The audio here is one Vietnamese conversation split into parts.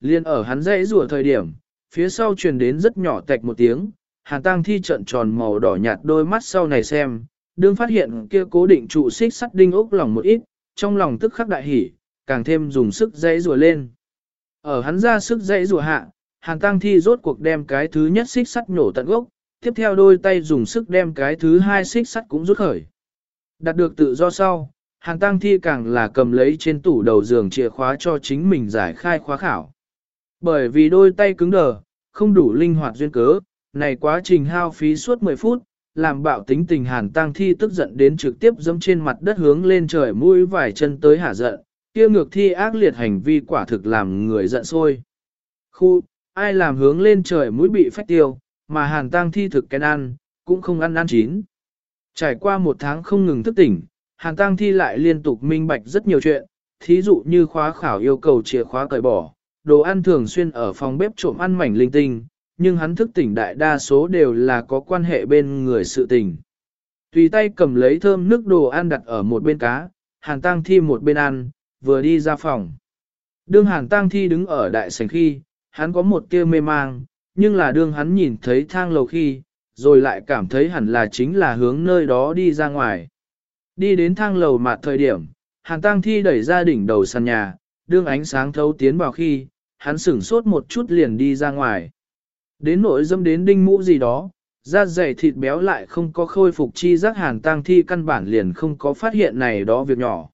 Liên ở hắn dãy rủa thời điểm, phía sau truyền đến rất nhỏ tạch một tiếng, hàn tang thi trận tròn màu đỏ nhạt đôi mắt sau này xem, đương phát hiện kia cố định trụ xích sắt đinh ốc lòng một ít, trong lòng tức khắc đại hỉ, càng thêm dùng sức dãy rùa lên. Ở hắn ra sức dãy rùa hạ, hàn tang thi rốt cuộc đem cái thứ nhất xích sắt nhổ tận gốc, tiếp theo đôi tay dùng sức đem cái thứ hai xích sắt cũng rút khởi. Đạt được tự do sau, hàn tang thi càng là cầm lấy trên tủ đầu giường chìa khóa cho chính mình giải khai khóa khảo. Bởi vì đôi tay cứng đờ, không đủ linh hoạt duyên cớ, này quá trình hao phí suốt 10 phút, làm bạo tính tình hàn tang thi tức giận đến trực tiếp dẫm trên mặt đất hướng lên trời mũi vài chân tới hả giận, kia ngược thi ác liệt hành vi quả thực làm người giận sôi. Khu, ai làm hướng lên trời mũi bị phách tiêu, mà hàn tang thi thực kén ăn, cũng không ăn ăn chín. Trải qua một tháng không ngừng thức tỉnh, hàn tang thi lại liên tục minh bạch rất nhiều chuyện, thí dụ như khóa khảo yêu cầu chìa khóa cởi bỏ, đồ ăn thường xuyên ở phòng bếp trộm ăn mảnh linh tinh, nhưng hắn thức tỉnh đại đa số đều là có quan hệ bên người sự tình. Tùy tay cầm lấy thơm nước đồ ăn đặt ở một bên cá, hàn tang thi một bên ăn, vừa đi ra phòng. Đương hàn tang thi đứng ở đại sảnh khi, hắn có một tia mê mang, nhưng là đương hắn nhìn thấy thang lầu khi, rồi lại cảm thấy hẳn là chính là hướng nơi đó đi ra ngoài. Đi đến thang lầu mặt thời điểm, hàn tang thi đẩy ra đỉnh đầu sàn nhà, đương ánh sáng thấu tiến vào khi, hắn sửng sốt một chút liền đi ra ngoài. Đến nỗi dâm đến đinh mũ gì đó, da dày thịt béo lại không có khôi phục chi giác hàn tang thi căn bản liền không có phát hiện này đó việc nhỏ.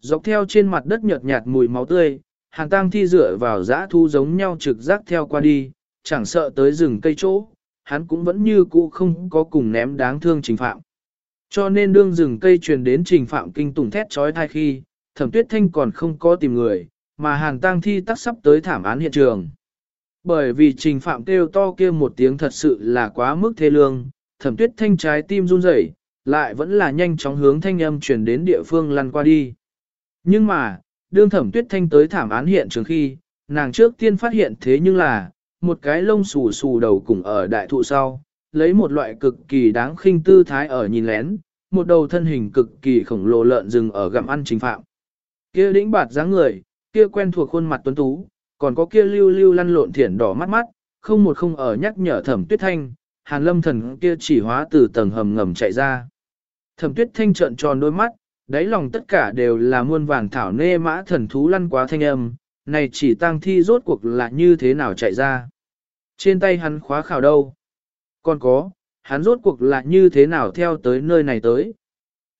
Dọc theo trên mặt đất nhợt nhạt mùi máu tươi, hàn tang thi dựa vào dã thu giống nhau trực giác theo qua đi, chẳng sợ tới rừng cây chỗ, hắn cũng vẫn như cũ không có cùng ném đáng thương trình phạm. Cho nên đương rừng cây truyền đến trình phạm kinh tủng thét trói thai khi, thẩm tuyết thanh còn không có tìm người, mà hàn tang thi tắc sắp tới thảm án hiện trường. Bởi vì trình phạm kêu to kia một tiếng thật sự là quá mức thê lương, thẩm tuyết thanh trái tim run rẩy, lại vẫn là nhanh chóng hướng thanh âm truyền đến địa phương lăn qua đi. Nhưng mà, đương thẩm tuyết thanh tới thảm án hiện trường khi, nàng trước tiên phát hiện thế nhưng là, một cái lông xù xù đầu cùng ở đại thụ sau, lấy một loại cực kỳ đáng khinh tư thái ở nhìn lén, một đầu thân hình cực kỳ khổng lồ lợn rừng ở gặm ăn trình phạm. Kia đĩnh bạt dáng người, kia quen thuộc khuôn mặt tuấn tú, còn có kia lưu lưu lăn lộn thiển đỏ mắt mắt, không một không ở nhắc nhở thẩm tuyết thanh, hàn lâm thần kia chỉ hóa từ tầng hầm ngầm chạy ra. Thẩm tuyết thanh trợn tròn đôi mắt, đáy lòng tất cả đều là muôn vàng thảo nê mã thần thú lăn quá thanh âm, này chỉ tang thi rốt cuộc là như thế nào chạy ra. Trên tay hắn khóa khảo đâu? Còn có, hắn rốt cuộc là như thế nào theo tới nơi này tới?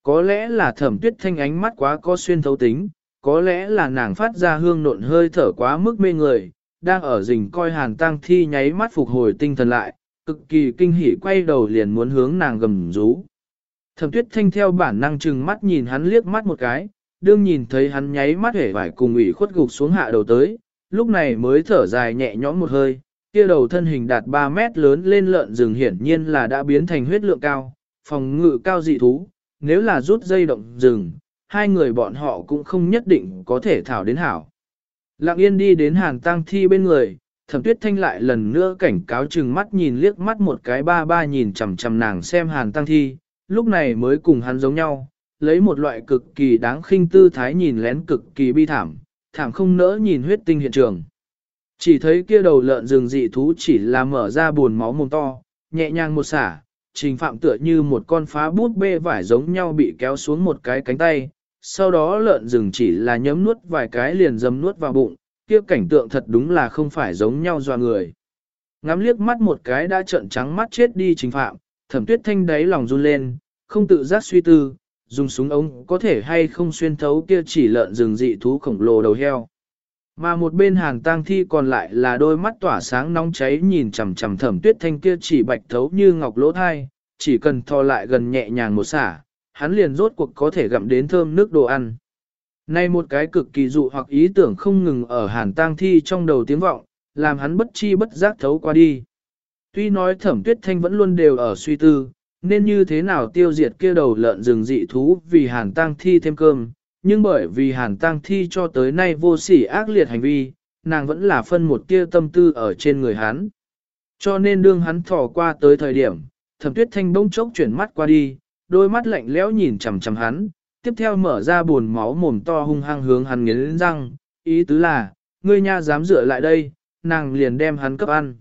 Có lẽ là thẩm tuyết thanh ánh mắt quá có xuyên thấu tính, có lẽ là nàng phát ra hương nộn hơi thở quá mức mê người, đang ở rình coi hàn tang thi nháy mắt phục hồi tinh thần lại, cực kỳ kinh hỉ quay đầu liền muốn hướng nàng gầm rú. Thẩm tuyết thanh theo bản năng chừng mắt nhìn hắn liếc mắt một cái, đương nhìn thấy hắn nháy mắt hể vải cùng ủy khuất gục xuống hạ đầu tới, lúc này mới thở dài nhẹ nhõm một hơi, kia đầu thân hình đạt 3 mét lớn lên lợn rừng hiển nhiên là đã biến thành huyết lượng cao, phòng ngự cao dị thú, nếu là rút dây động rừng, hai người bọn họ cũng không nhất định có thể thảo đến hảo. Lặng yên đi đến hàn tang thi bên người, thẩm tuyết thanh lại lần nữa cảnh cáo chừng mắt nhìn liếc mắt một cái ba ba nhìn chằm chằm nàng xem hàn tang thi, lúc này mới cùng hắn giống nhau, lấy một loại cực kỳ đáng khinh tư thái nhìn lén cực kỳ bi thảm, thảm không nỡ nhìn huyết tinh hiện trường. Chỉ thấy kia đầu lợn rừng dị thú chỉ là mở ra buồn máu mồm to, nhẹ nhàng một xả, trình phạm tựa như một con phá bút bê vải giống nhau bị kéo xuống một cái cánh tay, sau đó lợn rừng chỉ là nhấm nuốt vài cái liền dầm nuốt vào bụng, kia cảnh tượng thật đúng là không phải giống nhau do người. Ngắm liếc mắt một cái đã trợn trắng mắt chết đi trình phạm, thẩm tuyết thanh đáy lòng run lên, không tự giác suy tư, dùng súng ống có thể hay không xuyên thấu kia chỉ lợn rừng dị thú khổng lồ đầu heo. Mà một bên hàng tang thi còn lại là đôi mắt tỏa sáng nóng cháy nhìn chằm chằm thẩm tuyết thanh kia chỉ bạch thấu như ngọc lỗ thai, chỉ cần thò lại gần nhẹ nhàng một xả, hắn liền rốt cuộc có thể gặm đến thơm nước đồ ăn. Nay một cái cực kỳ dụ hoặc ý tưởng không ngừng ở hàn tang thi trong đầu tiếng vọng, làm hắn bất chi bất giác thấu qua đi. Tuy nói thẩm tuyết thanh vẫn luôn đều ở suy tư, nên như thế nào tiêu diệt kia đầu lợn rừng dị thú vì hàn tang thi thêm cơm, nhưng bởi vì hàn tang thi cho tới nay vô sỉ ác liệt hành vi, nàng vẫn là phân một tia tâm tư ở trên người hắn. Cho nên đương hắn thò qua tới thời điểm, thẩm tuyết thanh bỗng chốc chuyển mắt qua đi, đôi mắt lạnh lẽo nhìn chằm chằm hắn, tiếp theo mở ra buồn máu mồm to hung hăng hướng hắn nghiến răng, ý tứ là, ngươi nha dám dựa lại đây, nàng liền đem hắn cấp ăn.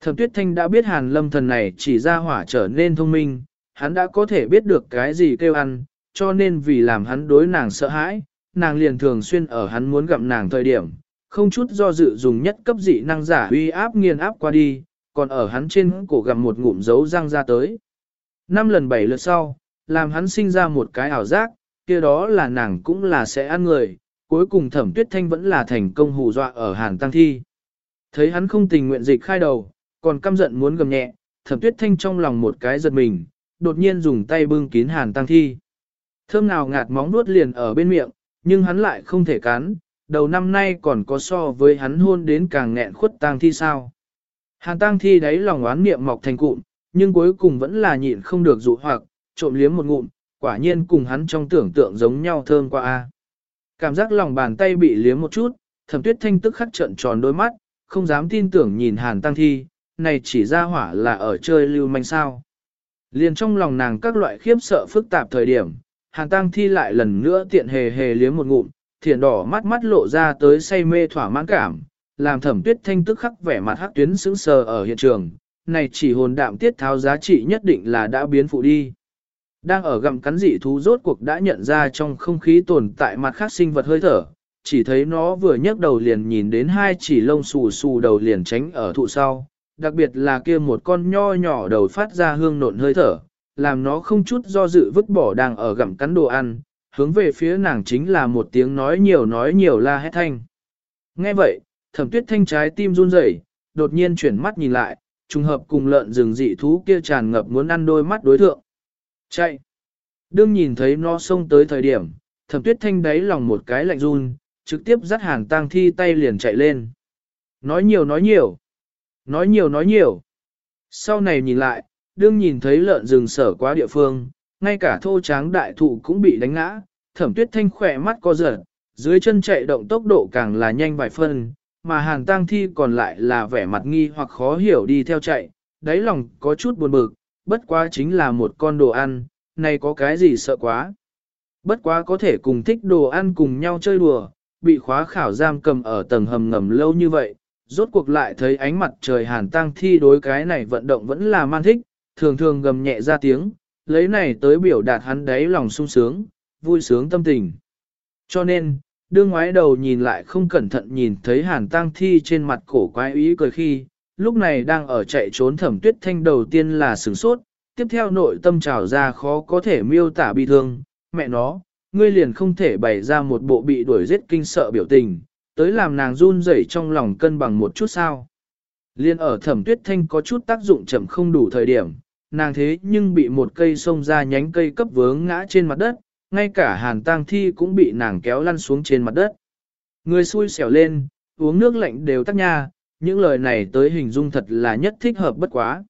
Thẩm tuyết thanh đã biết hàn lâm thần này chỉ ra hỏa trở nên thông minh, hắn đã có thể biết được cái gì kêu ăn, cho nên vì làm hắn đối nàng sợ hãi, nàng liền thường xuyên ở hắn muốn gặm nàng thời điểm, không chút do dự dùng nhất cấp dị năng giả uy áp nghiền áp qua đi, còn ở hắn trên cổ gặm một ngụm dấu răng ra tới. Năm lần bảy lượt sau, làm hắn sinh ra một cái ảo giác, kia đó là nàng cũng là sẽ ăn người, cuối cùng thẩm tuyết thanh vẫn là thành công hù dọa ở hàn tăng thi. Thấy hắn không tình nguyện dịch khai đầu, còn căm giận muốn gầm nhẹ, thẩm tuyết thanh trong lòng một cái giật mình, đột nhiên dùng tay bưng kín hàn tăng thi. Thơm nào ngạt móng nuốt liền ở bên miệng, nhưng hắn lại không thể cắn, đầu năm nay còn có so với hắn hôn đến càng nghẹn khuất tang thi sao. Hàn tang thi đấy lòng oán niệm mọc thành cụm, nhưng cuối cùng vẫn là nhịn không được dụ hoặc, trộm liếm một ngụm, quả nhiên cùng hắn trong tưởng tượng giống nhau thơm qua a. Cảm giác lòng bàn tay bị liếm một chút, thẩm tuyết thanh tức khắc trợn tròn đôi mắt, không dám tin tưởng nhìn hàn tăng thi, này chỉ ra hỏa là ở chơi lưu manh sao. Liền trong lòng nàng các loại khiếp sợ phức tạp thời điểm, hàn tăng thi lại lần nữa tiện hề hề liếm một ngụm, thiền đỏ mắt mắt lộ ra tới say mê thỏa mãn cảm, làm thẩm tuyết thanh tức khắc vẻ mặt hắc tuyến sững sờ ở hiện trường, này chỉ hồn đạm tiết tháo giá trị nhất định là đã biến phụ đi. Đang ở gặm cắn dị thú rốt cuộc đã nhận ra trong không khí tồn tại mặt khác sinh vật hơi thở, chỉ thấy nó vừa nhấc đầu liền nhìn đến hai chỉ lông xù xù đầu liền tránh ở thụ sau, đặc biệt là kia một con nho nhỏ đầu phát ra hương nộn hơi thở, làm nó không chút do dự vứt bỏ đang ở gặm cắn đồ ăn, hướng về phía nàng chính là một tiếng nói nhiều nói nhiều la hét thanh. Nghe vậy, thẩm tuyết thanh trái tim run rẩy, đột nhiên chuyển mắt nhìn lại, trùng hợp cùng lợn rừng dị thú kia tràn ngập muốn ăn đôi mắt đối thượng. Chạy! Đương nhìn thấy nó xông tới thời điểm, thẩm tuyết thanh đáy lòng một cái lạnh run, trực tiếp dắt hàng tang thi tay liền chạy lên. Nói nhiều nói nhiều! Nói nhiều nói nhiều! Sau này nhìn lại, đương nhìn thấy lợn rừng sở quá địa phương, ngay cả thô tráng đại thụ cũng bị đánh ngã, thẩm tuyết thanh khỏe mắt co giật, dưới chân chạy động tốc độ càng là nhanh vài phân, mà hàn tang thi còn lại là vẻ mặt nghi hoặc khó hiểu đi theo chạy, đáy lòng có chút buồn bực, bất quá chính là một con đồ ăn, này có cái gì sợ quá. Bất quá có thể cùng thích đồ ăn cùng nhau chơi đùa, bị khóa khảo giam cầm ở tầng hầm ngầm lâu như vậy, rốt cuộc lại thấy ánh mặt trời hàn tang thi đối cái này vận động vẫn là man thích, thường thường gầm nhẹ ra tiếng, lấy này tới biểu đạt hắn đáy lòng sung sướng, vui sướng tâm tình. Cho nên, đương ngoái đầu nhìn lại không cẩn thận nhìn thấy hàn tang thi trên mặt cổ quái ý cười khi, lúc này đang ở chạy trốn thẩm tuyết thanh đầu tiên là sửng sốt, tiếp theo nội tâm trào ra khó có thể miêu tả bi thương, mẹ nó, ngươi liền không thể bày ra một bộ bị đuổi giết kinh sợ biểu tình, tới làm nàng run rẩy trong lòng cân bằng một chút sao. Liên ở thẩm tuyết thanh có chút tác dụng chậm không đủ thời điểm, nàng thế nhưng bị một cây sông ra nhánh cây cấp vướng ngã trên mặt đất, ngay cả hàn tang thi cũng bị nàng kéo lăn xuống trên mặt đất. Người xui xẻo lên, uống nước lạnh đều tắc nha, những lời này tới hình dung thật là nhất thích hợp bất quá.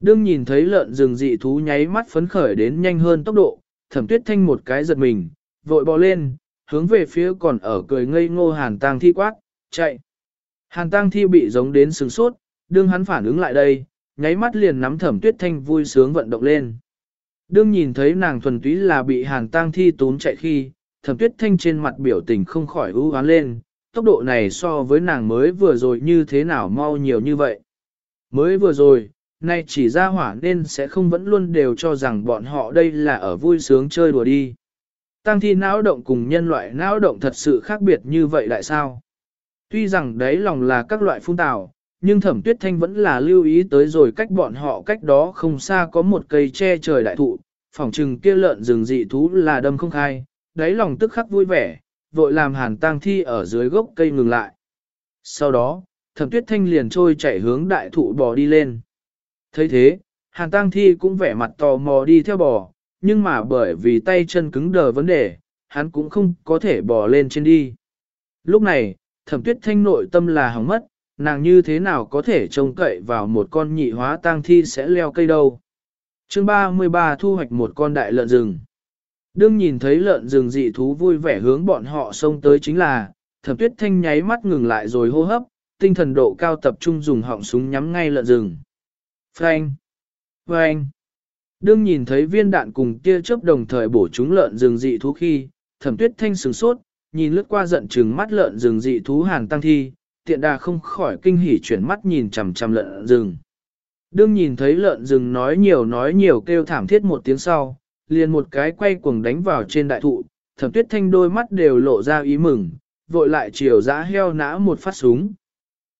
Đương nhìn thấy lợn rừng dị thú nháy mắt phấn khởi đến nhanh hơn tốc độ, thẩm tuyết thanh một cái giật mình, vội bò lên, hướng về phía còn ở cười ngây ngô hàn tang thi quát, chạy. Hàn tang thi bị giống đến sừng sốt, đương hắn phản ứng lại đây, nháy mắt liền nắm thẩm tuyết thanh vui sướng vận động lên. Đương nhìn thấy nàng thuần túy là bị hàn tang thi tốn chạy khi, thẩm tuyết thanh trên mặt biểu tình không khỏi ưu hoán lên, tốc độ này so với nàng mới vừa rồi như thế nào mau nhiều như vậy. Mới vừa rồi, nay chỉ ra hỏa nên sẽ không vẫn luôn đều cho rằng bọn họ đây là ở vui sướng chơi đùa đi. Tăng thi não động cùng nhân loại não động thật sự khác biệt như vậy lại sao? Tuy rằng đấy lòng là các loại phun tào, nhưng thẩm tuyết thanh vẫn là lưu ý tới rồi cách bọn họ cách đó không xa có một cây che trời đại thụ, phỏng trừng kia lợn rừng dị thú là đâm không khai, đáy lòng tức khắc vui vẻ, vội làm hàn tang thi ở dưới gốc cây ngừng lại. Sau đó, thẩm tuyết thanh liền trôi chạy hướng đại thụ bò đi lên. thấy thế, hàn tang thi cũng vẻ mặt tò mò đi theo bò, nhưng mà bởi vì tay chân cứng đờ vấn đề, hắn cũng không có thể bò lên trên đi. Lúc này, thẩm tuyết thanh nội tâm là hỏng mất, nàng như thế nào có thể trông cậy vào một con nhị hóa tang thi sẽ leo cây đâu. Chương 33 thu hoạch một con đại lợn rừng. Đương nhìn thấy lợn rừng dị thú vui vẻ hướng bọn họ xông tới chính là, thẩm tuyết thanh nháy mắt ngừng lại rồi hô hấp, tinh thần độ cao tập trung dùng họng súng nhắm ngay lợn rừng. Frank! Frank! Đương nhìn thấy viên đạn cùng tia chớp đồng thời bổ trúng lợn rừng dị thú khi, thẩm tuyết thanh sửng sốt, nhìn lướt qua giận chừng mắt lợn rừng dị thú hàn tăng thi, tiện đà không khỏi kinh hỉ chuyển mắt nhìn chằm chằm lợn rừng. Đương nhìn thấy lợn rừng nói nhiều nói nhiều kêu thảm thiết một tiếng sau, liền một cái quay cuồng đánh vào trên đại thụ, thẩm tuyết thanh đôi mắt đều lộ ra ý mừng, vội lại chiều giã heo nã một phát súng.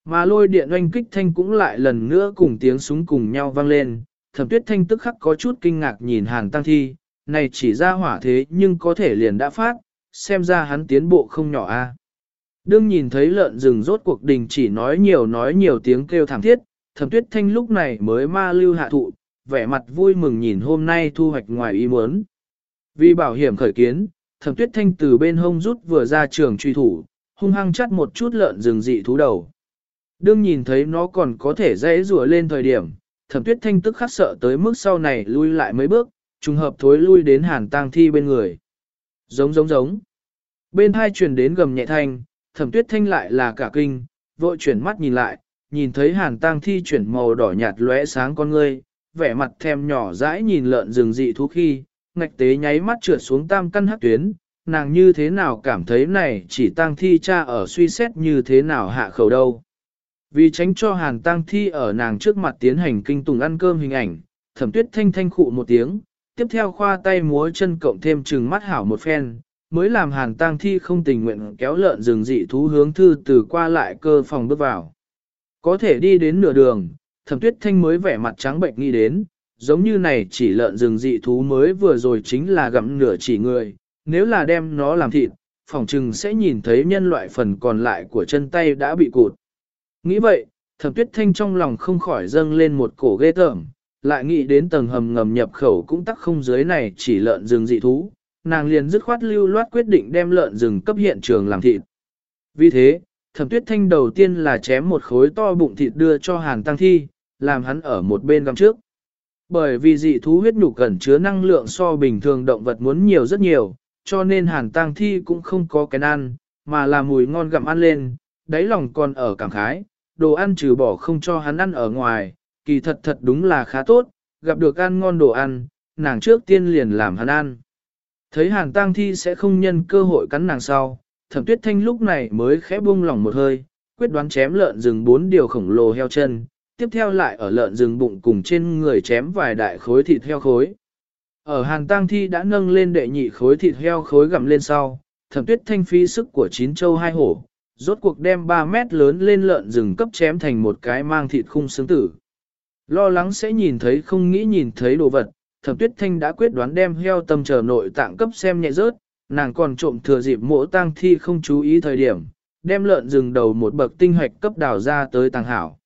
Mà lôi điện oanh kích thanh cũng lại lần nữa cùng tiếng súng cùng nhau vang lên, thẩm tuyết thanh tức khắc có chút kinh ngạc nhìn hàn tăng thi, này chỉ ra hỏa thế nhưng có thể liền đã phát, xem ra hắn tiến bộ không nhỏ a. Đương nhìn thấy lợn rừng rốt cuộc đình chỉ nói nhiều nói nhiều tiếng kêu thảm thiết, thẩm tuyết thanh lúc này mới ma lưu hạ thụ, vẻ mặt vui mừng nhìn hôm nay thu hoạch ngoài ý muốn. Vì bảo hiểm khởi kiến, thẩm tuyết thanh từ bên hông rút vừa ra trường truy thủ, hung hăng chắt một chút lợn rừng dị thú đầu. Đương nhìn thấy nó còn có thể dễ rùa lên thời điểm, thẩm tuyết thanh tức khắc sợ tới mức sau này lui lại mấy bước, trùng hợp thối lui đến hàn tang thi bên người. Giống giống giống. Bên hai truyền đến gầm nhẹ thanh, thẩm tuyết thanh lại là cả kinh, vội chuyển mắt nhìn lại, nhìn thấy hàn tang thi chuyển màu đỏ nhạt lóe sáng con ngươi, vẻ mặt thèm nhỏ dãi nhìn lợn rừng dị thú khi, ngạch tế nháy mắt trượt xuống tam căn hắc tuyến, nàng như thế nào cảm thấy này chỉ tang thi cha ở suy xét như thế nào hạ khẩu đâu. Vì tránh cho hàn tang thi ở nàng trước mặt tiến hành kinh tùng ăn cơm hình ảnh, thẩm tuyết thanh thanh khụ một tiếng, tiếp theo khoa tay múa chân cộng thêm trừng mắt hảo một phen, mới làm hàn tang thi không tình nguyện kéo lợn rừng dị thú hướng thư từ qua lại cơ phòng bước vào. Có thể đi đến nửa đường, thẩm tuyết thanh mới vẻ mặt trắng bệnh nghĩ đến, giống như này chỉ lợn rừng dị thú mới vừa rồi chính là gặm nửa chỉ người, nếu là đem nó làm thịt, phòng trừng sẽ nhìn thấy nhân loại phần còn lại của chân tay đã bị cụt. Nghĩ vậy, thẩm tuyết thanh trong lòng không khỏi dâng lên một cổ ghê tởm, lại nghĩ đến tầng hầm ngầm nhập khẩu cũng tắc không dưới này chỉ lợn rừng dị thú, nàng liền dứt khoát lưu loát quyết định đem lợn rừng cấp hiện trường làm thịt. Vì thế, thẩm tuyết thanh đầu tiên là chém một khối to bụng thịt đưa cho hàn tăng thi, làm hắn ở một bên găm trước. Bởi vì dị thú huyết nhục cần chứa năng lượng so bình thường động vật muốn nhiều rất nhiều, cho nên hàn tăng thi cũng không có cái ăn, mà là mùi ngon gặm ăn lên, đáy lòng còn ở cảm khái, đồ ăn trừ bỏ không cho hắn ăn ở ngoài, kỳ thật thật đúng là khá tốt, gặp được ăn ngon đồ ăn, nàng trước tiên liền làm hắn ăn. Thấy hàn tang thi sẽ không nhân cơ hội cắn nàng sau, thẩm tuyết thanh lúc này mới khẽ buông lỏng một hơi, quyết đoán chém lợn rừng bốn điều khổng lồ heo chân, tiếp theo lại ở lợn rừng bụng cùng trên người chém vài đại khối thịt heo khối. Ở hàn tang thi đã nâng lên đệ nhị khối thịt heo khối gặm lên sau, thẩm tuyết thanh phi sức của chín châu hai hổ, rốt cuộc đem 3 mét lớn lên lợn rừng cấp chém thành một cái mang thịt khung xương tử. Lo lắng sẽ nhìn thấy không nghĩ nhìn thấy đồ vật, thẩm tuyết thanh đã quyết đoán đem heo tâm chờ nội tạng cấp xem nhẹ rớt, nàng còn trộm thừa dịp mỗ tang thi không chú ý thời điểm, đem lợn rừng đầu một bậc tinh hoạch cấp đào ra tới tàng hảo.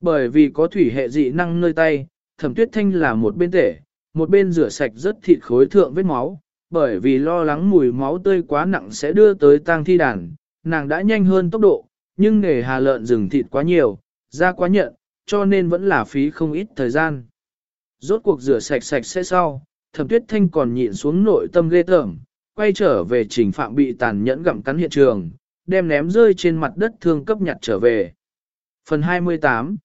Bởi vì có thủy hệ dị năng nơi tay, thẩm tuyết thanh là một bên tể, một bên rửa sạch rất thịt khối thượng vết máu, bởi vì lo lắng mùi máu tươi quá nặng sẽ đưa tới tang thi đàn, nàng đã nhanh hơn tốc độ, nhưng nghề hà lợn rừng thịt quá nhiều, ra quá nhận, cho nên vẫn là phí không ít thời gian. Rốt cuộc rửa sạch sạch sẽ sau, thẩm tuyết thanh còn nhịn xuống nội tâm ghê tởm, quay trở về trình phạm bị tàn nhẫn gặm cắn hiện trường, đem ném rơi trên mặt đất thương cấp nhặt trở về. Phần 28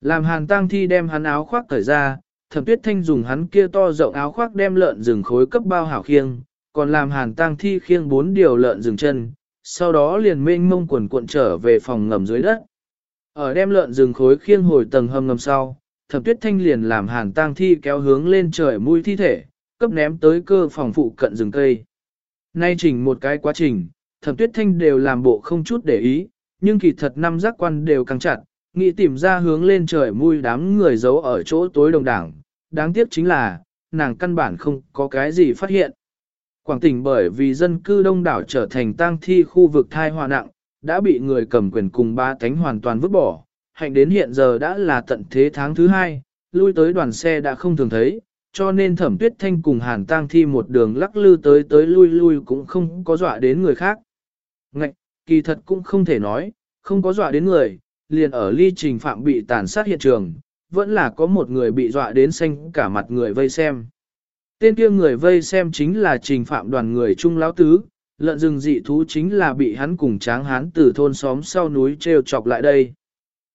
Làm hàn tang thi đem hắn áo khoác thời ra, thẩm tuyết thanh dùng hắn kia to rộng áo khoác đem lợn rừng khối cấp bao hảo khiêng, còn làm hàn tang thi khiêng bốn điều lợn rừng chân, sau đó liền mênh mông quần cuộn trở về phòng ngầm dưới đất. Ở đem lợn rừng khối khiêng hồi tầng hầm ngầm sau, thẩm tuyết thanh liền làm hàn tang thi kéo hướng lên trời mũi thi thể, cấp ném tới cơ phòng phụ cận rừng cây. Nay chỉnh một cái quá trình, thẩm tuyết thanh đều làm bộ không chút để ý, nhưng kỳ thật năm giác quan đều căng chặt, nghĩ tìm ra hướng lên trời mũi đám người giấu ở chỗ tối đồng đảng. Đáng tiếc chính là, nàng căn bản không có cái gì phát hiện. Quảng tỉnh bởi vì dân cư đông đảo trở thành tang thi khu vực thai hòa nặng, đã bị người cầm quyền cùng ba tánh hoàn toàn vứt bỏ, hạnh đến hiện giờ đã là tận thế tháng thứ hai, lui tới đoàn xe đã không thường thấy, cho nên thẩm tuyết thanh cùng hàn tang thi một đường lắc lư tới tới lui lui cũng không có dọa đến người khác. Ngạch, kỳ thật cũng không thể nói, không có dọa đến người, liền ở ly trình phạm bị tàn sát hiện trường, vẫn là có một người bị dọa đến xanh cả mặt người vây xem. Tên kia người vây xem chính là trình phạm đoàn người trung lão tứ, lợn rừng dị thú chính là bị hắn cùng tráng hán từ thôn xóm sau núi treo chọc lại đây.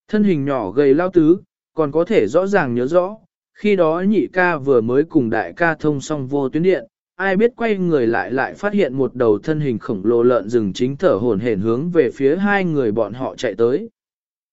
Thân hình nhỏ gầy lao tứ, còn có thể rõ ràng nhớ rõ, khi đó nhị ca vừa mới cùng đại ca thông xong vô tuyến điện, ai biết quay người lại lại phát hiện một đầu thân hình khổng lồ lợn rừng chính thở hổn hển hướng về phía hai người bọn họ chạy tới.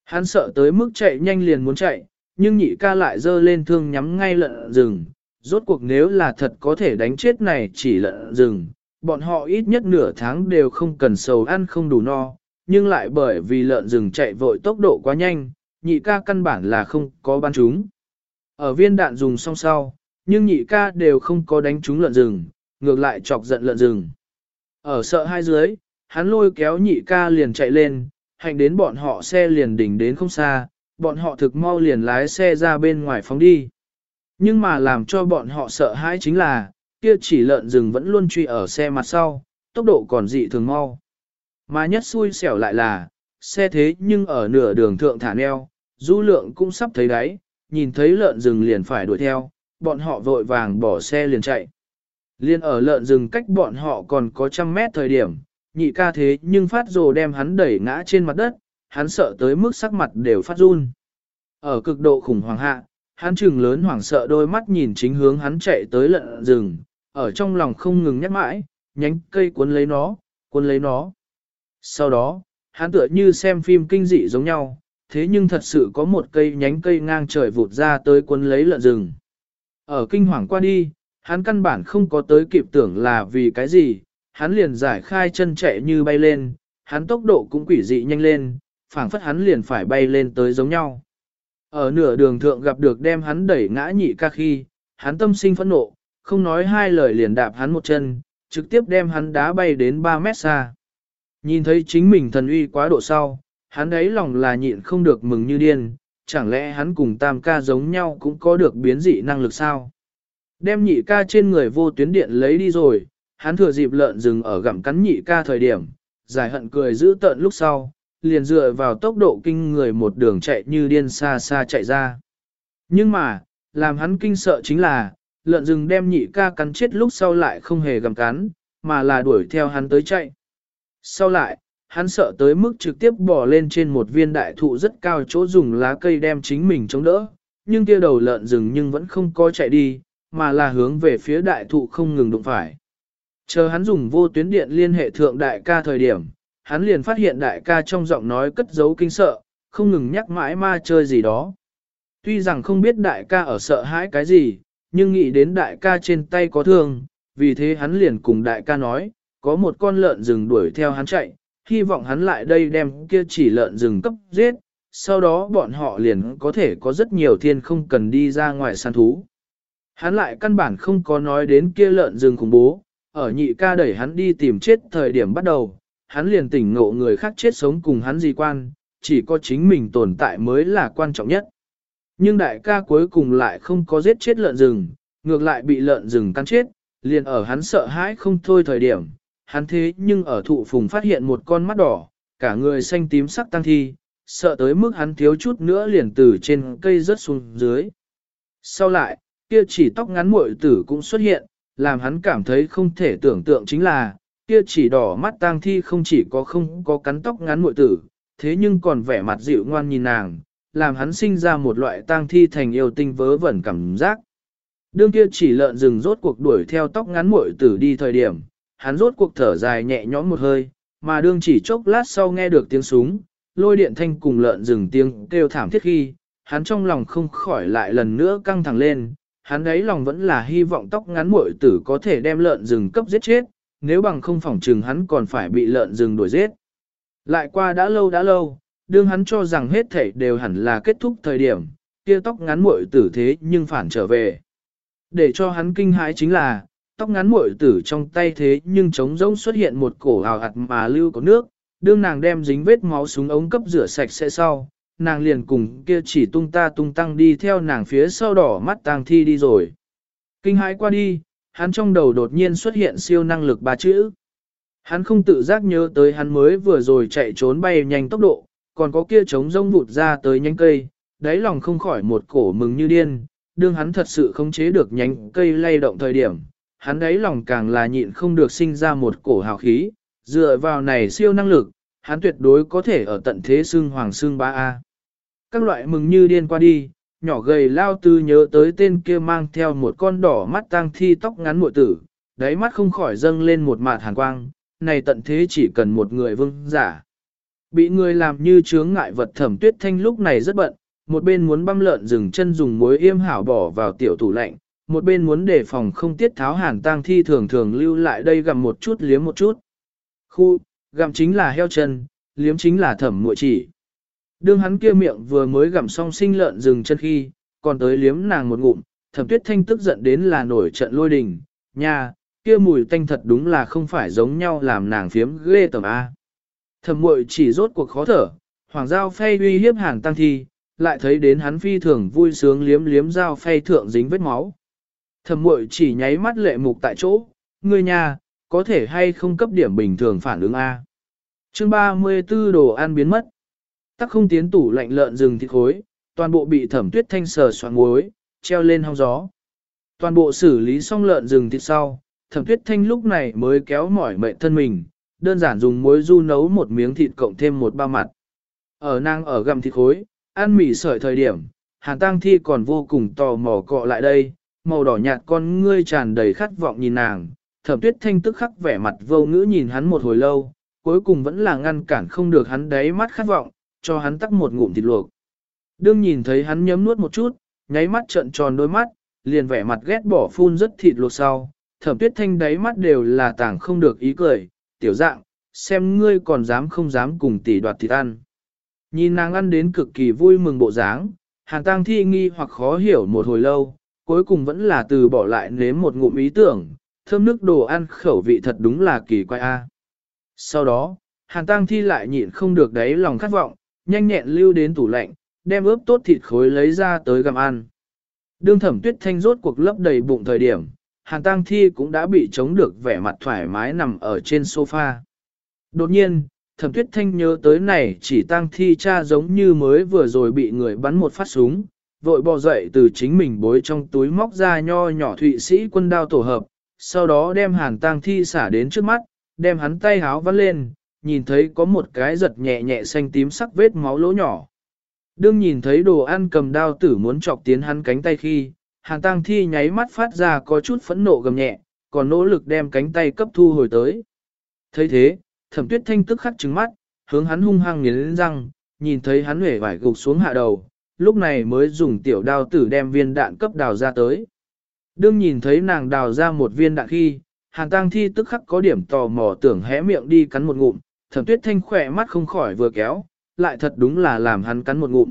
Hắn sợ tới mức chạy nhanh liền muốn chạy, nhưng nhị ca lại giơ lên thương nhắm ngay lợn rừng. Rốt cuộc nếu là thật có thể đánh chết này chỉ lợn rừng, bọn họ ít nhất nửa tháng đều không cần sầu ăn không đủ no, nhưng lại bởi vì lợn rừng chạy vội tốc độ quá nhanh, nhị ca căn bản là không có bắn chúng. Ở viên đạn dùng xong sau, nhưng nhị ca đều không có đánh trúng lợn rừng, ngược lại chọc giận lợn rừng. Ở sợ hai dưới, hắn lôi kéo nhị ca liền chạy lên, hành đến bọn họ xe liền đỉnh đến không xa, bọn họ thực mau liền lái xe ra bên ngoài phóng đi. Nhưng mà làm cho bọn họ sợ hãi chính là, kia chỉ lợn rừng vẫn luôn truy ở xe mặt sau, tốc độ còn dị thường mau. Mà nhất xui xẻo lại là, xe thế nhưng ở nửa đường thượng thả neo, du lượng cũng sắp thấy đáy, nhìn thấy lợn rừng liền phải đuổi theo, bọn họ vội vàng bỏ xe liền chạy. Liên ở lợn rừng cách bọn họ còn có trăm mét thời điểm, nhị ca thế nhưng phát rồ đem hắn đẩy ngã trên mặt đất, hắn sợ tới mức sắc mặt đều phát run. Ở cực độ khủng hoảng hạ, hắn trừng lớn hoảng sợ đôi mắt nhìn chính hướng hắn chạy tới lợn rừng, ở trong lòng không ngừng nhắc mãi, nhánh cây cuốn lấy nó, cuốn lấy nó. Sau đó, hắn tựa như xem phim kinh dị giống nhau, thế nhưng thật sự có một cây nhánh cây ngang trời vụt ra tới cuốn lấy lợn rừng. Ở kinh hoàng qua đi, hắn căn bản không có tới kịp tưởng là vì cái gì, hắn liền giải khai chân chạy như bay lên, hắn tốc độ cũng quỷ dị nhanh lên, phảng phất hắn liền phải bay lên tới giống nhau. Ở nửa đường thượng gặp được đem hắn đẩy ngã nhị ca khi, hắn tâm sinh phẫn nộ, không nói hai lời liền đạp hắn một chân, trực tiếp đem hắn đá bay đến 3 mét xa. Nhìn thấy chính mình thần uy quá độ sau, hắn ấy lòng là nhịn không được mừng như điên, chẳng lẽ hắn cùng tam ca giống nhau cũng có được biến dị năng lực sao? Đem nhị ca trên người vô tuyến điện lấy đi rồi, hắn thừa dịp lợn rừng ở gặm cắn nhị ca thời điểm, giải hận cười giữ tợn lúc sau, liền dựa vào tốc độ kinh người một đường chạy như điên xa xa chạy ra. Nhưng mà, làm hắn kinh sợ chính là, lợn rừng đem nhị ca cắn chết lúc sau lại không hề gặm cắn, mà là đuổi theo hắn tới chạy. Sau lại, hắn sợ tới mức trực tiếp bỏ lên trên một viên đại thụ rất cao chỗ dùng lá cây đem chính mình chống đỡ, nhưng kia đầu lợn rừng nhưng vẫn không có chạy đi, mà là hướng về phía đại thụ không ngừng đụng phải. Chờ hắn dùng vô tuyến điện liên hệ thượng đại ca thời điểm, hắn liền phát hiện đại ca trong giọng nói cất giấu kinh sợ, không ngừng nhắc mãi ma chơi gì đó. Tuy rằng không biết đại ca ở sợ hãi cái gì, nhưng nghĩ đến đại ca trên tay có thương, vì thế hắn liền cùng đại ca nói, có một con lợn rừng đuổi theo hắn chạy, hy vọng hắn lại đây đem kia chỉ lợn rừng cấp giết, sau đó bọn họ liền có thể có rất nhiều thiên không cần đi ra ngoài săn thú. Hắn lại căn bản không có nói đến kia lợn rừng khủng bố, ở nhị ca đẩy hắn đi tìm chết thời điểm bắt đầu, hắn liền tỉnh ngộ người khác chết sống cùng hắn gì quan, chỉ có chính mình tồn tại mới là quan trọng nhất. Nhưng đại ca cuối cùng lại không có giết chết lợn rừng, ngược lại bị lợn rừng cắn chết, liền ở hắn sợ hãi không thôi thời điểm, hắn thế nhưng ở thụ phùng phát hiện một con mắt đỏ, cả người xanh tím sắc tăng thi, sợ tới mức hắn thiếu chút nữa liền từ trên cây rớt xuống dưới. Sau lại, kia chỉ tóc ngắn muội tử cũng xuất hiện, làm hắn cảm thấy không thể tưởng tượng chính là, kia chỉ đỏ mắt tang thi không chỉ có không có cắn tóc ngắn muội tử, thế nhưng còn vẻ mặt dịu ngoan nhìn nàng, làm hắn sinh ra một loại tang thi thành yêu tinh vớ vẩn cảm giác. Đương kia chỉ lợn rừng rốt cuộc đuổi theo tóc ngắn muội tử đi thời điểm, hắn rốt cuộc thở dài nhẹ nhõm một hơi, mà đương chỉ chốc lát sau nghe được tiếng súng, lôi điện thanh cùng lợn rừng tiếng kêu thảm thiết khi, hắn trong lòng không khỏi lại lần nữa căng thẳng lên, hắn ấy lòng vẫn là hy vọng tóc ngắn muội tử có thể đem lợn rừng cấp giết chết, nếu bằng không phỏng trừng hắn còn phải bị lợn rừng đuổi giết. Lại qua đã lâu đã lâu, đương hắn cho rằng hết thảy đều hẳn là kết thúc thời điểm, kia tóc ngắn muội tử thế nhưng phản trở về. Để cho hắn kinh hãi chính là, tóc ngắn muội tử trong tay thế nhưng trống rỗng xuất hiện một cổ hào hạt mà lưu có nước, đương nàng đem dính vết máu súng ống cấp rửa sạch sẽ sau, nàng liền cùng kia chỉ tung ta tung tăng đi theo nàng phía sau đỏ mắt tang thi đi rồi. Kinh hãi qua đi, hắn trong đầu đột nhiên xuất hiện siêu năng lực ba chữ. Hắn không tự giác nhớ tới hắn mới vừa rồi chạy trốn bay nhanh tốc độ, còn có kia trống rông vụt ra tới nhánh cây, đáy lòng không khỏi một cổ mừng như điên, đương hắn thật sự không chế được nhánh cây lay động thời điểm, hắn đấy lòng càng là nhịn không được sinh ra một cổ hào khí, dựa vào này siêu năng lực, hắn tuyệt đối có thể ở tận thế xương hoàng xương ba a Các loại mừng như điên qua đi, nhỏ gầy lao tư nhớ tới tên kia mang theo một con đỏ mắt tang thi tóc ngắn muội tử, đáy mắt không khỏi dâng lên một mạt hàn quang, này tận thế chỉ cần một người vương giả. Bị người làm như chướng ngại vật thẩm tuyết thanh lúc này rất bận, một bên muốn băm lợn dừng chân dùng muối yêm hảo bỏ vào tiểu tủ lạnh, một bên muốn đề phòng không tiết tháo hàn tang thi thường thường lưu lại đây gặm một chút liếm một chút. Khu, gặm chính là heo chân, liếm chính là thẩm muội chỉ. Đương hắn kia miệng vừa mới gặm xong sinh lợn dừng chân khi, còn tới liếm nàng một ngụm, thẩm tuyết thanh tức giận đến là nổi trận lôi đình, nha, kia mùi tanh thật đúng là không phải giống nhau làm nàng phiếm ghê tầm A. Thẩm muội chỉ rốt cuộc khó thở, hoàng giao phay uy hiếp hàn tăng thi, lại thấy đến hắn phi thường vui sướng liếm liếm dao phay thượng dính vết máu. Thẩm muội chỉ nháy mắt lệ mục tại chỗ, người nhà, có thể hay không cấp điểm bình thường phản ứng A. Chương 34 đồ ăn biến mất. Tắc không tiến tủ lạnh lợn rừng thịt khối, toàn bộ bị thẩm tuyết thanh sờ soạn muối, treo lên hong gió. Toàn bộ xử lý xong lợn rừng thịt sau, thẩm tuyết thanh lúc này mới kéo mỏi mệnh thân mình, đơn giản dùng muối du nấu một miếng thịt cộng thêm một ba mặt. Ở nang ở gầm thịt khối, ăn mì sợi thời điểm, hàn tang thi còn vô cùng tò mò cọ lại đây, màu đỏ nhạt con ngươi tràn đầy khát vọng nhìn nàng, thẩm tuyết thanh tức khắc vẻ mặt vô ngữ nhìn hắn một hồi lâu, cuối cùng vẫn là ngăn cản không được hắn đáy mắt khát vọng, cho hắn tắc một ngụm thịt luộc. Đương nhìn thấy hắn nhấm nuốt một chút, nháy mắt trợn tròn đôi mắt, liền vẻ mặt ghét bỏ phun rất thịt luộc sau, thẩm tuyết thanh đáy mắt đều là tảng không được ý cười, tiểu dạng, xem ngươi còn dám không dám cùng tỷ đoạt thịt ăn. Nhìn nàng ăn đến cực kỳ vui mừng bộ dáng, hàn tang thi nghi hoặc khó hiểu một hồi lâu, cuối cùng vẫn là từ bỏ lại nếm một ngụm ý tưởng, thơm nước đồ ăn khẩu vị thật đúng là kỳ quái a. Sau đó, hàn tang thi lại nhịn không được đáy lòng khát vọng, nhanh nhẹn lưu đến tủ lạnh, đem ướp tốt thịt khối lấy ra tới gặm ăn. Đương thẩm tuyết thanh rốt cuộc lấp đầy bụng thời điểm, hàn tang thi cũng đã bị chống được vẻ mặt thoải mái nằm ở trên sofa. Đột nhiên, thẩm tuyết thanh nhớ tới này chỉ tang thi cha giống như mới vừa rồi bị người bắn một phát súng, vội bò dậy từ chính mình bối trong túi móc ra nho nhỏ thụy sĩ quân đao tổ hợp, sau đó đem hàn tang thi xả đến trước mắt, đem hắn tay háo vắt lên, nhìn thấy có một cái giật nhẹ nhẹ xanh tím sắc vết máu lỗ nhỏ. Đương nhìn thấy đồ ăn cầm đao tử muốn chọc tiến hắn cánh tay khi, hàn tang thi nháy mắt phát ra có chút phẫn nộ gầm nhẹ, còn nỗ lực đem cánh tay cấp thu hồi tới. thấy thế, thẩm tuyết thanh tức khắc trứng mắt, hướng hắn hung hăng nghiến răng, nhìn thấy hắn huệ vải gục xuống hạ đầu, lúc này mới dùng tiểu đao tử đem viên đạn cấp đào ra tới. Đương nhìn thấy nàng đào ra một viên đạn khi, hàn tang thi tức khắc có điểm tò mò tưởng hé miệng đi cắn một ngụm, thẩm tuyết thanh khỏe mắt không khỏi vừa kéo, lại thật đúng là làm hắn cắn một ngụm.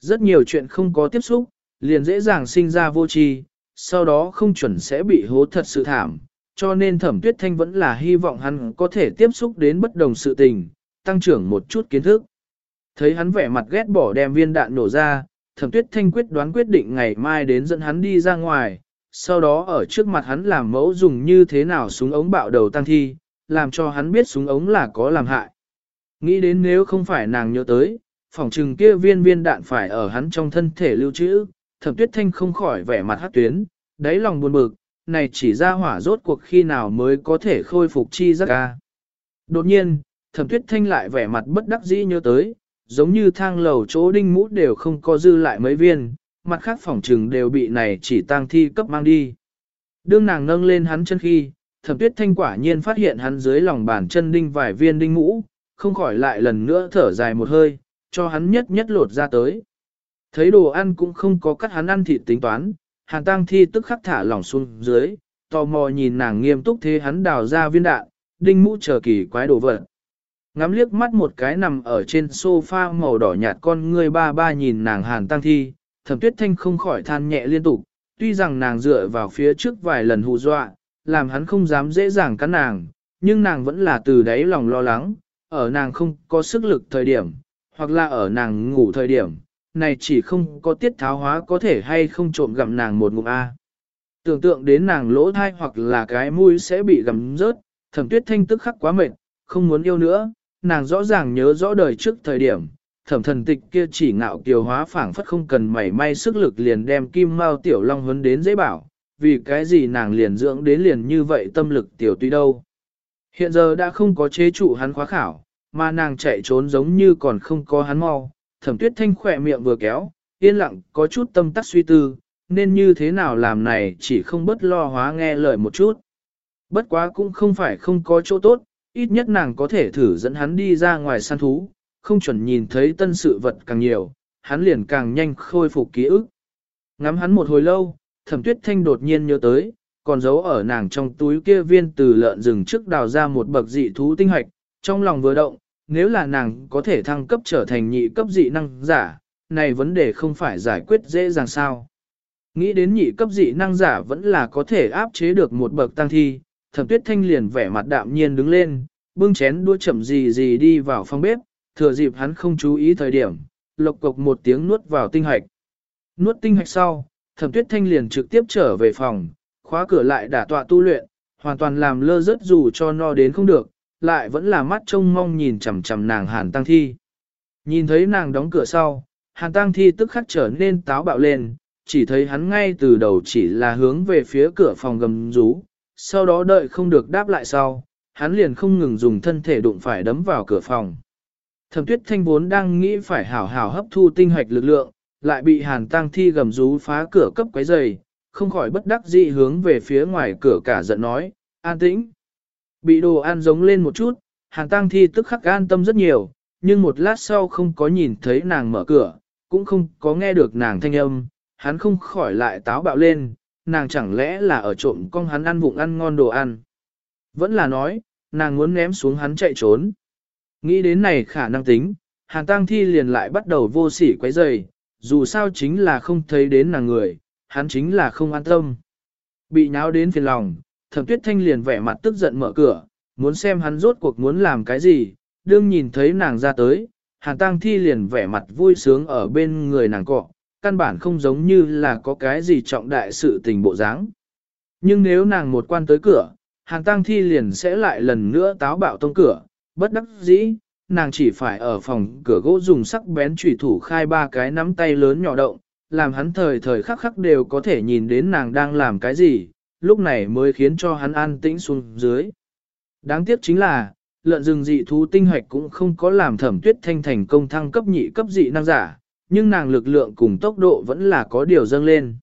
Rất nhiều chuyện không có tiếp xúc, liền dễ dàng sinh ra vô tri, sau đó không chuẩn sẽ bị hố thật sự thảm, cho nên thẩm tuyết thanh vẫn là hy vọng hắn có thể tiếp xúc đến bất đồng sự tình, tăng trưởng một chút kiến thức. Thấy hắn vẻ mặt ghét bỏ đem viên đạn nổ ra, thẩm tuyết thanh quyết đoán quyết định ngày mai đến dẫn hắn đi ra ngoài, sau đó ở trước mặt hắn làm mẫu dùng như thế nào súng ống bạo đầu tăng thi, làm cho hắn biết súng ống là có làm hại. Nghĩ đến nếu không phải nàng nhớ tới, phòng trừng kia viên viên đạn phải ở hắn trong thân thể lưu trữ, thẩm tuyết thanh không khỏi vẻ mặt hát tuyến, đáy lòng buồn bực, này chỉ ra hỏa rốt cuộc khi nào mới có thể khôi phục chi giác ca. Đột nhiên, thẩm tuyết thanh lại vẻ mặt bất đắc dĩ nhớ tới, giống như thang lầu chỗ đinh mũ đều không có dư lại mấy viên, mặt khác phòng trừng đều bị này chỉ tang thi cấp mang đi. Đương nàng nâng lên hắn chân khi, thẩm tuyết thanh quả nhiên phát hiện hắn dưới lòng bàn chân đinh vài viên đinh mũ, không khỏi lại lần nữa thở dài một hơi, cho hắn nhất nhất lột ra tới. Thấy đồ ăn cũng không có cắt hắn ăn thịt tính toán, hàn tang thi tức khắc thả lỏng xuống dưới, tò mò nhìn nàng nghiêm túc thế hắn đào ra viên đạn, đinh mũ chờ kỳ quái đồ vật. Ngắm liếc mắt một cái nằm ở trên sofa màu đỏ nhạt con ngươi ba ba nhìn nàng hàn Tăng thi, thẩm tuyết thanh không khỏi than nhẹ liên tục, tuy rằng nàng dựa vào phía trước vài lần hù dọa, làm hắn không dám dễ dàng cắn nàng, nhưng nàng vẫn là từ đáy lòng lo lắng, ở nàng không có sức lực thời điểm, hoặc là ở nàng ngủ thời điểm, này chỉ không có tiết tháo hóa có thể hay không trộm gặm nàng một ngụm A. Tưởng tượng đến nàng lỗ thai hoặc là cái mũi sẽ bị gặm rớt, thẩm tuyết thanh tức khắc quá mệt, không muốn yêu nữa, nàng rõ ràng nhớ rõ đời trước thời điểm, thẩm thần tịch kia chỉ ngạo kiều hóa phảng phất không cần mảy may sức lực liền đem kim mao tiểu long huấn đến dễ bảo, vì cái gì nàng liền dưỡng đến liền như vậy tâm lực tiểu tuy đâu. Hiện giờ đã không có chế trụ hắn khóa khảo, mà nàng chạy trốn giống như còn không có hắn mau, thẩm tuyết thanh khỏe miệng vừa kéo, yên lặng có chút tâm tắc suy tư, nên như thế nào làm này chỉ không bất lo hóa nghe lời một chút. Bất quá cũng không phải không có chỗ tốt, ít nhất nàng có thể thử dẫn hắn đi ra ngoài săn thú, không chuẩn nhìn thấy tân sự vật càng nhiều, hắn liền càng nhanh khôi phục ký ức. Ngắm hắn một hồi lâu, thẩm tuyết thanh đột nhiên nhớ tới, còn giấu ở nàng trong túi kia viên từ lợn rừng trước đào ra một bậc dị thú tinh hoạch, trong lòng vừa động, nếu là nàng có thể thăng cấp trở thành nhị cấp dị năng giả, này vấn đề không phải giải quyết dễ dàng sao. Nghĩ đến nhị cấp dị năng giả vẫn là có thể áp chế được một bậc tăng thi, thẩm tuyết thanh liền vẻ mặt đạm nhiên đứng lên, bưng chén đua chậm gì gì đi vào phòng bếp, thừa dịp hắn không chú ý thời điểm, lộc cộc một tiếng nuốt vào tinh hạch. Nuốt tinh hạch sau, thẩm tuyết thanh liền trực tiếp trở về phòng, khóa cửa lại đả tọa tu luyện, hoàn toàn làm lơ rớt dù cho no đến không được, lại vẫn là mắt trông mong nhìn chằm chằm nàng hàn tăng thi. Nhìn thấy nàng đóng cửa sau, hàn tăng thi tức khắc trở nên táo bạo lên, chỉ thấy hắn ngay từ đầu chỉ là hướng về phía cửa phòng gầm rú, sau đó đợi không được đáp lại sau, hắn liền không ngừng dùng thân thể đụng phải đấm vào cửa phòng. Thẩm tuyết thanh vốn đang nghĩ phải hảo hảo hấp thu tinh hoạch lực lượng, lại bị hàn tăng thi gầm rú phá cửa cấp quấy dày, không khỏi bất đắc dĩ hướng về phía ngoài cửa cả giận nói, an tĩnh. Bị đồ ăn giống lên một chút, hàn tăng thi tức khắc an tâm rất nhiều, nhưng một lát sau không có nhìn thấy nàng mở cửa, cũng không có nghe được nàng thanh âm, hắn không khỏi lại táo bạo lên, nàng chẳng lẽ là ở trộm con hắn ăn vụng ăn ngon đồ ăn. Vẫn là nói, nàng muốn ném xuống hắn chạy trốn. Nghĩ đến này khả năng tính, hàn tăng thi liền lại bắt đầu vô sỉ quấy rầy, dù sao chính là không thấy đến nàng người, hắn chính là không an tâm. Bị nháo đến phiền lòng, thẩm tuyết thanh liền vẻ mặt tức giận mở cửa, muốn xem hắn rốt cuộc muốn làm cái gì, đương nhìn thấy nàng ra tới, hàn tăng thi liền vẻ mặt vui sướng ở bên người nàng cọ, căn bản không giống như là có cái gì trọng đại sự tình bộ dáng. Nhưng nếu nàng một quan tới cửa, hàng tang thi liền sẽ lại lần nữa táo bạo tông cửa, bất đắc dĩ, nàng chỉ phải ở phòng cửa gỗ dùng sắc bén chủy thủ khai ba cái nắm tay lớn nhỏ động, làm hắn thời thời khắc khắc đều có thể nhìn đến nàng đang làm cái gì, lúc này mới khiến cho hắn an tĩnh xuống dưới. Đáng tiếc chính là, lợn rừng dị thú tinh hoạch cũng không có làm thẩm tuyết thanh thành công thăng cấp nhị cấp dị năng giả, nhưng nàng lực lượng cùng tốc độ vẫn là có điều dâng lên.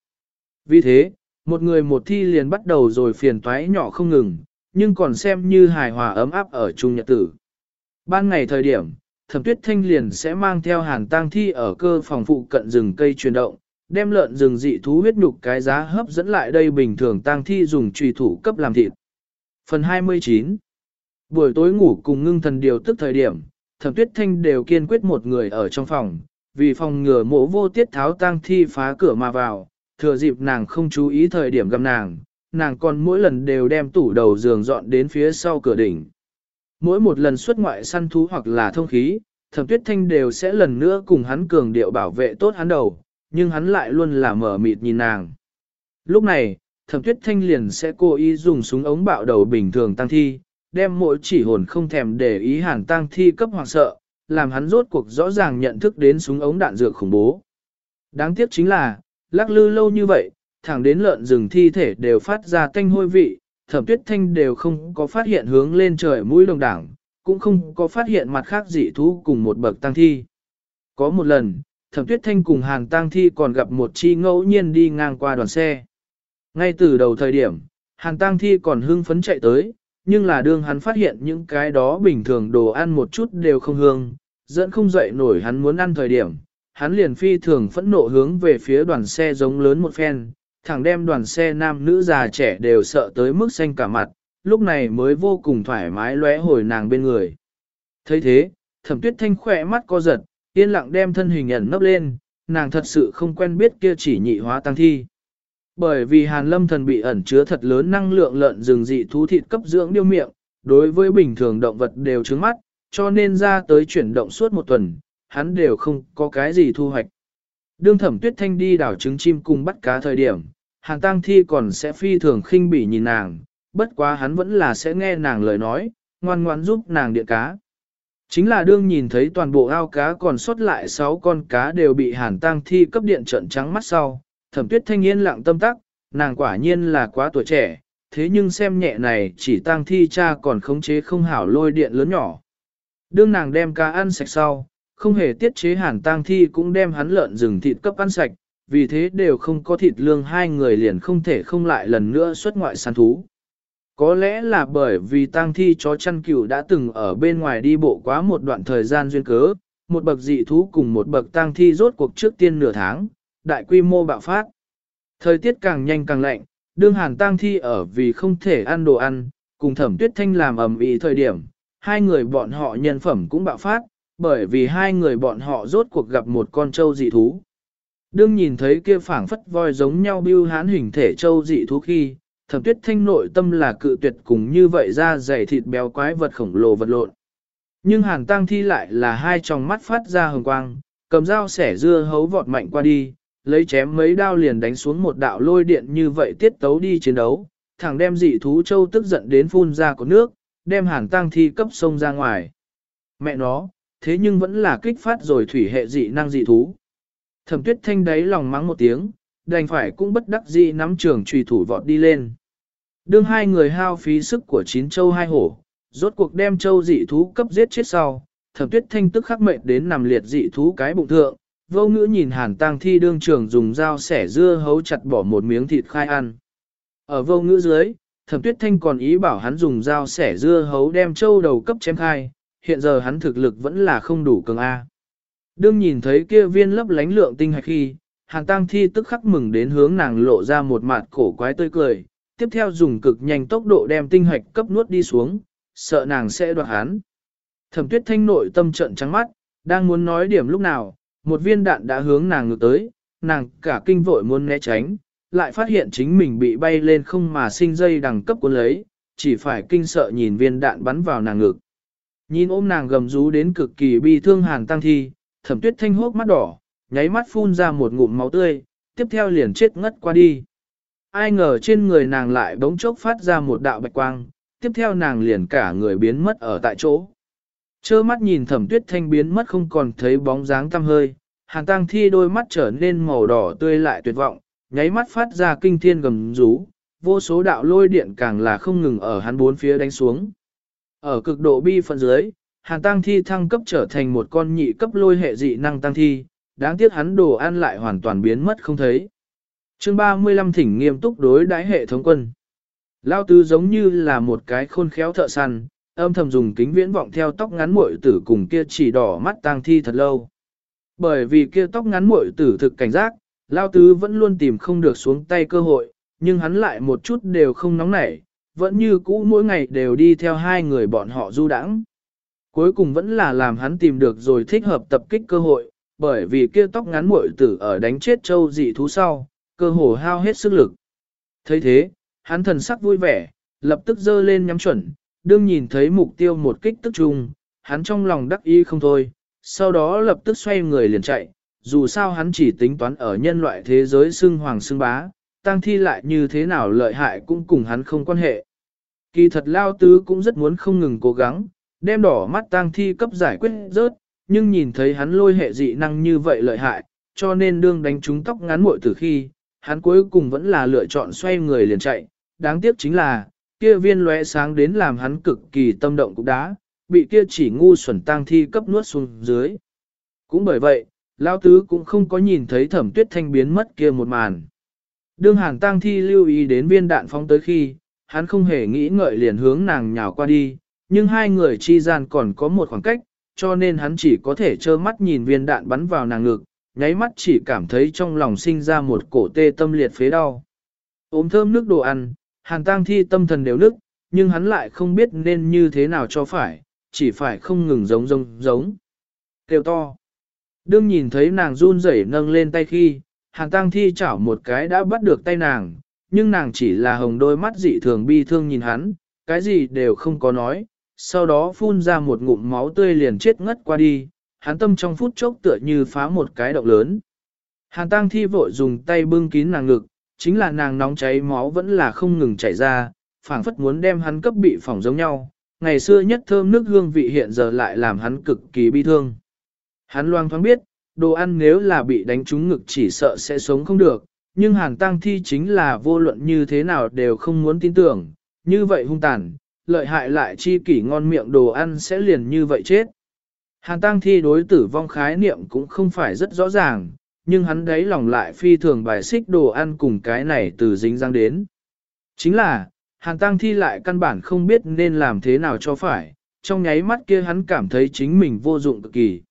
Vì thế, một người một thi liền bắt đầu rồi phiền toái nhỏ không ngừng, nhưng còn xem như hài hòa ấm áp ở chung nhật tử. Ban ngày thời điểm, thẩm tuyết thanh liền sẽ mang theo hàn tang thi ở cơ phòng phụ cận rừng cây chuyển động, đem lợn rừng dị thú huyết nhục cái giá hấp dẫn lại đây bình thường tang thi dùng trùy thủ cấp làm thịt. Phần 29 Buổi tối ngủ cùng ngưng thần điều tức thời điểm, thẩm tuyết thanh đều kiên quyết một người ở trong phòng, vì phòng ngừa mộ vô tiết tháo tang thi phá cửa mà vào, thừa dịp nàng không chú ý thời điểm gặp nàng, nàng còn mỗi lần đều đem tủ đầu giường dọn đến phía sau cửa đỉnh. Mỗi một lần xuất ngoại săn thú hoặc là thông khí, thẩm tuyết thanh đều sẽ lần nữa cùng hắn cường điệu bảo vệ tốt hắn đầu, nhưng hắn lại luôn là mở mịt nhìn nàng. Lúc này, thẩm tuyết thanh liền sẽ cố ý dùng súng ống bạo đầu bình thường tăng thi, đem mỗi chỉ hồn không thèm để ý hàn tăng thi cấp hoàng sợ, làm hắn rốt cuộc rõ ràng nhận thức đến súng ống đạn dược khủng bố. Đáng tiếc chính là, lắc lư lâu như vậy, thẳng đến lợn rừng thi thể đều phát ra tanh hôi vị, thẩm tuyết thanh đều không có phát hiện hướng lên trời mũi đồng đảng, cũng không có phát hiện mặt khác dị thú cùng một bậc tăng thi. Có một lần, thẩm tuyết thanh cùng hàng tăng thi còn gặp một chi ngẫu nhiên đi ngang qua đoàn xe. Ngay từ đầu thời điểm, hàng tăng thi còn hưng phấn chạy tới, nhưng là đương hắn phát hiện những cái đó bình thường đồ ăn một chút đều không hương, dẫn không dậy nổi hắn muốn ăn thời điểm. Hắn liền phi thường phẫn nộ hướng về phía đoàn xe giống lớn một phen, thẳng đem đoàn xe nam nữ già trẻ đều sợ tới mức xanh cả mặt, lúc này mới vô cùng thoải mái lóe hồi nàng bên người. thấy thế, thẩm tuyết thanh khỏe mắt co giật, yên lặng đem thân hình ẩn nấp lên, nàng thật sự không quen biết kia chỉ nhị hóa tăng thi. Bởi vì hàn lâm thần bị ẩn chứa thật lớn năng lượng lợn rừng dị thú thịt cấp dưỡng điêu miệng, đối với bình thường động vật đều trứng mắt, cho nên ra tới chuyển động suốt một tuần, hắn đều không có cái gì thu hoạch. Đương thẩm tuyết thanh đi đảo trứng chim cùng bắt cá thời điểm, Hàn tang Thi còn sẽ phi thường khinh bỉ nhìn nàng, bất quá hắn vẫn là sẽ nghe nàng lời nói, ngoan ngoan giúp nàng điện cá. Chính là đương nhìn thấy toàn bộ ao cá còn sót lại 6 con cá đều bị Hàn tang Thi cấp điện trận trắng mắt sau, thẩm tuyết thanh yên lặng tâm tắc, nàng quả nhiên là quá tuổi trẻ, thế nhưng xem nhẹ này chỉ Tang Thi cha còn khống chế không hảo lôi điện lớn nhỏ. Đương nàng đem cá ăn sạch sau, không hề tiết chế Hàn Tang Thi cũng đem hắn lợn rừng thịt cấp ăn sạch, vì thế đều không có thịt lương hai người liền không thể không lại lần nữa xuất ngoại săn thú. Có lẽ là bởi vì tang thi chó chăn cừu đã từng ở bên ngoài đi bộ quá một đoạn thời gian duyên cớ, một bậc dị thú cùng một bậc tang thi rốt cuộc trước tiên nửa tháng, đại quy mô bạo phát. Thời tiết càng nhanh càng lạnh, đương hàn tang thi ở vì không thể ăn đồ ăn, cùng thẩm tuyết thanh làm ầm ĩ thời điểm, hai người bọn họ nhân phẩm cũng bạo phát, bởi vì hai người bọn họ rốt cuộc gặp một con trâu dị thú. Đương nhìn thấy kia phảng phất voi giống nhau bưu hán hình thể trâu dị thú khi, thẩm tuyết thanh nội tâm là cự tuyệt cùng như vậy ra dày thịt béo quái vật khổng lồ vật lộn. Nhưng hàn tang thi lại là hai tròng mắt phát ra hồng quang, cầm dao sẻ dưa hấu vọt mạnh qua đi, lấy chém mấy đao liền đánh xuống một đạo lôi điện như vậy tiết tấu đi chiến đấu, thẳng đem dị thú châu tức giận đến phun ra có nước, đem hàn tang thi cấp sông ra ngoài. Mẹ nó, thế nhưng vẫn là kích phát rồi thủy hệ dị năng dị thú. Thẩm tuyết thanh đáy lòng mắng một tiếng, đành phải cũng bất đắc dĩ nắm trường trùy thủ vọt đi lên. Đương hai người hao phí sức của chín châu hai hổ, rốt cuộc đem châu dị thú cấp giết chết sau, thẩm tuyết thanh tức khắc mệnh đến nằm liệt dị thú cái bụng thượng, vô ngữ nhìn hàn tang thi đương trường dùng dao sẻ dưa hấu chặt bỏ một miếng thịt khai ăn. Ở vô ngữ dưới, thẩm tuyết thanh còn ý bảo hắn dùng dao sẻ dưa hấu đem châu đầu cấp chém khai, hiện giờ hắn thực lực vẫn là không đủ cường A. Đương nhìn thấy kia viên lấp lánh lượng tinh hạch khi, hàn tang thi tức khắc mừng đến hướng nàng lộ ra một mặt cổ quái tươi cười, tiếp theo dùng cực nhanh tốc độ đem tinh hạch cấp nuốt đi xuống, sợ nàng sẽ đoạt hắn. Thẩm tuyết thanh nội tâm trận trắng mắt, đang muốn nói điểm lúc nào, một viên đạn đã hướng nàng ngược tới, nàng cả kinh vội muốn né tránh, lại phát hiện chính mình bị bay lên không mà sinh dây đằng cấp cuốn lấy, chỉ phải kinh sợ nhìn viên đạn bắn vào nàng ngực. Nhìn ôm nàng gầm rú đến cực kỳ bi thương hàn tăng thi, thẩm tuyết thanh hốc mắt đỏ, nháy mắt phun ra một ngụm máu tươi, tiếp theo liền chết ngất qua đi. Ai ngờ trên người nàng lại bỗng chốc phát ra một đạo bạch quang, tiếp theo nàng liền cả người biến mất ở tại chỗ. Chơ mắt nhìn thẩm tuyết thanh biến mất không còn thấy bóng dáng tăm hơi, hàn tăng thi đôi mắt trở nên màu đỏ tươi lại tuyệt vọng, nháy mắt phát ra kinh thiên gầm rú, vô số đạo lôi điện càng là không ngừng ở hắn bốn phía đánh xuống. Ở cực độ bi phận dưới, hàn tăng thi thăng cấp trở thành một con nhị cấp lôi hệ dị năng tăng thi, đáng tiếc hắn đồ ăn lại hoàn toàn biến mất không thấy. chương 35 thỉnh nghiêm túc đối đái hệ thống quân. Lao tứ giống như là một cái khôn khéo thợ săn, âm thầm dùng kính viễn vọng theo tóc ngắn muội tử cùng kia chỉ đỏ mắt tang thi thật lâu. Bởi vì kia tóc ngắn muội tử thực cảnh giác, Lao tứ vẫn luôn tìm không được xuống tay cơ hội, nhưng hắn lại một chút đều không nóng nảy, vẫn như cũ mỗi ngày đều đi theo hai người bọn họ du đãng. Cuối cùng vẫn là làm hắn tìm được rồi thích hợp tập kích cơ hội, bởi vì kia tóc ngắn muội tử ở đánh chết châu dị thú sau, cơ hồ hao hết sức lực. thấy thế, hắn thần sắc vui vẻ, lập tức dơ lên nhắm chuẩn, đương nhìn thấy mục tiêu một kích tức trung, hắn trong lòng đắc ý không thôi, sau đó lập tức xoay người liền chạy, dù sao hắn chỉ tính toán ở nhân loại thế giới xưng hoàng xưng bá, tăng thi lại như thế nào lợi hại cũng cùng hắn không quan hệ. Kỳ thật lao tứ cũng rất muốn không ngừng cố gắng, đem đỏ mắt tang thi cấp giải quyết rớt, nhưng nhìn thấy hắn lôi hệ dị năng như vậy lợi hại, cho nên đương đánh trúng tóc ngắn muội từ khi, hắn cuối cùng vẫn là lựa chọn xoay người liền chạy, đáng tiếc chính là, kia viên lóe sáng đến làm hắn cực kỳ tâm động cũng đá, bị kia chỉ ngu xuẩn tang thi cấp nuốt xuống dưới. Cũng bởi vậy, lão Tứ cũng không có nhìn thấy thẩm tuyết thanh biến mất kia một màn. Đương hàn tang thi lưu ý đến viên đạn phóng tới khi, hắn không hề nghĩ ngợi liền hướng nàng nhào qua đi, nhưng hai người chi gian còn có một khoảng cách, cho nên hắn chỉ có thể trơ mắt nhìn viên đạn bắn vào nàng ngực, nháy mắt chỉ cảm thấy trong lòng sinh ra một cổ tê tâm liệt phế đau. Ôm thơm nước đồ ăn, hàn tang thi tâm thần đều nức, nhưng hắn lại không biết nên như thế nào cho phải, chỉ phải không ngừng giống giống giống. Kêu to. Đương nhìn thấy nàng run rẩy nâng lên tay khi, hàn tang thi chảo một cái đã bắt được tay nàng, nhưng nàng chỉ là hồng đôi mắt dị thường bi thương nhìn hắn, cái gì đều không có nói, sau đó phun ra một ngụm máu tươi liền chết ngất qua đi, hắn tâm trong phút chốc tựa như phá một cái động lớn. Hàn tang thi vội dùng tay bưng kín nàng ngực, chính là nàng nóng cháy máu vẫn là không ngừng chảy ra, phảng phất muốn đem hắn cấp bị phỏng giống nhau. Ngày xưa nhất thơm nước hương vị hiện giờ lại làm hắn cực kỳ bi thương. Hắn loang thoáng biết, đồ ăn nếu là bị đánh trúng ngực chỉ sợ sẽ sống không được, nhưng hàng tăng thi chính là vô luận như thế nào đều không muốn tin tưởng, như vậy hung tàn, lợi hại lại chi kỷ ngon miệng đồ ăn sẽ liền như vậy chết. Hàn tăng thi đối tử vong khái niệm cũng không phải rất rõ ràng, nhưng hắn đấy lòng lại phi thường bài xích đồ ăn cùng cái này từ dính răng đến. Chính là, Hàn Tăng Thi lại căn bản không biết nên làm thế nào cho phải, trong nháy mắt kia hắn cảm thấy chính mình vô dụng cực kỳ.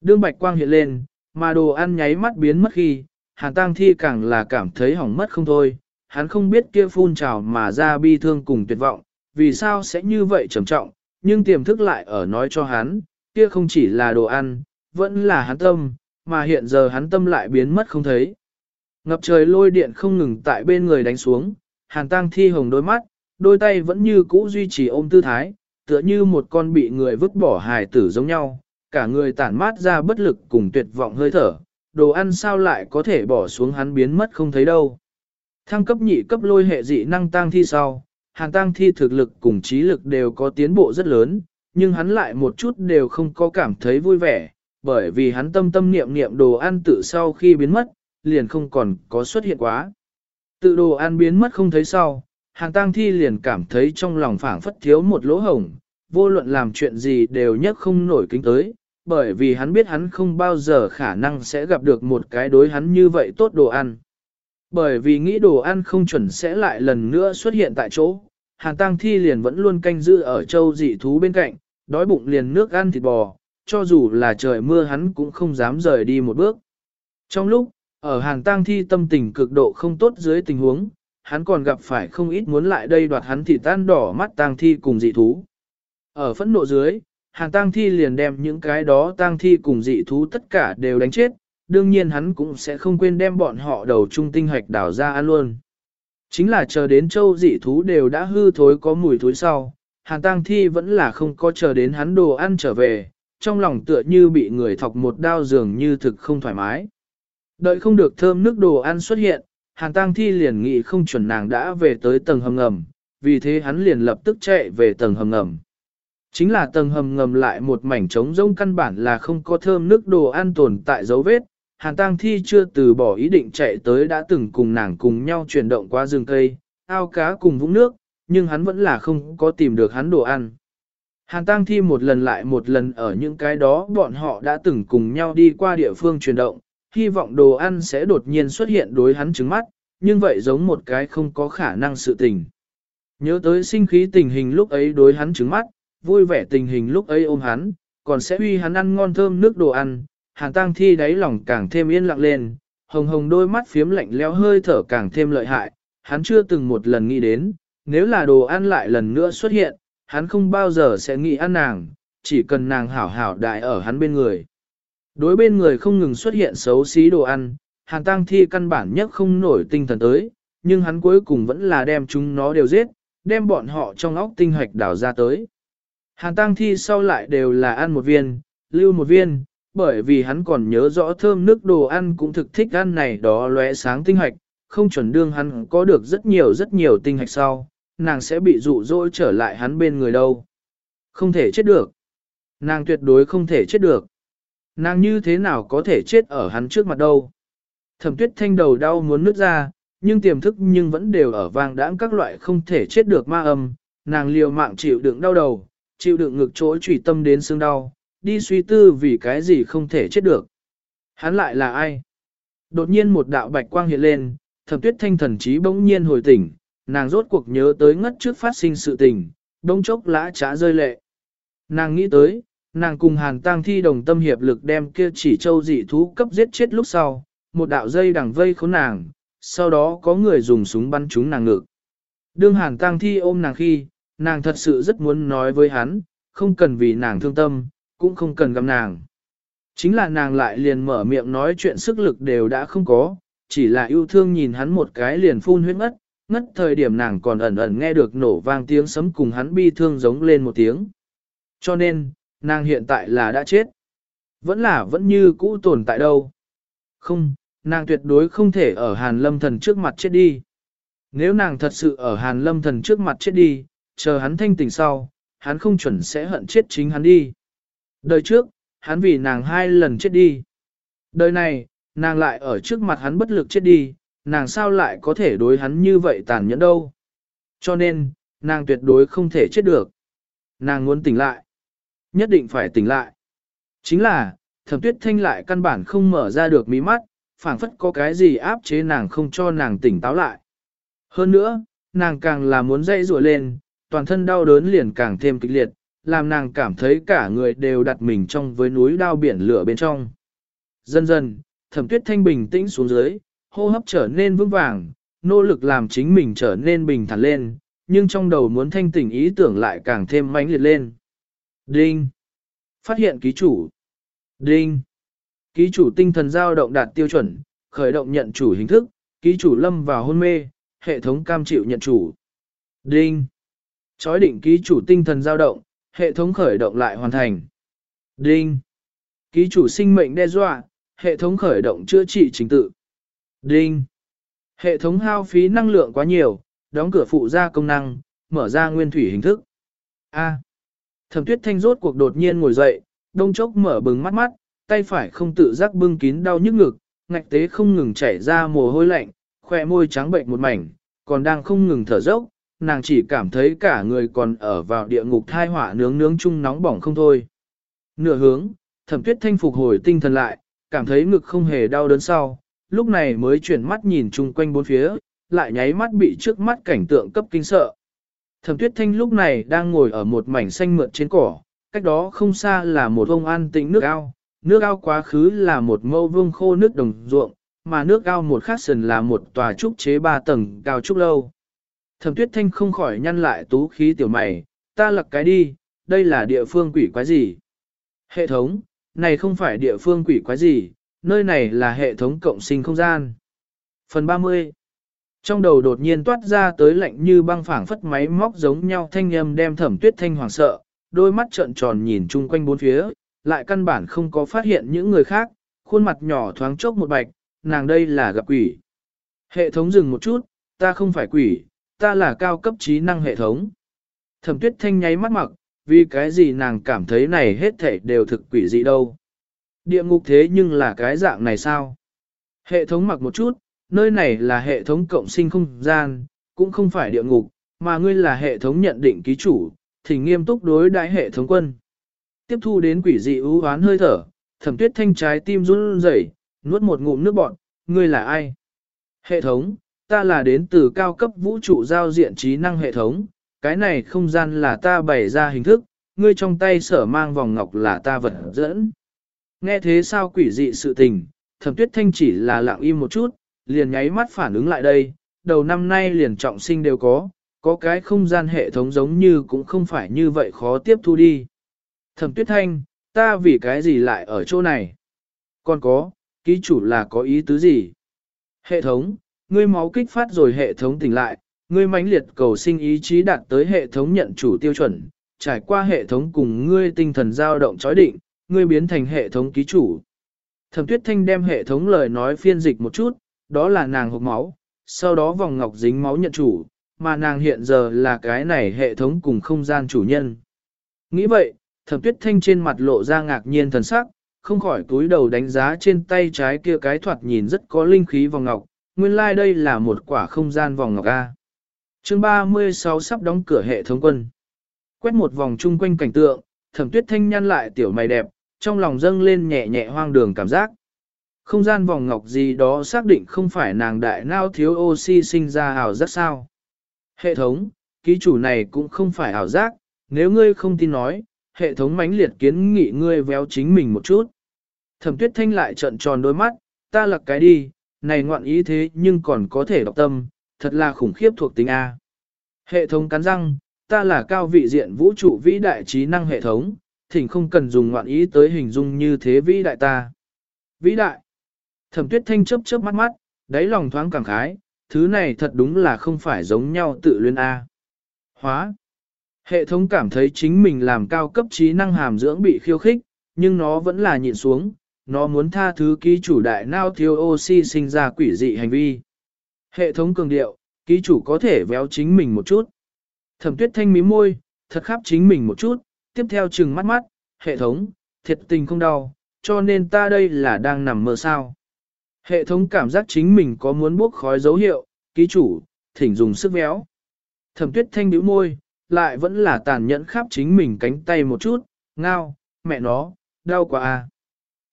Đương bạch quang hiện lên, mà đồ ăn nháy mắt biến mất khi, Hàn Tăng Thi càng là cảm thấy hỏng mất không thôi, hắn không biết kia phun trào mà ra bi thương cùng tuyệt vọng, vì sao sẽ như vậy trầm trọng, nhưng tiềm thức lại ở nói cho hắn, kia không chỉ là đồ ăn, vẫn là hắn tâm, mà hiện giờ hắn tâm lại biến mất không thấy. Ngập trời lôi điện không ngừng tại bên người đánh xuống, hàn tăng thi hồng đôi mắt, đôi tay vẫn như cũ duy trì ôm tư thái, tựa như một con bị người vứt bỏ hài tử giống nhau, cả người tản mát ra bất lực cùng tuyệt vọng hơi thở, đồ ăn sao lại có thể bỏ xuống hắn biến mất không thấy đâu. Thăng cấp nhị cấp lôi hệ dị năng tăng thi sau, hàn tăng thi thực lực cùng trí lực đều có tiến bộ rất lớn, nhưng hắn lại một chút đều không có cảm thấy vui vẻ, bởi vì hắn tâm tâm niệm niệm đồ ăn tự sau khi biến mất, liền không còn có xuất hiện quá. Tự đồ ăn biến mất không thấy sau, hàng tang thi liền cảm thấy trong lòng phảng phất thiếu một lỗ hổng, vô luận làm chuyện gì đều nhất không nổi kính tới, bởi vì hắn biết hắn không bao giờ khả năng sẽ gặp được một cái đối hắn như vậy tốt đồ ăn. Bởi vì nghĩ đồ ăn không chuẩn sẽ lại lần nữa xuất hiện tại chỗ, hàng tang thi liền vẫn luôn canh giữ ở châu dị thú bên cạnh, đói bụng liền nước ăn thịt bò, cho dù là trời mưa hắn cũng không dám rời đi một bước. Trong lúc, ở hàng tang thi tâm tình cực độ không tốt dưới tình huống, hắn còn gặp phải không ít muốn lại đây đoạt hắn thì tan đỏ mắt tang thi cùng dị thú. Ở phẫn nộ dưới, hàng tang thi liền đem những cái đó tang thi cùng dị thú tất cả đều đánh chết, đương nhiên hắn cũng sẽ không quên đem bọn họ đầu trung tinh hoạch đảo ra ăn luôn. Chính là chờ đến châu dị thú đều đã hư thối có mùi thối sau, hàng tang thi vẫn là không có chờ đến hắn đồ ăn trở về, trong lòng tựa như bị người thọc một đao dường như thực không thoải mái. Đợi không được thơm nước đồ ăn xuất hiện, Hàn Tăng Thi liền nghĩ không chuẩn nàng đã về tới tầng hầm ngầm, vì thế hắn liền lập tức chạy về tầng hầm ngầm. Chính là tầng hầm ngầm lại một mảnh trống rỗng căn bản là không có thơm nước đồ ăn tồn tại dấu vết. Hàn Tăng Thi chưa từ bỏ ý định chạy tới đã từng cùng nàng cùng nhau chuyển động qua rừng cây, ao cá cùng vũng nước, nhưng hắn vẫn là không có tìm được hắn đồ ăn. Hàn Tăng Thi một lần lại một lần ở những cái đó bọn họ đã từng cùng nhau đi qua địa phương chuyển động, hy vọng đồ ăn sẽ đột nhiên xuất hiện đối hắn trứng mắt, nhưng vậy giống một cái không có khả năng sự tình. Nhớ tới sinh khí tình hình lúc ấy đối hắn trứng mắt, vui vẻ tình hình lúc ấy ôm hắn, còn sẽ uy hắn ăn ngon thơm nước đồ ăn, Hàn Tăng Thi đáy lòng càng thêm yên lặng lên, hồng hồng đôi mắt phiếm lạnh lẽo hơi thở càng thêm lợi hại, hắn chưa từng một lần nghĩ đến, nếu là đồ ăn lại lần nữa xuất hiện, hắn không bao giờ sẽ nghĩ ăn nàng, chỉ cần nàng hảo hảo đại ở hắn bên người. Đối bên người không ngừng xuất hiện xấu xí đồ ăn, hàn tăng thi căn bản nhất không nổi tinh thần tới, nhưng hắn cuối cùng vẫn là đem chúng nó đều giết, đem bọn họ trong óc tinh hoạch đảo ra tới. Hàn tăng thi sau lại đều là ăn một viên, lưu một viên, bởi vì hắn còn nhớ rõ thơm nước đồ ăn cũng thực thích ăn này đó lóe sáng tinh hoạch, không chuẩn đương hắn có được rất nhiều rất nhiều tinh hoạch sau, nàng sẽ bị dụ dỗ trở lại hắn bên người đâu. Không thể chết được. Nàng tuyệt đối không thể chết được. Nàng như thế nào có thể chết ở hắn trước mặt đâu. Thẩm tuyết thanh đầu đau muốn nứt ra, nhưng tiềm thức nhưng vẫn đều ở vang đãng các loại không thể chết được ma âm. Nàng liều mạng chịu đựng đau đầu, chịu đựng ngực chỗ trùy tâm đến xương đau, đi suy tư vì cái gì không thể chết được. Hắn lại là ai? Đột nhiên một đạo bạch quang hiện lên, thẩm tuyết thanh thần trí bỗng nhiên hồi tỉnh, nàng rốt cuộc nhớ tới ngất trước phát sinh sự tình, đông chốc lã trá rơi lệ. Nàng nghĩ tới, nàng cùng hàn tang thi đồng tâm hiệp lực đem kia chỉ châu dị thú cấp giết chết lúc sau, một đạo dây đằng vây khốn nàng, sau đó có người dùng súng bắn trúng nàng ngực. Đương hàn tang thi ôm nàng khi, nàng thật sự rất muốn nói với hắn, không cần vì nàng thương tâm, cũng không cần gặp nàng. Chính là nàng lại liền mở miệng nói chuyện sức lực đều đã không có, chỉ là yêu thương nhìn hắn một cái liền phun huyết ngất, ngất thời điểm nàng còn ẩn ẩn nghe được nổ vang tiếng sấm cùng hắn bi thương giống lên một tiếng. Cho nên, nàng hiện tại là đã chết. Vẫn là vẫn như cũ tồn tại đâu. Không, nàng tuyệt đối không thể ở hàn lâm thần trước mặt chết đi. Nếu nàng thật sự ở hàn lâm thần trước mặt chết đi, chờ hắn thanh tỉnh sau, hắn không chuẩn sẽ hận chết chính hắn đi. Đời trước, hắn vì nàng hai lần chết đi. Đời này, nàng lại ở trước mặt hắn bất lực chết đi, nàng sao lại có thể đối hắn như vậy tàn nhẫn đâu. Cho nên, nàng tuyệt đối không thể chết được. Nàng muốn tỉnh lại. Nhất định phải tỉnh lại. Chính là, thẩm tuyết thanh lại căn bản không mở ra được mí mắt, phảng phất có cái gì áp chế nàng không cho nàng tỉnh táo lại. Hơn nữa, nàng càng là muốn dậy rủa lên, toàn thân đau đớn liền càng thêm kịch liệt, làm nàng cảm thấy cả người đều đặt mình trong với núi đao biển lửa bên trong. Dần dần, thẩm tuyết thanh bình tĩnh xuống dưới, hô hấp trở nên vững vàng, nỗ lực làm chính mình trở nên bình thản lên, nhưng trong đầu muốn thanh tỉnh ý tưởng lại càng thêm mãnh liệt lên. Đinh! Phát hiện ký chủ. Đinh! Ký chủ tinh thần dao động đạt tiêu chuẩn, khởi động nhận chủ hình thức, ký chủ lâm vào hôn mê, hệ thống cam chịu nhận chủ. Đinh! Chói định ký chủ tinh thần dao động, hệ thống khởi động lại hoàn thành. Đinh! Ký chủ sinh mệnh đe dọa, hệ thống khởi động chữa trị chính tự. Đinh! Hệ thống hao phí năng lượng quá nhiều, đóng cửa phụ ra công năng, mở ra nguyên thủy hình thức. A. Thẩm tuyết thanh rốt cuộc đột nhiên ngồi dậy, đông chốc mở bừng mắt mắt, tay phải không tự giác bưng kín đau nhức ngực, ngạch tế không ngừng chảy ra mồ hôi lạnh, khỏe môi trắng bệnh một mảnh, còn đang không ngừng thở dốc, nàng chỉ cảm thấy cả người còn ở vào địa ngục thai hỏa nướng nướng chung nóng bỏng không thôi. Nửa hướng, thẩm tuyết thanh phục hồi tinh thần lại, cảm thấy ngực không hề đau đớn sau, lúc này mới chuyển mắt nhìn chung quanh bốn phía, lại nháy mắt bị trước mắt cảnh tượng cấp kinh sợ. Thẩm tuyết thanh lúc này đang ngồi ở một mảnh xanh mượn trên cỏ, cách đó không xa là một ông an tĩnh nước ao, nước ao quá khứ là một mâu vương khô nước đồng ruộng, mà nước ao một khác sần là một tòa trúc chế ba tầng cao trúc lâu. Thẩm tuyết thanh không khỏi nhăn lại tú khí tiểu mày, ta lật cái đi, đây là địa phương quỷ quái gì? Hệ thống, này không phải địa phương quỷ quái gì, nơi này là hệ thống cộng sinh không gian. Phần 30 Trong đầu đột nhiên toát ra tới lạnh như băng phảng phất máy móc giống nhau thanh âm đem thẩm tuyết thanh hoàng sợ, đôi mắt trợn tròn nhìn chung quanh bốn phía, lại căn bản không có phát hiện những người khác, khuôn mặt nhỏ thoáng chốc một bạch, nàng đây là gặp quỷ. Hệ thống dừng một chút, ta không phải quỷ, ta là cao cấp trí năng hệ thống. Thẩm tuyết thanh nháy mắt mặc, vì cái gì nàng cảm thấy này hết thảy đều thực quỷ dị đâu. Địa ngục thế nhưng là cái dạng này sao? Hệ thống mặc một chút, nơi này là hệ thống cộng sinh không gian, cũng không phải địa ngục, mà ngươi là hệ thống nhận định ký chủ, thì nghiêm túc đối đại hệ thống quân. Tiếp thu đến quỷ dị ưu hoán hơi thở, thẩm tuyết thanh trái tim run rẩy, nuốt một ngụm nước bọt, ngươi là ai? Hệ thống, ta là đến từ cao cấp vũ trụ giao diện trí năng hệ thống, cái này không gian là ta bày ra hình thức, ngươi trong tay sở mang vòng ngọc là ta vật dẫn. Nghe thế sao quỷ dị sự tình, thẩm tuyết thanh chỉ là lặng im một chút, liền nháy mắt phản ứng lại đây, đầu năm nay liền trọng sinh đều có, có cái không gian hệ thống giống như cũng không phải như vậy khó tiếp thu đi. Thẩm tuyết thanh, ta vì cái gì lại ở chỗ này? Còn có, ký chủ là có ý tứ gì? Hệ thống, ngươi máu kích phát rồi hệ thống tỉnh lại, ngươi mãnh liệt cầu sinh ý chí đạt tới hệ thống nhận chủ tiêu chuẩn, trải qua hệ thống cùng ngươi tinh thần dao động chói định, ngươi biến thành hệ thống ký chủ. Thẩm tuyết thanh đem hệ thống lời nói phiên dịch một chút, đó là nàng hộp máu, sau đó vòng ngọc dính máu nhận chủ, mà nàng hiện giờ là cái này hệ thống cùng không gian chủ nhân. Nghĩ vậy, thẩm tuyết thanh trên mặt lộ ra ngạc nhiên thần sắc, không khỏi túi đầu đánh giá trên tay trái kia cái thoạt nhìn rất có linh khí vòng ngọc, nguyên lai like đây là một quả không gian vòng ngọc A. chương 36 sắp đóng cửa hệ thống quân. Quét một vòng chung quanh cảnh tượng, thẩm tuyết thanh nhăn lại tiểu mày đẹp, trong lòng dâng lên nhẹ nhẹ hoang đường cảm giác. Không gian vòng ngọc gì đó xác định không phải nàng đại nao thiếu oxy sinh ra ảo giác sao. Hệ thống, ký chủ này cũng không phải ảo giác, nếu ngươi không tin nói, hệ thống mãnh liệt kiến nghị ngươi véo chính mình một chút. Thẩm tuyết thanh lại trợn tròn đôi mắt, ta lặc cái đi, này ngoạn ý thế nhưng còn có thể đọc tâm, thật là khủng khiếp thuộc tính A. Hệ thống cắn răng, ta là cao vị diện vũ trụ vĩ đại trí năng hệ thống, thỉnh không cần dùng ngoạn ý tới hình dung như thế vĩ đại ta. Vĩ đại. Thẩm tuyết thanh chớp chớp mắt mắt, đáy lòng thoáng cảm khái, thứ này thật đúng là không phải giống nhau tự luyên A. Hóa. Hệ thống cảm thấy chính mình làm cao cấp trí năng hàm dưỡng bị khiêu khích, nhưng nó vẫn là nhịn xuống, nó muốn tha thứ ký chủ đại nao thiếu oxy sinh ra quỷ dị hành vi. Hệ thống cường điệu, ký chủ có thể véo chính mình một chút. Thẩm tuyết thanh mí môi, thật khắp chính mình một chút, tiếp theo chừng mắt mắt, hệ thống, thiệt tình không đau, cho nên ta đây là đang nằm mơ sao. Hệ thống cảm giác chính mình có muốn bốc khói dấu hiệu, ký chủ, thỉnh dùng sức véo. Thẩm tuyết thanh bĩu môi, lại vẫn là tàn nhẫn khắp chính mình cánh tay một chút, ngao, mẹ nó, đau quá à.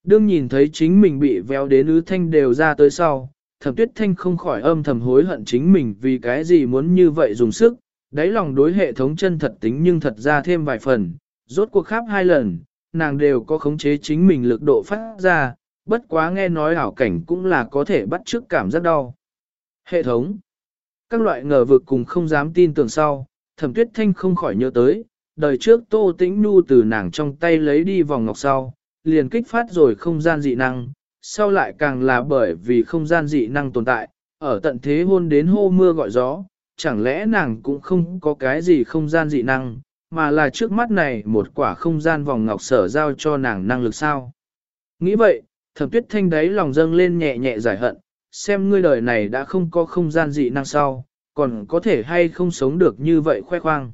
Đương nhìn thấy chính mình bị véo đến ứ thanh đều ra tới sau, thẩm tuyết thanh không khỏi âm thầm hối hận chính mình vì cái gì muốn như vậy dùng sức, đáy lòng đối hệ thống chân thật tính nhưng thật ra thêm vài phần, rốt cuộc khắp hai lần, nàng đều có khống chế chính mình lực độ phát ra, bất quá nghe nói ảo cảnh cũng là có thể bắt chước cảm giác đau. Hệ thống Các loại ngờ vực cùng không dám tin tưởng sau, thẩm tuyết thanh không khỏi nhớ tới, đời trước tô tĩnh nu từ nàng trong tay lấy đi vòng ngọc sau, liền kích phát rồi không gian dị năng, sau lại càng là bởi vì không gian dị năng tồn tại, ở tận thế hôn đến hô mưa gọi gió, chẳng lẽ nàng cũng không có cái gì không gian dị năng, mà là trước mắt này một quả không gian vòng ngọc sở giao cho nàng năng lực sao. Nghĩ vậy, thẩm tuyết thanh đáy lòng dâng lên nhẹ nhẹ giải hận, xem ngươi đời này đã không có không gian dị năng sau, còn có thể hay không sống được như vậy khoe khoang.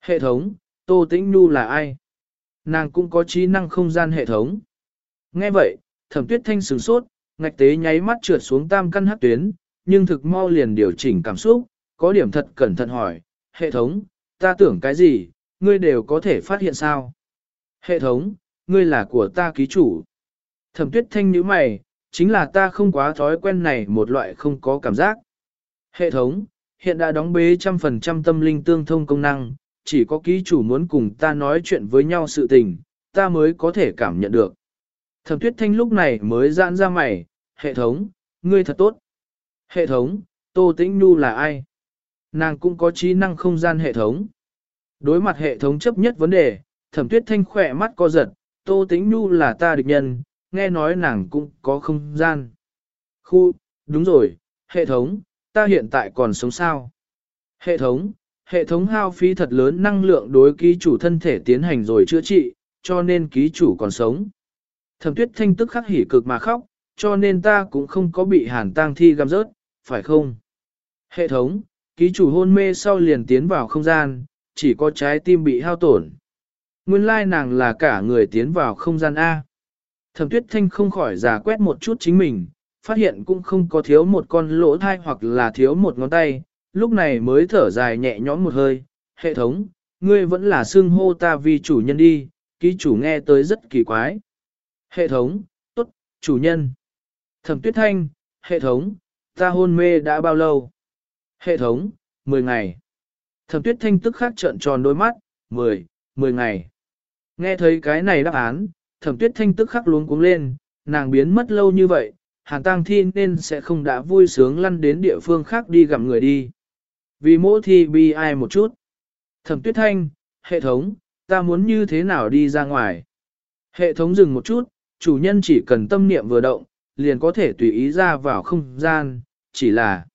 Hệ thống, Tô Tĩnh Nhu là ai? Nàng cũng có trí năng không gian hệ thống. Nghe vậy, thẩm tuyết thanh sửng sốt, ngạch tế nháy mắt trượt xuống tam căn hắc tuyến, nhưng thực mau liền điều chỉnh cảm xúc, có điểm thật cẩn thận hỏi, hệ thống, ta tưởng cái gì, ngươi đều có thể phát hiện sao? Hệ thống, ngươi là của ta ký chủ. Thẩm tuyết thanh nhíu mày, chính là ta không quá thói quen này một loại không có cảm giác. Hệ thống, hiện đã đóng bế trăm phần trăm tâm linh tương thông công năng, chỉ có ký chủ muốn cùng ta nói chuyện với nhau sự tình, ta mới có thể cảm nhận được. Thẩm tuyết thanh lúc này mới giãn ra mày, hệ thống, ngươi thật tốt. Hệ thống, Tô Tĩnh Nhu là ai? Nàng cũng có trí năng không gian hệ thống. Đối mặt hệ thống chấp nhất vấn đề, thẩm tuyết thanh khỏe mắt co giật, Tô tính Nhu là ta địch nhân, nghe nói nàng cũng có không gian. Khu, đúng rồi, hệ thống, ta hiện tại còn sống sao? Hệ thống, hệ thống hao phí thật lớn năng lượng đối ký chủ thân thể tiến hành rồi chữa trị, cho nên ký chủ còn sống. Thẩm tuyết thanh tức khắc hỉ cực mà khóc, cho nên ta cũng không có bị hàn tang thi găm rớt, phải không? Hệ thống, ký chủ hôn mê sau liền tiến vào không gian, chỉ có trái tim bị hao tổn. Nguyên lai nàng là cả người tiến vào không gian A. Thẩm tuyết thanh không khỏi giả quét một chút chính mình, phát hiện cũng không có thiếu một con lỗ thai hoặc là thiếu một ngón tay, lúc này mới thở dài nhẹ nhõm một hơi. Hệ thống, ngươi vẫn là xưng hô ta vì chủ nhân đi, ký chủ nghe tới rất kỳ quái. Hệ thống, tốt, chủ nhân. Thẩm tuyết thanh, hệ thống, ta hôn mê đã bao lâu? Hệ thống, 10 ngày. Thẩm tuyết thanh tức khắc trợn tròn đôi mắt, 10, 10 ngày. Nghe thấy cái này đáp án, thẩm tuyết thanh tức khắc luống cuống lên, nàng biến mất lâu như vậy, hàn tang thi nên sẽ không đã vui sướng lăn đến địa phương khác đi gặp người đi. Vì mỗi thi bi ai một chút. Thẩm tuyết thanh, hệ thống, ta muốn như thế nào đi ra ngoài. Hệ thống dừng một chút, chủ nhân chỉ cần tâm niệm vừa động, liền có thể tùy ý ra vào không gian, chỉ là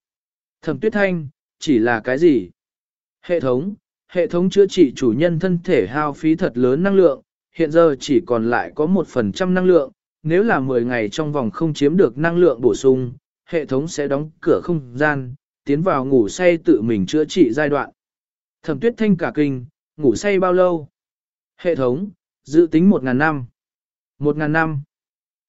thẩm tuyết thanh, chỉ là cái gì? Hệ thống, hệ thống chữa trị chủ nhân thân thể hao phí thật lớn năng lượng, hiện giờ chỉ còn lại có 1% năng lượng, nếu là 10 ngày trong vòng không chiếm được năng lượng bổ sung, hệ thống sẽ đóng cửa không gian, tiến vào ngủ say tự mình chữa trị giai đoạn. Thẩm tuyết thanh cả kinh, ngủ say bao lâu? Hệ thống, dự tính 1.000 năm. 1.000 năm.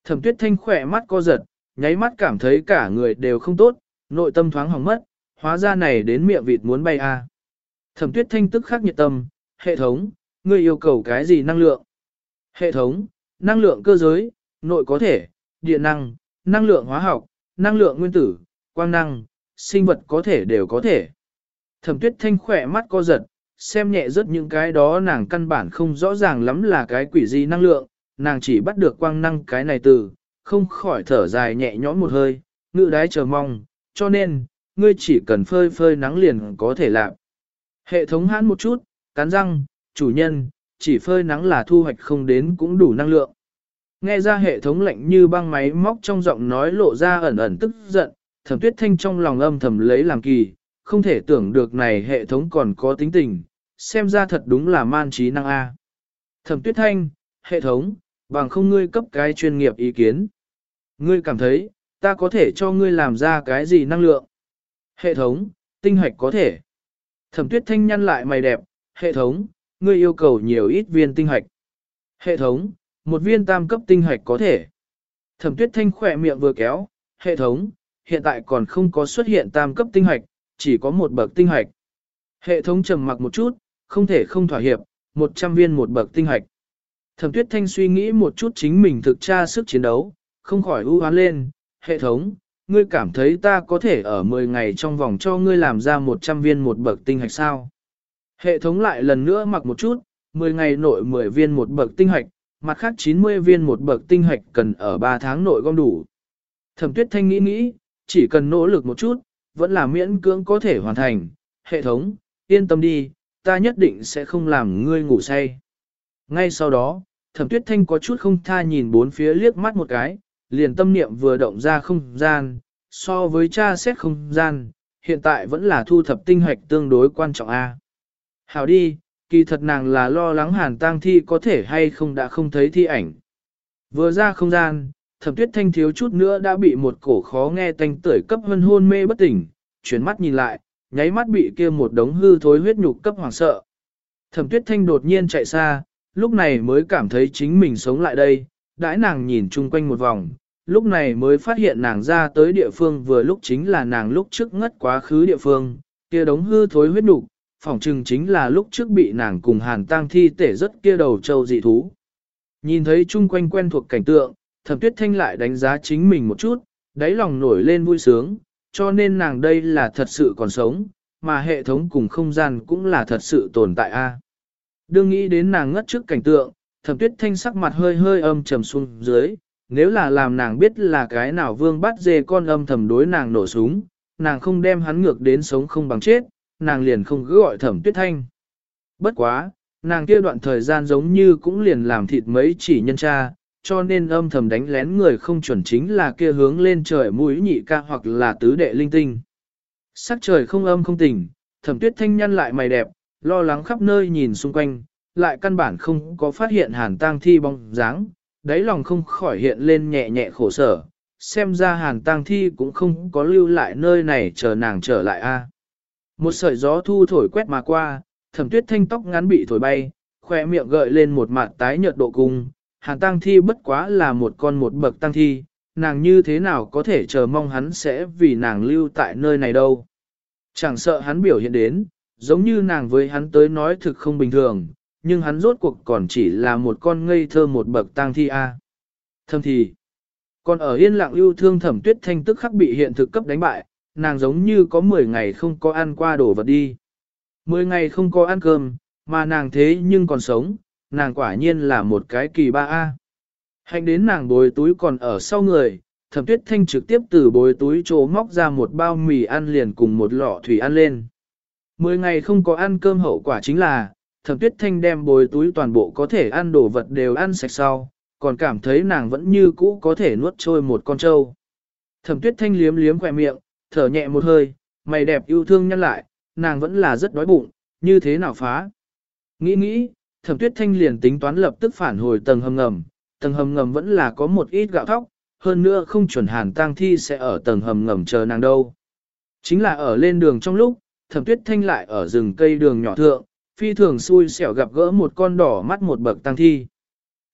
Thẩm tuyết thanh khỏe mắt co giật, nháy mắt cảm thấy cả người đều không tốt, nội tâm thoáng hỏng mất, hóa ra này đến miệng vịt muốn bay a. À. Thẩm tuyết thanh tức khắc nhiệt tâm, hệ thống, ngươi yêu cầu cái gì năng lượng? Hệ thống, năng lượng cơ giới, nội có thể, điện năng, năng lượng hóa học, năng lượng nguyên tử, quang năng, sinh vật có thể đều có thể. Thẩm tuyết thanh khỏe mắt co giật, xem nhẹ rất những cái đó nàng căn bản không rõ ràng lắm là cái quỷ gì năng lượng, nàng chỉ bắt được quang năng cái này từ, không khỏi thở dài nhẹ nhõm một hơi, ngự đái chờ mong, cho nên, ngươi chỉ cần phơi phơi nắng liền có thể làm. Hệ thống hãn một chút, cắn răng, chủ nhân, chỉ phơi nắng là thu hoạch không đến cũng đủ năng lượng. Nghe ra hệ thống lạnh như băng máy móc trong giọng nói lộ ra ẩn ẩn tức giận, thẩm tuyết thanh trong lòng âm thầm lấy làm kỳ, không thể tưởng được này hệ thống còn có tính tình, xem ra thật đúng là man trí năng A. Thẩm tuyết thanh, hệ thống, bằng không ngươi cấp cái chuyên nghiệp ý kiến. Ngươi cảm thấy, ta có thể cho ngươi làm ra cái gì năng lượng? Hệ thống, tinh hoạch có thể. Thẩm tuyết thanh nhăn lại mày đẹp, hệ thống, ngươi yêu cầu nhiều ít viên tinh hạch, Hệ thống, một viên tam cấp tinh hạch có thể. Thẩm tuyết thanh khỏe miệng vừa kéo, hệ thống, hiện tại còn không có xuất hiện tam cấp tinh hạch, chỉ có một bậc tinh hạch, Hệ thống trầm mặc một chút, không thể không thỏa hiệp, 100 viên một bậc tinh hạch. Thẩm tuyết thanh suy nghĩ một chút chính mình thực tra sức chiến đấu, không khỏi ưu hoán lên, hệ thống, ngươi cảm thấy ta có thể ở 10 ngày trong vòng cho ngươi làm ra 100 viên một bậc tinh hạch sao? Hệ thống lại lần nữa mặc một chút, 10 ngày nội 10 viên một bậc tinh hạch, mặt khác 90 viên một bậc tinh hạch cần ở 3 tháng nội gom đủ. Thẩm tuyết thanh nghĩ nghĩ, chỉ cần nỗ lực một chút, vẫn là miễn cưỡng có thể hoàn thành. Hệ thống, yên tâm đi, ta nhất định sẽ không làm ngươi ngủ say. Ngay sau đó, thẩm tuyết thanh có chút không tha nhìn bốn phía liếc mắt một cái, liền tâm niệm vừa động ra không gian, so với cha xét không gian, hiện tại vẫn là thu thập tinh hoạch tương đối quan trọng a. Hảo đi, kỳ thật nàng là lo lắng hàn tang thi có thể hay không đã không thấy thi ảnh. Vừa ra không gian, thẩm tuyết thanh thiếu chút nữa đã bị một cổ khó nghe tanh tưởi cấp hân hôn mê bất tỉnh, chuyển mắt nhìn lại, nháy mắt bị kia một đống hư thối huyết nhục cấp hoảng sợ. Thẩm tuyết thanh đột nhiên chạy xa, lúc này mới cảm thấy chính mình sống lại đây, đãi nàng nhìn chung quanh một vòng, lúc này mới phát hiện nàng ra tới địa phương vừa lúc chính là nàng lúc trước ngất quá khứ địa phương, kia đống hư thối huyết nục, phỏng chừng chính là lúc trước bị nàng cùng hàn tang thi tể rất kia đầu châu dị thú. Nhìn thấy chung quanh quen thuộc cảnh tượng, thẩm tuyết thanh lại đánh giá chính mình một chút, đáy lòng nổi lên vui sướng, cho nên nàng đây là thật sự còn sống, mà hệ thống cùng không gian cũng là thật sự tồn tại a. Đương nghĩ đến nàng ngất trước cảnh tượng, thẩm tuyết thanh sắc mặt hơi hơi âm trầm xuống dưới, nếu là làm nàng biết là cái nào vương bắt dê con âm thầm đối nàng nổ súng, nàng không đem hắn ngược đến sống không bằng chết, nàng liền không cứ gọi thẩm tuyết thanh. Bất quá, nàng kia đoạn thời gian giống như cũng liền làm thịt mấy chỉ nhân cha, cho nên âm thầm đánh lén người không chuẩn chính là kia hướng lên trời mũi nhị ca hoặc là tứ đệ linh tinh. Sắc trời không âm không tỉnh, thẩm tuyết thanh nhăn lại mày đẹp, lo lắng khắp nơi nhìn xung quanh, lại căn bản không có phát hiện hàn tang thi bóng dáng, đáy lòng không khỏi hiện lên nhẹ nhẹ khổ sở, xem ra hàn tang thi cũng không có lưu lại nơi này chờ nàng trở lại a. Một sợi gió thu thổi quét mà qua, thẩm tuyết thanh tóc ngắn bị thổi bay, khoe miệng gợi lên một mặt tái nhợt độ cung, hàn tang thi bất quá là một con một bậc tăng thi, nàng như thế nào có thể chờ mong hắn sẽ vì nàng lưu tại nơi này đâu. Chẳng sợ hắn biểu hiện đến, giống như nàng với hắn tới nói thực không bình thường, nhưng hắn rốt cuộc còn chỉ là một con ngây thơ một bậc tang thi a. Thâm thì, còn ở yên lặng yêu thương thẩm tuyết thanh tức khắc bị hiện thực cấp đánh bại, nàng giống như có 10 ngày không có ăn qua đồ vật đi. 10 ngày không có ăn cơm, mà nàng thế nhưng còn sống, nàng quả nhiên là một cái kỳ ba A. Hạnh đến nàng bồi túi còn ở sau người, thẩm tuyết thanh trực tiếp từ bồi túi chỗ móc ra một bao mì ăn liền cùng một lọ thủy ăn lên. Mười ngày không có ăn cơm hậu quả chính là, thẩm tuyết thanh đem bồi túi toàn bộ có thể ăn đồ vật đều ăn sạch sau, còn cảm thấy nàng vẫn như cũ có thể nuốt trôi một con trâu. Thẩm tuyết thanh liếm liếm khỏe miệng, thở nhẹ một hơi, mày đẹp yêu thương nhăn lại, nàng vẫn là rất đói bụng, như thế nào phá. Nghĩ nghĩ, thẩm tuyết thanh liền tính toán lập tức phản hồi tầng hầm ngầm, tầng hầm ngầm vẫn là có một ít gạo thóc, hơn nữa không chuẩn hàn tang thi sẽ ở tầng hầm ngầm chờ nàng đâu. Chính là ở lên đường trong lúc, thẩm tuyết thanh lại ở rừng cây đường nhỏ thượng, phi thường xui xẻo gặp gỡ một con đỏ mắt một bậc tăng thi.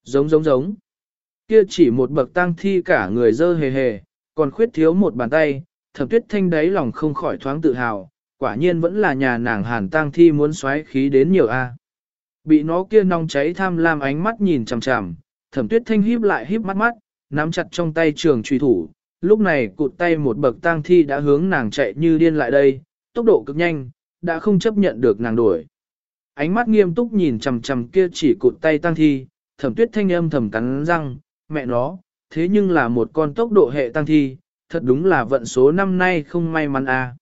Giống giống giống. Kia chỉ một bậc tăng thi cả người dơ hề hề, còn khuyết thiếu một bàn tay, thẩm tuyết thanh đáy lòng không khỏi thoáng tự hào, quả nhiên vẫn là nhà nàng hàn tăng thi muốn xoáy khí đến nhiều a. Bị nó kia nong cháy tham lam ánh mắt nhìn chằm chằm, thẩm tuyết thanh híp lại híp mắt mắt, nắm chặt trong tay trường truy thủ, lúc này cụt tay một bậc tang thi đã hướng nàng chạy như điên lại đây, tốc độ cực nhanh, đã không chấp nhận được nàng đuổi. Ánh mắt nghiêm túc nhìn chằm chằm kia chỉ cụt tay tăng thi, thẩm tuyết thanh âm thầm cắn răng, mẹ nó, thế nhưng là một con tốc độ hệ tăng thi, thật đúng là vận số năm nay không may mắn à.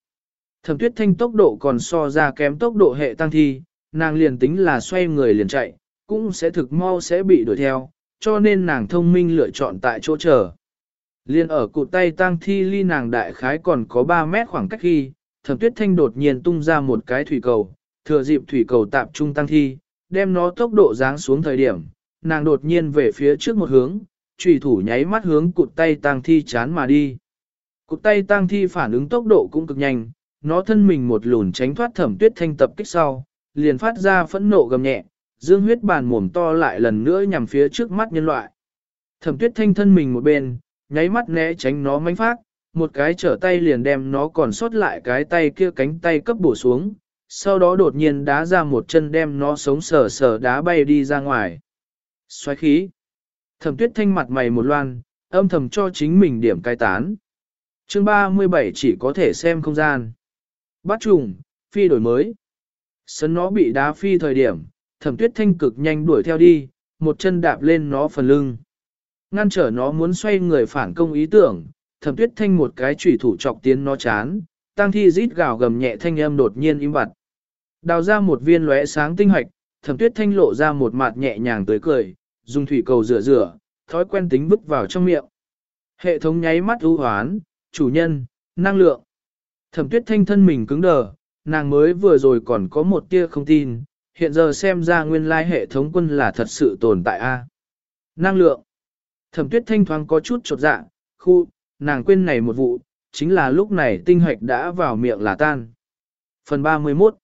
Thẩm tuyết thanh tốc độ còn so ra kém tốc độ hệ tăng thi, nàng liền tính là xoay người liền chạy, cũng sẽ thực mau sẽ bị đuổi theo, cho nên nàng thông minh lựa chọn tại chỗ chờ. Liên ở cụt tay tăng thi ly nàng đại khái còn có 3 mét khoảng cách khi, thẩm tuyết thanh đột nhiên tung ra một cái thủy cầu, thừa dịp thủy cầu tạp trung tăng thi, đem nó tốc độ giáng xuống thời điểm, nàng đột nhiên về phía trước một hướng, trùy thủ nháy mắt hướng cụt tay tăng thi chán mà đi. Cụt tay tăng thi phản ứng tốc độ cũng cực nhanh, nó thân mình một lùn tránh thoát thẩm tuyết thanh tập kích sau, liền phát ra phẫn nộ gầm nhẹ, dương huyết bàn mồm to lại lần nữa nhằm phía trước mắt nhân loại. Thẩm tuyết thanh thân mình một bên, nháy mắt né tránh nó mánh phát, một cái trở tay liền đem nó còn sót lại cái tay kia cánh tay cấp bổ xuống, sau đó đột nhiên đá ra một chân đem nó sống sờ sờ đá bay đi ra ngoài. Xoáy khí. Thẩm tuyết thanh mặt mày một loan, âm thầm cho chính mình điểm cai tán. Chương 37 chỉ có thể xem không gian. Bắt trùng, phi đổi mới. Sấn nó bị đá phi thời điểm, thẩm tuyết thanh cực nhanh đuổi theo đi, một chân đạp lên nó phần lưng. Ngăn trở nó muốn xoay người phản công ý tưởng, thẩm tuyết thanh một cái chủy thủ chọc tiến nó chán, Tang thi rít gào gầm nhẹ thanh âm đột nhiên im bặt. Đào ra một viên lóe sáng tinh hoạch, thẩm tuyết thanh lộ ra một mặt nhẹ nhàng tới cười, dùng thủy cầu rửa rửa, thói quen tính vứt vào trong miệng. Hệ thống nháy mắt ưu hoán, chủ nhân, năng lượng. Thẩm tuyết thanh thân mình cứng đờ, nàng mới vừa rồi còn có một tia không tin, hiện giờ xem ra nguyên lai hệ thống quân là thật sự tồn tại a. Năng lượng. Thẩm tuyết thanh thoáng có chút chột dạ, khu, nàng quên này một vụ, chính là lúc này tinh hoạch đã vào miệng là tan. Phần 31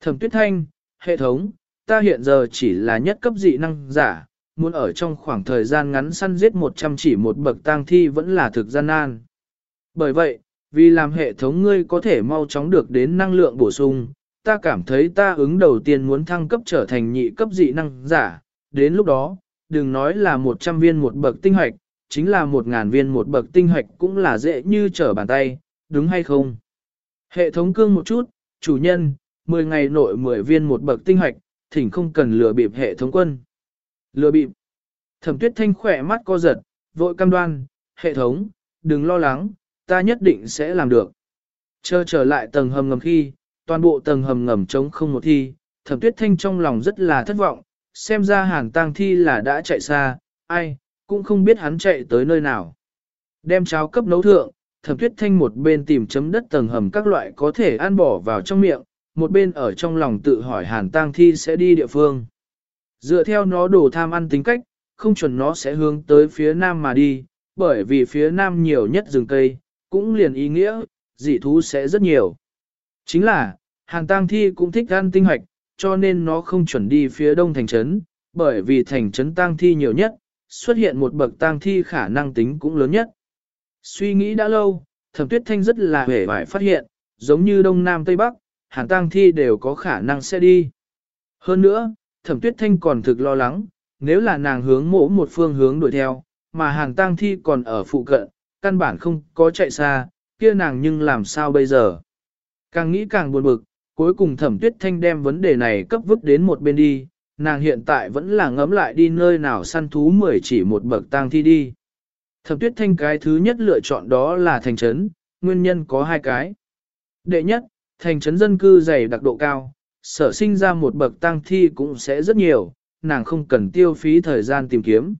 Thẩm tuyết thanh, hệ thống, ta hiện giờ chỉ là nhất cấp dị năng giả, muốn ở trong khoảng thời gian ngắn săn giết 100 chỉ một bậc tang thi vẫn là thực gian nan. Bởi vậy, vì làm hệ thống ngươi có thể mau chóng được đến năng lượng bổ sung, ta cảm thấy ta ứng đầu tiên muốn thăng cấp trở thành nhị cấp dị năng giả, đến lúc đó, đừng nói là 100 viên một bậc tinh hoạch, chính là một ngàn viên một bậc tinh hoạch cũng là dễ như trở bàn tay, đúng hay không? Hệ thống cương một chút, chủ nhân, 10 ngày nội 10 viên một bậc tinh hoạch, thỉnh không cần lừa bịp hệ thống quân. Lừa bịp. Thẩm tuyết thanh khỏe mắt co giật, vội cam đoan, hệ thống, đừng lo lắng, ta nhất định sẽ làm được. Chờ trở lại tầng hầm ngầm khi, toàn bộ tầng hầm ngầm trống không một thi, thẩm tuyết thanh trong lòng rất là thất vọng, xem ra hàng tang thi là đã chạy xa, ai, cũng không biết hắn chạy tới nơi nào. Đem cháo cấp nấu thượng, thẩm tuyết thanh một bên tìm chấm đất tầng hầm các loại có thể ăn bỏ vào trong miệng, một bên ở trong lòng tự hỏi hàn tang thi sẽ đi địa phương. Dựa theo nó đổ tham ăn tính cách, không chuẩn nó sẽ hướng tới phía nam mà đi, bởi vì phía nam nhiều nhất rừng cây, cũng liền ý nghĩa, dị thú sẽ rất nhiều. Chính là, hàn tang thi cũng thích ăn tinh hoạch, cho nên nó không chuẩn đi phía đông thành trấn, bởi vì thành trấn tang thi nhiều nhất, xuất hiện một bậc tang thi khả năng tính cũng lớn nhất. Suy nghĩ đã lâu, thẩm tuyết thanh rất là hề vải phát hiện, giống như đông nam tây bắc, hàn tang thi đều có khả năng sẽ đi. Hơn nữa, thẩm tuyết thanh còn thực lo lắng, nếu là nàng hướng mỗ một phương hướng đuổi theo, mà hàn tang thi còn ở phụ cận, căn bản không có chạy xa, kia nàng nhưng làm sao bây giờ. Càng nghĩ càng buồn bực, cuối cùng thẩm tuyết thanh đem vấn đề này cấp vứt đến một bên đi, nàng hiện tại vẫn là ngấm lại đi nơi nào săn thú mười chỉ một bậc tang thi đi. Thẩm tuyết thanh cái thứ nhất lựa chọn đó là thành trấn, nguyên nhân có hai cái. Đệ nhất, thành trấn dân cư dày đặc độ cao, sở sinh ra một bậc tang thi cũng sẽ rất nhiều, nàng không cần tiêu phí thời gian tìm kiếm.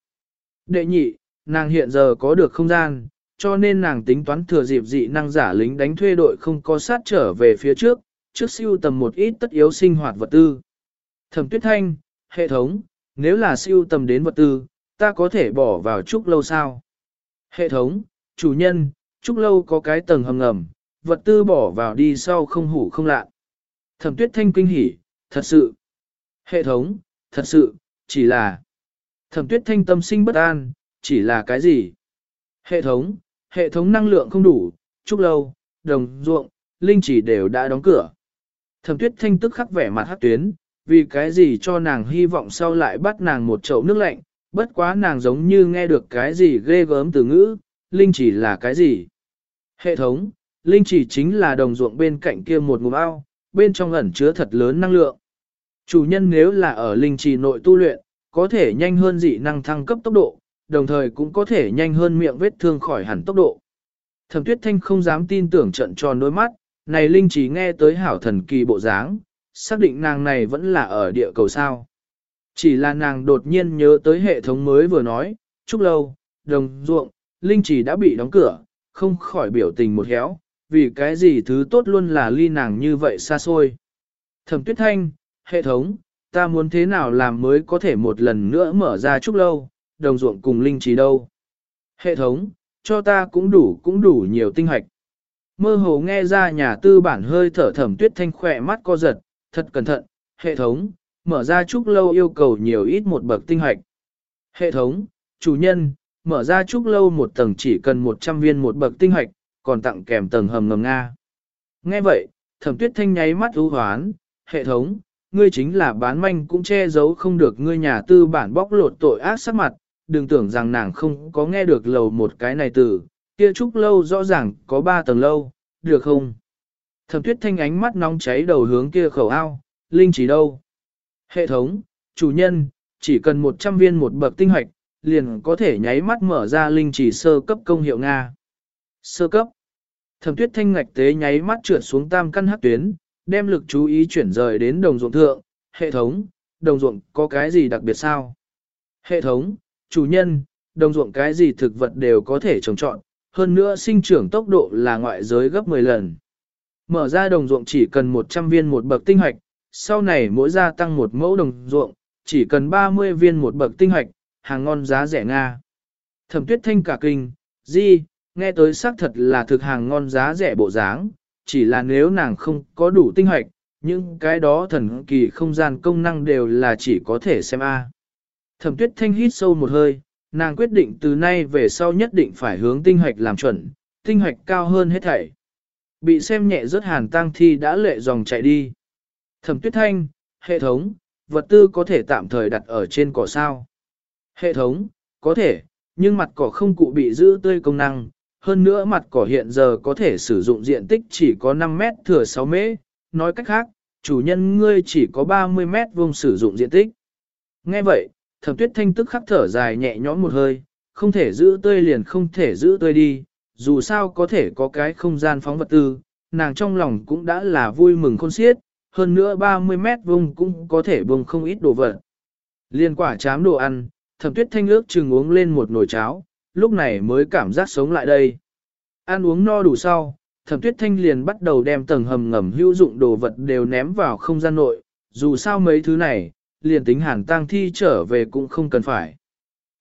Đệ nhị, nàng hiện giờ có được không gian, cho nên nàng tính toán thừa dịp dị năng giả lính đánh thuê đội không có sát trở về phía trước, trước siêu tầm một ít tất yếu sinh hoạt vật tư. Thẩm tuyết thanh, hệ thống, nếu là siêu tầm đến vật tư, ta có thể bỏ vào trúc lâu sao? Hệ thống, chủ nhân, trúc lâu có cái tầng hầm ngầm, vật tư bỏ vào đi sau không hủ không lạ. Thẩm tuyết thanh kinh hỉ, thật sự. Hệ thống, thật sự, chỉ là. Thẩm tuyết thanh tâm sinh bất an, chỉ là cái gì? Hệ thống, hệ thống năng lượng không đủ, trúc lâu, đồng ruộng, linh chỉ đều đã đóng cửa. Thẩm tuyết thanh tức khắc vẻ mặt hát tuyến, vì cái gì cho nàng hy vọng sau lại bắt nàng một chậu nước lạnh, bất quá nàng giống như nghe được cái gì ghê gớm từ ngữ, linh chỉ là cái gì. Hệ thống, linh chỉ chính là đồng ruộng bên cạnh kia một ngụm ao, bên trong ẩn chứa thật lớn năng lượng. Chủ nhân nếu là ở linh trì nội tu luyện, có thể nhanh hơn dị năng thăng cấp tốc độ, đồng thời cũng có thể nhanh hơn miệng vết thương khỏi hẳn tốc độ. Thẩm tuyết thanh không dám tin tưởng trận tròn đôi mắt, này linh chỉ nghe tới hảo thần kỳ bộ dáng, xác định nàng này vẫn là ở địa cầu sao. Chỉ là nàng đột nhiên nhớ tới hệ thống mới vừa nói, chúc lâu, đồng ruộng, linh chỉ đã bị đóng cửa, không khỏi biểu tình một héo, vì cái gì thứ tốt luôn là ly nàng như vậy xa xôi. Thẩm tuyết thanh, hệ thống, ta muốn thế nào làm mới có thể một lần nữa mở ra chúc lâu, đồng ruộng cùng linh trí đâu. Hệ thống, cho ta cũng đủ cũng đủ nhiều tinh hoạch. Mơ hồ nghe ra nhà tư bản hơi thở thẩm tuyết thanh khỏe mắt co giật, thật cẩn thận, hệ thống, mở ra trúc lâu yêu cầu nhiều ít một bậc tinh hạch. Hệ thống, chủ nhân, mở ra trúc lâu một tầng chỉ cần 100 viên một bậc tinh hạch, còn tặng kèm tầng hầm ngầm Nga. Nghe vậy, thẩm tuyết thanh nháy mắt ưu hoán, hệ thống, ngươi chính là bán manh cũng che giấu không được ngươi nhà tư bản bóc lột tội ác sắc mặt, đừng tưởng rằng nàng không có nghe được lầu một cái này từ, kia trúc lâu rõ ràng có ba tầng lâu, được không? Thẩm tuyết thanh ánh mắt nóng cháy đầu hướng kia khẩu ao, linh chỉ đâu? Hệ thống, chủ nhân, chỉ cần 100 viên một bậc tinh hoạch, liền có thể nháy mắt mở ra linh chỉ sơ cấp công hiệu Nga. Sơ cấp. Thẩm tuyết thanh ngạch tế nháy mắt trượt xuống tam căn hắc tuyến, đem lực chú ý chuyển rời đến đồng ruộng thượng. Hệ thống, đồng ruộng có cái gì đặc biệt sao? Hệ thống, chủ nhân, đồng ruộng cái gì thực vật đều có thể trồng trọn, hơn nữa sinh trưởng tốc độ là ngoại giới gấp 10 lần. Mở ra đồng ruộng chỉ cần 100 viên một bậc tinh hoạch, sau này mỗi gia tăng một mẫu đồng ruộng, chỉ cần 30 viên một bậc tinh hoạch, hàng ngon giá rẻ Nga. Thẩm tuyết thanh cả kinh, di, nghe tới xác thật là thực hàng ngon giá rẻ bộ dáng, chỉ là nếu nàng không có đủ tinh hoạch, những cái đó thần kỳ không gian công năng đều là chỉ có thể xem A. Thẩm tuyết thanh hít sâu một hơi, nàng quyết định từ nay về sau nhất định phải hướng tinh hoạch làm chuẩn, tinh hoạch cao hơn hết thảy. Bị xem nhẹ rất hàn tang thi đã lệ dòng chạy đi. Thẩm tuyết thanh, hệ thống, vật tư có thể tạm thời đặt ở trên cỏ sao. Hệ thống, có thể, nhưng mặt cỏ không cụ bị giữ tươi công năng, hơn nữa mặt cỏ hiện giờ có thể sử dụng diện tích chỉ có 5 mét thừa 6 mễ, nói cách khác, chủ nhân ngươi chỉ có 30 mét vuông sử dụng diện tích. Nghe vậy, thẩm tuyết thanh tức khắc thở dài nhẹ nhõm một hơi, không thể giữ tươi liền không thể giữ tươi đi, dù sao có thể có cái không gian phóng vật tư, nàng trong lòng cũng đã là vui mừng khôn xiết, hơn nữa 30 mét vuông cũng có thể buông không ít đồ vật. Liên quả chám đồ ăn, thẩm tuyết thanh ước chừng uống lên một nồi cháo, lúc này mới cảm giác sống lại đây. Ăn uống no đủ sau, thẩm tuyết thanh liền bắt đầu đem tầng hầm ngầm hữu dụng đồ vật đều ném vào không gian nội, dù sao mấy thứ này, liền tính hàn tang thi trở về cũng không cần phải.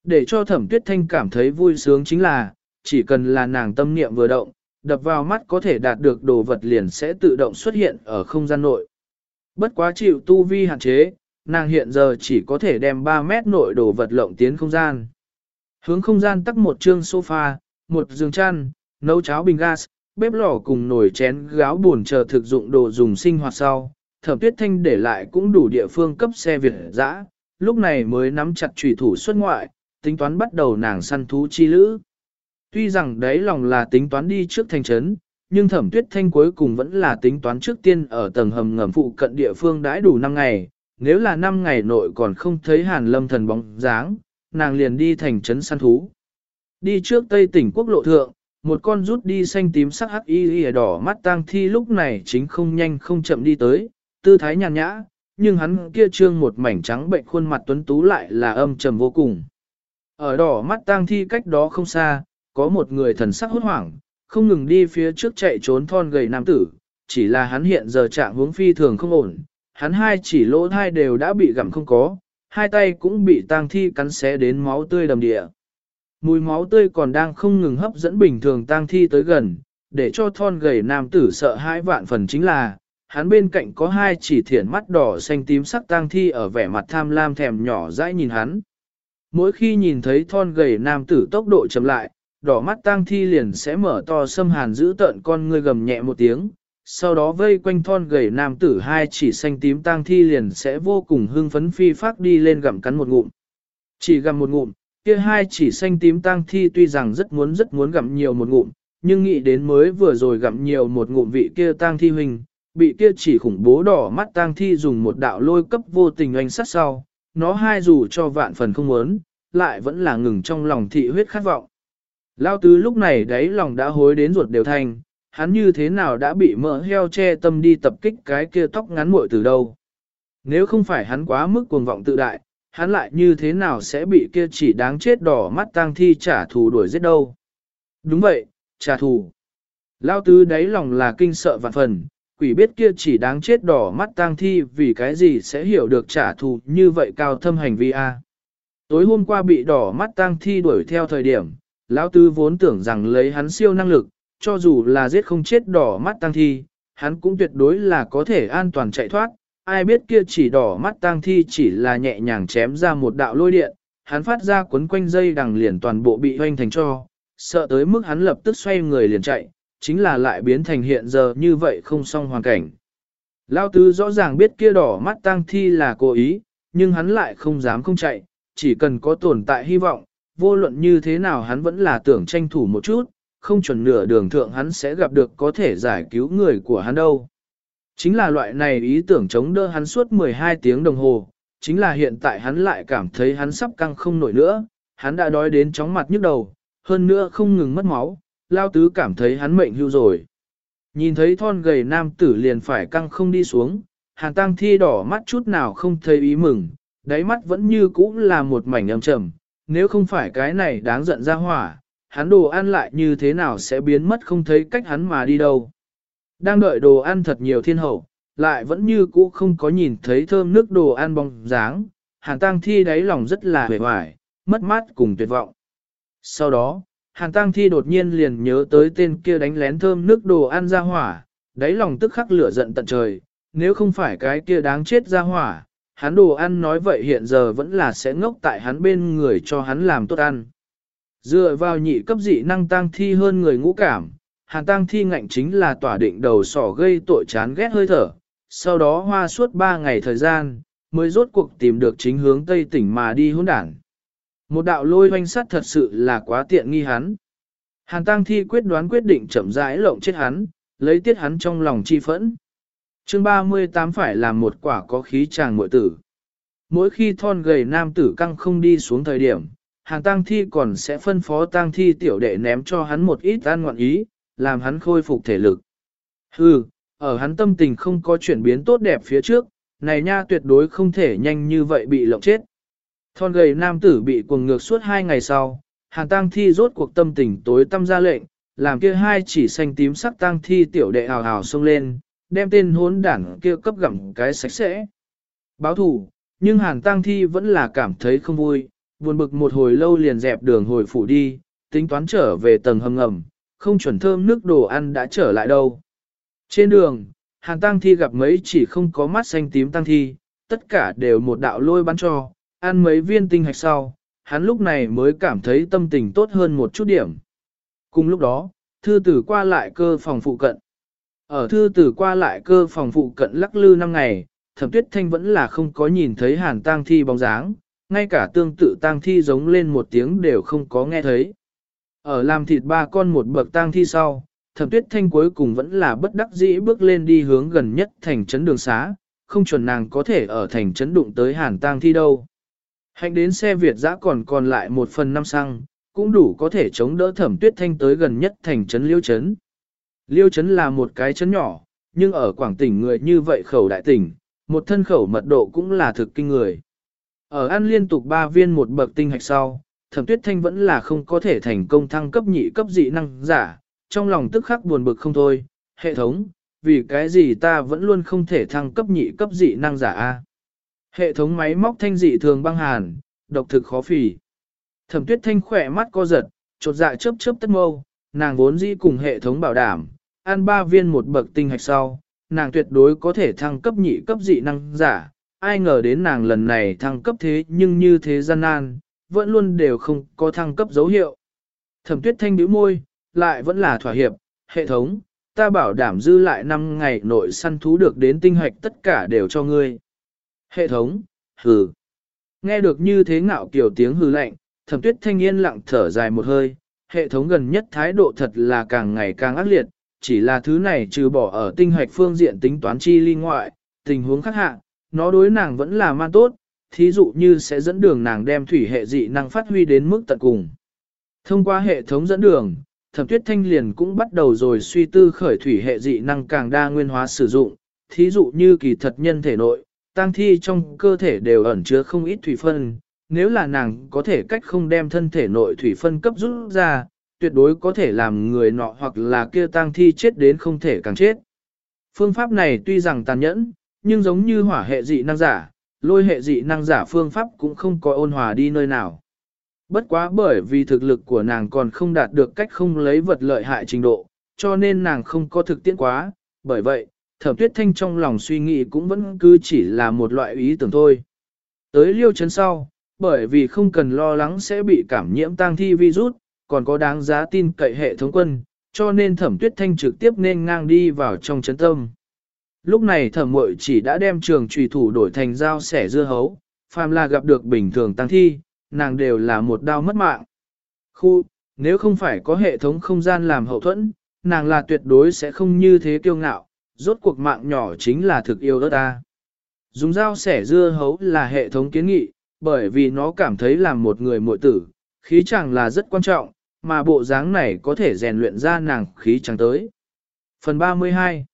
Để cho thẩm tuyết thanh cảm thấy vui sướng chính là, chỉ cần là nàng tâm niệm vừa động, đập vào mắt có thể đạt được đồ vật liền sẽ tự động xuất hiện ở không gian nội. Bất quá chịu tu vi hạn chế, nàng hiện giờ chỉ có thể đem 3 mét nội đồ vật lộng tiến không gian. Hướng không gian tắc một chương sofa, một giường chăn, nấu cháo bình gas, bếp lò cùng nồi chén gáo buồn chờ thực dụng đồ dùng sinh hoạt sau. Thẩm tuyết thanh để lại cũng đủ địa phương cấp xe Việt dã, lúc này mới nắm chặt trùy thủ xuất ngoại, tính toán bắt đầu nàng săn thú chi lữ. Tuy rằng đấy lòng là tính toán đi trước thành trấn, nhưng thẩm tuyết thanh cuối cùng vẫn là tính toán trước tiên ở tầng hầm ngầm phụ cận địa phương đãi đủ 5 ngày, nếu là 5 ngày nội còn không thấy hàn lâm thần bóng dáng, nàng liền đi thành trấn săn thú. Đi trước tây tỉnh quốc lộ thượng, một con rút đi xanh tím sắc hắc y y đỏ mắt tang thi lúc này chính không nhanh không chậm đi tới, tư thái nhàn nhã, nhưng hắn kia trương một mảnh trắng bệnh khuôn mặt tuấn tú lại là âm trầm vô cùng. Ở đỏ mắt tang thi cách đó không xa, có một người thần sắc hốt hoảng, không ngừng đi phía trước chạy trốn thon gầy nam tử, chỉ là hắn hiện giờ trạng hướng phi thường không ổn, hắn hai chỉ lỗ thai đều đã bị gặm không có, hai tay cũng bị tang thi cắn xé đến máu tươi đầm địa. Mùi máu tươi còn đang không ngừng hấp dẫn bình thường tang thi tới gần, để cho thon gầy nam tử sợ hãi vạn phần chính là, hắn bên cạnh có hai chỉ thiển mắt đỏ xanh tím sắc tang thi ở vẻ mặt tham lam thèm nhỏ dãi nhìn hắn. Mỗi khi nhìn thấy thon gầy nam tử tốc độ chậm lại, đỏ mắt tang thi liền sẽ mở to xâm hàn giữ tợn con ngươi gầm nhẹ một tiếng, sau đó vây quanh thon gầy nam tử hai chỉ xanh tím tang thi liền sẽ vô cùng hưng phấn phi phát đi lên gặm cắn một ngụm. Chỉ gặm một ngụm, kia hai chỉ xanh tím tang thi tuy rằng rất muốn rất muốn gặm nhiều một ngụm, nhưng nghĩ đến mới vừa rồi gặm nhiều một ngụm vị kia tang thi huynh, bị kia chỉ khủng bố đỏ mắt tang thi dùng một đạo lôi cấp vô tình oanh sát sau, nó hai dù cho vạn phần không muốn, lại vẫn là ngừng trong lòng thị huyết khát vọng. Lao tứ lúc này đấy lòng đã hối đến ruột đều thành, hắn như thế nào đã bị mỡ heo che tâm đi tập kích cái kia tóc ngắn muội từ đâu. Nếu không phải hắn quá mức cuồng vọng tự đại, hắn lại như thế nào sẽ bị kia chỉ đáng chết đỏ mắt tang thi trả thù đuổi giết đâu. Đúng vậy, trả thù. Lao tứ đáy lòng là kinh sợ vạn phần, quỷ biết kia chỉ đáng chết đỏ mắt tang thi vì cái gì sẽ hiểu được trả thù như vậy cao thâm hành vi a. Tối hôm qua bị đỏ mắt tang thi đuổi theo thời điểm, lão Tư vốn tưởng rằng lấy hắn siêu năng lực, cho dù là giết không chết đỏ mắt tang thi, hắn cũng tuyệt đối là có thể an toàn chạy thoát, ai biết kia chỉ đỏ mắt tang thi chỉ là nhẹ nhàng chém ra một đạo lôi điện, hắn phát ra quấn quanh dây đằng liền toàn bộ bị hoanh thành cho, sợ tới mức hắn lập tức xoay người liền chạy, chính là lại biến thành hiện giờ như vậy không xong hoàn cảnh. Lao tứ rõ ràng biết kia đỏ mắt tang thi là cố ý, nhưng hắn lại không dám không chạy, chỉ cần có tồn tại hy vọng, vô luận như thế nào hắn vẫn là tưởng tranh thủ một chút, không chuẩn nửa đường thượng hắn sẽ gặp được có thể giải cứu người của hắn đâu. Chính là loại này ý tưởng chống đỡ hắn suốt 12 tiếng đồng hồ, chính là hiện tại hắn lại cảm thấy hắn sắp căng không nổi nữa, hắn đã đói đến chóng mặt nhức đầu, hơn nữa không ngừng mất máu, lao tứ cảm thấy hắn mệnh hưu rồi. Nhìn thấy thon gầy nam tử liền phải căng không đi xuống, hàn tăng thi đỏ mắt chút nào không thấy ý mừng, đáy mắt vẫn như cũ là một mảnh âm trầm, nếu không phải cái này đáng giận ra hỏa, hắn đồ ăn lại như thế nào sẽ biến mất không thấy cách hắn mà đi đâu. Đang đợi đồ ăn thật nhiều thiên hậu, lại vẫn như cũ không có nhìn thấy thơm nước đồ ăn bóng dáng, hàn tăng thi đáy lòng rất là hề hoài, mất mát cùng tuyệt vọng. Sau đó, hàn tăng thi đột nhiên liền nhớ tới tên kia đánh lén thơm nước đồ ăn ra hỏa, đáy lòng tức khắc lửa giận tận trời, nếu không phải cái kia đáng chết ra hỏa, hắn đồ ăn nói vậy hiện giờ vẫn là sẽ ngốc tại hắn bên người cho hắn làm tốt ăn. Dựa vào nhị cấp dị năng tăng thi hơn người ngũ cảm, hàn tăng thi ngạnh chính là tỏa định đầu sỏ gây tội chán ghét hơi thở, sau đó hoa suốt 3 ngày thời gian, mới rốt cuộc tìm được chính hướng Tây tỉnh mà đi hôn đảng. Một đạo lôi hoanh sắt thật sự là quá tiện nghi hắn. Hàn tăng thi quyết đoán quyết định chậm rãi lộng chết hắn, lấy tiết hắn trong lòng chi phẫn chương 38 phải làm một quả có khí chàng muội tử. Mỗi khi thon gầy nam tử căng không đi xuống thời điểm, hàng tang thi còn sẽ phân phó tang thi tiểu đệ ném cho hắn một ít an ngoạn ý, làm hắn khôi phục thể lực. Hừ, ở hắn tâm tình không có chuyển biến tốt đẹp phía trước, này nha tuyệt đối không thể nhanh như vậy bị lộng chết. Thon gầy nam tử bị cuồng ngược suốt hai ngày sau, hàng tang thi rốt cuộc tâm tình tối tâm ra lệnh, làm kia hai chỉ xanh tím sắc tang thi tiểu đệ hào hào xông lên, đem tên hốn đảng kia cấp gặm cái sạch sẽ. Báo thủ, nhưng hàng tang thi vẫn là cảm thấy không vui, buồn bực một hồi lâu liền dẹp đường hồi phủ đi, tính toán trở về tầng hầm ngầm, không chuẩn thơm nước đồ ăn đã trở lại đâu. Trên đường, hàng tăng thi gặp mấy chỉ không có mắt xanh tím tăng thi, tất cả đều một đạo lôi bắn cho, ăn mấy viên tinh hạch sau, hắn lúc này mới cảm thấy tâm tình tốt hơn một chút điểm. Cùng lúc đó, thư tử qua lại cơ phòng phụ cận. Ở thư tử qua lại cơ phòng phụ cận lắc lư năm ngày, thẩm tuyết thanh vẫn là không có nhìn thấy hàn tang thi bóng dáng, ngay cả tương tự tang thi giống lên một tiếng đều không có nghe thấy. Ở làm thịt ba con một bậc tang thi sau, thẩm tuyết thanh cuối cùng vẫn là bất đắc dĩ bước lên đi hướng gần nhất thành trấn đường xá, không chuẩn nàng có thể ở thành trấn đụng tới hàn tang thi đâu. Hạnh đến xe Việt giã còn còn lại một phần năm xăng, cũng đủ có thể chống đỡ thẩm tuyết thanh tới gần nhất thành trấn liêu trấn. Liêu trấn là một cái trấn nhỏ, nhưng ở Quảng tỉnh người như vậy khẩu đại tỉnh, một thân khẩu mật độ cũng là thực kinh người. Ở ăn liên tục 3 viên một bậc tinh hạch sau, thẩm tuyết thanh vẫn là không có thể thành công thăng cấp nhị cấp dị năng giả, trong lòng tức khắc buồn bực không thôi, hệ thống, vì cái gì ta vẫn luôn không thể thăng cấp nhị cấp dị năng giả a? Hệ thống máy móc thanh dị thường băng hàn, độc thực khó phỉ. Thẩm tuyết thanh khỏe mắt co giật, chột dạ chớp chớp tất mâu, nàng vốn dĩ cùng hệ thống bảo đảm, ăn 3 viên một bậc tinh hạch sau, nàng tuyệt đối có thể thăng cấp nhị cấp dị năng giả, ai ngờ đến nàng lần này thăng cấp thế nhưng như thế gian nan, vẫn luôn đều không có thăng cấp dấu hiệu. Thẩm tuyết thanh bĩu môi, lại vẫn là thỏa hiệp, hệ thống, ta bảo đảm dư lại 5 ngày nội săn thú được đến tinh hoạch tất cả đều cho ngươi. Hệ thống, hừ. Nghe được như thế ngạo kiểu tiếng hừ lạnh, thẩm tuyết thanh yên lặng thở dài một hơi, hệ thống gần nhất thái độ thật là càng ngày càng ác liệt, chỉ là thứ này trừ bỏ ở tinh hoạch phương diện tính toán chi ly ngoại, tình huống khác hạng nó đối nàng vẫn là man tốt, thí dụ như sẽ dẫn đường nàng đem thủy hệ dị năng phát huy đến mức tận cùng. Thông qua hệ thống dẫn đường, thẩm tuyết thanh liền cũng bắt đầu rồi suy tư khởi thủy hệ dị năng càng đa nguyên hóa sử dụng, thí dụ như kỳ thật nhân thể nội, tăng thi trong cơ thể đều ẩn chứa không ít thủy phân, nếu là nàng có thể cách không đem thân thể nội thủy phân cấp rút ra, tuyệt đối có thể làm người nọ hoặc là kia tang thi chết đến không thể càng chết. Phương pháp này tuy rằng tàn nhẫn, nhưng giống như hỏa hệ dị năng giả, lôi hệ dị năng giả phương pháp cũng không có ôn hòa đi nơi nào. Bất quá bởi vì thực lực của nàng còn không đạt được cách không lấy vật lợi hại trình độ, cho nên nàng không có thực tiễn quá, bởi vậy, thẩm tuyết thanh trong lòng suy nghĩ cũng vẫn cứ chỉ là một loại ý tưởng thôi. Tới liêu chấn sau, bởi vì không cần lo lắng sẽ bị cảm nhiễm tang thi virus, còn có đáng giá tin cậy hệ thống quân, cho nên thẩm tuyết thanh trực tiếp nên ngang đi vào trong chấn tâm. Lúc này thẩm mội chỉ đã đem trường trùy thủ đổi thành dao sẻ dưa hấu, phàm là gặp được bình thường tăng thi, nàng đều là một đau mất mạng. Khu, Nếu không phải có hệ thống không gian làm hậu thuẫn, nàng là tuyệt đối sẽ không như thế kiêu ngạo, rốt cuộc mạng nhỏ chính là thực yêu đất ta. Dùng dao sẻ dưa hấu là hệ thống kiến nghị, bởi vì nó cảm thấy làm một người muội tử, khí chẳng là rất quan trọng, mà bộ dáng này có thể rèn luyện ra nàng khí chẳng tới. Phần 32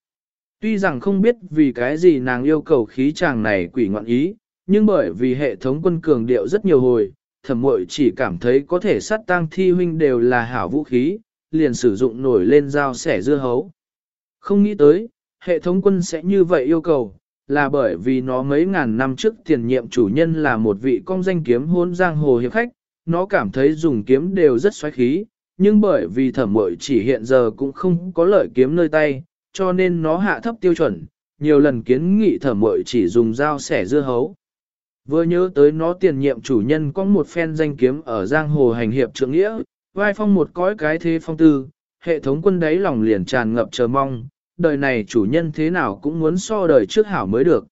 Tuy rằng không biết vì cái gì nàng yêu cầu khí chàng này quỷ ngoạn ý, nhưng bởi vì hệ thống quân cường điệu rất nhiều hồi, thẩm mội chỉ cảm thấy có thể sát tăng thi huynh đều là hảo vũ khí, liền sử dụng nổi lên dao sẻ dưa hấu. Không nghĩ tới, hệ thống quân sẽ như vậy yêu cầu, là bởi vì nó mấy ngàn năm trước tiền nhiệm chủ nhân là một vị công danh kiếm hôn giang hồ hiệp khách, nó cảm thấy dùng kiếm đều rất xoáy khí, nhưng bởi vì thẩm muội chỉ hiện giờ cũng không có lợi kiếm nơi tay, cho nên nó hạ thấp tiêu chuẩn, nhiều lần kiến nghị thẩm muội chỉ dùng dao sẻ dưa hấu. Vừa nhớ tới nó tiền nhiệm chủ nhân có một phen danh kiếm ở giang hồ hành hiệp trượng nghĩa, vai phong một cõi cái thế phong tư, hệ thống quân đáy lòng liền tràn ngập chờ mong, đời này chủ nhân thế nào cũng muốn so đời trước hảo mới được.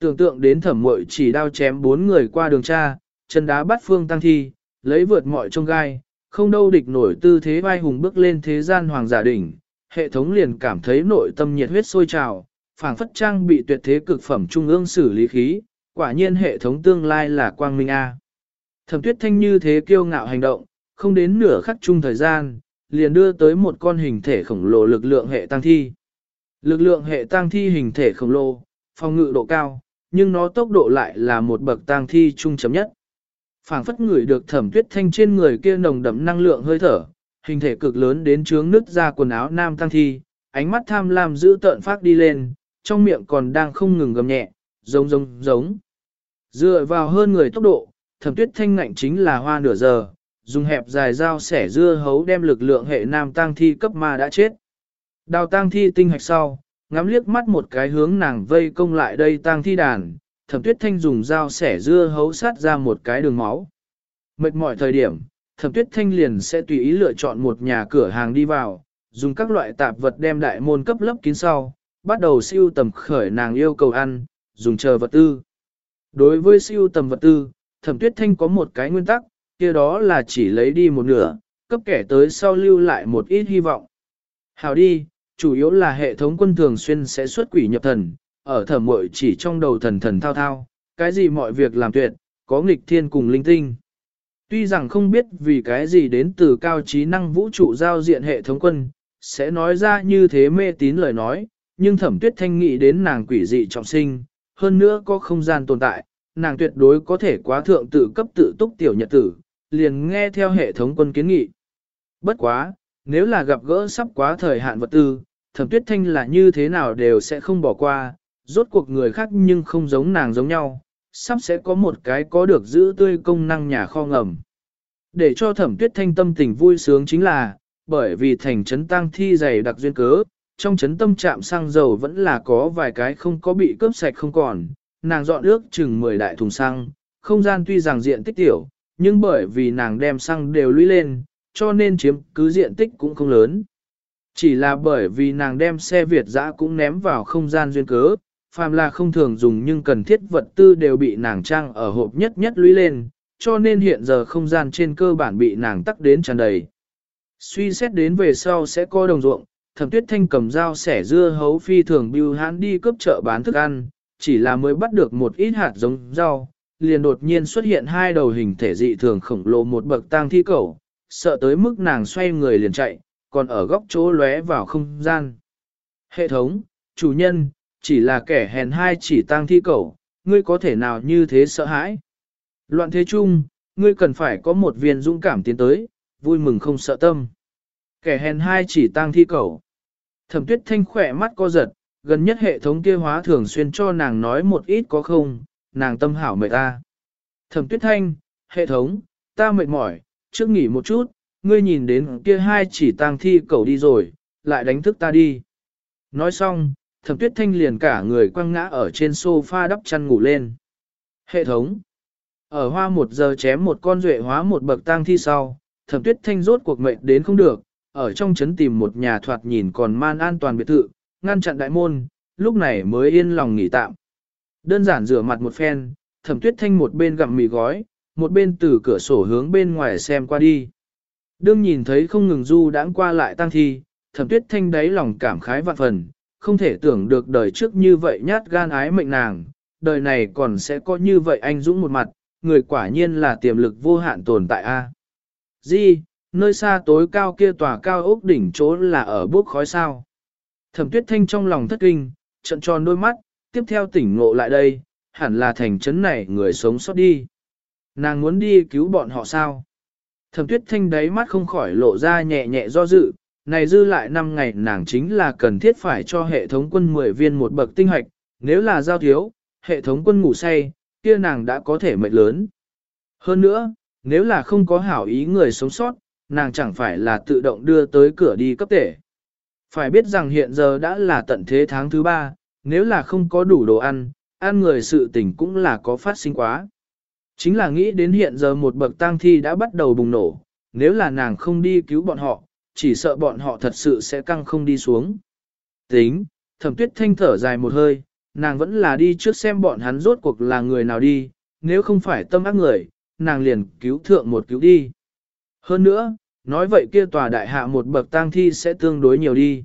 Tưởng tượng đến thẩm muội chỉ đao chém bốn người qua đường cha, chân đá bắt phương tăng thi, lấy vượt mọi trông gai, không đâu địch nổi tư thế vai hùng bước lên thế gian hoàng giả đỉnh, hệ thống liền cảm thấy nội tâm nhiệt huyết sôi trào, phảng phất trang bị tuyệt thế cực phẩm trung ương xử lý khí, quả nhiên hệ thống tương lai là quang minh A. Thẩm tuyết thanh như thế kiêu ngạo hành động, không đến nửa khắc chung thời gian, liền đưa tới một con hình thể khổng lồ lực lượng hệ tăng thi. Lực lượng hệ tăng thi hình thể khổng lồ, phòng ngự độ cao, nhưng nó tốc độ lại là một bậc tăng thi trung chấm nhất phảng phất ngửi được thẩm tuyết thanh trên người kia nồng đậm năng lượng hơi thở, hình thể cực lớn đến trướng nứt ra quần áo nam tăng thi, ánh mắt tham lam giữ tợn phát đi lên, trong miệng còn đang không ngừng gầm nhẹ, giống giống giống. Dựa vào hơn người tốc độ, thẩm tuyết thanh ngạnh chính là hoa nửa giờ, dùng hẹp dài dao sẻ dưa hấu đem lực lượng hệ nam tăng thi cấp ma đã chết. Đào tăng thi tinh hạch sau, ngắm liếc mắt một cái hướng nàng vây công lại đây tăng thi đàn, thẩm tuyết thanh dùng dao sẻ dưa hấu sát ra một cái đường máu. Mệt mỏi thời điểm, thẩm tuyết thanh liền sẽ tùy ý lựa chọn một nhà cửa hàng đi vào, dùng các loại tạp vật đem đại môn cấp lấp kín sau, bắt đầu siêu tầm khởi nàng yêu cầu ăn, dùng chờ vật tư. Đối với siêu tầm vật tư, thẩm tuyết thanh có một cái nguyên tắc, kia đó là chỉ lấy đi một nửa, cấp kẻ tới sau lưu lại một ít hy vọng. Hào đi, chủ yếu là hệ thống quân thường xuyên sẽ xuất quỷ nhập thần, ở thẩm mội chỉ trong đầu thần thần thao thao, cái gì mọi việc làm tuyệt, có nghịch thiên cùng linh tinh. Tuy rằng không biết vì cái gì đến từ cao trí năng vũ trụ giao diện hệ thống quân, sẽ nói ra như thế mê tín lời nói, nhưng thẩm tuyết thanh nghĩ đến nàng quỷ dị trọng sinh, hơn nữa có không gian tồn tại, nàng tuyệt đối có thể quá thượng tự cấp tự túc tiểu nhật tử, liền nghe theo hệ thống quân kiến nghị. Bất quá, nếu là gặp gỡ sắp quá thời hạn vật tư, thẩm tuyết thanh là như thế nào đều sẽ không bỏ qua, rốt cuộc người khác nhưng không giống nàng giống nhau, sắp sẽ có một cái có được giữ tươi công năng nhà kho ngầm. Để cho thẩm tuyết thanh tâm tình vui sướng chính là, bởi vì thành trấn tăng thi dày đặc duyên cớ, trong trấn tâm trạm xăng dầu vẫn là có vài cái không có bị cướp sạch không còn, nàng dọn ước chừng 10 đại thùng xăng, không gian tuy rằng diện tích tiểu, nhưng bởi vì nàng đem xăng đều lũy lên, cho nên chiếm cứ diện tích cũng không lớn. Chỉ là bởi vì nàng đem xe Việt dã cũng ném vào không gian duyên cớ, phàm là không thường dùng nhưng cần thiết vật tư đều bị nàng trang ở hộp nhất nhất lũy lên, cho nên hiện giờ không gian trên cơ bản bị nàng tắc đến tràn đầy. Suy xét đến về sau sẽ có đồng ruộng, thẩm tuyết thanh cầm dao sẻ dưa hấu phi thường bưu hãn đi cướp chợ bán thức ăn, chỉ là mới bắt được một ít hạt giống rau, liền đột nhiên xuất hiện hai đầu hình thể dị thường khổng lồ một bậc tang thi cẩu, sợ tới mức nàng xoay người liền chạy, còn ở góc chỗ lóe vào không gian. Hệ thống, chủ nhân, chỉ là kẻ hèn hai chỉ tang thi cẩu, ngươi có thể nào như thế sợ hãi? Loạn thế chung, ngươi cần phải có một viên dũng cảm tiến tới, vui mừng không sợ tâm. Kẻ hèn hai chỉ tang thi cẩu. Thẩm tuyết thanh khỏe mắt co giật, gần nhất hệ thống kia hóa thường xuyên cho nàng nói một ít có không, nàng tâm hảo mệt ta. Thẩm tuyết thanh, hệ thống, ta mệt mỏi, trước nghỉ một chút, ngươi nhìn đến kia hai chỉ tang thi cẩu đi rồi, lại đánh thức ta đi. Nói xong, thẩm tuyết thanh liền cả người quăng ngã ở trên sofa đắp chăn ngủ lên. Hệ thống, ở hoa một giờ chém một con duệ hóa một bậc tang thi sau, thẩm tuyết thanh rốt cuộc mệnh đến không được, ở trong trấn tìm một nhà thoạt nhìn còn man an toàn biệt thự, ngăn chặn đại môn, lúc này mới yên lòng nghỉ tạm. Đơn giản rửa mặt một phen, thẩm tuyết thanh một bên gặm mì gói, một bên từ cửa sổ hướng bên ngoài xem qua đi. Đương nhìn thấy không ngừng du đãng qua lại tăng thi, thẩm tuyết thanh đáy lòng cảm khái vạn phần, không thể tưởng được đời trước như vậy nhát gan ái mệnh nàng, đời này còn sẽ có như vậy anh dũng một mặt, người quả nhiên là tiềm lực vô hạn tồn tại a. Di, nơi xa tối cao kia tòa cao ốc đỉnh chỗ là ở bước khói sao. Thẩm tuyết thanh trong lòng thất kinh, trận tròn đôi mắt, tiếp theo tỉnh ngộ lại đây, hẳn là thành trấn này người sống sót đi. Nàng muốn đi cứu bọn họ sao? Thẩm tuyết thanh đáy mắt không khỏi lộ ra nhẹ nhẹ do dự, này dư lại 5 ngày nàng chính là cần thiết phải cho hệ thống quân 10 viên một bậc tinh hoạch, nếu là giao thiếu, hệ thống quân ngủ say, kia nàng đã có thể mệnh lớn. Hơn nữa, nếu là không có hảo ý người sống sót, nàng chẳng phải là tự động đưa tới cửa đi cấp tể. Phải biết rằng hiện giờ đã là tận thế tháng thứ ba, nếu là không có đủ đồ ăn, ăn người sự tình cũng là có phát sinh quá. Chính là nghĩ đến hiện giờ một bậc tang thi đã bắt đầu bùng nổ, nếu là nàng không đi cứu bọn họ, chỉ sợ bọn họ thật sự sẽ căng không đi xuống. Tính, thẩm tuyết thanh thở dài một hơi, nàng vẫn là đi trước xem bọn hắn rốt cuộc là người nào đi, nếu không phải tâm ác người, nàng liền cứu thượng một cứu đi. Hơn nữa, nói vậy kia tòa đại hạ một bậc tang thi sẽ tương đối nhiều đi.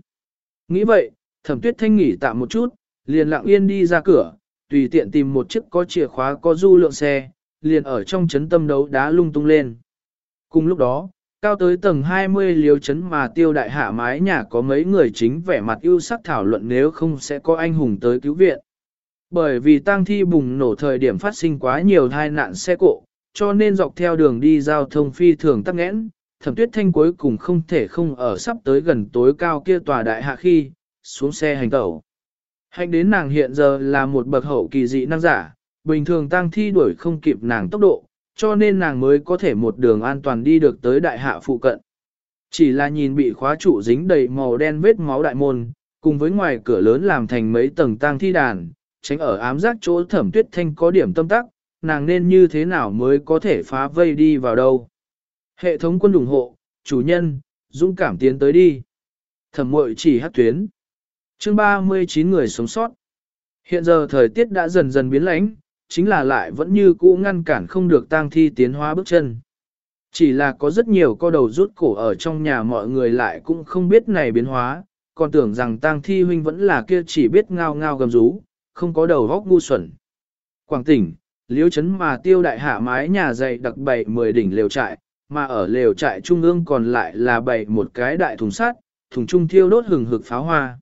Nghĩ vậy, thẩm tuyết thanh nghỉ tạm một chút, liền lặng yên đi ra cửa, tùy tiện tìm một chiếc có chìa khóa có du lượng xe, liền ở trong chấn tâm đấu đá lung tung lên. Cùng lúc đó, cao tới tầng 20 liều chấn mà tiêu đại hạ mái nhà có mấy người chính vẻ mặt ưu sắc thảo luận nếu không sẽ có anh hùng tới cứu viện. Bởi vì tang thi bùng nổ thời điểm phát sinh quá nhiều tai nạn xe cộ, cho nên dọc theo đường đi giao thông phi thường tắc nghẽn, thẩm tuyết thanh cuối cùng không thể không ở sắp tới gần tối cao kia tòa đại hạ khi, xuống xe hành tẩu. Hành đến nàng hiện giờ là một bậc hậu kỳ dị năng giả, bình thường tang thi đuổi không kịp nàng tốc độ, cho nên nàng mới có thể một đường an toàn đi được tới đại hạ phụ cận. Chỉ là nhìn bị khóa trụ dính đầy màu đen vết máu đại môn, cùng với ngoài cửa lớn làm thành mấy tầng tang thi đàn, tránh ở ám giác chỗ thẩm tuyết thanh có điểm tâm tắc, nàng nên như thế nào mới có thể phá vây đi vào đâu. Hệ thống quân ủng hộ, chủ nhân, dũng cảm tiến tới đi. Thẩm mội chỉ hát tuyến. chương 39 người sống sót. Hiện giờ thời tiết đã dần dần biến lãnh, chính là lại vẫn như cũ ngăn cản không được tang thi tiến hóa bước chân. Chỉ là có rất nhiều co đầu rút cổ ở trong nhà mọi người lại cũng không biết này biến hóa, còn tưởng rằng tang thi huynh vẫn là kia chỉ biết ngao ngao gầm rú, không có đầu góc ngu xuẩn. Quảng tỉnh, liếu chấn mà tiêu đại hạ mái nhà dày đặc bày 10 đỉnh lều trại, mà ở lều trại trung ương còn lại là bày một cái đại thùng sắt, thùng trung thiêu đốt hừng hực pháo hoa.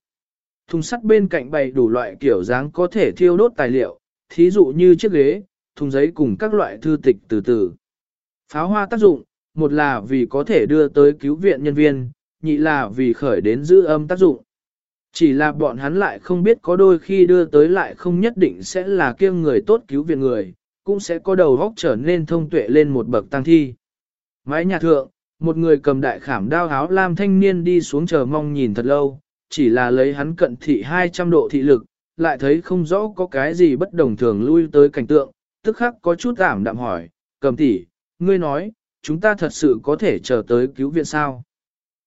Thùng sắt bên cạnh bày đủ loại kiểu dáng có thể thiêu đốt tài liệu, thí dụ như chiếc ghế, thùng giấy cùng các loại thư tịch từ từ. Pháo hoa tác dụng, một là vì có thể đưa tới cứu viện nhân viên, nhị là vì khởi đến giữ âm tác dụng. Chỉ là bọn hắn lại không biết có đôi khi đưa tới lại không nhất định sẽ là kia người tốt cứu viện người, cũng sẽ có đầu góc trở nên thông tuệ lên một bậc tăng thi. Mái nhà thượng, một người cầm đại khảm đao áo lam thanh niên đi xuống chờ mong nhìn thật lâu, chỉ là lấy hắn cận thị 200 độ thị lực, lại thấy không rõ có cái gì bất đồng thường lui tới cảnh tượng, tức khắc có chút ảm đạm hỏi, cầm tỷ, ngươi nói, chúng ta thật sự có thể chờ tới cứu viện sao?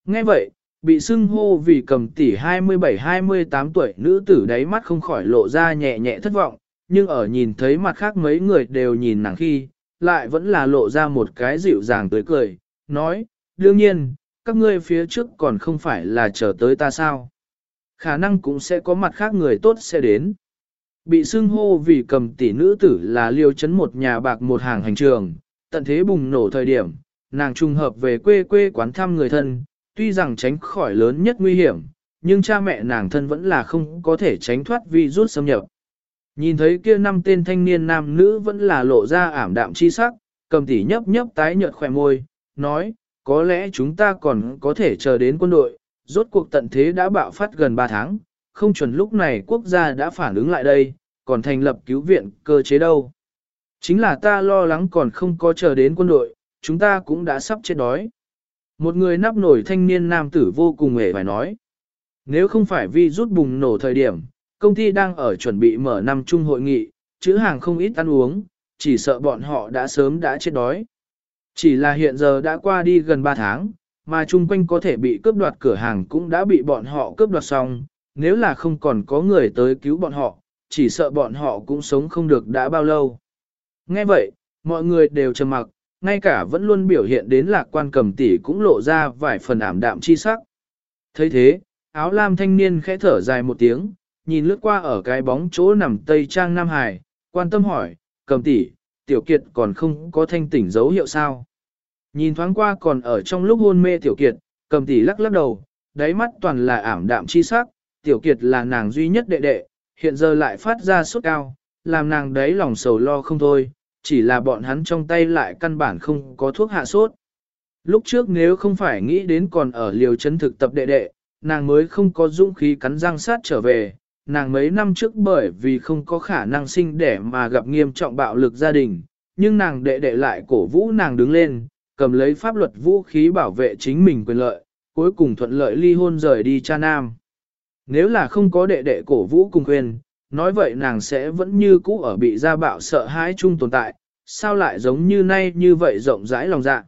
Nghe vậy, bị xưng hô vì cầm tỷ 27-28 tuổi nữ tử đáy mắt không khỏi lộ ra nhẹ nhẹ thất vọng, nhưng ở nhìn thấy mặt khác mấy người đều nhìn nàng khi, lại vẫn là lộ ra một cái dịu dàng tươi cười, nói, đương nhiên, các ngươi phía trước còn không phải là chờ tới ta sao? Khả năng cũng sẽ có mặt khác người tốt sẽ đến. Bị xưng hô vì cầm tỷ nữ tử là liêu chấn một nhà bạc một hàng hành trường, tận thế bùng nổ thời điểm, nàng trùng hợp về quê quê quán thăm người thân, tuy rằng tránh khỏi lớn nhất nguy hiểm, nhưng cha mẹ nàng thân vẫn là không có thể tránh thoát vì rút xâm nhập. Nhìn thấy kia năm tên thanh niên nam nữ vẫn là lộ ra ảm đạm chi sắc, cầm tỷ nhấp nhấp tái nhợt khỏe môi, nói, có lẽ chúng ta còn có thể chờ đến quân đội, rốt cuộc tận thế đã bạo phát gần 3 tháng, không chuẩn lúc này quốc gia đã phản ứng lại đây, còn thành lập cứu viện cơ chế đâu. Chính là ta lo lắng còn không có chờ đến quân đội, chúng ta cũng đã sắp chết đói. Một người nắp nổi thanh niên nam tử vô cùng hề phải nói. Nếu không phải vi rút bùng nổ thời điểm, công ty đang ở chuẩn bị mở năm chung hội nghị, chữ hàng không ít ăn uống, chỉ sợ bọn họ đã sớm đã chết đói. Chỉ là hiện giờ đã qua đi gần 3 tháng, mà chung quanh có thể bị cướp đoạt cửa hàng cũng đã bị bọn họ cướp đoạt xong, nếu là không còn có người tới cứu bọn họ, chỉ sợ bọn họ cũng sống không được đã bao lâu. Nghe vậy, mọi người đều trầm mặc, ngay cả vẫn luôn biểu hiện đến lạc quan cầm tỷ cũng lộ ra vài phần ảm đạm chi sắc. thấy thế, áo lam thanh niên khẽ thở dài một tiếng, nhìn lướt qua ở cái bóng chỗ nằm tây trang Nam Hải, quan tâm hỏi, cầm tỷ, tiểu kiệt còn không có thanh tỉnh dấu hiệu sao. Nhìn thoáng qua còn ở trong lúc hôn mê tiểu kiệt, cầm tỷ lắc lắc đầu, đáy mắt toàn là ảm đạm chi sắc, tiểu kiệt là nàng duy nhất đệ đệ, hiện giờ lại phát ra sốt cao, làm nàng đấy lòng sầu lo không thôi, chỉ là bọn hắn trong tay lại căn bản không có thuốc hạ sốt. Lúc trước nếu không phải nghĩ đến còn ở liều chấn thực tập đệ đệ, nàng mới không có dũng khí cắn răng sát trở về, nàng mấy năm trước bởi vì không có khả năng sinh đẻ mà gặp nghiêm trọng bạo lực gia đình, nhưng nàng đệ đệ lại cổ vũ nàng đứng lên, cầm lấy pháp luật vũ khí bảo vệ chính mình quyền lợi, cuối cùng thuận lợi ly hôn rời đi cha nam. Nếu là không có đệ đệ cổ vũ cùng khuyên, nói vậy nàng sẽ vẫn như cũ ở bị gia bạo sợ hãi chung tồn tại, sao lại giống như nay như vậy rộng rãi lòng dạ.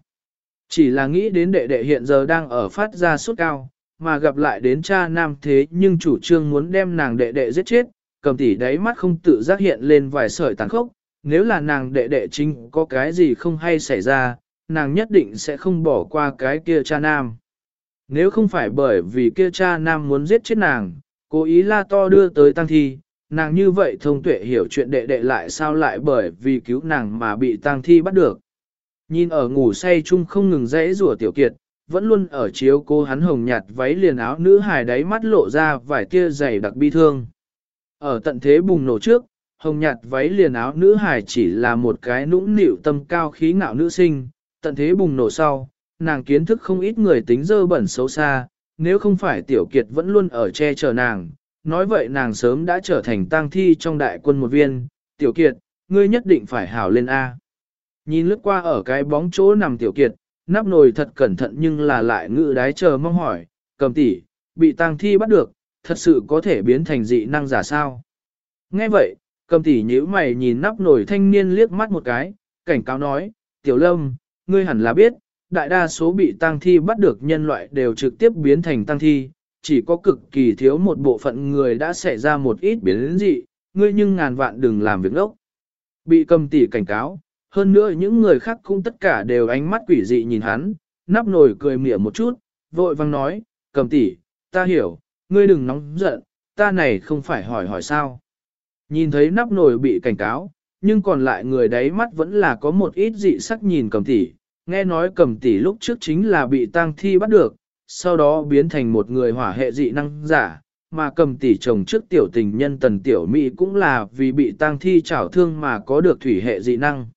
Chỉ là nghĩ đến đệ đệ hiện giờ đang ở phát ra suốt cao, mà gặp lại đến cha nam thế nhưng chủ trương muốn đem nàng đệ đệ giết chết, cầm tỉ đáy mắt không tự giác hiện lên vài sợi tàn khốc, nếu là nàng đệ đệ chính có cái gì không hay xảy ra, nàng nhất định sẽ không bỏ qua cái kia cha nam. Nếu không phải bởi vì kia cha nam muốn giết chết nàng, cố ý la to đưa tới tăng thi, nàng như vậy thông tuệ hiểu chuyện đệ đệ lại sao lại bởi vì cứu nàng mà bị tăng thi bắt được. Nhìn ở ngủ say chung không ngừng rẽ rủa tiểu kiệt, vẫn luôn ở chiếu cô hắn hồng nhạt váy liền áo nữ hài đáy mắt lộ ra vài tia dày đặc bi thương. Ở tận thế bùng nổ trước, hồng nhạt váy liền áo nữ hài chỉ là một cái nũng nịu tâm cao khí ngạo nữ sinh, tận thế bùng nổ sau, nàng kiến thức không ít người tính dơ bẩn xấu xa, nếu không phải tiểu kiệt vẫn luôn ở che chở nàng, nói vậy nàng sớm đã trở thành tang thi trong đại quân một viên, tiểu kiệt, ngươi nhất định phải hảo lên A. Nhìn lướt qua ở cái bóng chỗ nằm tiểu kiệt, nắp nồi thật cẩn thận nhưng là lại ngự đái chờ mong hỏi, cầm tỷ, bị tang thi bắt được, thật sự có thể biến thành dị năng giả sao? Nghe vậy, cầm tỷ nhíu mày nhìn nắp nồi thanh niên liếc mắt một cái, cảnh cáo nói, tiểu lâm, ngươi hẳn là biết, đại đa số bị tang thi bắt được nhân loại đều trực tiếp biến thành tang thi, chỉ có cực kỳ thiếu một bộ phận người đã xảy ra một ít biến dị, ngươi nhưng ngàn vạn đừng làm việc ốc. Bị cầm tỉ cảnh cáo, hơn nữa những người khác cũng tất cả đều ánh mắt quỷ dị nhìn hắn, nắp nồi cười mỉa một chút, vội vang nói, cầm tỉ, ta hiểu, ngươi đừng nóng giận, ta này không phải hỏi hỏi sao. Nhìn thấy nắp nồi bị cảnh cáo, nhưng còn lại người đấy mắt vẫn là có một ít dị sắc nhìn cầm tỉ nghe nói cầm tỷ lúc trước chính là bị tang thi bắt được, sau đó biến thành một người hỏa hệ dị năng giả, mà cầm tỷ chồng trước tiểu tình nhân tần tiểu mỹ cũng là vì bị tang thi chảo thương mà có được thủy hệ dị năng.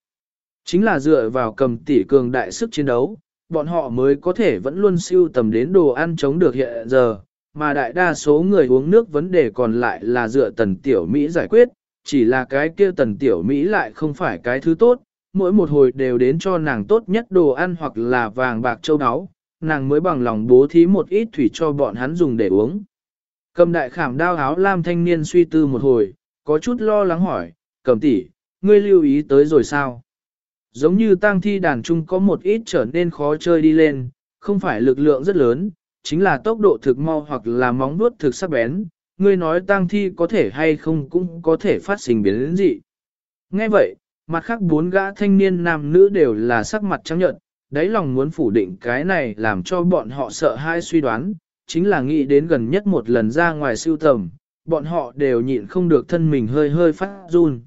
Chính là dựa vào cầm tỷ cường đại sức chiến đấu, bọn họ mới có thể vẫn luôn siêu tầm đến đồ ăn chống được hiện giờ, mà đại đa số người uống nước vấn đề còn lại là dựa tần tiểu Mỹ giải quyết, chỉ là cái kia tần tiểu Mỹ lại không phải cái thứ tốt, mỗi một hồi đều đến cho nàng tốt nhất đồ ăn hoặc là vàng bạc châu áo, nàng mới bằng lòng bố thí một ít thủy cho bọn hắn dùng để uống. Cầm đại khảm đao áo lam thanh niên suy tư một hồi, có chút lo lắng hỏi, cầm tỷ, ngươi lưu ý tới rồi sao? Giống như tang thi đàn trung có một ít trở nên khó chơi đi lên, không phải lực lượng rất lớn, chính là tốc độ thực mau hoặc là móng vuốt thực sắc bén, ngươi nói tang thi có thể hay không cũng có thể phát sinh biến dị. gì. Nghe vậy, mặt khác bốn gã thanh niên nam nữ đều là sắc mặt trắng nhợt, đáy lòng muốn phủ định cái này làm cho bọn họ sợ hai suy đoán, chính là nghĩ đến gần nhất một lần ra ngoài siêu tầm, bọn họ đều nhịn không được thân mình hơi hơi phát run.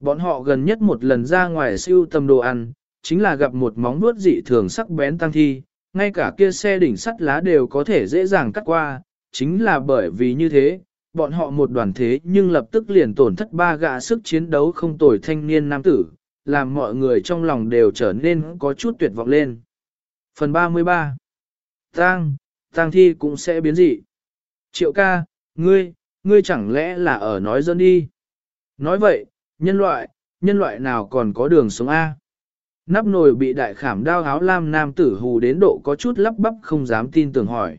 Bọn họ gần nhất một lần ra ngoài siêu tầm đồ ăn, chính là gặp một móng vuốt dị thường sắc bén tăng thi, ngay cả kia xe đỉnh sắt lá đều có thể dễ dàng cắt qua, chính là bởi vì như thế, bọn họ một đoàn thế nhưng lập tức liền tổn thất ba gã sức chiến đấu không tồi thanh niên nam tử, làm mọi người trong lòng đều trở nên có chút tuyệt vọng lên. Phần 33 Tang, Tang thi cũng sẽ biến dị. Triệu ca, ngươi, ngươi chẳng lẽ là ở nói dân đi. Nói vậy, nhân loại, nhân loại nào còn có đường sống A. Nắp nồi bị đại khảm đao áo lam nam tử hù đến độ có chút lắp bắp không dám tin tưởng hỏi.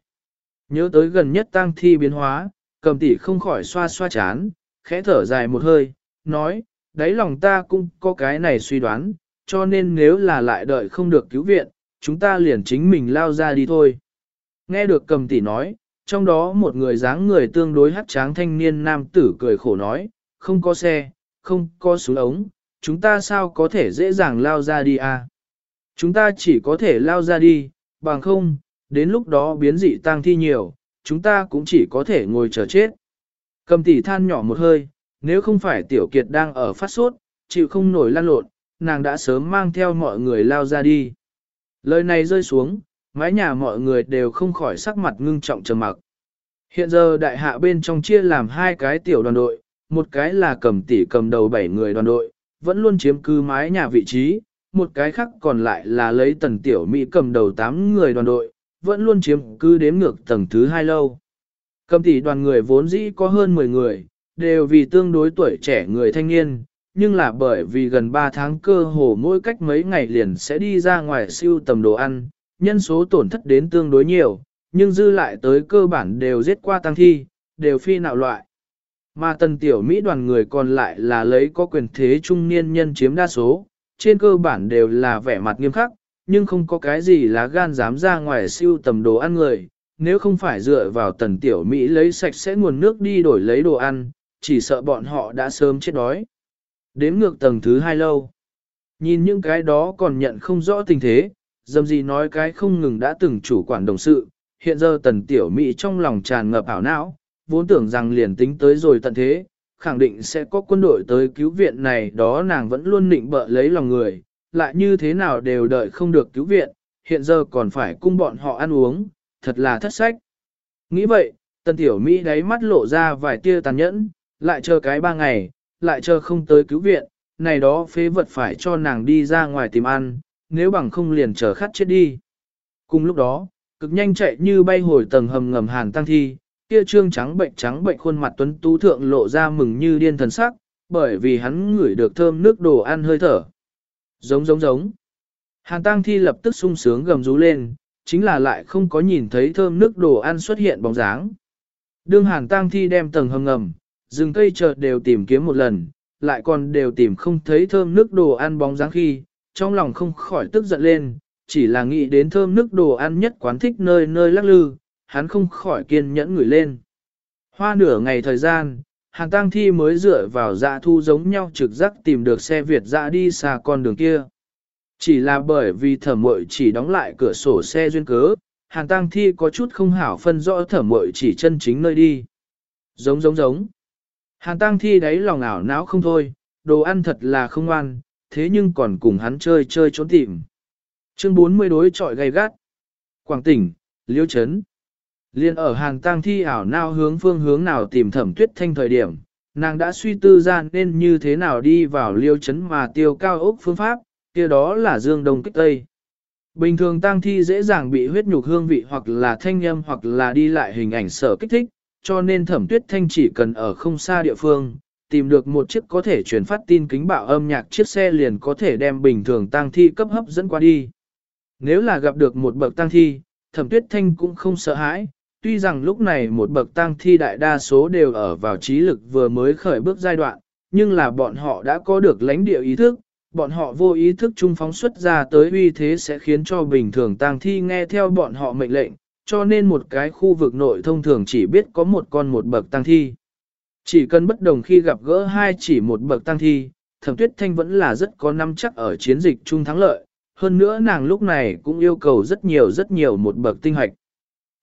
Nhớ tới gần nhất tang thi biến hóa, cầm tỷ không khỏi xoa xoa chán, khẽ thở dài một hơi, nói, đáy lòng ta cũng có cái này suy đoán, cho nên nếu là lại đợi không được cứu viện, chúng ta liền chính mình lao ra đi thôi. Nghe được cầm tỷ nói, trong đó một người dáng người tương đối hắt tráng thanh niên nam tử cười khổ nói, không có xe, không có súng ống, chúng ta sao có thể dễ dàng lao ra đi à? Chúng ta chỉ có thể lao ra đi, bằng không, đến lúc đó biến dị tăng thi nhiều, chúng ta cũng chỉ có thể ngồi chờ chết. Cầm tỷ than nhỏ một hơi, nếu không phải tiểu kiệt đang ở phát sốt, chịu không nổi lan lộn, nàng đã sớm mang theo mọi người lao ra đi. Lời này rơi xuống, mái nhà mọi người đều không khỏi sắc mặt ngưng trọng trầm mặc. Hiện giờ đại hạ bên trong chia làm hai cái tiểu đoàn đội, một cái là cầm tỷ cầm đầu bảy người đoàn đội, vẫn luôn chiếm cư mái nhà vị trí, một cái khác còn lại là lấy tần tiểu Mỹ cầm đầu tám người đoàn đội, vẫn luôn chiếm cứ đếm ngược tầng thứ hai lâu. Cầm tỷ đoàn người vốn dĩ có hơn 10 người, đều vì tương đối tuổi trẻ người thanh niên, nhưng là bởi vì gần 3 tháng cơ hồ mỗi cách mấy ngày liền sẽ đi ra ngoài siêu tầm đồ ăn, nhân số tổn thất đến tương đối nhiều, nhưng dư lại tới cơ bản đều giết qua tăng thi, đều phi nạo loại. Mà tần tiểu Mỹ đoàn người còn lại là lấy có quyền thế trung niên nhân chiếm đa số, trên cơ bản đều là vẻ mặt nghiêm khắc, nhưng không có cái gì lá gan dám ra ngoài siêu tầm đồ ăn người, nếu không phải dựa vào tần tiểu Mỹ lấy sạch sẽ nguồn nước đi đổi lấy đồ ăn, chỉ sợ bọn họ đã sớm chết đói. Đếm ngược tầng thứ hai lâu. Nhìn những cái đó còn nhận không rõ tình thế, dâm gì nói cái không ngừng đã từng chủ quản đồng sự, hiện giờ tần tiểu Mỹ trong lòng tràn ngập ảo não, vốn tưởng rằng liền tính tới rồi tận thế, khẳng định sẽ có quân đội tới cứu viện này đó nàng vẫn luôn nịnh bợ lấy lòng người, lại như thế nào đều đợi không được cứu viện, hiện giờ còn phải cung bọn họ ăn uống, thật là thất sách. Nghĩ vậy, tần tiểu Mỹ đáy mắt lộ ra vài tia tàn nhẫn, lại chờ cái ba ngày, lại chờ không tới cứu viện, này đó phế vật phải cho nàng đi ra ngoài tìm ăn, nếu bằng không liền chờ khát chết đi. Cùng lúc đó, cực nhanh chạy như bay hồi tầng hầm ngầm hàn tăng thi, kia trương trắng bệnh trắng bệnh khuôn mặt tuấn tú thượng lộ ra mừng như điên thần sắc, bởi vì hắn ngửi được thơm nước đồ ăn hơi thở. Giống giống giống. Hàn tăng thi lập tức sung sướng gầm rú lên, chính là lại không có nhìn thấy thơm nước đồ ăn xuất hiện bóng dáng. Đương hàn tăng thi đem tầng hầm ngầm, rừng cây chợt đều tìm kiếm một lần, lại còn đều tìm không thấy thơm nước đồ ăn bóng dáng khi, trong lòng không khỏi tức giận lên, chỉ là nghĩ đến thơm nước đồ ăn nhất quán thích nơi nơi lắc lư, hắn không khỏi kiên nhẫn ngửi lên. Hoa nửa ngày thời gian, hàng tang thi mới dựa vào dạ thu giống nhau trực giác tìm được xe Việt dạ đi xa con đường kia. Chỉ là bởi vì thẩm mội chỉ đóng lại cửa sổ xe duyên cớ, hàng tang thi có chút không hảo phân rõ thẩm mội chỉ chân chính nơi đi. Giống giống giống. Hàn tăng thi đấy lòng ảo não không thôi, đồ ăn thật là không ăn, thế nhưng còn cùng hắn chơi chơi trốn tìm. Chương 40 đối trọi gay gắt. Quảng tỉnh, Liêu Trấn. Liên ở hàng tang thi ảo nao hướng phương hướng nào tìm thẩm tuyết thanh thời điểm, nàng đã suy tư ra nên như thế nào đi vào Liêu chấn mà tiêu cao ốc phương pháp, kia đó là dương đông kích tây. Bình thường tang thi dễ dàng bị huyết nhục hương vị hoặc là thanh âm hoặc là đi lại hình ảnh sở kích thích, cho nên thẩm tuyết thanh chỉ cần ở không xa địa phương, tìm được một chiếc có thể truyền phát tin kính bạo âm nhạc chiếc xe liền có thể đem bình thường tang thi cấp hấp dẫn qua đi. Nếu là gặp được một bậc tang thi, thẩm tuyết thanh cũng không sợ hãi, tuy rằng lúc này một bậc tang thi đại đa số đều ở vào trí lực vừa mới khởi bước giai đoạn, nhưng là bọn họ đã có được lãnh địa ý thức, bọn họ vô ý thức trung phóng xuất ra tới uy thế sẽ khiến cho bình thường tang thi nghe theo bọn họ mệnh lệnh, cho nên một cái khu vực nội thông thường chỉ biết có một con một bậc tăng thi. Chỉ cần bất đồng khi gặp gỡ hai chỉ một bậc tăng thi, thẩm tuyết thanh vẫn là rất có năm chắc ở chiến dịch chung thắng lợi, hơn nữa nàng lúc này cũng yêu cầu rất nhiều rất nhiều một bậc tinh hoạch.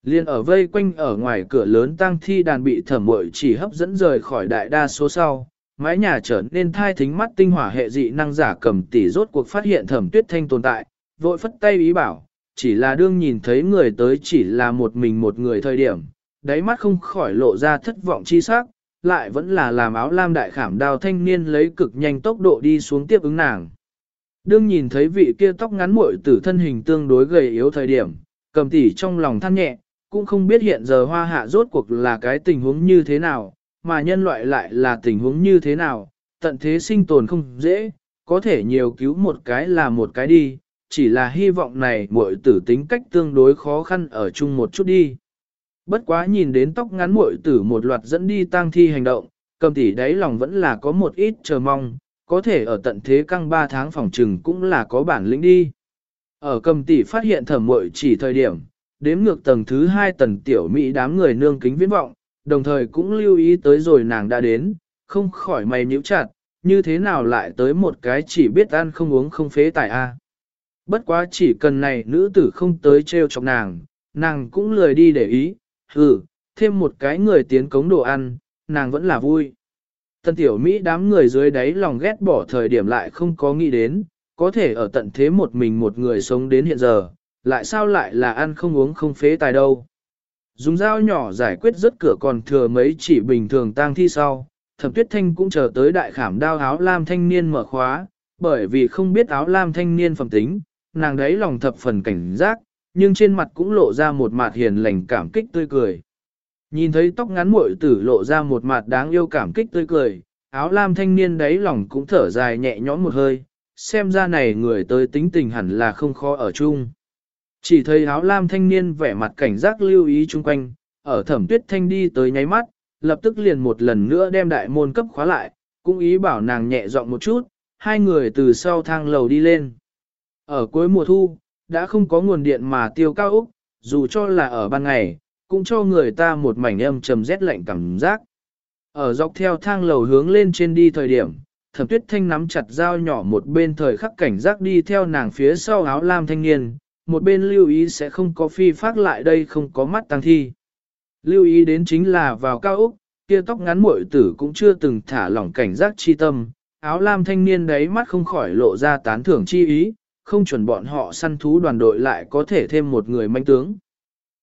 Liên ở vây quanh ở ngoài cửa lớn tang thi đàn bị thẩm mội chỉ hấp dẫn rời khỏi đại đa số sau, mái nhà trở nên thai thính mắt tinh hỏa hệ dị năng giả cầm tỷ rốt cuộc phát hiện thẩm tuyết thanh tồn tại, vội phất tay ý bảo, chỉ là đương nhìn thấy người tới chỉ là một mình một người thời điểm, đáy mắt không khỏi lộ ra thất vọng chi sắc, lại vẫn là làm áo lam đại khảm đào thanh niên lấy cực nhanh tốc độ đi xuống tiếp ứng nàng. Đương nhìn thấy vị kia tóc ngắn muội tử thân hình tương đối gầy yếu thời điểm, cầm tỉ trong lòng than nhẹ, cũng không biết hiện giờ hoa hạ rốt cuộc là cái tình huống như thế nào, mà nhân loại lại là tình huống như thế nào, tận thế sinh tồn không dễ, có thể nhiều cứu một cái là một cái đi, chỉ là hy vọng này muội tử tính cách tương đối khó khăn ở chung một chút đi. Bất quá nhìn đến tóc ngắn muội tử một loạt dẫn đi tang thi hành động, cầm tỷ đáy lòng vẫn là có một ít chờ mong, có thể ở tận thế căng 3 tháng phòng trừng cũng là có bản lĩnh đi. Ở cầm tỷ phát hiện thẩm muội chỉ thời điểm, đếm ngược tầng thứ hai tầng tiểu Mỹ đám người nương kính viễn vọng, đồng thời cũng lưu ý tới rồi nàng đã đến, không khỏi mày nhíu chặt, như thế nào lại tới một cái chỉ biết ăn không uống không phế tài a. Bất quá chỉ cần này nữ tử không tới treo chọc nàng, nàng cũng lười đi để ý, hừ, thêm một cái người tiến cống đồ ăn, nàng vẫn là vui. Tần tiểu Mỹ đám người dưới đáy lòng ghét bỏ thời điểm lại không có nghĩ đến, có thể ở tận thế một mình một người sống đến hiện giờ, lại sao lại là ăn không uống không phế tài đâu. Dùng dao nhỏ giải quyết rất cửa còn thừa mấy chỉ bình thường tang thi sau, thẩm tuyết thanh cũng chờ tới đại khảm đao áo lam thanh niên mở khóa, bởi vì không biết áo lam thanh niên phẩm tính, nàng đấy lòng thập phần cảnh giác, nhưng trên mặt cũng lộ ra một mặt hiền lành cảm kích tươi cười. Nhìn thấy tóc ngắn muội tử lộ ra một mặt đáng yêu cảm kích tươi cười, áo lam thanh niên đấy lòng cũng thở dài nhẹ nhõm một hơi, xem ra này người tới tính tình hẳn là không khó ở chung. Chỉ thấy áo lam thanh niên vẻ mặt cảnh giác lưu ý chung quanh, ở thẩm tuyết thanh đi tới nháy mắt, lập tức liền một lần nữa đem đại môn cấp khóa lại, cũng ý bảo nàng nhẹ giọng một chút, hai người từ sau thang lầu đi lên. Ở cuối mùa thu, đã không có nguồn điện mà tiêu cao Úc, dù cho là ở ban ngày, cũng cho người ta một mảnh âm trầm rét lạnh cảm giác. Ở dọc theo thang lầu hướng lên trên đi thời điểm, thẩm tuyết thanh nắm chặt dao nhỏ một bên thời khắc cảnh giác đi theo nàng phía sau áo lam thanh niên, một bên lưu ý sẽ không có phi phát lại đây không có mắt tăng thi. Lưu ý đến chính là vào cao Úc, kia tóc ngắn muội tử cũng chưa từng thả lỏng cảnh giác chi tâm, áo lam thanh niên đấy mắt không khỏi lộ ra tán thưởng chi ý, không chuẩn bọn họ săn thú đoàn đội lại có thể thêm một người manh tướng.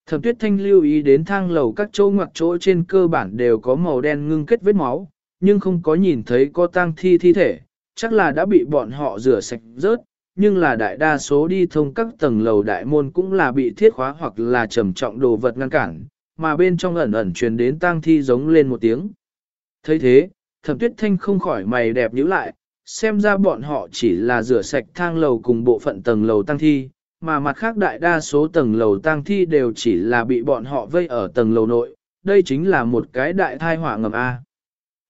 Thẩm tuyết thanh lưu ý đến thang lầu các chỗ ngoặc chỗ trên cơ bản đều có màu đen ngưng kết vết máu, nhưng không có nhìn thấy có tang thi thi thể, chắc là đã bị bọn họ rửa sạch rớt, nhưng là đại đa số đi thông các tầng lầu đại môn cũng là bị thiết khóa hoặc là trầm trọng đồ vật ngăn cản, mà bên trong ẩn ẩn truyền đến tang thi giống lên một tiếng. thấy thế, thẩm tuyết thanh không khỏi mày đẹp nhíu lại, xem ra bọn họ chỉ là rửa sạch thang lầu cùng bộ phận tầng lầu tăng thi, mà mặt khác đại đa số tầng lầu tăng thi đều chỉ là bị bọn họ vây ở tầng lầu nội, đây chính là một cái đại thai họa ngầm A.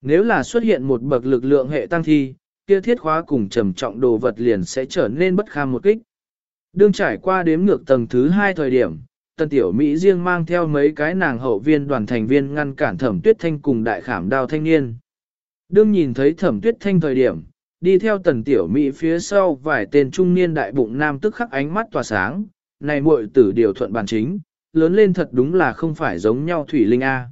Nếu là xuất hiện một bậc lực lượng hệ tăng thi, kia thiết khóa cùng trầm trọng đồ vật liền sẽ trở nên bất kham một kích. Đương trải qua đếm ngược tầng thứ hai thời điểm, tân tiểu Mỹ riêng mang theo mấy cái nàng hậu viên đoàn thành viên ngăn cản thẩm tuyết thanh cùng đại khảm đao thanh niên. Đương nhìn thấy thẩm tuyết thanh thời điểm, đi theo tần tiểu Mỹ phía sau vài tên trung niên đại bụng nam tức khắc ánh mắt tỏa sáng, này muội tử điều thuận bản chính, lớn lên thật đúng là không phải giống nhau thủy linh A.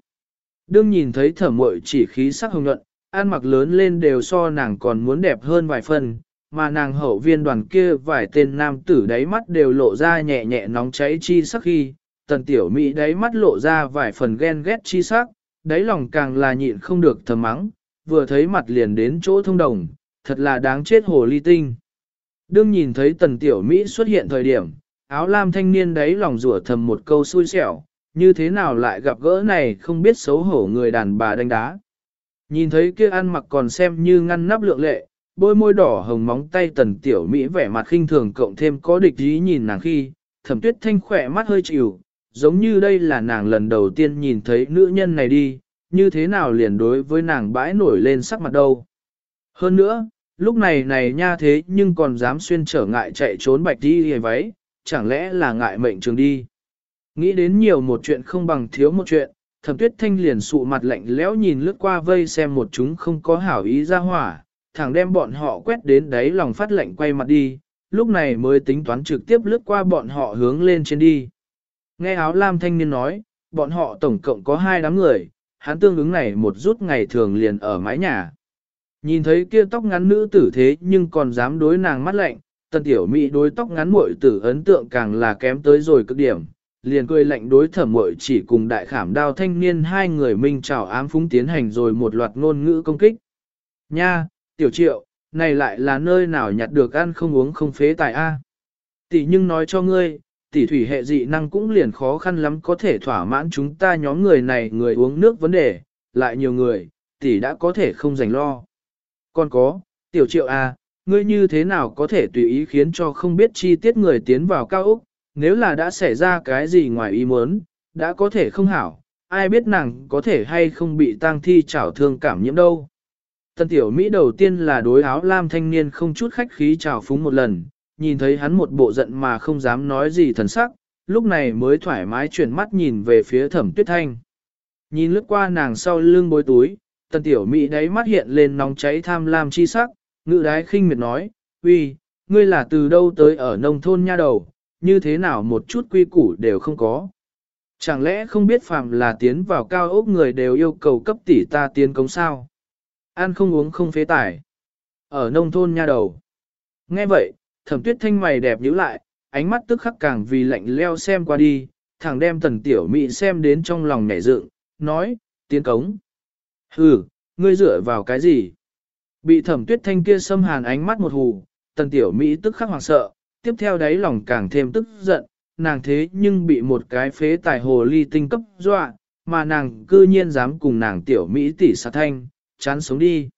Đương nhìn thấy thẩm muội chỉ khí sắc hồng nhuận, ăn mặc lớn lên đều so nàng còn muốn đẹp hơn vài phần, mà nàng hậu viên đoàn kia vài tên nam tử đáy mắt đều lộ ra nhẹ nhẹ nóng cháy chi sắc khi, tần tiểu Mỹ đáy mắt lộ ra vài phần ghen ghét chi sắc, đáy lòng càng là nhịn không được thầm mắng, vừa thấy mặt liền đến chỗ thông đồng, thật là đáng chết hồ ly tinh. Đương nhìn thấy tần tiểu Mỹ xuất hiện thời điểm, áo lam thanh niên đấy lòng rủa thầm một câu xui xẻo, như thế nào lại gặp gỡ này không biết xấu hổ người đàn bà đánh đá. Nhìn thấy kia ăn mặc còn xem như ngăn nắp lượng lệ, bôi môi đỏ hồng móng tay tần tiểu Mỹ vẻ mặt khinh thường cộng thêm có địch ý nhìn nàng khi, thẩm tuyết thanh khỏe mắt hơi chịu, giống như đây là nàng lần đầu tiên nhìn thấy nữ nhân này đi, như thế nào liền đối với nàng bãi nổi lên sắc mặt đâu. Hơn nữa, lúc này này nha thế nhưng còn dám xuyên trở ngại chạy trốn bạch đi hề váy, chẳng lẽ là ngại mệnh trường đi. Nghĩ đến nhiều một chuyện không bằng thiếu một chuyện, thẩm tuyết thanh liền sụ mặt lạnh lẽo nhìn lướt qua vây xem một chúng không có hảo ý ra hỏa, thẳng đem bọn họ quét đến đáy lòng phát lạnh quay mặt đi, lúc này mới tính toán trực tiếp lướt qua bọn họ hướng lên trên đi. Nghe áo lam thanh niên nói, bọn họ tổng cộng có hai đám người, hắn tương ứng này một rút ngày thường liền ở mái nhà. Nhìn thấy kia tóc ngắn nữ tử thế nhưng còn dám đối nàng mắt lạnh, tần tiểu mỹ đối tóc ngắn muội tử ấn tượng càng là kém tới rồi cực điểm, liền cười lạnh đối thẩm muội chỉ cùng đại khảm đao thanh niên hai người minh chào ám phúng tiến hành rồi một loạt ngôn ngữ công kích. Nha, tiểu triệu, này lại là nơi nào nhặt được ăn không uống không phế tài a. Tỷ nhưng nói cho ngươi, tỷ thủy hệ dị năng cũng liền khó khăn lắm có thể thỏa mãn chúng ta nhóm người này người uống nước vấn đề, lại nhiều người, tỷ đã có thể không dành lo. Còn có, tiểu triệu A, ngươi như thế nào có thể tùy ý khiến cho không biết chi tiết người tiến vào cao Úc, nếu là đã xảy ra cái gì ngoài ý muốn, đã có thể không hảo, ai biết nàng có thể hay không bị tang thi chảo thương cảm nhiễm đâu. Tân tiểu Mỹ đầu tiên là đối áo lam thanh niên không chút khách khí chào phúng một lần, nhìn thấy hắn một bộ giận mà không dám nói gì thần sắc, lúc này mới thoải mái chuyển mắt nhìn về phía thẩm tuyết thanh. Nhìn lướt qua nàng sau lưng bối túi, tần tiểu Mỹ đáy mắt hiện lên nóng cháy tham lam chi sắc, ngự đái khinh miệt nói, uy, ngươi là từ đâu tới ở nông thôn nha đầu, như thế nào một chút quy củ đều không có. Chẳng lẽ không biết phàm là tiến vào cao ốc người đều yêu cầu cấp tỷ ta tiến cống sao? Ăn không uống không phế tải. Ở nông thôn nha đầu. Nghe vậy, thẩm tuyết thanh mày đẹp nhíu lại, ánh mắt tức khắc càng vì lạnh leo xem qua đi, thẳng đem tần tiểu mị xem đến trong lòng nhảy dựng, nói, tiến cống. Hừ, ngươi dựa vào cái gì? Bị thẩm tuyết thanh kia xâm hàn ánh mắt một hù, tần tiểu Mỹ tức khắc hoảng sợ, tiếp theo đáy lòng càng thêm tức giận, nàng thế nhưng bị một cái phế tài hồ ly tinh cấp dọa, mà nàng cư nhiên dám cùng nàng tiểu Mỹ tỷ sát thanh, chán sống đi.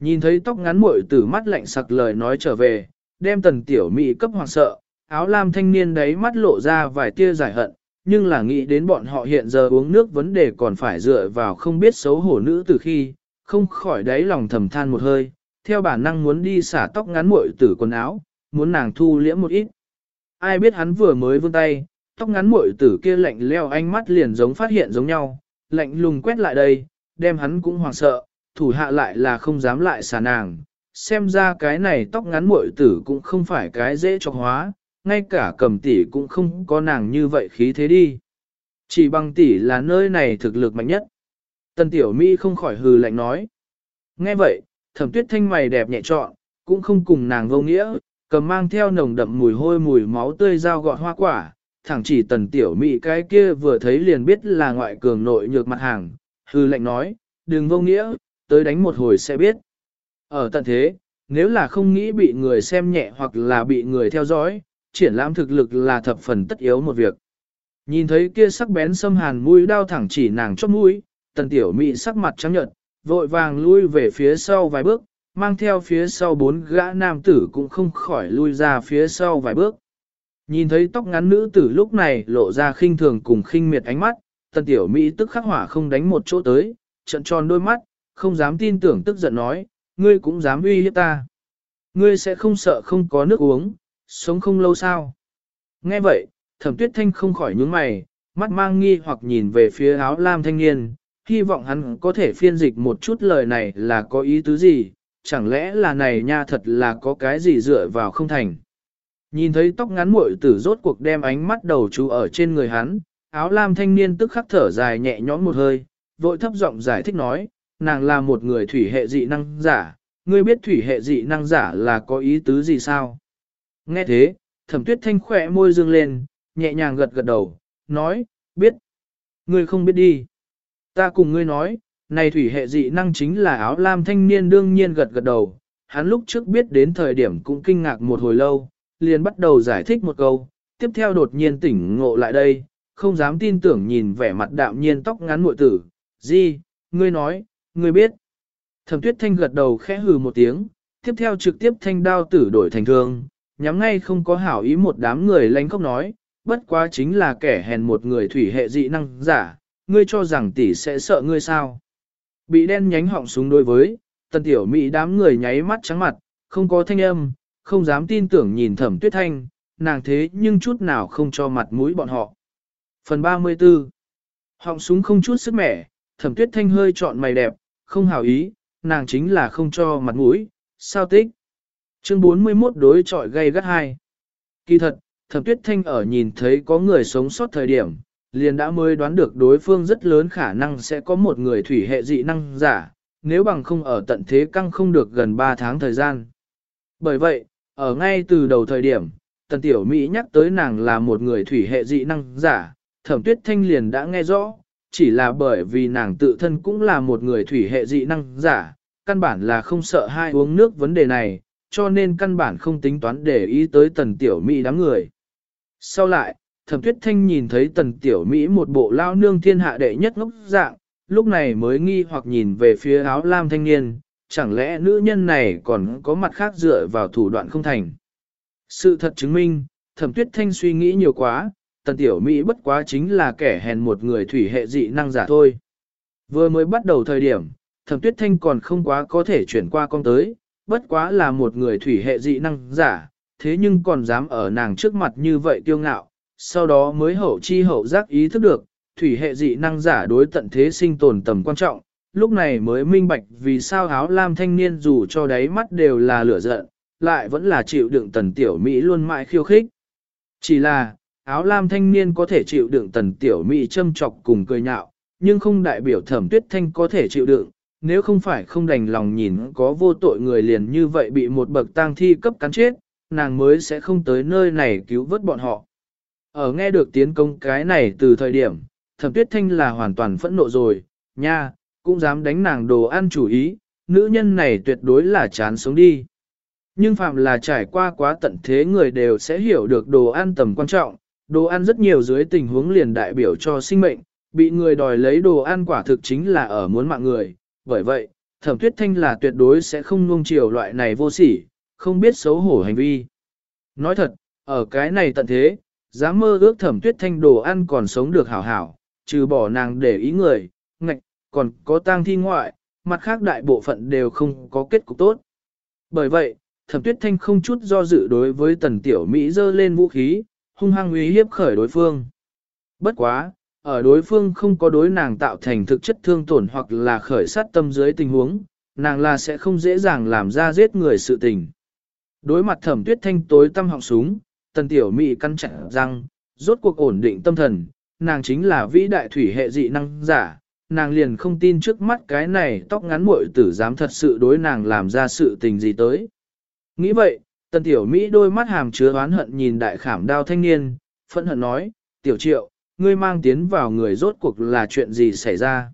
Nhìn thấy tóc ngắn muội tử mắt lạnh sặc lời nói trở về, đem tần tiểu Mỹ cấp hoàng sợ, áo lam thanh niên đấy mắt lộ ra vài tia giải hận, nhưng là nghĩ đến bọn họ hiện giờ uống nước vấn đề còn phải dựa vào không biết xấu hổ nữ từ khi, không khỏi đáy lòng thầm than một hơi, theo bản năng muốn đi xả tóc ngắn muội tử quần áo, muốn nàng thu liễm một ít. Ai biết hắn vừa mới vươn tay, tóc ngắn muội tử kia lạnh leo ánh mắt liền giống phát hiện giống nhau, lạnh lùng quét lại đây, đem hắn cũng hoảng sợ, thủ hạ lại là không dám lại xả nàng. Xem ra cái này tóc ngắn muội tử cũng không phải cái dễ chọc hóa, ngay cả cầm tỷ cũng không có nàng như vậy khí thế đi. Chỉ bằng tỷ là nơi này thực lực mạnh nhất. Tần tiểu Mỹ không khỏi hừ lạnh nói. Nghe vậy, thẩm tuyết thanh mày đẹp nhẹ trọn, cũng không cùng nàng vô nghĩa, cầm mang theo nồng đậm mùi hôi mùi máu tươi dao gọt hoa quả, thẳng chỉ tần tiểu Mỹ cái kia vừa thấy liền biết là ngoại cường nội nhược mặt hàng, hư lệnh nói, đừng vô nghĩa, tới đánh một hồi sẽ biết. Ở tận thế, nếu là không nghĩ bị người xem nhẹ hoặc là bị người theo dõi, triển lãm thực lực là thập phần tất yếu một việc. Nhìn thấy kia sắc bén xâm hàn mũi đao thẳng chỉ nàng chót mũi, tần tiểu mị sắc mặt trắng nhợt, vội vàng lui về phía sau vài bước, mang theo phía sau bốn gã nam tử cũng không khỏi lui ra phía sau vài bước. Nhìn thấy tóc ngắn nữ tử lúc này lộ ra khinh thường cùng khinh miệt ánh mắt, tần tiểu mỹ tức khắc hỏa không đánh một chỗ tới, trận tròn đôi mắt, không dám tin tưởng tức giận nói, ngươi cũng dám uy hiếp ta. Ngươi sẽ không sợ không có nước uống, sống không lâu sao. Nghe vậy, thẩm tuyết thanh không khỏi nhướng mày, mắt mang nghi hoặc nhìn về phía áo lam thanh niên, hy vọng hắn có thể phiên dịch một chút lời này là có ý tứ gì, chẳng lẽ là này nha thật là có cái gì dựa vào không thành. Nhìn thấy tóc ngắn muội tử rốt cuộc đem ánh mắt đầu chú ở trên người hắn, áo lam thanh niên tức khắc thở dài nhẹ nhõm một hơi, vội thấp giọng giải thích nói, nàng là một người thủy hệ dị năng giả, ngươi biết thủy hệ dị năng giả là có ý tứ gì sao? Nghe thế, thẩm tuyết thanh khỏe môi dương lên, nhẹ nhàng gật gật đầu, nói, biết. Ngươi không biết đi. Ta cùng ngươi nói, này thủy hệ dị năng chính là áo lam thanh niên đương nhiên gật gật đầu, hắn lúc trước biết đến thời điểm cũng kinh ngạc một hồi lâu, liền bắt đầu giải thích một câu, tiếp theo đột nhiên tỉnh ngộ lại đây, không dám tin tưởng nhìn vẻ mặt đạm nhiên tóc ngắn muội tử, gì, ngươi nói, ngươi biết. Thẩm tuyết thanh gật đầu khẽ hừ một tiếng, tiếp theo trực tiếp thanh đao tử đổi thành thương, nhắm ngay không có hảo ý một đám người lánh khóc nói, bất quá chính là kẻ hèn một người thủy hệ dị năng giả, ngươi cho rằng tỷ sẽ sợ ngươi sao. Bị đen nhánh họng súng đối với, tần tiểu mỹ đám người nháy mắt trắng mặt, không có thanh âm, không dám tin tưởng nhìn thẩm tuyết thanh, nàng thế nhưng chút nào không cho mặt mũi bọn họ. Phần 34 Họng súng không chút sức mẻ, thẩm tuyết thanh hơi trọn mày đẹp, không hảo ý, nàng chính là không cho mặt mũi, sao tích. Chương 41 đối trọi gây gắt hai. Kỳ thật, thẩm tuyết thanh ở nhìn thấy có người sống sót thời điểm, liền đã mới đoán được đối phương rất lớn khả năng sẽ có một người thủy hệ dị năng giả, nếu bằng không ở tận thế căng không được gần 3 tháng thời gian. Bởi vậy, ở ngay từ đầu thời điểm, tần tiểu Mỹ nhắc tới nàng là một người thủy hệ dị năng giả, thẩm tuyết thanh liền đã nghe rõ, chỉ là bởi vì nàng tự thân cũng là một người thủy hệ dị năng giả, căn bản là không sợ hai uống nước vấn đề này, cho nên căn bản không tính toán để ý tới tần tiểu Mỹ đám người. Sau lại, thẩm tuyết thanh nhìn thấy tần tiểu Mỹ một bộ lao nương thiên hạ đệ nhất ngốc dạng, lúc này mới nghi hoặc nhìn về phía áo lam thanh niên, chẳng lẽ nữ nhân này còn có mặt khác dựa vào thủ đoạn không thành. Sự thật chứng minh, thẩm tuyết thanh suy nghĩ nhiều quá, tần tiểu Mỹ bất quá chính là kẻ hèn một người thủy hệ dị năng giả thôi. Vừa mới bắt đầu thời điểm, thẩm tuyết thanh còn không quá có thể chuyển qua con tới, bất quá là một người thủy hệ dị năng giả, thế nhưng còn dám ở nàng trước mặt như vậy kiêu ngạo, sau đó mới hậu chi hậu giác ý thức được, thủy hệ dị năng giả đối tận thế sinh tồn tầm quan trọng, lúc này mới minh bạch vì sao áo lam thanh niên dù cho đáy mắt đều là lửa giận, lại vẫn là chịu đựng tần tiểu Mỹ luôn mãi khiêu khích. Chỉ là, áo lam thanh niên có thể chịu đựng tần tiểu Mỹ châm chọc cùng cười nhạo, nhưng không đại biểu thẩm tuyết thanh có thể chịu đựng, nếu không phải không đành lòng nhìn có vô tội người liền như vậy bị một bậc tang thi cấp cắn chết, nàng mới sẽ không tới nơi này cứu vớt bọn họ. Ở nghe được tiến công cái này từ thời điểm, thẩm tuyết thanh là hoàn toàn phẫn nộ rồi, nha, cũng dám đánh nàng đồ ăn chủ ý, nữ nhân này tuyệt đối là chán sống đi. Nhưng phạm là trải qua quá tận thế người đều sẽ hiểu được đồ ăn tầm quan trọng, đồ ăn rất nhiều dưới tình huống liền đại biểu cho sinh mệnh, bị người đòi lấy đồ ăn quả thực chính là ở muốn mạng người, bởi vậy, thẩm tuyết thanh là tuyệt đối sẽ không nuông chiều loại này vô sỉ, không biết xấu hổ hành vi. Nói thật, ở cái này tận thế, dám mơ ước thẩm tuyết thanh đồ ăn còn sống được hảo hảo, trừ bỏ nàng để ý người, ngạch, còn có tang thi ngoại, mặt khác đại bộ phận đều không có kết cục tốt. Bởi vậy, thẩm tuyết thanh không chút do dự đối với tần tiểu Mỹ dơ lên vũ khí, hung hăng uy hiếp khởi đối phương. Bất quá, ở đối phương không có đối nàng tạo thành thực chất thương tổn hoặc là khởi sát tâm dưới tình huống, nàng là sẽ không dễ dàng làm ra giết người sự tình. Đối mặt thẩm tuyết thanh tối tâm họng súng, tần tiểu Mỹ căn chặn răng, rốt cuộc ổn định tâm thần, nàng chính là vĩ đại thủy hệ dị năng giả, nàng liền không tin trước mắt cái này tóc ngắn muội tử dám thật sự đối nàng làm ra sự tình gì tới. Nghĩ vậy, tần tiểu Mỹ đôi mắt hàm chứa oán hận nhìn đại khảm đao thanh niên, phẫn hận nói, tiểu triệu, ngươi mang tiến vào người rốt cuộc là chuyện gì xảy ra.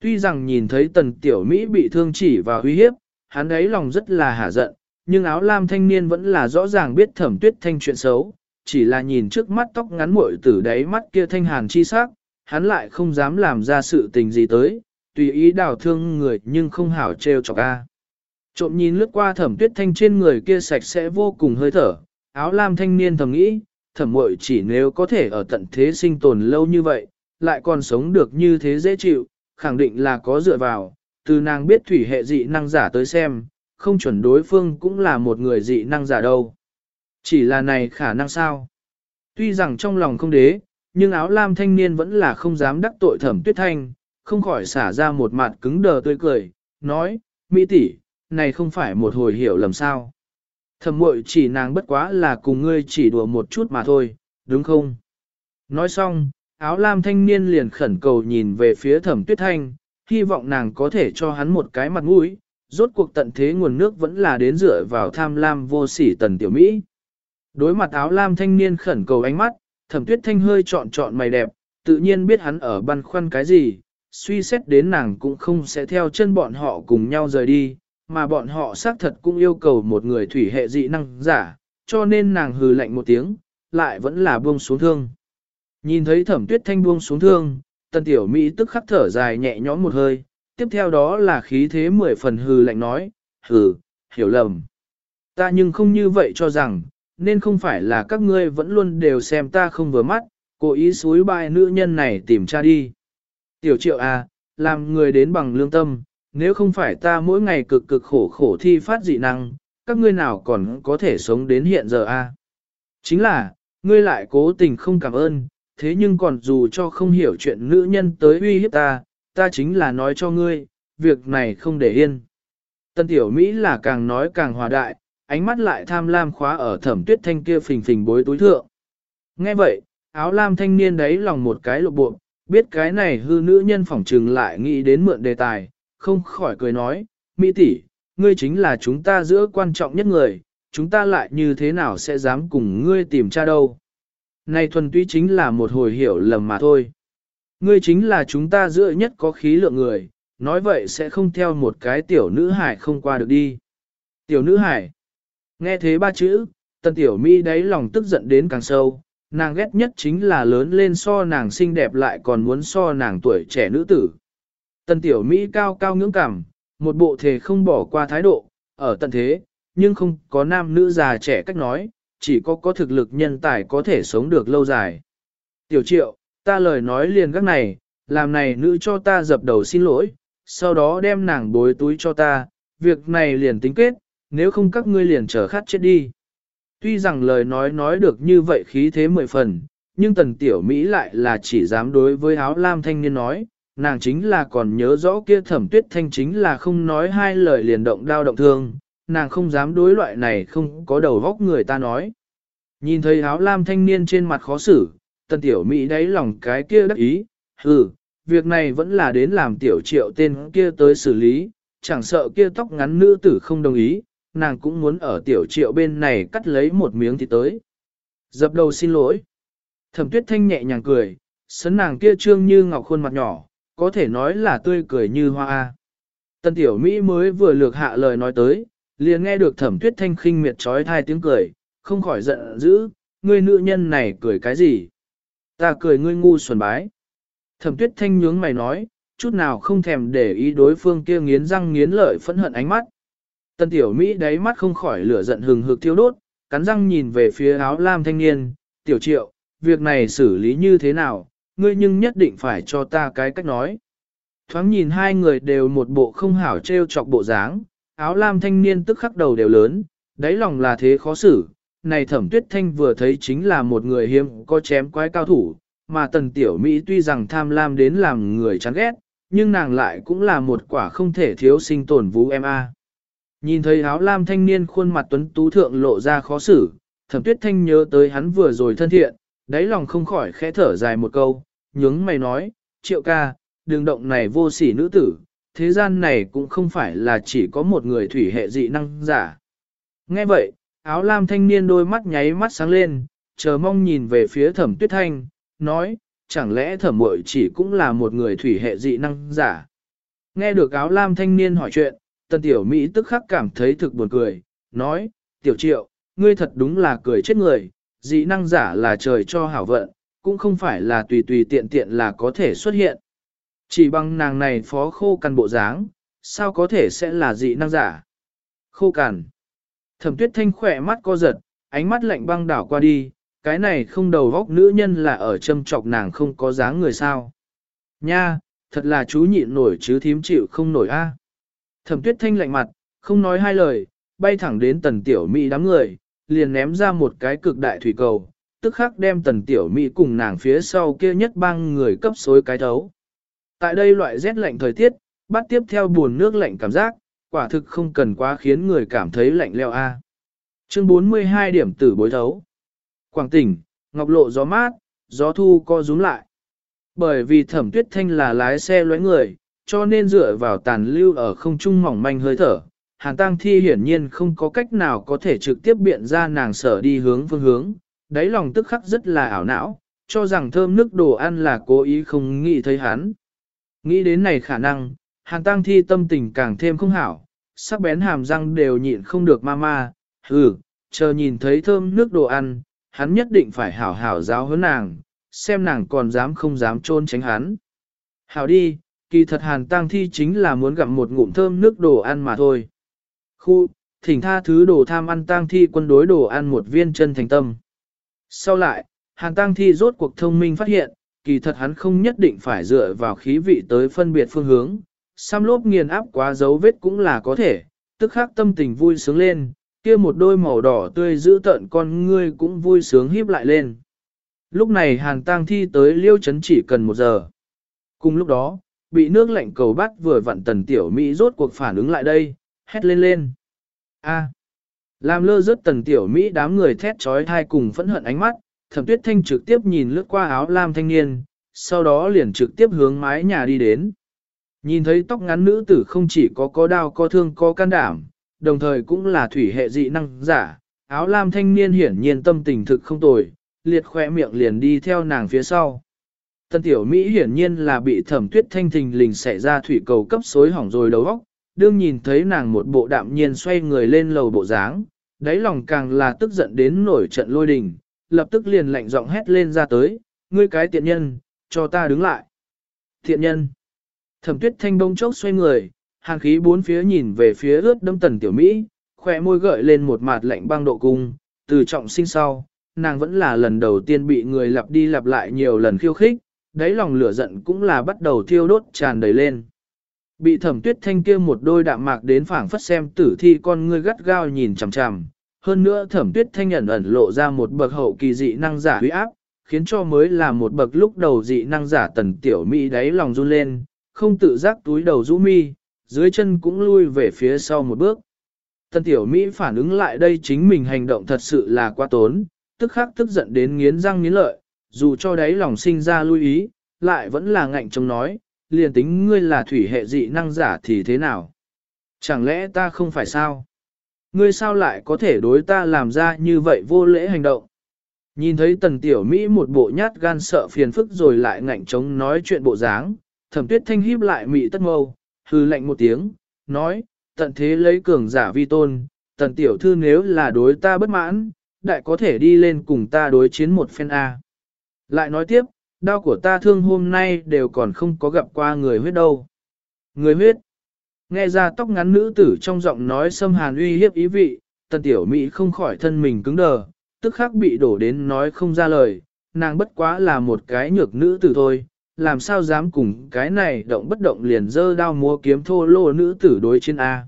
Tuy rằng nhìn thấy tần tiểu Mỹ bị thương chỉ và uy hiếp, hắn ấy lòng rất là hả giận, nhưng áo lam thanh niên vẫn là rõ ràng biết thẩm tuyết thanh chuyện xấu, chỉ là nhìn trước mắt tóc ngắn muội tử đáy mắt kia thanh hàn chi sắc, hắn lại không dám làm ra sự tình gì tới, tùy ý đào thương người nhưng không hảo trêu chọc a. Trộm nhìn lướt qua thẩm tuyết thanh trên người kia sạch sẽ vô cùng hơi thở, áo lam thanh niên thầm nghĩ, thẩm muội chỉ nếu có thể ở tận thế sinh tồn lâu như vậy, lại còn sống được như thế dễ chịu, khẳng định là có dựa vào, từ nàng biết thủy hệ dị năng giả tới xem, không chuẩn đối phương cũng là một người dị năng giả đâu. Chỉ là này khả năng sao? Tuy rằng trong lòng không đế, nhưng áo lam thanh niên vẫn là không dám đắc tội thẩm tuyết thanh, không khỏi xả ra một mặt cứng đờ tươi cười, nói, Mỹ tỷ, này không phải một hồi hiểu lầm sao. Thẩm muội chỉ nàng bất quá là cùng ngươi chỉ đùa một chút mà thôi, đúng không? Nói xong, áo lam thanh niên liền khẩn cầu nhìn về phía thẩm tuyết thanh, hy vọng nàng có thể cho hắn một cái mặt mũi, rốt cuộc tận thế nguồn nước vẫn là đến dựa vào tham lam vô sỉ tần tiểu Mỹ. Đối mặt áo lam thanh niên khẩn cầu ánh mắt, thẩm tuyết thanh hơi chọn chọn mày đẹp, tự nhiên biết hắn ở băn khoăn cái gì, suy xét đến nàng cũng không sẽ theo chân bọn họ cùng nhau rời đi, mà bọn họ xác thật cũng yêu cầu một người thủy hệ dị năng giả, cho nên nàng hừ lạnh một tiếng, lại vẫn là buông xuống thương. Nhìn thấy thẩm tuyết thanh buông xuống thương, tần tiểu Mỹ tức khắc thở dài nhẹ nhõm một hơi, tiếp theo đó là khí thế mười phần hừ lạnh nói, hừ, hiểu lầm. Ta nhưng không như vậy cho rằng, nên không phải là các ngươi vẫn luôn đều xem ta không vừa mắt, cố ý xúi bài nữ nhân này tìm cha đi. Tiểu triệu à, làm người đến bằng lương tâm, nếu không phải ta mỗi ngày cực cực khổ khổ thi phát dị năng, các ngươi nào còn có thể sống đến hiện giờ a? À? Chính là, ngươi lại cố tình không cảm ơn, thế nhưng còn dù cho không hiểu chuyện nữ nhân tới uy hiếp ta, ta chính là nói cho ngươi, việc này không để yên. Tân tiểu Mỹ là càng nói càng hòa đại, ánh mắt lại tham lam khóa ở thẩm tuyết thanh kia phình phình bối túi thượng. Nghe vậy, áo lam thanh niên đấy lòng một cái lộ bộ, biết cái này hư nữ nhân phỏng trừng lại nghĩ đến mượn đề tài, không khỏi cười nói, Mỹ tỷ, ngươi chính là chúng ta giữa quan trọng nhất người, chúng ta lại như thế nào sẽ dám cùng ngươi tìm cha đâu. Này thuần túy chính là một hồi hiểu lầm mà thôi. Ngươi chính là chúng ta giữa nhất có khí lượng người, nói vậy sẽ không theo một cái tiểu nữ hải không qua được đi. Tiểu nữ hải. Nghe thế ba chữ, tần tiểu Mỹ đáy lòng tức giận đến càng sâu, nàng ghét nhất chính là lớn lên so nàng xinh đẹp lại còn muốn so nàng tuổi trẻ nữ tử. Tần tiểu Mỹ cao cao ngưỡng cảm, một bộ thể không bỏ qua thái độ, ở tận thế, nhưng không có nam nữ già trẻ cách nói, chỉ có có thực lực nhân tài có thể sống được lâu dài. Tiểu triệu, ta lời nói liền các này, làm này nữ cho ta dập đầu xin lỗi, sau đó đem nàng bối túi cho ta, việc này liền tính kết, nếu không các ngươi liền trở khát chết đi. Tuy rằng lời nói nói được như vậy khí thế mười phần, nhưng tần tiểu Mỹ lại là chỉ dám đối với áo lam thanh niên nói, nàng chính là còn nhớ rõ kia thẩm tuyết thanh chính là không nói hai lời liền động đao động thương, nàng không dám đối loại này không có đầu góc người ta nói. Nhìn thấy áo lam thanh niên trên mặt khó xử, tần tiểu Mỹ đáy lòng cái kia đắc ý, hừ, việc này vẫn là đến làm tiểu triệu tên kia tới xử lý, chẳng sợ kia tóc ngắn nữ tử không đồng ý, nàng cũng muốn ở tiểu triệu bên này cắt lấy một miếng thì tới. Dập đầu xin lỗi. Thẩm tuyết thanh nhẹ nhàng cười, sấn nàng kia trương như ngọc khuôn mặt nhỏ, có thể nói là tươi cười như hoa. Tân tiểu Mỹ mới vừa lược hạ lời nói tới, liền nghe được thẩm tuyết thanh khinh miệt trói thai tiếng cười, không khỏi giận dữ, người nữ nhân này cười cái gì? Ta cười ngươi ngu xuẩn bái. Thẩm tuyết thanh nhướng mày nói, chút nào không thèm để ý đối phương kia nghiến răng nghiến lợi phẫn hận ánh mắt. Tân tiểu Mỹ đáy mắt không khỏi lửa giận hừng hực thiêu đốt, cắn răng nhìn về phía áo lam thanh niên, tiểu triệu, việc này xử lý như thế nào, ngươi nhưng nhất định phải cho ta cái cách nói. Thoáng nhìn hai người đều một bộ không hảo trêu chọc bộ dáng, áo lam thanh niên tức khắc đầu đều lớn, đáy lòng là thế khó xử. Này thẩm tuyết thanh vừa thấy chính là một người hiếm có chém quái cao thủ, mà tần tiểu Mỹ tuy rằng tham lam đến làm người chán ghét, nhưng nàng lại cũng là một quả không thể thiếu sinh tồn vũ em a. Nhìn thấy áo lam thanh niên khuôn mặt tuấn tú thượng lộ ra khó xử, thẩm tuyết thanh nhớ tới hắn vừa rồi thân thiện, đáy lòng không khỏi khẽ thở dài một câu, nhướng mày nói, triệu ca, đường động này vô sỉ nữ tử, thế gian này cũng không phải là chỉ có một người thủy hệ dị năng giả. Nghe vậy, áo lam thanh niên đôi mắt nháy mắt sáng lên, chờ mong nhìn về phía thẩm tuyết thanh, nói, chẳng lẽ thẩm muội chỉ cũng là một người thủy hệ dị năng giả. Nghe được áo lam thanh niên hỏi chuyện, tần tiểu Mỹ tức khắc cảm thấy thực buồn cười, nói, tiểu triệu, ngươi thật đúng là cười chết người, dị năng giả là trời cho hảo vận, cũng không phải là tùy tùy tiện tiện là có thể xuất hiện. Chỉ bằng nàng này phó khô cằn bộ dáng, sao có thể sẽ là dị năng giả? Khô cằn. Thẩm tuyết thanh khỏe mắt co giật, ánh mắt lạnh băng đảo qua đi, cái này không đầu góc nữ nhân là ở châm trọc nàng không có dáng người sao. Nha, thật là chú nhịn nổi chứ thím chịu không nổi a. Thẩm tuyết thanh lạnh mặt, không nói hai lời, bay thẳng đến tần tiểu mỹ đám người, liền ném ra một cái cực đại thủy cầu, tức khắc đem tần tiểu mỹ cùng nàng phía sau kia nhất băng người cấp xối cái thấu. Tại đây loại rét lạnh thời tiết, bắt tiếp theo buồn nước lạnh cảm giác, quả thực không cần quá khiến người cảm thấy lạnh leo a. Chương 42 điểm tử bối thấu. Quảng tỉnh, ngọc lộ gió mát, gió thu co rúm lại. Bởi vì thẩm tuyết thanh là lái xe lóe người, cho nên dựa vào tàn lưu ở không trung mỏng manh hơi thở. Hàn Tăng Thi hiển nhiên không có cách nào có thể trực tiếp biện ra nàng sở đi hướng phương hướng, đáy lòng tức khắc rất là ảo não, cho rằng thơm nước đồ ăn là cố ý không nghĩ thấy hắn. Nghĩ đến này khả năng, Hàn Tăng Thi tâm tình càng thêm không hảo, sắc bén hàm răng đều nhịn không được ma ma, hừ, chờ nhìn thấy thơm nước đồ ăn, hắn nhất định phải hảo hảo giáo huấn nàng, xem nàng còn dám không dám trôn tránh hắn. Hảo đi, kỳ thật Hàn Tăng Thi chính là muốn gặm một ngụm thơm nước đồ ăn mà thôi. Khu, thỉnh tha thứ đồ tham ăn Tăng Thi quân đối đồ ăn một viên chân thành tâm. Sau lại, Hàn Tăng Thi rốt cuộc thông minh phát hiện, kỳ thật hắn không nhất định phải dựa vào khí vị tới phân biệt phương hướng xăm lốp nghiền áp quá dấu vết cũng là có thể, tức khắc tâm tình vui sướng lên, kia một đôi màu đỏ tươi giữ tận con ngươi cũng vui sướng híp lại lên. Lúc này Hàn tang Thi tới liêu chấn chỉ cần một giờ. Cùng lúc đó, bị nước lạnh cầu bắt vừa vặn tần tiểu Mỹ rốt cuộc phản ứng lại đây, hét lên lên. A. Làm lơ rớt tần tiểu Mỹ đám người thét trói thai cùng phẫn hận ánh mắt, thẩm tuyết thanh trực tiếp nhìn lướt qua áo lam thanh niên, sau đó liền trực tiếp hướng mái nhà đi đến. Nhìn thấy tóc ngắn nữ tử không chỉ có có đau có thương có can đảm, đồng thời cũng là thủy hệ dị năng giả, áo lam thanh niên hiển nhiên tâm tình thực không tồi, liệt khỏe miệng liền đi theo nàng phía sau. Tân tiểu Mỹ hiển nhiên là bị thẩm tuyết thanh thình lình xảy ra thủy cầu cấp xối hỏng rồi đầu óc, đương nhìn thấy nàng một bộ đạm nhiên xoay người lên lầu bộ dáng, đáy lòng càng là tức giận đến nổi trận lôi đình, lập tức liền lạnh giọng hét lên ra tới, ngươi cái tiện nhân, cho ta đứng lại. Thiện nhân. Thẩm tuyết thanh bông chốc xoay người, hàn khí bốn phía nhìn về phía ướt đâm tần tiểu Mỹ, khỏe môi gợi lên một mặt lạnh băng độ cung, từ trọng sinh sau, nàng vẫn là lần đầu tiên bị người lặp đi lặp lại nhiều lần khiêu khích, đáy lòng lửa giận cũng là bắt đầu thiêu đốt tràn đầy lên. Bị thẩm tuyết thanh kia một đôi đạm mạc đến phảng phất xem tử thi con ngươi gắt gao nhìn chằm chằm. Hơn nữa thẩm tuyết thanh ẩn ẩn lộ ra một bậc hậu kỳ dị năng giả huy áp, khiến cho mới là một bậc lúc đầu dị năng giả tần tiểu mỹ đáy lòng run lên, không tự giác túi đầu rũ mi, dưới chân cũng lui về phía sau một bước. Tân tiểu Mỹ phản ứng lại đây chính mình hành động thật sự là quá tốn, tức khắc tức giận đến nghiến răng nghiến lợi, dù cho đấy lòng sinh ra lưu ý, lại vẫn là ngạnh chống nói, liền tính ngươi là thủy hệ dị năng giả thì thế nào? Chẳng lẽ ta không phải sao? Ngươi sao lại có thể đối ta làm ra như vậy vô lễ hành động? Nhìn thấy tần tiểu Mỹ một bộ nhát gan sợ phiền phức rồi lại ngạnh chống nói chuyện bộ dáng, thẩm tuyết thanh híp lại mị tất mâu, hư lạnh một tiếng, nói, tận thế lấy cường giả vi tôn, tần tiểu thư nếu là đối ta bất mãn, đại có thể đi lên cùng ta đối chiến một phen A. Lại nói tiếp, đau của ta thương hôm nay đều còn không có gặp qua người huyết đâu. Người huyết. Nghe ra tóc ngắn nữ tử trong giọng nói xâm hàn uy hiếp ý vị, tần tiểu Mỹ không khỏi thân mình cứng đờ, tức khắc bị đổ đến nói không ra lời, nàng bất quá là một cái nhược nữ tử thôi, làm sao dám cùng cái này động bất động liền dơ đao múa kiếm thô lô nữ tử đối trên A.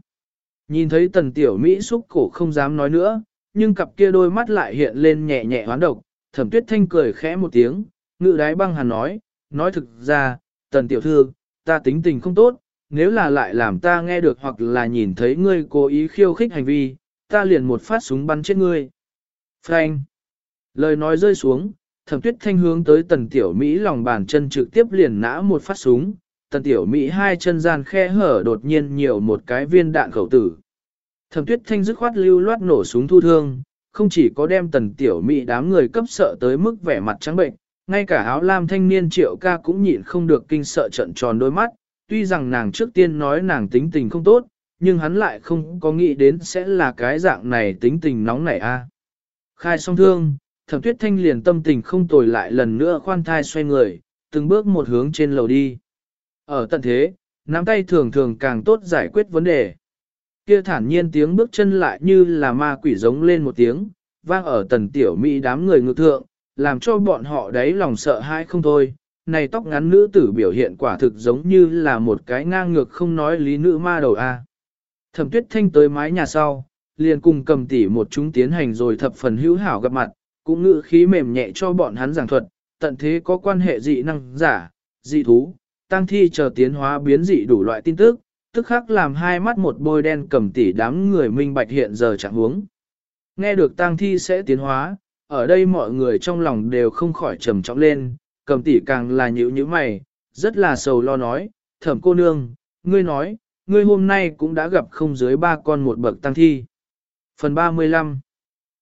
Nhìn thấy tần tiểu Mỹ xúc cổ không dám nói nữa, nhưng cặp kia đôi mắt lại hiện lên nhẹ nhẹ hoán độc, thẩm tuyết thanh cười khẽ một tiếng, ngự đái băng hàn nói, nói thực ra, tần tiểu thư, ta tính tình không tốt, nếu là lại làm ta nghe được hoặc là nhìn thấy ngươi cố ý khiêu khích hành vi, ta liền một phát súng bắn chết ngươi. Frank. Lời nói rơi xuống, thẩm tuyết thanh hướng tới tần tiểu Mỹ lòng bàn chân trực tiếp liền nã một phát súng, tần tiểu Mỹ hai chân gian khe hở đột nhiên nhiều một cái viên đạn khẩu tử. Thẩm tuyết thanh dứt khoát lưu loát nổ súng thu thương, không chỉ có đem tần tiểu Mỹ đám người cấp sợ tới mức vẻ mặt trắng bệnh, ngay cả áo lam thanh niên triệu ca cũng nhịn không được kinh sợ trận tròn đôi mắt, tuy rằng nàng trước tiên nói nàng tính tình không tốt, nhưng hắn lại không có nghĩ đến sẽ là cái dạng này tính tình nóng nảy a. Khai song thương, thẩm tuyết thanh liền tâm tình không tồi lại lần nữa khoan thai xoay người, từng bước một hướng trên lầu đi. Ở tận thế, nắm tay thường thường càng tốt giải quyết vấn đề. Kia thản nhiên tiếng bước chân lại như là ma quỷ giống lên một tiếng, vang ở tần tiểu mỹ đám người ngược thượng, làm cho bọn họ đấy lòng sợ hãi không thôi. Này tóc ngắn nữ tử biểu hiện quả thực giống như là một cái ngang ngược không nói lý nữ ma đầu a. Thẩm tuyết thanh tới mái nhà sau, liền cùng cầm tỉ một chúng tiến hành rồi thập phần hữu hảo gặp mặt, cũng ngữ khí mềm nhẹ cho bọn hắn giảng thuật, tận thế có quan hệ dị năng giả, dị thú, tăng thi chờ tiến hóa biến dị đủ loại tin tức, tức khắc làm hai mắt một bôi đen cầm tỉ đám người minh bạch hiện giờ trạng huống. Nghe được tăng thi sẽ tiến hóa, ở đây mọi người trong lòng đều không khỏi trầm trọng lên, cầm tỉ càng là nhữ như mày, rất là sầu lo nói, thẩm cô nương, ngươi nói, ngươi hôm nay cũng đã gặp không dưới ba con một bậc tăng thi. Phần 35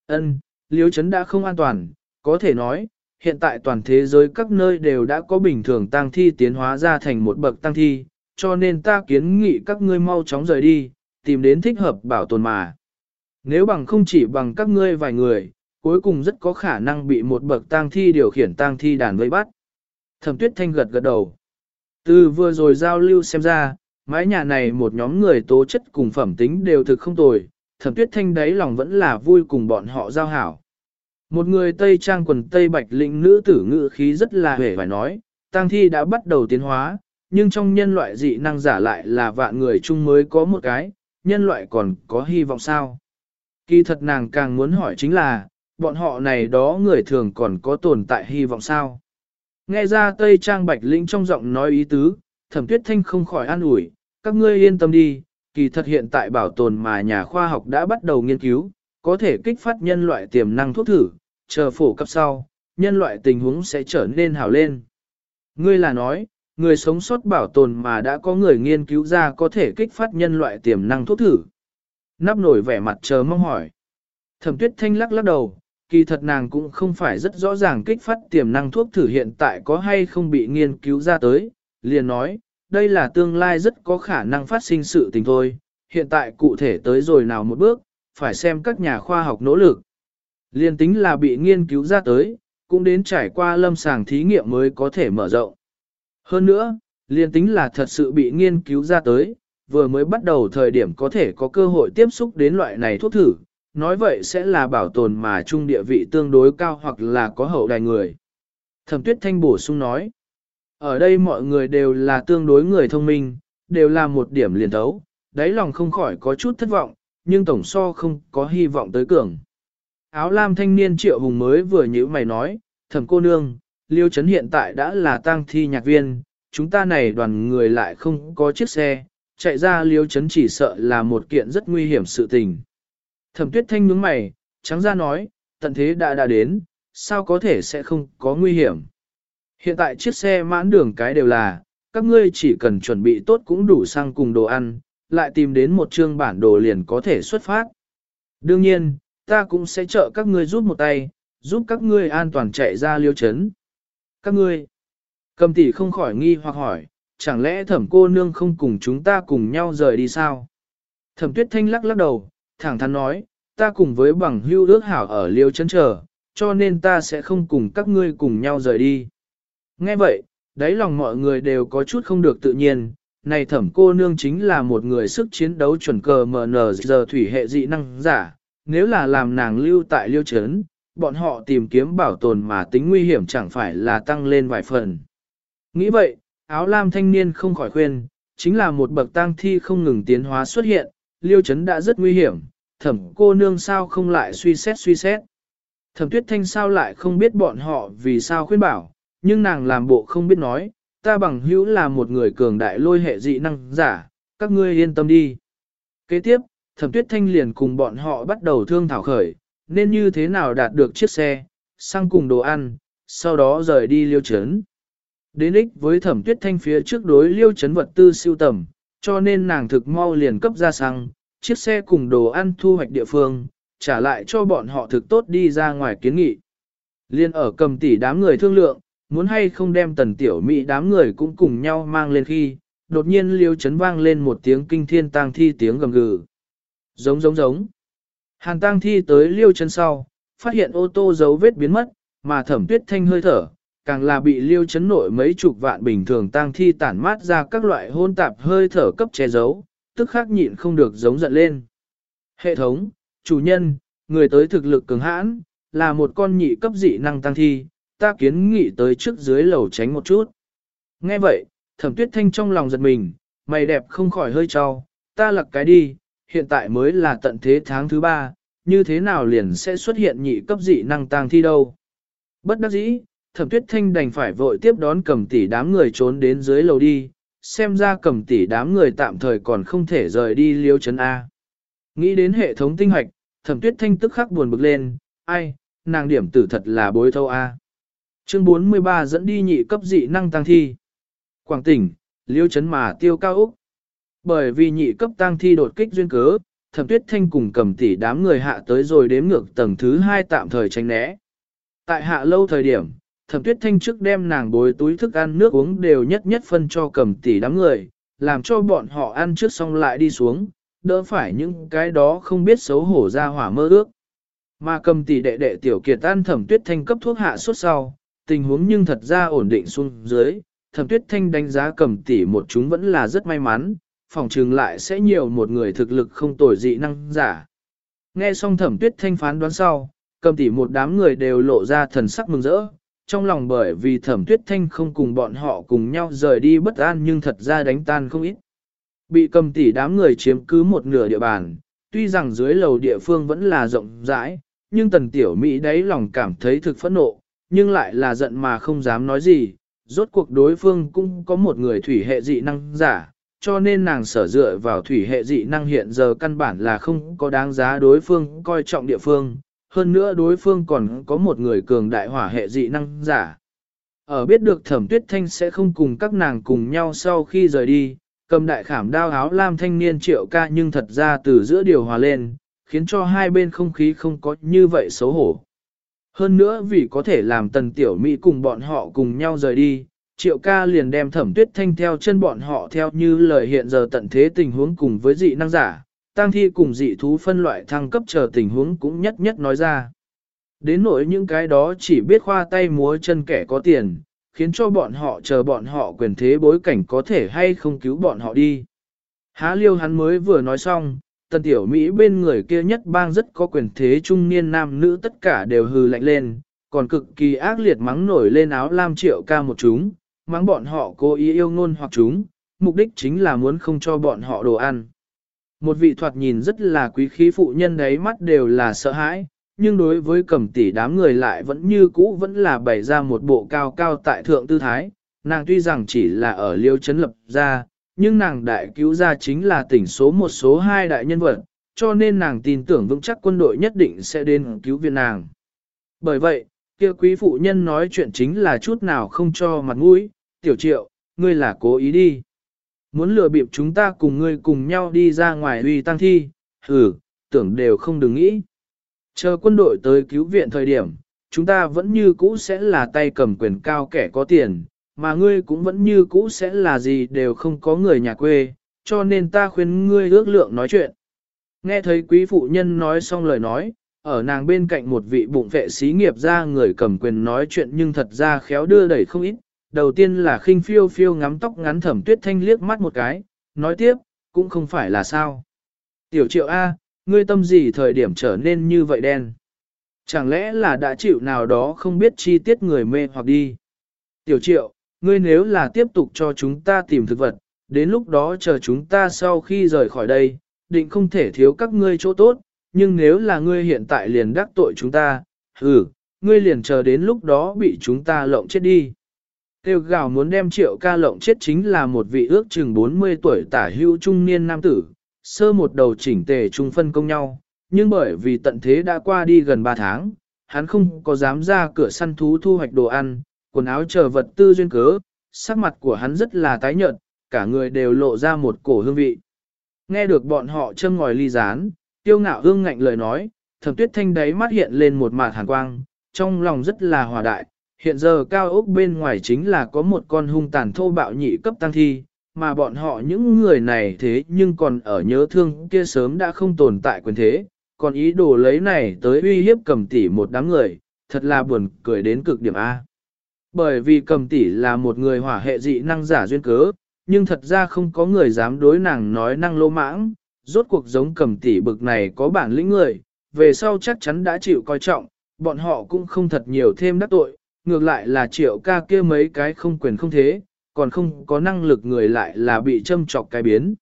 ân Liêu chấn đã không an toàn, có thể nói, hiện tại toàn thế giới các nơi đều đã có bình thường tăng thi tiến hóa ra thành một bậc tăng thi, cho nên ta kiến nghị các ngươi mau chóng rời đi, tìm đến thích hợp bảo tồn mà. Nếu bằng không chỉ bằng các ngươi vài người, cuối cùng rất có khả năng bị một bậc tang thi điều khiển tang thi đàn vây bắt. Thẩm tuyết thanh gật gật đầu. Từ vừa rồi giao lưu xem ra, mái nhà này một nhóm người tố chất cùng phẩm tính đều thực không tồi, thẩm tuyết thanh đáy lòng vẫn là vui cùng bọn họ giao hảo. Một người Tây trang quần Tây Bạch lĩnh nữ tử ngữ khí rất là hề phải nói, tang thi đã bắt đầu tiến hóa, nhưng trong nhân loại dị năng giả lại là vạn người chung mới có một cái, nhân loại còn có hy vọng sao? Kỳ thật nàng càng muốn hỏi chính là, bọn họ này đó người thường còn có tồn tại hy vọng sao? Nghe ra Tây Trang Bạch Linh trong giọng nói ý tứ, thẩm tuyết thanh không khỏi an ủi, các ngươi yên tâm đi, kỳ thật hiện tại bảo tồn mà nhà khoa học đã bắt đầu nghiên cứu, có thể kích phát nhân loại tiềm năng thuốc thử, chờ phổ cấp sau, nhân loại tình huống sẽ trở nên hảo lên. Ngươi là nói, người sống sót bảo tồn mà đã có người nghiên cứu ra có thể kích phát nhân loại tiềm năng thuốc thử. Nắp nổi vẻ mặt chờ mong hỏi. Thẩm tuyết thanh lắc lắc đầu, kỳ thật nàng cũng không phải rất rõ ràng kích phát tiềm năng thuốc thử hiện tại có hay không bị nghiên cứu ra tới, liền nói, đây là tương lai rất có khả năng phát sinh sự tình thôi, hiện tại cụ thể tới rồi nào một bước, phải xem các nhà khoa học nỗ lực. Liên tính là bị nghiên cứu ra tới, cũng đến trải qua lâm sàng thí nghiệm mới có thể mở rộng. Hơn nữa, liên tính là thật sự bị nghiên cứu ra tới, vừa mới bắt đầu thời điểm có thể có cơ hội tiếp xúc đến loại này thuốc thử, nói vậy sẽ là bảo tồn mà trung địa vị tương đối cao hoặc là có hậu đài người. Thẩm tuyết thanh bổ sung nói, ở đây mọi người đều là tương đối người thông minh, đều là một điểm liền thấu, đáy lòng không khỏi có chút thất vọng, nhưng tổng so không có hy vọng tới cường. Áo lam thanh niên triệu hùng mới vừa nhữ mày nói, thẩm cô nương, liêu chấn hiện tại đã là tang thi nhạc viên, chúng ta này đoàn người lại không có chiếc xe, chạy ra liêu chấn chỉ sợ là một kiện rất nguy hiểm sự tình. Thẩm tuyết thanh nhướng mày, trắng ra nói, tận thế đã đã đến, sao có thể sẽ không có nguy hiểm. Hiện tại chiếc xe mãn đường cái đều là, các ngươi chỉ cần chuẩn bị tốt cũng đủ xăng cùng đồ ăn, lại tìm đến một chương bản đồ liền có thể xuất phát. Đương nhiên, ta cũng sẽ trợ các ngươi giúp một tay, giúp các ngươi an toàn chạy ra liêu chấn. Các ngươi, cầm tỷ không khỏi nghi hoặc hỏi, chẳng lẽ thẩm cô nương không cùng chúng ta cùng nhau rời đi sao? Thẩm tuyết thanh lắc lắc đầu, thẳng thắn nói, ta cùng với bằng hưu ước hảo ở liêu chấn chờ, cho nên ta sẽ không cùng các ngươi cùng nhau rời đi. Nghe vậy, đáy lòng mọi người đều có chút không được tự nhiên, này thẩm cô nương chính là một người sức chiến đấu chuẩn cờ MN giờ thủy hệ dị năng giả, nếu là làm nàng lưu tại liêu chấn, bọn họ tìm kiếm bảo tồn mà tính nguy hiểm chẳng phải là tăng lên vài phần. Nghĩ vậy, áo lam thanh niên không khỏi khuyên, chính là một bậc tang thi không ngừng tiến hóa xuất hiện, liêu chấn đã rất nguy hiểm, thẩm cô nương sao không lại suy xét suy xét. Thẩm tuyết thanh sao lại không biết bọn họ vì sao khuyên bảo, nhưng nàng làm bộ không biết nói, ta bằng hữu là một người cường đại lôi hệ dị năng giả, các ngươi yên tâm đi. Kế tiếp, thẩm tuyết thanh liền cùng bọn họ bắt đầu thương thảo khởi, nên như thế nào đạt được chiếc xe, sang cùng đồ ăn, sau đó rời đi liêu chấn. Đến ích với thẩm tuyết thanh phía trước đối liêu chấn vật tư siêu tầm, cho nên nàng thực mau liền cấp ra xăng, chiếc xe cùng đồ ăn thu hoạch địa phương, trả lại cho bọn họ thực tốt đi ra ngoài kiến nghị. Liên ở cầm tỷ đám người thương lượng, muốn hay không đem tần tiểu mỹ đám người cũng cùng nhau mang lên khi, đột nhiên liêu chấn vang lên một tiếng kinh thiên tang thi tiếng gầm gừ. Giống giống giống. Hàn tang thi tới liêu chấn sau, phát hiện ô tô dấu vết biến mất, mà thẩm tuyết thanh hơi thở, càng là bị liêu chấn nội mấy chục vạn bình thường tang thi tản mát ra các loại hôn tạp hơi thở cấp che giấu, tức khắc nhịn không được giống giận lên. Hệ thống, chủ nhân, người tới thực lực cường hãn, là một con nhị cấp dị năng tăng thi, ta kiến nghị tới trước dưới lầu tránh một chút. Nghe vậy, thẩm tuyết thanh trong lòng giật mình, mày đẹp không khỏi hơi trao, ta lặc cái đi, hiện tại mới là tận thế tháng thứ ba, như thế nào liền sẽ xuất hiện nhị cấp dị năng tăng thi đâu. Bất đắc dĩ, thẩm tuyết thanh đành phải vội tiếp đón cầm tỷ đám người trốn đến dưới lầu đi, xem ra cầm tỷ đám người tạm thời còn không thể rời đi liêu chấn A. Nghĩ đến hệ thống tinh hoạch, thẩm tuyết thanh tức khắc buồn bực lên, ai, nàng điểm tử thật là bối thâu A. Chương 43 dẫn đi nhị cấp dị năng tăng thi. Quảng tỉnh, liêu chấn mà tiêu cao Úc. Bởi vì nhị cấp tăng thi đột kích duyên cớ, thẩm tuyết thanh cùng cầm tỷ đám người hạ tới rồi đếm ngược tầng thứ hai tạm thời tránh né. Tại hạ lâu thời điểm, thẩm tuyết thanh trước đem nàng bối túi thức ăn nước uống đều nhất nhất phân cho cầm tỷ đám người, làm cho bọn họ ăn trước xong lại đi xuống, đỡ phải những cái đó không biết xấu hổ ra hỏa mơ ước. Mà cầm tỷ đệ đệ tiểu kiệt ăn thẩm tuyết thanh cấp thuốc hạ suốt sau, tình huống nhưng thật ra ổn định xuống dưới, thẩm tuyết thanh đánh giá cầm tỷ một chúng vẫn là rất may mắn, phòng trường lại sẽ nhiều một người thực lực không tồi dị năng giả. Nghe xong thẩm tuyết thanh phán đoán sau, cầm tỷ một đám người đều lộ ra thần sắc mừng rỡ, trong lòng bởi vì thẩm tuyết thanh không cùng bọn họ cùng nhau rời đi bất an nhưng thật ra đánh tan không ít. Bị cầm tỷ đám người chiếm cứ một nửa địa bàn, tuy rằng dưới lầu địa phương vẫn là rộng rãi, nhưng tần tiểu Mỹ đấy lòng cảm thấy thực phẫn nộ, nhưng lại là giận mà không dám nói gì, rốt cuộc đối phương cũng có một người thủy hệ dị năng giả, cho nên nàng sở dựa vào thủy hệ dị năng hiện giờ căn bản là không có đáng giá đối phương coi trọng địa phương, hơn nữa đối phương còn có một người cường đại hỏa hệ dị năng giả. Ở biết được thẩm tuyết thanh sẽ không cùng các nàng cùng nhau sau khi rời đi, cầm đại khảm đao áo lam thanh niên triệu ca nhưng thật ra từ giữa điều hòa lên, khiến cho hai bên không khí không có như vậy xấu hổ. Hơn nữa vì có thể làm tần tiểu Mỹ cùng bọn họ cùng nhau rời đi, triệu ca liền đem thẩm tuyết thanh theo chân bọn họ theo như lời hiện giờ tận thế tình huống cùng với dị năng giả, tang thi cùng dị thú phân loại thăng cấp chờ tình huống cũng nhất nhất nói ra. Đến nỗi những cái đó chỉ biết khoa tay múa chân kẻ có tiền, khiến cho bọn họ chờ bọn họ quyền thế bối cảnh có thể hay không cứu bọn họ đi. Há liêu hắn mới vừa nói xong, tần tiểu Mỹ bên người kia nhất bang rất có quyền thế trung niên nam nữ tất cả đều hừ lạnh lên, còn cực kỳ ác liệt mắng nổi lên áo lam triệu ca một chúng, mắng bọn họ cố ý yêu ngôn hoặc chúng, mục đích chính là muốn không cho bọn họ đồ ăn. Một vị thoạt nhìn rất là quý khí phụ nhân đấy mắt đều là sợ hãi, nhưng đối với cẩm tỷ đám người lại vẫn như cũ vẫn là bày ra một bộ cao cao tại thượng tư thái. Nàng tuy rằng chỉ là ở liêu chấn lập ra, nhưng nàng đại cứu ra chính là tỉnh số một số hai đại nhân vật, cho nên nàng tin tưởng vững chắc quân đội nhất định sẽ đến cứu viện nàng. Bởi vậy, kia quý phụ nhân nói chuyện chính là chút nào không cho mặt mũi, tiểu triệu, ngươi là cố ý đi. Muốn lừa bịp chúng ta cùng ngươi cùng nhau đi ra ngoài uy tăng thi, hừ, tưởng đều không đừng nghĩ. Chờ quân đội tới cứu viện thời điểm, chúng ta vẫn như cũ sẽ là tay cầm quyền cao kẻ có tiền, mà ngươi cũng vẫn như cũ sẽ là gì đều không có người nhà quê, cho nên ta khuyên ngươi ước lượng nói chuyện. Nghe thấy quý phụ nhân nói xong lời nói, ở nàng bên cạnh một vị bụng vệ xí nghiệp ra người cầm quyền nói chuyện nhưng thật ra khéo đưa đẩy không ít. Đầu tiên là khinh phiêu phiêu ngắm tóc ngắn thẩm tuyết thanh liếc mắt một cái, nói tiếp, cũng không phải là sao. Tiểu triệu A, ngươi tâm gì thời điểm trở nên như vậy đen? Chẳng lẽ là đã chịu nào đó không biết chi tiết người mê hoặc đi? Tiểu triệu, ngươi nếu là tiếp tục cho chúng ta tìm thực vật, đến lúc đó chờ chúng ta sau khi rời khỏi đây, định không thể thiếu các ngươi chỗ tốt, nhưng nếu là ngươi hiện tại liền đắc tội chúng ta, ừ, ngươi liền chờ đến lúc đó bị chúng ta lộng chết đi. Tiêu gào muốn đem triệu ca lộng chết chính là một vị ước chừng 40 tuổi tả hưu trung niên nam tử, sơ một đầu chỉnh tề trung phân công nhau, nhưng bởi vì tận thế đã qua đi gần 3 tháng, hắn không có dám ra cửa săn thú thu hoạch đồ ăn, quần áo chờ vật tư duyên cớ, sắc mặt của hắn rất là tái nhợt, cả người đều lộ ra một cổ hương vị. Nghe được bọn họ châm ngòi ly rán, tiêu ngạo hương ngạnh lời nói, thẩm tuyết thanh đáy mắt hiện lên một mạt hàn quang, trong lòng rất là hòa đại. Hiện giờ cao ốc bên ngoài chính là có một con hung tàn thô bạo nhị cấp tăng thi, mà bọn họ những người này thế nhưng còn ở nhớ thương kia sớm đã không tồn tại quyền thế, còn ý đồ lấy này tới uy hiếp cầm tỉ một đám người, thật là buồn cười đến cực điểm A. Bởi vì cầm tỷ là một người hỏa hệ dị năng giả duyên cớ, nhưng thật ra không có người dám đối nàng nói năng lô mãng, rốt cuộc giống cầm tỷ bực này có bản lĩnh người, về sau chắc chắn đã chịu coi trọng, bọn họ cũng không thật nhiều thêm đắc tội, ngược lại là triệu ca kia mấy cái không quyền không thế, còn không có năng lực người lại là bị châm trọc cái biến.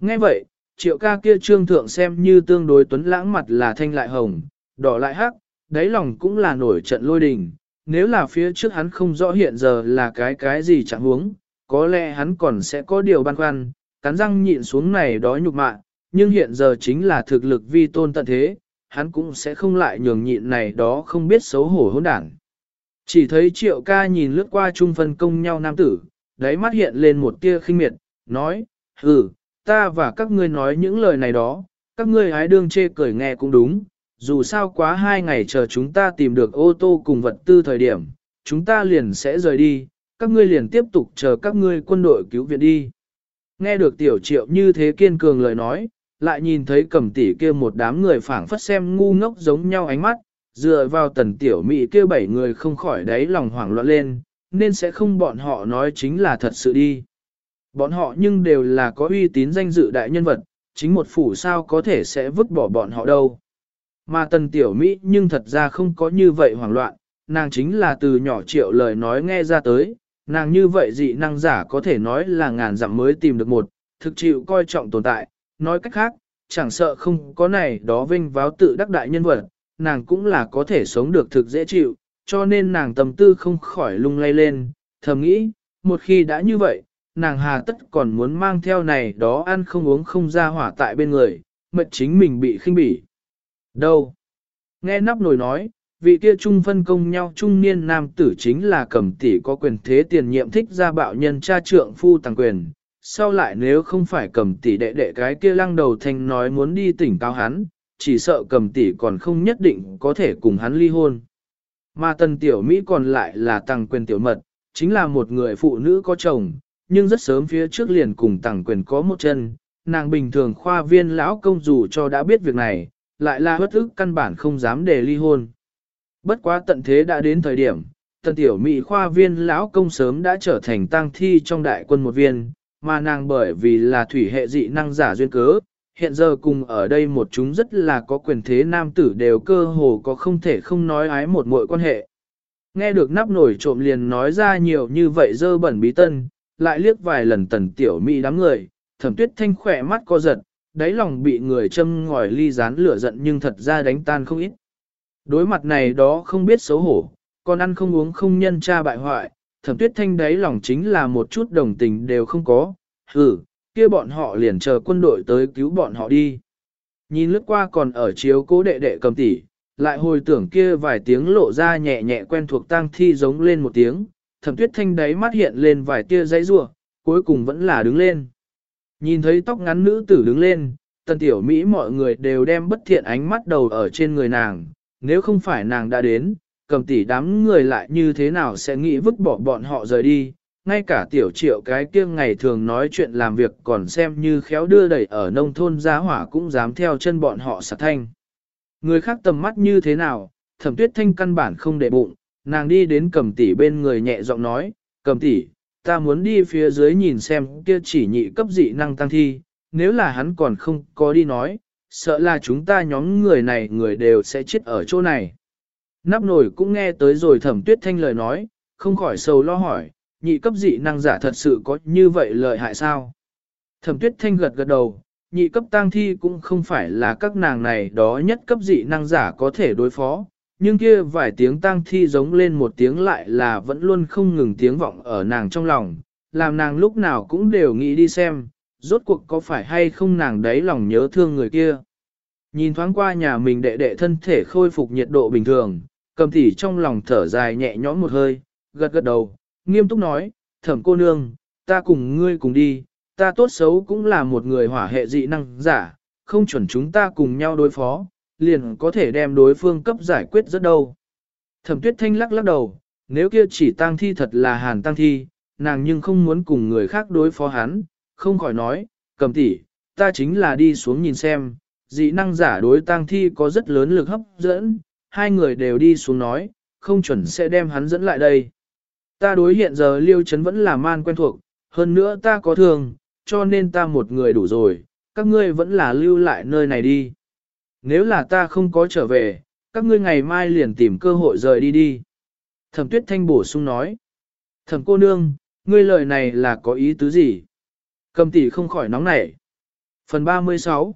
Nghe vậy, triệu ca kia trương thượng xem như tương đối tuấn lãng mặt là thanh lại hồng, đỏ lại hắc, đáy lòng cũng là nổi trận lôi đình, nếu là phía trước hắn không rõ hiện giờ là cái cái gì chẳng huống, có lẽ hắn còn sẽ có điều băn khoăn, cắn răng nhịn xuống này đó nhục mạ, nhưng hiện giờ chính là thực lực vi tôn tận thế, hắn cũng sẽ không lại nhường nhịn này đó không biết xấu hổ hỗn đảng. Chỉ thấy triệu ca nhìn lướt qua trung phân công nhau nam tử, đáy mắt hiện lên một tia khinh miệt, nói, ừ, ta và các ngươi nói những lời này đó, các ngươi hái đương chê cười nghe cũng đúng, dù sao quá hai ngày chờ chúng ta tìm được ô tô cùng vật tư thời điểm, chúng ta liền sẽ rời đi, các ngươi liền tiếp tục chờ các ngươi quân đội cứu viện đi. Nghe được tiểu triệu như thế kiên cường lời nói, lại nhìn thấy cầm tỷ kia một đám người phảng phất xem ngu ngốc giống nhau ánh mắt, dựa vào tần tiểu mỹ kia bảy người không khỏi đáy lòng hoảng loạn lên, nên sẽ không bọn họ nói chính là thật sự đi. Bọn họ nhưng đều là có uy tín danh dự đại nhân vật, chính một phủ sao có thể sẽ vứt bỏ bọn họ đâu. Mà tần tiểu Mỹ nhưng thật ra không có như vậy hoảng loạn, nàng chính là từ nhỏ triệu lời nói nghe ra tới, nàng như vậy dị năng giả có thể nói là ngàn dặm mới tìm được một, thực chịu coi trọng tồn tại, nói cách khác, chẳng sợ không có này đó vinh váo tự đắc đại nhân vật, nàng cũng là có thể sống được thực dễ chịu, cho nên nàng tâm tư không khỏi lung lay lên, thầm nghĩ, một khi đã như vậy, nàng hà tất còn muốn mang theo này đó ăn không uống không ra hỏa tại bên người, mệt chính mình bị khinh bỉ. Đâu? Nghe nắp nồi nói, vị kia trung phân công nhau trung niên nam tử chính là cầm tỷ có quyền thế tiền nhiệm thích ra bạo nhân cha trượng phu tăng quyền. Sau lại nếu không phải cầm tỷ đệ đệ cái kia lăng đầu thanh nói muốn đi tỉnh cao hắn, chỉ sợ cầm tỷ còn không nhất định có thể cùng hắn ly hôn. Mà tần tiểu Mỹ còn lại là tăng quyền tiểu mật, chính là một người phụ nữ có chồng, nhưng rất sớm phía trước liền cùng tăng quyền có một chân, nàng bình thường khoa viên lão công dù cho đã biết việc này, lại là hất ức căn bản không dám để ly hôn. Bất quá tận thế đã đến thời điểm, tần tiểu mỹ khoa viên lão công sớm đã trở thành tang thi trong đại quân một viên, mà nàng bởi vì là thủy hệ dị năng giả duyên cớ, hiện giờ cùng ở đây một chúng rất là có quyền thế nam tử đều cơ hồ có không thể không nói ái một mội quan hệ. Nghe được nắp nổi trộm liền nói ra nhiều như vậy dơ bẩn bí tân, lại liếc vài lần tần tiểu mỹ đám người, thẩm tuyết thanh khỏe mắt co giật, đáy lòng bị người châm ngòi ly rán lửa giận nhưng thật ra đánh tan không ít. Đối mặt này đó không biết xấu hổ, còn ăn không uống không nhân cha bại hoại, thẩm tuyết thanh đáy lòng chính là một chút đồng tình đều không có, hừ, kia bọn họ liền chờ quân đội tới cứu bọn họ đi. nhìn lướt qua còn ở chiếu cố đệ đệ cầm tỉ, lại hồi tưởng kia vài tiếng lộ ra nhẹ nhẹ quen thuộc tang thi giống lên một tiếng, thẩm tuyết thanh đáy mắt hiện lên vài tia giấy rua, cuối cùng vẫn là đứng lên. Nhìn thấy tóc ngắn nữ tử đứng lên, tần tiểu Mỹ mọi người đều đem bất thiện ánh mắt đầu ở trên người nàng, nếu không phải nàng đã đến, cầm tỷ đám người lại như thế nào sẽ nghĩ vứt bỏ bọn họ rời đi, ngay cả tiểu triệu cái kia ngày thường nói chuyện làm việc còn xem như khéo đưa đẩy ở nông thôn giá hỏa cũng dám theo chân bọn họ sạc thanh. Người khác tầm mắt như thế nào, thẩm tuyết thanh căn bản không để bụng, nàng đi đến cầm tỷ bên người nhẹ giọng nói, cầm tỷ, ta muốn đi phía dưới nhìn xem kia chỉ nhị cấp dị năng tăng thi, nếu là hắn còn không có đi nói, sợ là chúng ta nhóm người này người đều sẽ chết ở chỗ này. Nắp nổi cũng nghe tới rồi thẩm tuyết thanh lời nói, không khỏi sầu lo hỏi, nhị cấp dị năng giả thật sự có như vậy lợi hại sao? Thẩm tuyết thanh gật gật đầu, nhị cấp tăng thi cũng không phải là các nàng này đó nhất cấp dị năng giả có thể đối phó, nhưng kia vài tiếng tang thi giống lên một tiếng lại là vẫn luôn không ngừng tiếng vọng ở nàng trong lòng, làm nàng lúc nào cũng đều nghĩ đi xem, rốt cuộc có phải hay không nàng đấy lòng nhớ thương người kia. Nhìn thoáng qua nhà mình đệ đệ thân thể khôi phục nhiệt độ bình thường, cầm tỉ trong lòng thở dài nhẹ nhõm một hơi, gật gật đầu, nghiêm túc nói, thẩm cô nương, ta cùng ngươi cùng đi, ta tốt xấu cũng là một người hỏa hệ dị năng giả, không chuẩn chúng ta cùng nhau đối phó, liền có thể đem đối phương cấp giải quyết rất đâu. Thẩm tuyết thanh lắc lắc đầu, nếu kia chỉ tang thi thật là hàn tang thi, nàng nhưng không muốn cùng người khác đối phó hắn, không khỏi nói, cầm tỷ, ta chính là đi xuống nhìn xem, dị năng giả đối tang thi có rất lớn lực hấp dẫn, hai người đều đi xuống nói, không chuẩn sẽ đem hắn dẫn lại đây. Ta đối hiện giờ liêu chấn vẫn là man quen thuộc, hơn nữa ta có thường, cho nên ta một người đủ rồi, các ngươi vẫn là lưu lại nơi này đi. Nếu là ta không có trở về, các ngươi ngày mai liền tìm cơ hội rời đi đi. Thẩm tuyết thanh bổ sung nói. Thẩm cô nương, ngươi lời này là có ý tứ gì? Cầm tỷ không khỏi nóng nảy. Phần 36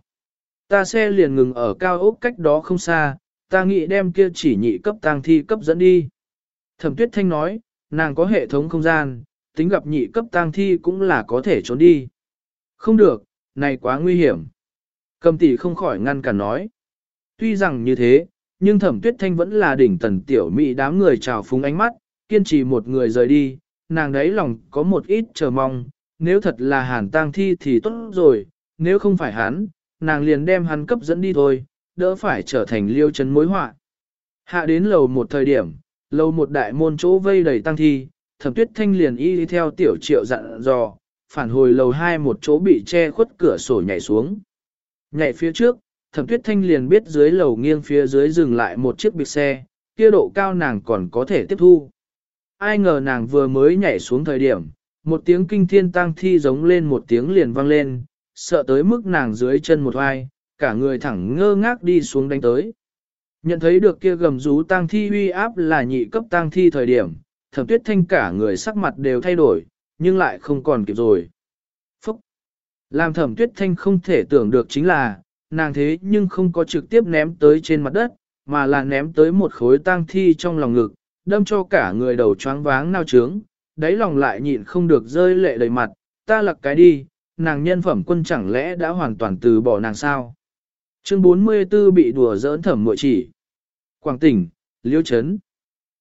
Ta xe liền ngừng ở cao ốc cách đó không xa, ta nghĩ đem kia chỉ nhị cấp tang thi cấp dẫn đi. Thẩm tuyết thanh nói, nàng có hệ thống không gian, tính gặp nhị cấp tang thi cũng là có thể trốn đi. Không được, này quá nguy hiểm. Cầm tỷ không khỏi ngăn cản nói. Tuy rằng như thế, nhưng thẩm tuyết thanh vẫn là đỉnh tần tiểu mỹ đám người trào phúng ánh mắt, kiên trì một người rời đi, nàng đấy lòng có một ít chờ mong, nếu thật là hàn tang thi thì tốt rồi, nếu không phải hắn, nàng liền đem hắn cấp dẫn đi thôi, đỡ phải trở thành liêu chân mối họa. Hạ đến lầu một thời điểm, lầu một đại môn chỗ vây đầy tăng thi, thẩm tuyết thanh liền y đi theo tiểu triệu dặn dò, phản hồi lầu hai một chỗ bị che khuất cửa sổ nhảy xuống. Nhảy phía trước, thẩm tuyết thanh liền biết dưới lầu nghiêng phía dưới dừng lại một chiếc biệt xe, kia độ cao nàng còn có thể tiếp thu. Ai ngờ nàng vừa mới nhảy xuống thời điểm, một tiếng kinh thiên tang thi giống lên một tiếng liền vang lên, sợ tới mức nàng dưới chân một hoai, cả người thẳng ngơ ngác đi xuống đánh tới. Nhận thấy được kia gầm rú tang thi uy áp là nhị cấp tang thi thời điểm, thẩm tuyết thanh cả người sắc mặt đều thay đổi, nhưng lại không còn kịp rồi. Phúc! Làm thẩm tuyết thanh không thể tưởng được chính là, nàng thế nhưng không có trực tiếp ném tới trên mặt đất, mà là ném tới một khối tang thi trong lòng ngực, đâm cho cả người đầu choáng váng nao trướng, đáy lòng lại nhịn không được rơi lệ đầy mặt, ta lặc cái đi, nàng nhân phẩm quân chẳng lẽ đã hoàn toàn từ bỏ nàng sao. Chương 44 bị đùa giỡn thẩm muội chỉ. Quảng tỉnh, Liêu chấn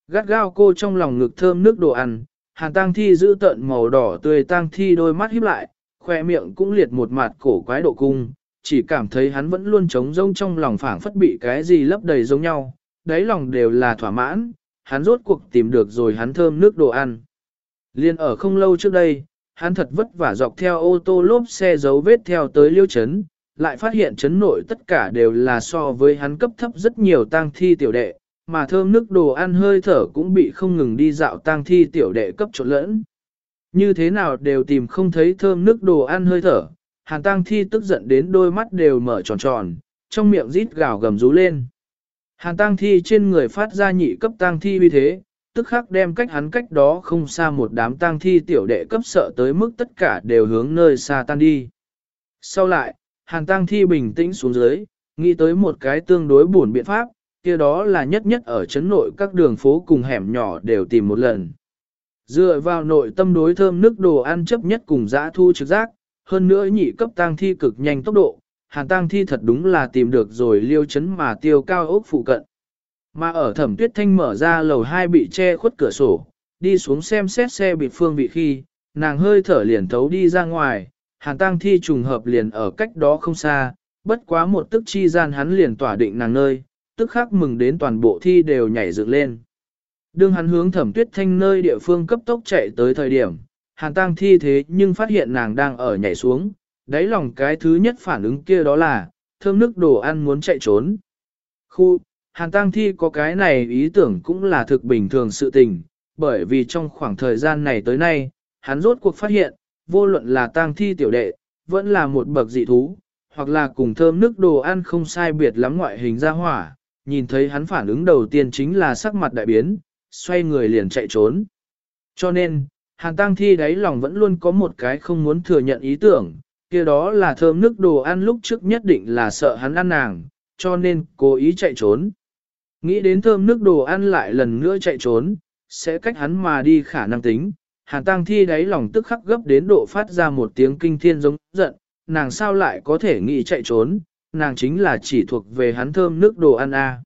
Gắt gao cô trong lòng ngực thơm nước đồ ăn, hàn tang thi giữ tận màu đỏ tươi tang thi đôi mắt híp lại, khoe miệng cũng liệt một mặt cổ quái độ cung, chỉ cảm thấy hắn vẫn luôn trống rông trong lòng phảng phất bị cái gì lấp đầy giống nhau, đáy lòng đều là thỏa mãn, hắn rốt cuộc tìm được rồi hắn thơm nước đồ ăn. Liên ở không lâu trước đây, hắn thật vất vả dọc theo ô tô lốp xe dấu vết theo tới liêu chấn, lại phát hiện chấn nội tất cả đều là so với hắn cấp thấp rất nhiều tang thi tiểu đệ, mà thơm nước đồ ăn hơi thở cũng bị không ngừng đi dạo tang thi tiểu đệ cấp trộn lẫn. Như thế nào đều tìm không thấy thơm nước đồ ăn hơi thở, hàn tang thi tức giận đến đôi mắt đều mở tròn tròn, trong miệng rít gào gầm rú lên. Hàn tang thi trên người phát ra nhị cấp tang thi vì thế, tức khắc đem cách hắn cách đó không xa một đám tang thi tiểu đệ cấp sợ tới mức tất cả đều hướng nơi xa tan đi. Sau lại, hàn tang thi bình tĩnh xuống dưới, nghĩ tới một cái tương đối buồn biện pháp, kia đó là nhất nhất ở chấn nội các đường phố cùng hẻm nhỏ đều tìm một lần. Dựa vào nội tâm đối thơm nước đồ ăn chấp nhất cùng dã thu trực giác, hơn nữa nhị cấp tang thi cực nhanh tốc độ, hàn tang thi thật đúng là tìm được rồi liêu chấn mà tiêu cao ốc phụ cận. Mà ở thẩm tuyết thanh mở ra lầu hai bị che khuất cửa sổ, đi xuống xem xét xe bị phương vị khi, nàng hơi thở liền thấu đi ra ngoài, hàn tang thi trùng hợp liền ở cách đó không xa, bất quá một tức chi gian hắn liền tỏa định nàng nơi, tức khắc mừng đến toàn bộ thi đều nhảy dựng lên. Đương hắn hướng thẩm tuyết thanh nơi địa phương cấp tốc chạy tới thời điểm, hàn tang thi thế nhưng phát hiện nàng đang ở nhảy xuống, đáy lòng cái thứ nhất phản ứng kia đó là, thơm nước đồ ăn muốn chạy trốn. Khu, hàn tang thi có cái này ý tưởng cũng là thực bình thường sự tình, bởi vì trong khoảng thời gian này tới nay, hắn rốt cuộc phát hiện, vô luận là tang thi tiểu đệ, vẫn là một bậc dị thú, hoặc là cùng thơm nước đồ ăn không sai biệt lắm ngoại hình ra hỏa, nhìn thấy hắn phản ứng đầu tiên chính là sắc mặt đại biến, xoay người liền chạy trốn. Cho nên, Hàn Tăng Thi đáy lòng vẫn luôn có một cái không muốn thừa nhận ý tưởng, kia đó là thơm nước đồ ăn lúc trước nhất định là sợ hắn ăn nàng, cho nên cố ý chạy trốn. Nghĩ đến thơm nước đồ ăn lại lần nữa chạy trốn, sẽ cách hắn mà đi khả năng tính. Hàn Tăng Thi đáy lòng tức khắc gấp đến độ phát ra một tiếng kinh thiên giống giận, nàng sao lại có thể nghĩ chạy trốn, nàng chính là chỉ thuộc về hắn thơm nước đồ ăn a. À.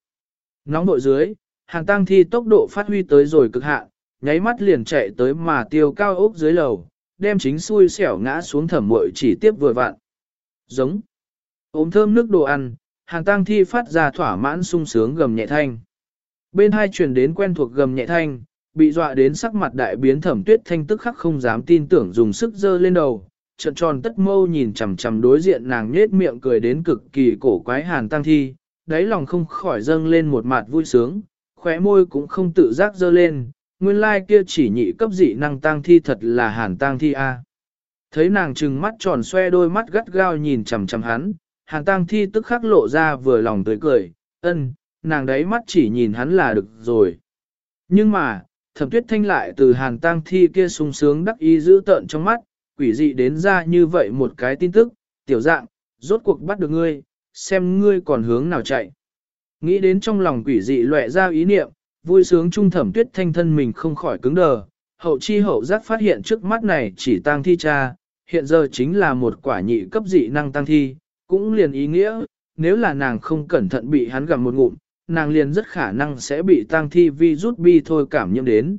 Nóng bội dưới, Hàn Tăng Thi tốc độ phát huy tới rồi cực hạn, nháy mắt liền chạy tới mà tiêu cao ốc dưới lầu, đem chính xui xẻo ngã xuống thẩm muội chỉ tiếp vừa vặn. Giống. Ôm thơm nước đồ ăn, hàng Tăng Thi phát ra thỏa mãn sung sướng gầm nhẹ thanh. Bên hai truyền đến quen thuộc gầm nhẹ thanh, bị dọa đến sắc mặt đại biến thẩm tuyết thanh tức khắc không dám tin tưởng dùng sức dơ lên đầu, trận tròn tất mâu nhìn chằm chằm đối diện nàng nhết miệng cười đến cực kỳ cổ quái Hàn Tăng Thi, đáy lòng không khỏi dâng lên một mặt vui sướng, khóe môi cũng không tự giác dơ lên, nguyên lai kia chỉ nhị cấp dị năng tang thi thật là hàn Tang thi A. Thấy nàng trừng mắt tròn xoe đôi mắt gắt gao nhìn chằm chằm hắn, hàn Tang thi tức khắc lộ ra vừa lòng tới cười, ân, nàng đấy mắt chỉ nhìn hắn là được rồi. Nhưng mà, thẩm tuyết thanh lại từ hàn Tang thi kia sung sướng đắc ý giữ tợn trong mắt, quỷ dị đến ra như vậy một cái tin tức, tiểu dạng, rốt cuộc bắt được ngươi, xem ngươi còn hướng nào chạy. Nghĩ đến trong lòng quỷ dị lệ ra ý niệm, vui sướng trung thẩm tuyết thanh thân mình không khỏi cứng đờ, hậu chi hậu giác phát hiện trước mắt này chỉ tăng thi cha, hiện giờ chính là một quả nhị cấp dị năng tăng thi, cũng liền ý nghĩa, nếu là nàng không cẩn thận bị hắn gặm một ngụm, nàng liền rất khả năng sẽ bị tăng thi vi rút bi thôi cảm nhiễm đến.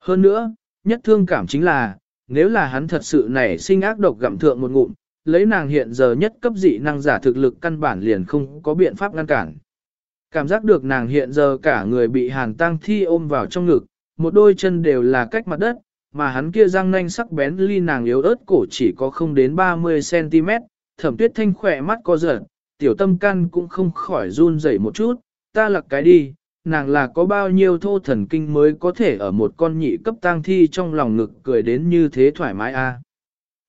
Hơn nữa, nhất thương cảm chính là, nếu là hắn thật sự nảy sinh ác độc gặm thượng một ngụm, lấy nàng hiện giờ nhất cấp dị năng giả thực lực căn bản liền không có biện pháp ngăn cản. Cảm giác được nàng hiện giờ cả người bị hàn tăng thi ôm vào trong ngực, một đôi chân đều là cách mặt đất, mà hắn kia răng nanh sắc bén ly nàng yếu ớt cổ chỉ có không đến 30cm, thẩm tuyết thanh khỏe mắt co giật, tiểu tâm căn cũng không khỏi run rẩy một chút, ta lặc cái đi, nàng là có bao nhiêu thô thần kinh mới có thể ở một con nhị cấp tang thi trong lòng ngực cười đến như thế thoải mái a.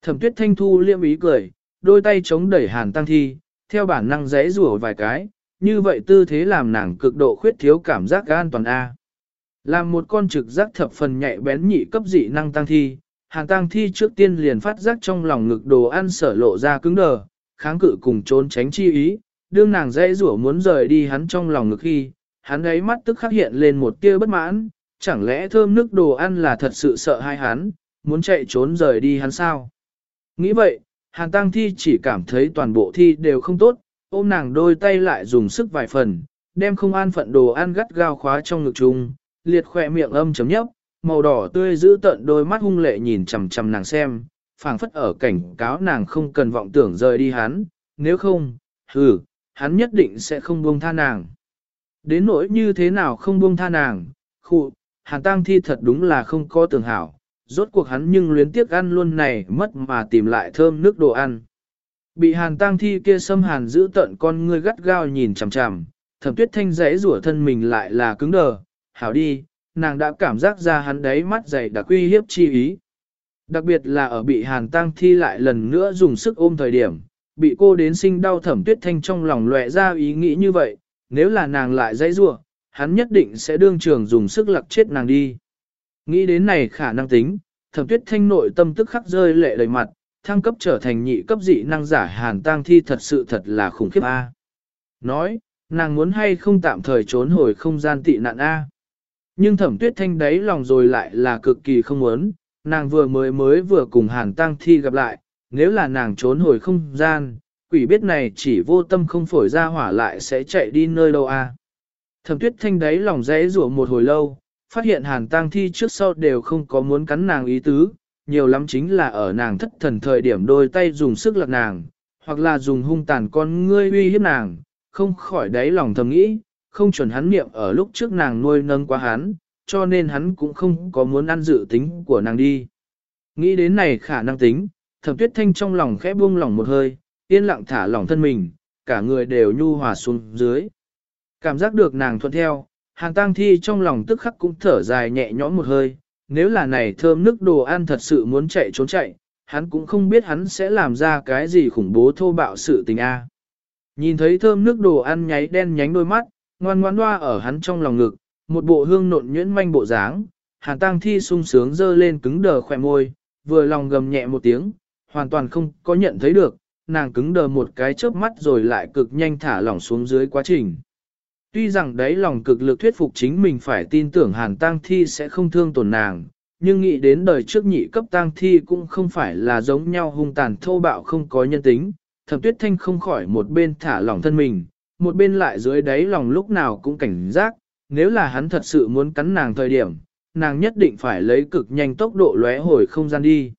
Thẩm tuyết thanh thu liêm ý cười, đôi tay chống đẩy hàn tang thi, theo bản năng rẽ rủa vài cái, như vậy tư thế làm nàng cực độ khuyết thiếu cảm giác an toàn A. Làm một con trực giác thập phần nhạy bén nhị cấp dị năng tăng thi, hàng tăng thi trước tiên liền phát giác trong lòng ngực đồ ăn sở lộ ra cứng đờ, kháng cự cùng trốn tránh chi ý, đương nàng dễ rủa muốn rời đi hắn trong lòng ngực khi, hắn ấy mắt tức khắc hiện lên một tia bất mãn, chẳng lẽ thơm nước đồ ăn là thật sự sợ hai hắn, muốn chạy trốn rời đi hắn sao? Nghĩ vậy, hàng tăng thi chỉ cảm thấy toàn bộ thi đều không tốt, ôm nàng đôi tay lại dùng sức vài phần, đem không an phận đồ ăn gắt gao khóa trong ngực chung, liệt khỏe miệng âm chấm nhấp, màu đỏ tươi giữ tận đôi mắt hung lệ nhìn chằm chằm nàng xem, phảng phất ở cảnh cáo nàng không cần vọng tưởng rời đi hắn, nếu không, hừ, hắn nhất định sẽ không buông tha nàng. Đến nỗi như thế nào không buông tha nàng, khụ, hàn tang thi thật đúng là không có tưởng hảo, rốt cuộc hắn nhưng luyến tiếc ăn luôn này mất mà tìm lại thơm nước đồ ăn. Bị hàn tang thi kia xâm hàn giữ tận con ngươi gắt gao nhìn chằm chằm, thẩm tuyết thanh rẽ rủa thân mình lại là cứng đờ, hảo đi, nàng đã cảm giác ra hắn đấy mắt dày đã quy hiếp chi ý. Đặc biệt là ở bị hàn tang thi lại lần nữa dùng sức ôm thời điểm, bị cô đến sinh đau thẩm tuyết thanh trong lòng lòe ra ý nghĩ như vậy, nếu là nàng lại dãy rủa, hắn nhất định sẽ đương trường dùng sức lặc chết nàng đi. Nghĩ đến này khả năng tính, thẩm tuyết thanh nội tâm tức khắc rơi lệ đầy mặt, thăng cấp trở thành nhị cấp dị năng giả hàn tang thi thật sự thật là khủng khiếp A. Nói, nàng muốn hay không tạm thời trốn hồi không gian tị nạn A. Nhưng thẩm tuyết thanh đấy lòng rồi lại là cực kỳ không muốn, nàng vừa mới mới vừa cùng hàn tang thi gặp lại, nếu là nàng trốn hồi không gian, quỷ biết này chỉ vô tâm không phổi ra hỏa lại sẽ chạy đi nơi đâu a. Thẩm tuyết thanh đáy lòng rẽ rủa một hồi lâu, phát hiện hàn tang thi trước sau đều không có muốn cắn nàng ý tứ, nhiều lắm chính là ở nàng thất thần thời điểm đôi tay dùng sức lật nàng, hoặc là dùng hung tàn con ngươi uy hiếp nàng, không khỏi đáy lòng thầm nghĩ, không chuẩn hắn niệm ở lúc trước nàng nuôi nâng quá hắn, cho nên hắn cũng không có muốn ăn dự tính của nàng đi. Nghĩ đến này khả năng tính, thẩm tuyết thanh trong lòng khẽ buông lỏng một hơi, yên lặng thả lỏng thân mình, cả người đều nhu hòa xuống dưới. Cảm giác được nàng thuận theo, hàng tang thi trong lòng tức khắc cũng thở dài nhẹ nhõm một hơi, nếu là này thơm nước đồ ăn thật sự muốn chạy trốn chạy, hắn cũng không biết hắn sẽ làm ra cái gì khủng bố thô bạo sự tình a. Nhìn thấy thơm nước đồ ăn nháy đen nhánh đôi mắt, ngoan ngoan loa ở hắn trong lòng ngực, một bộ hương nộn nhuyễn manh bộ dáng, hàn tang thi sung sướng dơ lên cứng đờ khỏe môi, vừa lòng gầm nhẹ một tiếng, hoàn toàn không có nhận thấy được, nàng cứng đờ một cái chớp mắt rồi lại cực nhanh thả lỏng xuống dưới quá trình. Tuy rằng đấy lòng cực lực thuyết phục chính mình phải tin tưởng hàn tang thi sẽ không thương tổn nàng, nhưng nghĩ đến đời trước nhị cấp tang thi cũng không phải là giống nhau hung tàn thô bạo không có nhân tính, thẩm tuyết thanh không khỏi một bên thả lỏng thân mình, một bên lại dưới đáy lòng lúc nào cũng cảnh giác, nếu là hắn thật sự muốn cắn nàng thời điểm, nàng nhất định phải lấy cực nhanh tốc độ lóe hồi không gian đi.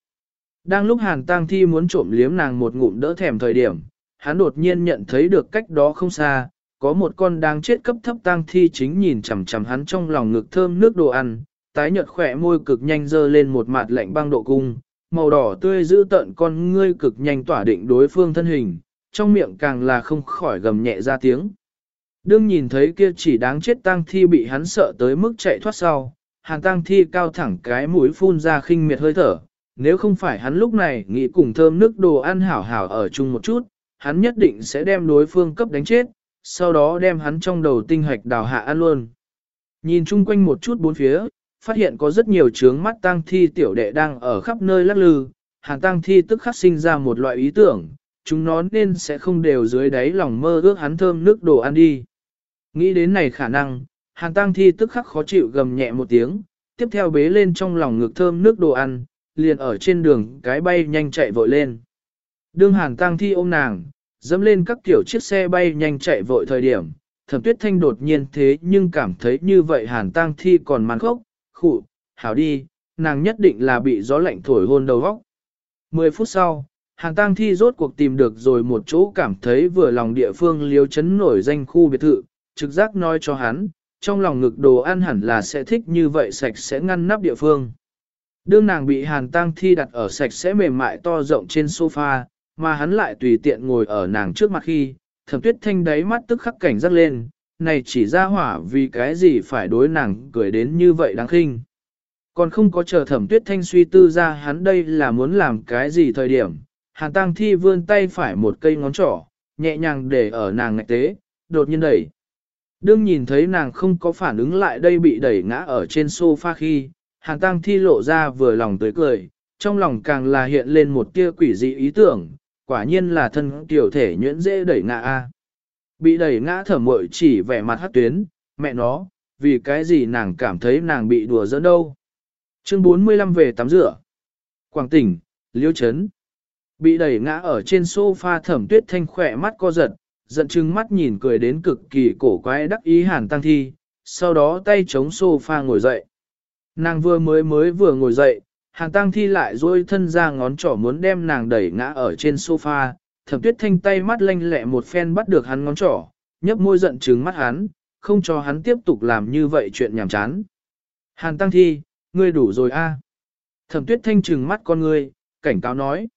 Đang lúc hàn tang thi muốn trộm liếm nàng một ngụm đỡ thèm thời điểm, hắn đột nhiên nhận thấy được cách đó không xa, có một con đang chết cấp thấp tang thi chính nhìn chằm chằm hắn trong lòng ngực thơm nước đồ ăn, tái nhợt khỏe môi cực nhanh dơ lên một mặt lạnh băng độ cung, màu đỏ tươi giữ tận con ngươi cực nhanh tỏa định đối phương thân hình, trong miệng càng là không khỏi gầm nhẹ ra tiếng. Đương nhìn thấy kia chỉ đáng chết tang thi bị hắn sợ tới mức chạy thoát sau, hàng tang thi cao thẳng cái mũi phun ra khinh miệt hơi thở, nếu không phải hắn lúc này nghĩ cùng thơm nước đồ ăn hảo hảo ở chung một chút, hắn nhất định sẽ đem đối phương cấp đánh chết, sau đó đem hắn trong đầu tinh hạch đào hạ ăn luôn. Nhìn chung quanh một chút bốn phía, phát hiện có rất nhiều trướng mắt tang thi tiểu đệ đang ở khắp nơi lắc lư, hàng tang thi tức khắc sinh ra một loại ý tưởng, chúng nó nên sẽ không đều dưới đáy lòng mơ ước hắn thơm nước đồ ăn đi. Nghĩ đến này khả năng, hàng tang thi tức khắc khó chịu gầm nhẹ một tiếng, tiếp theo bế lên trong lòng ngực thơm nước đồ ăn, liền ở trên đường cái bay nhanh chạy vội lên. Đương hàng tang thi ôm nàng, dẫm lên các kiểu chiếc xe bay nhanh chạy vội thời điểm, thẩm tuyết thanh đột nhiên thế nhưng cảm thấy như vậy hàn tang thi còn màn khốc, khụ, hảo đi, nàng nhất định là bị gió lạnh thổi hôn đầu góc. Mười phút sau, hàn tang thi rốt cuộc tìm được rồi một chỗ cảm thấy vừa lòng địa phương liêu chấn nổi danh khu biệt thự, trực giác nói cho hắn, trong lòng ngực đồ ăn hẳn là sẽ thích như vậy sạch sẽ ngăn nắp địa phương. Đương nàng bị hàn tang thi đặt ở sạch sẽ mềm mại to rộng trên sofa, mà hắn lại tùy tiện ngồi ở nàng trước mặt khi, thẩm tuyết thanh đáy mắt tức khắc cảnh giác lên, này chỉ ra hỏa vì cái gì phải đối nàng cười đến như vậy đáng khinh. Còn không có chờ thẩm tuyết thanh suy tư ra hắn đây là muốn làm cái gì thời điểm, hàn tang thi vươn tay phải một cây ngón trỏ, nhẹ nhàng để ở nàng ngạch tế, đột nhiên đẩy. Đương nhìn thấy nàng không có phản ứng lại đây bị đẩy ngã ở trên sofa khi, hàn tang thi lộ ra vừa lòng tới cười, trong lòng càng là hiện lên một tia quỷ dị ý tưởng, quả nhiên là thân tiểu thể nhuyễn dễ đẩy ngã a. Bị đẩy ngã thở mội chỉ vẻ mặt hát tuyến, mẹ nó, vì cái gì nàng cảm thấy nàng bị đùa giỡn đâu. Chương 45 về tắm rửa. Quảng tỉnh, Liêu Trấn. Bị đẩy ngã ở trên sofa thẩm tuyết thanh khỏe mắt co giật, giận chừng mắt nhìn cười đến cực kỳ cổ quái đắc ý hàn tăng thi, sau đó tay chống sofa ngồi dậy. Nàng vừa mới mới vừa ngồi dậy, hàn tăng thi lại duỗi thân ra ngón trỏ muốn đem nàng đẩy ngã ở trên sofa, thẩm tuyết thanh tay mắt lanh lẹ một phen bắt được hắn ngón trỏ, nhấp môi giận trừng mắt hắn, không cho hắn tiếp tục làm như vậy chuyện nhảm chán. Hàn tăng thi, ngươi đủ rồi a. Thẩm tuyết thanh trừng mắt con ngươi, cảnh cáo nói.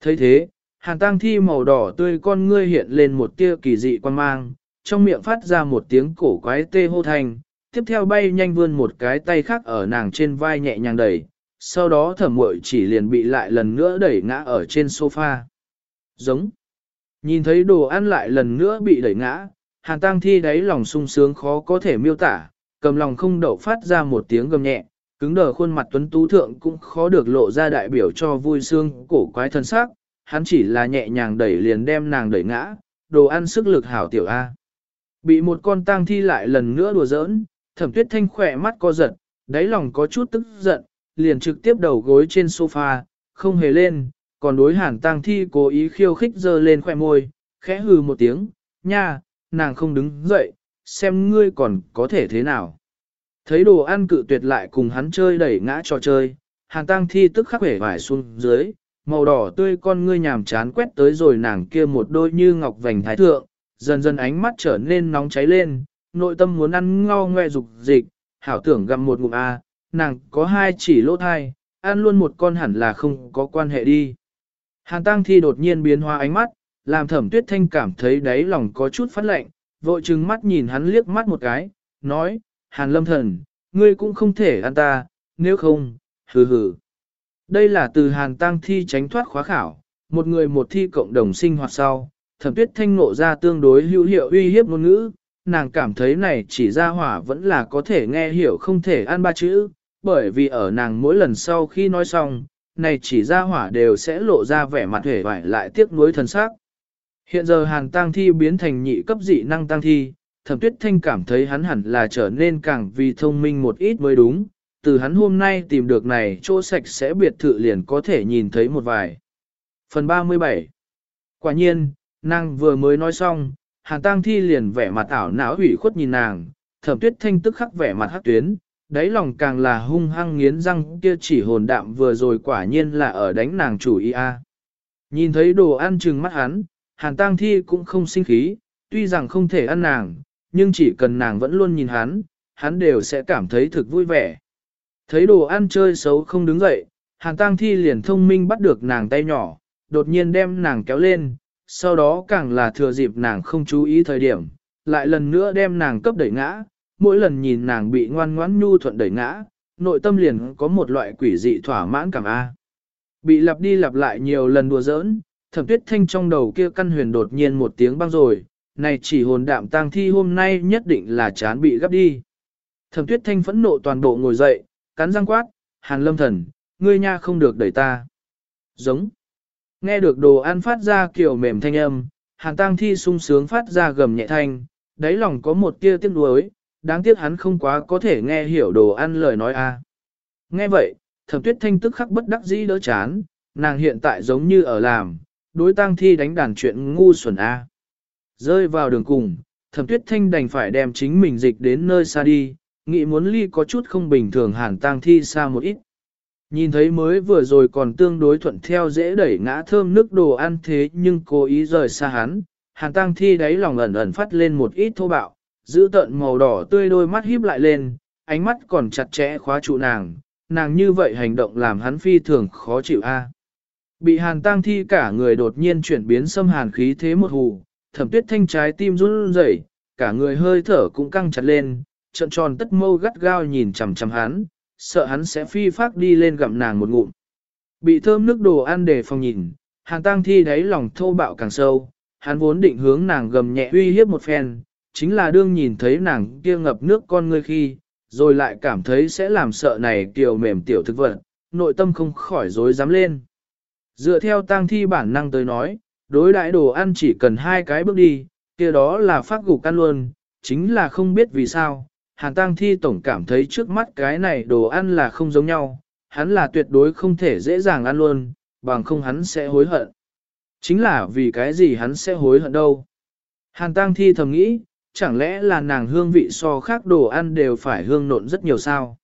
thấy thế, hàn tăng thi màu đỏ tươi con ngươi hiện lên một tia kỳ dị quan mang, trong miệng phát ra một tiếng cổ quái tê hô thành, tiếp theo bay nhanh vươn một cái tay khác ở nàng trên vai nhẹ nhàng đẩy, sau đó thẩm muội chỉ liền bị lại lần nữa đẩy ngã ở trên sofa. Giống. Nhìn thấy đồ ăn lại lần nữa bị đẩy ngã, hàn tang thi đáy lòng sung sướng khó có thể miêu tả, cầm lòng không đậu phát ra một tiếng gầm nhẹ, cứng đờ khuôn mặt tuấn tú thượng cũng khó được lộ ra đại biểu cho vui sương cổ quái thân xác, hắn chỉ là nhẹ nhàng đẩy liền đem nàng đẩy ngã, đồ ăn sức lực hảo tiểu A. Bị một con tang thi lại lần nữa đùa giỡn, thẩm tuyết thanh khỏe mắt co giật, đáy lòng có chút tức giận, liền trực tiếp đầu gối trên sofa, không hề lên, còn đối hàn tang thi cố ý khiêu khích dơ lên khoẻ môi, khẽ hừ một tiếng, nha, nàng không đứng dậy, xem ngươi còn có thể thế nào. Thấy đồ ăn cự tuyệt lại cùng hắn chơi đẩy ngã trò chơi, hàn tang thi tức khắc vẻ vải xuống dưới, màu đỏ tươi con ngươi nhàm chán quét tới rồi nàng kia một đôi như ngọc vành thái thượng, dần dần ánh mắt trở nên nóng cháy lên, nội tâm muốn ăn ngo ngoe dục dịch, hảo tưởng gặm một ngụm A, nàng có hai chỉ lỗ thai, ăn luôn một con hẳn là không có quan hệ đi. Hàn Tăng Thi đột nhiên biến hóa ánh mắt, làm thẩm tuyết thanh cảm thấy đáy lòng có chút phát lạnh, vội trừng mắt nhìn hắn liếc mắt một cái, nói, Hàn Lâm Thần, ngươi cũng không thể ăn ta, nếu không, hừ hừ. Đây là từ Hàn Tăng Thi tránh thoát khóa khảo, một người một thi cộng đồng sinh hoạt sau, thẩm tuyết thanh ngộ ra tương đối hữu hiệu uy hiếp ngôn ngữ, nàng cảm thấy này chỉ ra hỏa vẫn là có thể nghe hiểu không thể ăn ba chữ, bởi vì ở nàng mỗi lần sau khi nói xong, này chỉ ra hỏa đều sẽ lộ ra vẻ mặt hề vải lại tiếc nuối thần sắc. Hiện giờ hàng tang thi biến thành nhị cấp dị năng tang thi, thẩm tuyết thanh cảm thấy hắn hẳn là trở nên càng vì thông minh một ít mới đúng, từ hắn hôm nay tìm được này chỗ sạch sẽ biệt thự liền có thể nhìn thấy một vài. Phần 37 Quả nhiên, nàng vừa mới nói xong, hàng tang thi liền vẻ mặt ảo não hủy khuất nhìn nàng, thẩm tuyết thanh tức khắc vẻ mặt hắc tuyến, đáy lòng càng là hung hăng nghiến răng kia chỉ hồn đạm vừa rồi quả nhiên là ở đánh nàng chủ ý a. Nhìn thấy đồ ăn chừng mắt hắn, hàn tang thi cũng không sinh khí, tuy rằng không thể ăn nàng, nhưng chỉ cần nàng vẫn luôn nhìn hắn, hắn đều sẽ cảm thấy thực vui vẻ. Thấy đồ ăn chơi xấu không đứng dậy, hàn tang thi liền thông minh bắt được nàng tay nhỏ, đột nhiên đem nàng kéo lên, sau đó càng là thừa dịp nàng không chú ý thời điểm, lại lần nữa đem nàng cấp đẩy ngã, mỗi lần nhìn nàng bị ngoan ngoãn nhu thuận đẩy ngã, nội tâm liền có một loại quỷ dị thỏa mãn cảm A. Bị lặp đi lặp lại nhiều lần đùa giỡn, thẩm tuyết thanh trong đầu kia căn huyền đột nhiên một tiếng băng rồi, này chỉ hồn đạm tang thi hôm nay nhất định là chán bị gấp đi. Thẩm tuyết thanh phẫn nộ toàn bộ ngồi dậy, cắn răng quát, hàn lâm thần, ngươi nha không được đẩy ta. Giống. Nghe được đồ ăn phát ra kiểu mềm thanh âm, hàn tang thi sung sướng phát ra gầm nhẹ thanh, đáy lòng có một tia tiếc nuối, đáng tiếc hắn không quá có thể nghe hiểu đồ ăn lời nói a. Nghe vậy, thẩm tuyết thanh tức khắc bất đắc dĩ đỡ chán, nàng hiện tại giống như ở làm, đối tang thi đánh đàn chuyện ngu xuẩn a. Rơi vào đường cùng, thẩm tuyết thanh đành phải đem chính mình dịch đến nơi xa đi, nghĩ muốn ly có chút không bình thường hàn tang thi xa một ít. Nhìn thấy mới vừa rồi còn tương đối thuận theo dễ đẩy ngã thơm nước đồ ăn thế nhưng cố ý rời xa hắn, hàn tang thi đáy lòng ẩn ẩn phát lên một ít thô bạo, giữ tận màu đỏ tươi đôi mắt híp lại lên, ánh mắt còn chặt chẽ khóa trụ nàng, nàng như vậy hành động làm hắn phi thường khó chịu a. Bị hàn tang thi cả người đột nhiên chuyển biến xâm hàn khí thế một hù, thẩm tuyết thanh trái tim run rẩy, cả người hơi thở cũng căng chặt lên, trận tròn tất mâu gắt gao nhìn chằm chằm hắn, sợ hắn sẽ phi phát đi lên gặm nàng một ngụm. Bị thơm nước đồ ăn để phòng nhìn, hàn tang thi đáy lòng thô bạo càng sâu, hắn vốn định hướng nàng gầm nhẹ uy hiếp một phen, chính là đương nhìn thấy nàng kia ngập nước con ngươi khi, rồi lại cảm thấy sẽ làm sợ này kiều mềm tiểu thực vật, nội tâm không khỏi dối dám lên. Dựa theo tang thi bản năng tới nói, đối đại đồ ăn chỉ cần hai cái bước đi, kia đó là phát gục ăn luôn, chính là không biết vì sao, hàn tang thi tổng cảm thấy trước mắt cái này đồ ăn là không giống nhau, hắn là tuyệt đối không thể dễ dàng ăn luôn, bằng không hắn sẽ hối hận. Chính là vì cái gì hắn sẽ hối hận đâu. Hàn tang thi thầm nghĩ, chẳng lẽ là nàng hương vị so khác đồ ăn đều phải hương nộn rất nhiều sao?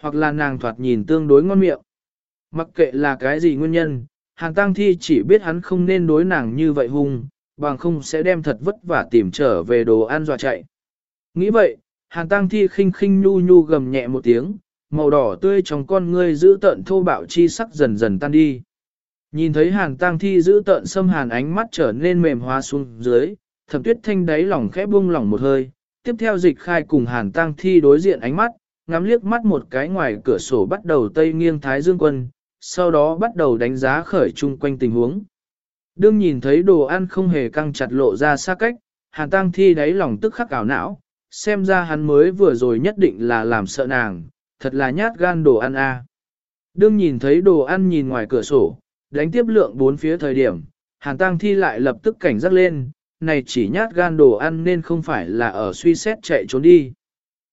Hoặc là nàng thoạt nhìn tương đối ngon miệng. Mặc kệ là cái gì nguyên nhân, hàng Tang thi chỉ biết hắn không nên đối nàng như vậy hung, bằng không sẽ đem thật vất vả tìm trở về đồ ăn dọa chạy. Nghĩ vậy, hàng Tang thi khinh khinh nhu nhu gầm nhẹ một tiếng, màu đỏ tươi trong con ngươi giữ tận thô bạo chi sắc dần dần tan đi. Nhìn thấy hàng Tang thi giữ tận xâm hàn ánh mắt trở nên mềm hóa xuống dưới, thẩm tuyết thanh đáy lòng khẽ buông lỏng một hơi, tiếp theo dịch khai cùng hàn tang thi đối diện ánh mắt, ngắm liếc mắt một cái ngoài cửa sổ bắt đầu tây nghiêng thái dương quân, sau đó bắt đầu đánh giá khởi chung quanh tình huống. Đương nhìn thấy đồ ăn không hề căng chặt lộ ra xa cách, hàn tang thi đáy lòng tức khắc ảo não, xem ra hắn mới vừa rồi nhất định là làm sợ nàng, thật là nhát gan đồ ăn a. Đương nhìn thấy đồ ăn nhìn ngoài cửa sổ, đánh tiếp lượng bốn phía thời điểm, hàn tang thi lại lập tức cảnh giác lên, này chỉ nhát gan đồ ăn nên không phải là ở suy xét chạy trốn đi.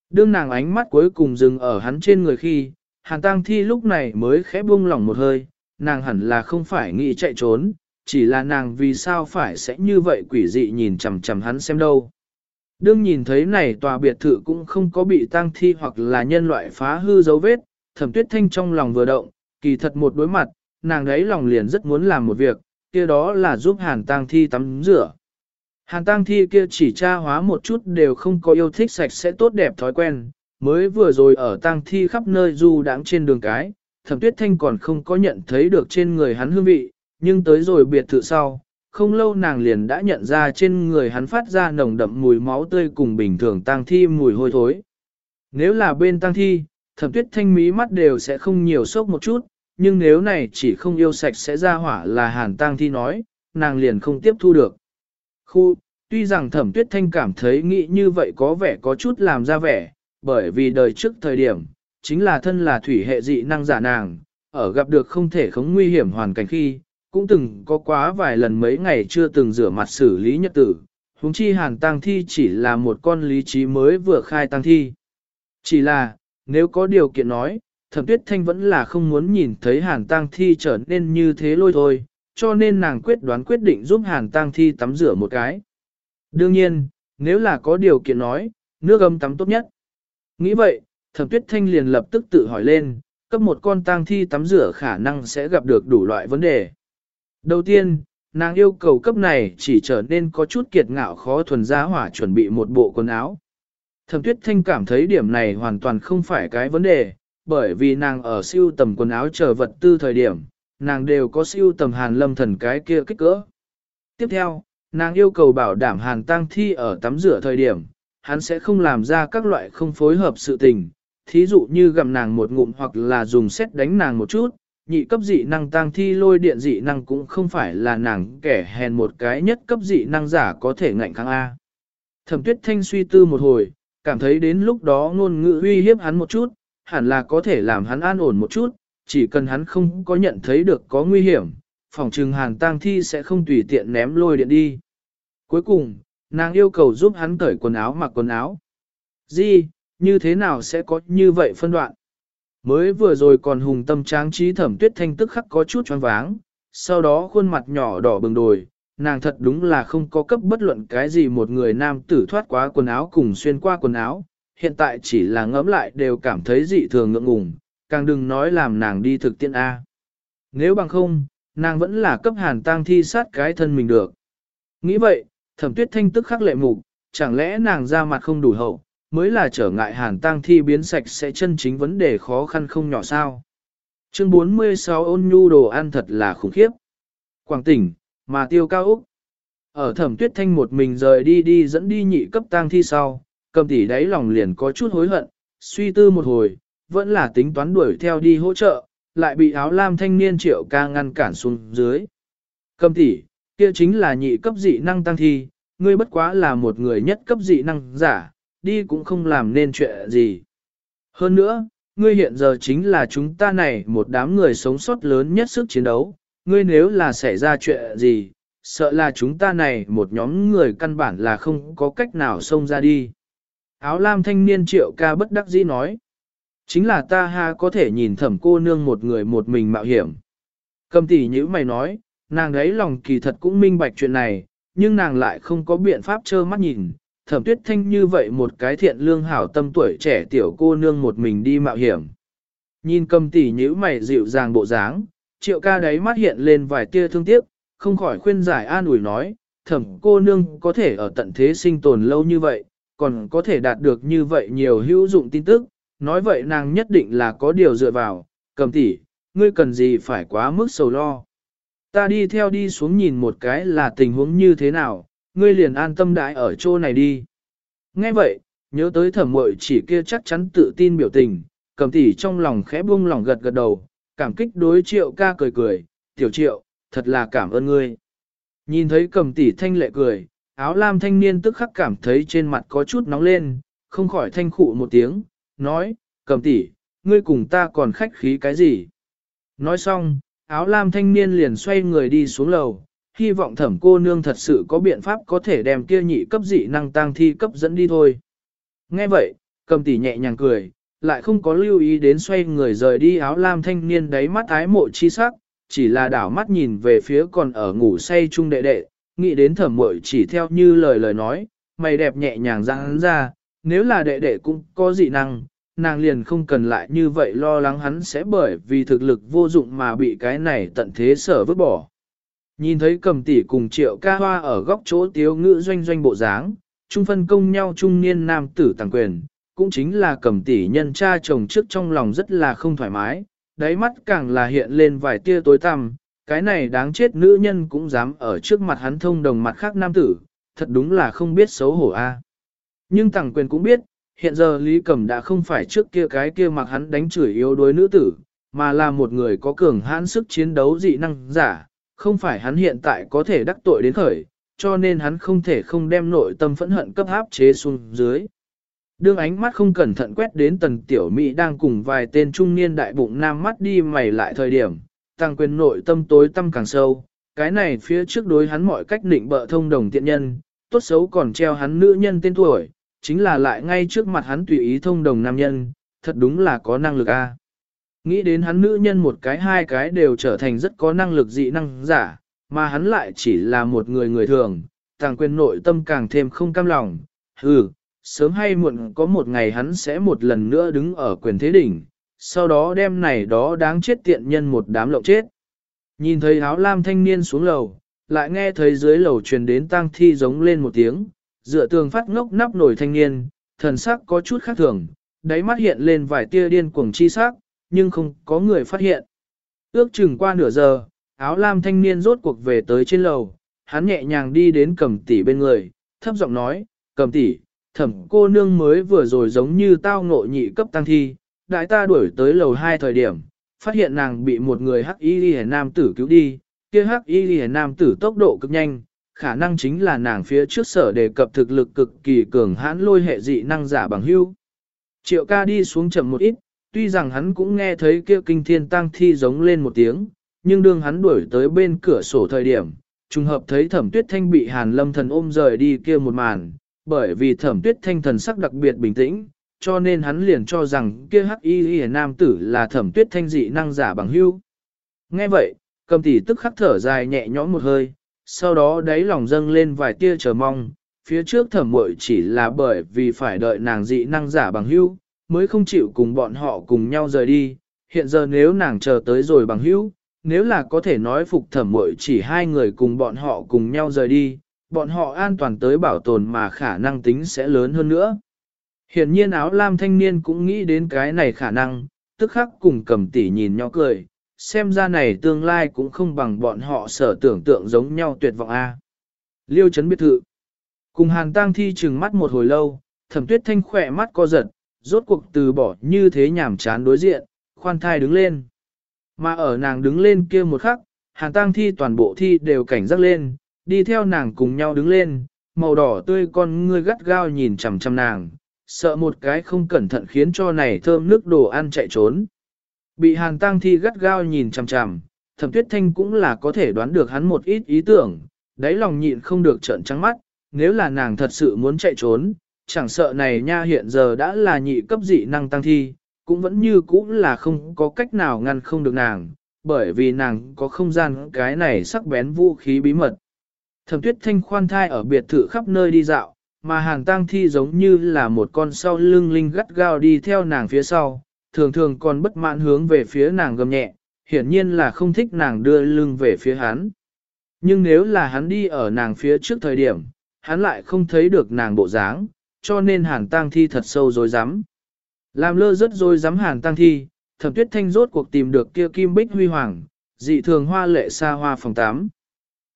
Đương nàng ánh mắt cuối cùng dừng ở hắn trên người khi, hàn tang thi lúc này mới khẽ buông lỏng một hơi, nàng hẳn là không phải nghĩ chạy trốn, chỉ là nàng vì sao phải sẽ như vậy quỷ dị nhìn chằm chằm hắn xem đâu. Đương nhìn thấy này tòa biệt thự cũng không có bị tang thi hoặc là nhân loại phá hư dấu vết, thẩm tuyết thanh trong lòng vừa động, kỳ thật một đối mặt, nàng đấy lòng liền rất muốn làm một việc, kia đó là giúp hàn tang thi tắm rửa. Hàn tang thi kia chỉ tra hóa một chút đều không có yêu thích sạch sẽ tốt đẹp thói quen, mới vừa rồi ở tang thi khắp nơi du đáng trên đường cái, thẩm tuyết thanh còn không có nhận thấy được trên người hắn hương vị, nhưng tới rồi biệt thự sau, không lâu nàng liền đã nhận ra trên người hắn phát ra nồng đậm mùi máu tươi cùng bình thường tang thi mùi hôi thối. Nếu là bên tang thi, thẩm tuyết thanh mí mắt đều sẽ không nhiều sốc một chút, nhưng nếu này chỉ không yêu sạch sẽ ra hỏa là hàn tang thi nói, nàng liền không tiếp thu được. Khu, tuy rằng thẩm tuyết thanh cảm thấy nghĩ như vậy có vẻ có chút làm ra vẻ, bởi vì đời trước thời điểm, chính là thân là thủy hệ dị năng giả nàng, ở gặp được không thể khống nguy hiểm hoàn cảnh khi, cũng từng có quá vài lần mấy ngày chưa từng rửa mặt xử lý nhật tử, huống chi hàn tang thi chỉ là một con lý trí mới vừa khai tang thi. Chỉ là, nếu có điều kiện nói, thẩm tuyết thanh vẫn là không muốn nhìn thấy hàn tang thi trở nên như thế lôi thôi, cho nên nàng quyết đoán quyết định giúp hàn tang thi tắm rửa một cái. Đương nhiên, nếu là có điều kiện nói, nước ấm tắm tốt nhất. Nghĩ vậy, thẩm tuyết thanh liền lập tức tự hỏi lên, cấp một con tang thi tắm rửa khả năng sẽ gặp được đủ loại vấn đề. Đầu tiên, nàng yêu cầu cấp này chỉ trở nên có chút kiệt ngạo khó thuần giá hỏa chuẩn bị một bộ quần áo. Thẩm tuyết thanh cảm thấy điểm này hoàn toàn không phải cái vấn đề, bởi vì nàng ở siêu tầm quần áo chờ vật tư thời điểm, nàng đều có siêu tầm hàn lâm thần cái kia kích cỡ. Tiếp theo, nàng yêu cầu bảo đảm hàn tang thi ở tắm rửa thời điểm, hắn sẽ không làm ra các loại không phối hợp sự tình, thí dụ như gặm nàng một ngụm hoặc là dùng xét đánh nàng một chút, nhị cấp dị năng tang thi lôi điện dị năng cũng không phải là nàng kẻ hèn một cái nhất cấp dị năng giả có thể ngạnh kháng A. Thẩm tuyết thanh suy tư một hồi, cảm thấy đến lúc đó ngôn ngữ uy hiếp hắn một chút, hẳn là có thể làm hắn an ổn một chút, chỉ cần hắn không có nhận thấy được có nguy hiểm, phòng trừng hàn tang thi sẽ không tùy tiện ném lôi điện đi. Cuối cùng, nàng yêu cầu giúp hắn cởi quần áo mặc quần áo. Di, như thế nào sẽ có như vậy phân đoạn? Mới vừa rồi còn hùng tâm tráng trí thẩm tuyết thanh tức khắc có chút choáng váng, sau đó khuôn mặt nhỏ đỏ bừng đồi, nàng thật đúng là không có cấp bất luận cái gì một người nam tử thoát quá quần áo cùng xuyên qua quần áo, hiện tại chỉ là ngẫm lại đều cảm thấy dị thường ngượng ngùng, càng đừng nói làm nàng đi thực tiễn A. Nếu bằng không, nàng vẫn là cấp hàn tang thi sát cái thân mình được. Nghĩ vậy, thẩm tuyết thanh tức khắc lệ mục, chẳng lẽ nàng ra mặt không đủ hậu, mới là trở ngại hàn tang thi biến sạch sẽ chân chính vấn đề khó khăn không nhỏ sao. Chương 46 ôn nhu đồ ăn thật là khủng khiếp. Quảng tỉnh, mà tiêu cao Úc. Ở thẩm tuyết thanh một mình rời đi đi dẫn đi nhị cấp tang thi sau, cầm tỷ đáy lòng liền có chút hối hận, suy tư một hồi, vẫn là tính toán đuổi theo đi hỗ trợ, lại bị áo lam thanh niên triệu ca ngăn cản xuống dưới. Cầm tỷ, kia chính là nhị cấp dị năng tăng thi, ngươi bất quá là một người nhất cấp dị năng giả, đi cũng không làm nên chuyện gì. Hơn nữa, ngươi hiện giờ chính là chúng ta này một đám người sống sót lớn nhất sức chiến đấu, ngươi nếu là xảy ra chuyện gì, sợ là chúng ta này một nhóm người căn bản là không có cách nào xông ra đi. Áo lam thanh niên triệu ca bất đắc dĩ nói. Chính là ta ha có thể nhìn thẩm cô nương một người một mình mạo hiểm. Cầm tỷ như mày nói, nàng ấy lòng kỳ thật cũng minh bạch chuyện này, nhưng nàng lại không có biện pháp trơ mắt nhìn. Thẩm tuyết thanh như vậy một cái thiện lương hảo tâm tuổi trẻ tiểu cô nương một mình đi mạo hiểm. Nhìn cầm tỷ như mày dịu dàng bộ dáng, triệu ca đấy mắt hiện lên vài tia thương tiếc, không khỏi khuyên giải an ủi nói, thẩm cô nương có thể ở tận thế sinh tồn lâu như vậy, còn có thể đạt được như vậy nhiều hữu dụng tin tức, nói vậy nàng nhất định là có điều dựa vào, cầm tỷ, ngươi cần gì phải quá mức sầu lo. Ta đi theo đi xuống nhìn một cái là tình huống như thế nào, ngươi liền an tâm đại ở chỗ này đi. Nghe vậy, nhớ tới thẩm muội chỉ kia chắc chắn tự tin biểu tình, cầm tỷ trong lòng khẽ buông lòng gật gật đầu, cảm kích đối triệu ca cười cười, tiểu triệu, thật là cảm ơn ngươi. Nhìn thấy cầm tỷ thanh lệ cười, áo lam thanh niên tức khắc cảm thấy trên mặt có chút nóng lên, không khỏi thanh khụ một tiếng, nói, cầm tỷ, ngươi cùng ta còn khách khí cái gì? Nói xong, áo lam thanh niên liền xoay người đi xuống lầu, hy vọng thẩm cô nương thật sự có biện pháp có thể đem kia nhị cấp dị năng tăng thi cấp dẫn đi thôi. Nghe vậy, cầm tỷ nhẹ nhàng cười, lại không có lưu ý đến xoay người rời đi áo lam thanh niên đáy mắt ái mộ chi sắc, chỉ là đảo mắt nhìn về phía còn ở ngủ say chung đệ đệ, nghĩ đến thẩm mội chỉ theo như lời lời nói, mày đẹp nhẹ nhàng ra ra, nếu là đệ đệ cũng có dị năng, nàng liền không cần lại như vậy lo lắng hắn sẽ bởi vì thực lực vô dụng mà bị cái này tận thế sở vứt bỏ. Nhìn thấy cầm tỷ cùng triệu ca hoa ở góc chỗ tiếu ngữ doanh doanh bộ dáng, trung phân công nhau trung niên nam tử tàng quyền, cũng chính là cầm tỷ nhân cha chồng trước trong lòng rất là không thoải mái, đáy mắt càng là hiện lên vài tia tối tăm, cái này đáng chết nữ nhân cũng dám ở trước mặt hắn thông đồng mặt khác nam tử, thật đúng là không biết xấu hổ a. Nhưng tàng quyền cũng biết, hiện giờ Lý Cẩm đã không phải trước kia cái kia mặc hắn đánh chửi yếu đuối nữ tử, mà là một người có cường hãn sức chiến đấu dị năng giả, không phải hắn hiện tại có thể đắc tội đến khởi, cho nên hắn không thể không đem nội tâm phẫn hận cấp áp chế xuống dưới. Đương ánh mắt không cẩn thận quét đến tần tiểu mỹ đang cùng vài tên trung niên đại bụng nam mắt đi mày lại thời điểm, tăng quyền nội tâm tối tâm càng sâu, cái này phía trước đối hắn mọi cách định bợ thông đồng tiện nhân, tốt xấu còn treo hắn nữ nhân tên tuổi, chính là lại ngay trước mặt hắn tùy ý thông đồng nam nhân, thật đúng là có năng lực a. Nghĩ đến hắn nữ nhân một cái hai cái đều trở thành rất có năng lực dị năng giả, mà hắn lại chỉ là một người người thường, tàng quyền nội tâm càng thêm không cam lòng. Hừ, sớm hay muộn có một ngày hắn sẽ một lần nữa đứng ở quyền thế đỉnh, sau đó đem này đó đáng chết tiện nhân một đám lộng chết. Nhìn thấy áo lam thanh niên xuống lầu, lại nghe thấy dưới lầu truyền đến tang thi giống lên một tiếng, dựa tường phát ngốc nắp nổi thanh niên, thần sắc có chút khác thường, đáy mắt hiện lên vài tia điên cuồng chi sắc, nhưng không có người phát hiện. Ước chừng qua nửa giờ, áo lam thanh niên rốt cuộc về tới trên lầu, hắn nhẹ nhàng đi đến cầm tỷ bên người, thấp giọng nói, cầm tỷ, thẩm cô nương mới vừa rồi giống như tao ngộ nhị cấp tăng thi, đại ta đuổi tới lầu hai thời điểm, phát hiện nàng bị một người hắc y ghi nam tử cứu đi, kia hắc y ghi nam tử tốc độ cực nhanh, khả năng chính là nàng phía trước sở đề cập thực lực cực kỳ cường hãn lôi hệ dị năng giả bằng hưu. Triệu ca đi xuống chậm một ít, tuy rằng hắn cũng nghe thấy kia kinh thiên tăng thi giống lên một tiếng, nhưng đương hắn đuổi tới bên cửa sổ thời điểm, trùng hợp thấy thẩm tuyết thanh bị hàn lâm thần ôm rời đi kia một màn, bởi vì thẩm tuyết thanh thần sắc đặc biệt bình tĩnh, cho nên hắn liền cho rằng kia hắc y y nam tử là thẩm tuyết thanh dị năng giả bằng hưu. Nghe vậy, cầm tỷ tức khắc thở dài nhẹ nhõm một hơi, sau đó đáy lòng dâng lên vài tia chờ mong, phía trước thẩm muội chỉ là bởi vì phải đợi nàng dị năng giả bằng hữu mới không chịu cùng bọn họ cùng nhau rời đi, hiện giờ nếu nàng chờ tới rồi bằng hữu, nếu là có thể nói phục thẩm muội chỉ hai người cùng bọn họ cùng nhau rời đi, bọn họ an toàn tới bảo tồn mà khả năng tính sẽ lớn hơn nữa. Hiện nhiên áo lam thanh niên cũng nghĩ đến cái này khả năng, tức khắc cùng cầm tỉ nhìn nhỏ cười, xem ra này tương lai cũng không bằng bọn họ sở tưởng tượng giống nhau tuyệt vọng a. Liêu chấn biệt thự. Cùng hàn tang thi chừng mắt một hồi lâu, thẩm tuyết thanh khỏe mắt co giật, rốt cuộc từ bỏ như thế nhảm chán đối diện, khoan thai đứng lên. Mà ở nàng đứng lên kia một khắc, hàn tang thi toàn bộ thi đều cảnh giác lên, đi theo nàng cùng nhau đứng lên, màu đỏ tươi con ngươi gắt gao nhìn chằm chằm nàng, sợ một cái không cẩn thận khiến cho này thơm nước đồ ăn chạy trốn. Bị hàn tang thi gắt gao nhìn chằm chằm, thẩm tuyết thanh cũng là có thể đoán được hắn một ít ý tưởng, đáy lòng nhịn không được trợn trắng mắt, nếu là nàng thật sự muốn chạy trốn, chẳng sợ này nha hiện giờ đã là nhị cấp dị năng tăng thi, cũng vẫn như cũ là không có cách nào ngăn không được nàng, bởi vì nàng có không gian cái này sắc bén vũ khí bí mật. Thẩm tuyết thanh khoan thai ở biệt thự khắp nơi đi dạo, mà hàng tang thi giống như là một con sau lưng linh gắt gao đi theo nàng phía sau, thường thường còn bất mãn hướng về phía nàng gầm nhẹ, hiển nhiên là không thích nàng đưa lưng về phía hắn. Nhưng nếu là hắn đi ở nàng phía trước thời điểm, hắn lại không thấy được nàng bộ dáng, cho nên hàn tang thi thật sâu dối rắm Làm lơ rất dối rắm hàn tang thi, thẩm tuyết thanh rốt cuộc tìm được kia kim bích huy hoàng, dị thường hoa lệ xa hoa phòng tắm.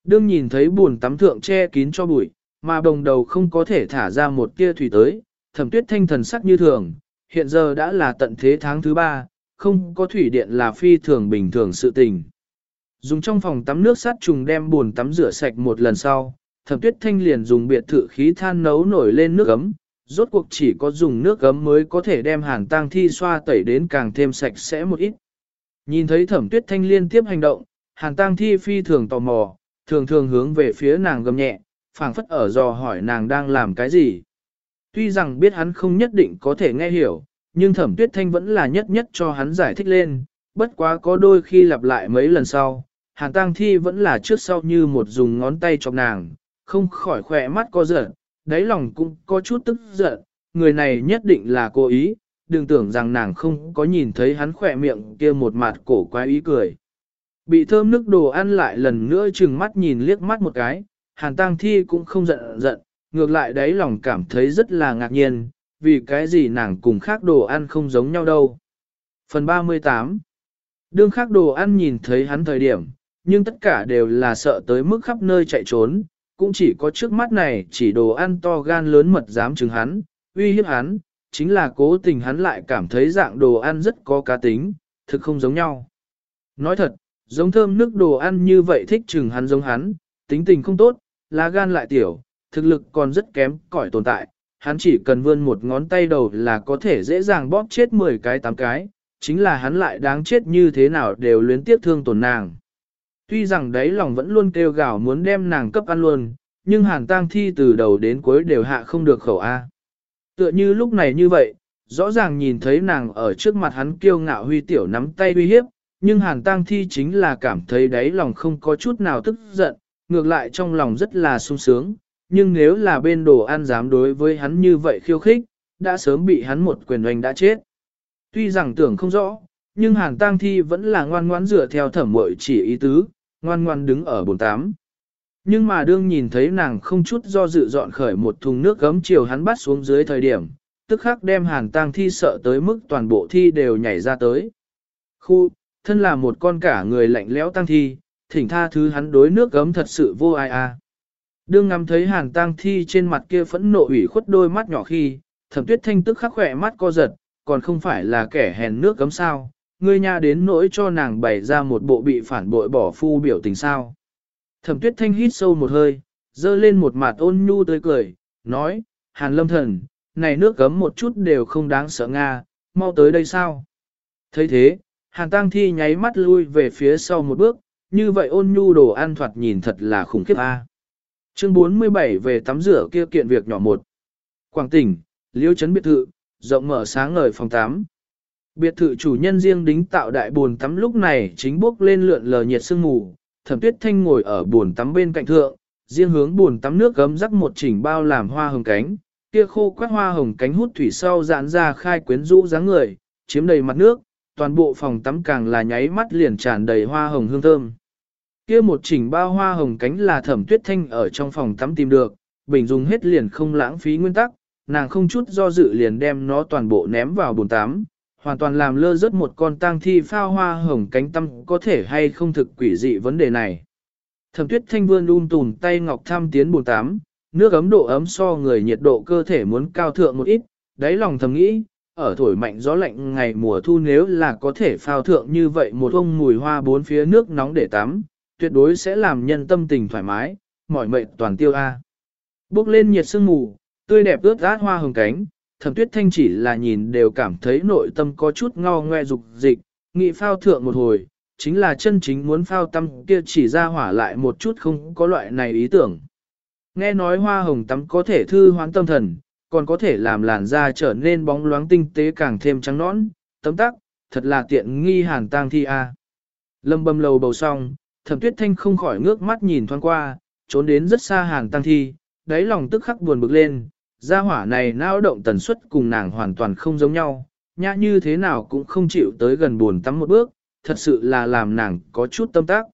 Đương nhìn thấy buồn tắm thượng che kín cho bụi, mà đồng đầu không có thể thả ra một tia thủy tới, thẩm tuyết thanh thần sắc như thường, hiện giờ đã là tận thế tháng thứ ba, không có thủy điện là phi thường bình thường sự tình. Dùng trong phòng tắm nước sát trùng đem buồn tắm rửa sạch một lần sau, thẩm tuyết thanh liền dùng biệt thự khí than nấu nổi lên nước ấm, rốt cuộc chỉ có dùng nước ấm mới có thể đem hàn tang thi xoa tẩy đến càng thêm sạch sẽ một ít. Nhìn thấy thẩm tuyết thanh liên tiếp hành động, hàn tang thi phi thường tò mò, thường thường hướng về phía nàng gầm nhẹ, phảng phất ở dò hỏi nàng đang làm cái gì. Tuy rằng biết hắn không nhất định có thể nghe hiểu, nhưng thẩm tuyết thanh vẫn là nhất nhất cho hắn giải thích lên, bất quá có đôi khi lặp lại mấy lần sau, hàn tang thi vẫn là trước sau như một dùng ngón tay chọc nàng, không khỏi khỏe mắt co giận, đáy lòng cũng có chút tức giận, người này nhất định là cố ý, đừng tưởng rằng nàng không có nhìn thấy hắn khỏe miệng kia một mặt cổ quái ý cười. Bị thơm nước đồ ăn lại lần nữa chừng mắt nhìn liếc mắt một cái, hàn tang thi cũng không giận giận, ngược lại đáy lòng cảm thấy rất là ngạc nhiên, vì cái gì nàng cùng khác đồ ăn không giống nhau đâu. Phần 38 Đương khác đồ ăn nhìn thấy hắn thời điểm, nhưng tất cả đều là sợ tới mức khắp nơi chạy trốn, cũng chỉ có trước mắt này chỉ đồ ăn to gan lớn mật dám chứng hắn, uy hiếp hắn, chính là cố tình hắn lại cảm thấy dạng đồ ăn rất có cá tính, thực không giống nhau. Nói thật, giống thơm nước đồ ăn như vậy thích chừng hắn giống hắn, tính tình không tốt, lá gan lại tiểu, thực lực còn rất kém cỏi tồn tại, hắn chỉ cần vươn một ngón tay đầu là có thể dễ dàng bóp chết 10 cái 8 cái, chính là hắn lại đáng chết như thế nào đều luyến tiếc thương tổn nàng. Tuy rằng đấy lòng vẫn luôn kêu gào muốn đem nàng cấp ăn luôn, nhưng hàn tang thi từ đầu đến cuối đều hạ không được khẩu A. Tựa như lúc này như vậy, rõ ràng nhìn thấy nàng ở trước mặt hắn kiêu ngạo huy tiểu nắm tay uy hiếp, nhưng hàn tang thi chính là cảm thấy đáy lòng không có chút nào tức giận, ngược lại trong lòng rất là sung sướng, nhưng nếu là bên đồ ăn dám đối với hắn như vậy khiêu khích, đã sớm bị hắn một quyền oanh đã chết. Tuy rằng tưởng không rõ, nhưng hàng tang thi vẫn là ngoan ngoãn dựa theo thẩm mội chỉ ý tứ, ngoan ngoan đứng ở bồn tám. Nhưng mà đương nhìn thấy nàng không chút do dự dọn khởi một thùng nước gấm chiều hắn bắt xuống dưới thời điểm, tức khắc đem hàng tang thi sợ tới mức toàn bộ thi đều nhảy ra tới. Khu, thân là một con cả người lạnh lẽo tang thi, thỉnh tha thứ hắn đối nước gấm thật sự vô ai a. À. Đương ngắm thấy hàn tang thi trên mặt kia phẫn nộ ủy khuất đôi mắt nhỏ khi, thẩm tuyết thanh tức khắc khỏe mắt co giật, còn không phải là kẻ hèn nước cấm sao, ngươi nha đến nỗi cho nàng bày ra một bộ bị phản bội bỏ phu biểu tình sao. Thẩm tuyết thanh hít sâu một hơi, dơ lên một mặt ôn nhu tươi cười, nói, hàn lâm thần, này nước cấm một chút đều không đáng sợ Nga, mau tới đây sao. thấy thế, hàn tang thi nháy mắt lui về phía sau một bước, như vậy ôn nhu đồ ăn thoạt nhìn thật là khủng khiếp a. Chương 47 về tắm rửa kia kiện việc nhỏ một. Quảng tỉnh, liêu trấn biệt thự, rộng mở sáng ngời phòng 8. Biệt thự chủ nhân riêng đính tạo đại buồn tắm lúc này chính bốc lên lượn lờ nhiệt sương mù, thẩm tuyết thanh ngồi ở buồn tắm bên cạnh thượng, riêng hướng buồn tắm nước gấm rắc một chỉnh bao làm hoa hồng cánh, kia khô quát hoa hồng cánh hút thủy sau giãn ra khai quyến rũ dáng người, chiếm đầy mặt nước, toàn bộ phòng tắm càng là nháy mắt liền tràn đầy hoa hồng hương thơm. Kia một chỉnh bao hoa hồng cánh là thẩm tuyết thanh ở trong phòng tắm tìm được, bình dùng hết liền không lãng phí nguyên tắc, nàng không chút do dự liền đem nó toàn bộ ném vào bồn tắm, hoàn toàn làm lơ rớt một con tang thi phao hoa hồng cánh tâm có thể hay không thực quỷ dị vấn đề này. Thẩm tuyết thanh vươn un tùn tay ngọc tham tiến bồn tắm, nước ấm độ ấm so người nhiệt độ cơ thể muốn cao thượng một ít, đáy lòng thầm nghĩ, ở thổi mạnh gió lạnh ngày mùa thu nếu là có thể phao thượng như vậy một ông mùi hoa bốn phía nước nóng để tắm, tuyệt đối sẽ làm nhân tâm tình thoải mái, mỏi mệt toàn tiêu A. Bước lên nhiệt sương mù, tươi đẹp ướt át hoa hồng cánh, thẩm tuyết thanh chỉ là nhìn đều cảm thấy nội tâm có chút ngao ngoe dục dịch, nghị phao thượng một hồi, chính là chân chính muốn phao tâm kia chỉ ra hỏa lại một chút không có loại này ý tưởng. Nghe nói hoa hồng tắm có thể thư hoán tâm thần, còn có thể làm làn da trở nên bóng loáng tinh tế càng thêm trắng nõn, tấm tắc, thật là tiện nghi hàn tang thi a. Lâm bầm lầu bầu xong, thẩm tuyết thanh không khỏi ngước mắt nhìn thoáng qua, trốn đến rất xa hàn Tăng thi, đáy lòng tức khắc buồn bực lên, gia hỏa này nao động tần suất cùng nàng hoàn toàn không giống nhau, nhã như thế nào cũng không chịu tới gần buồn tắm một bước, thật sự là làm nàng có chút tâm tác.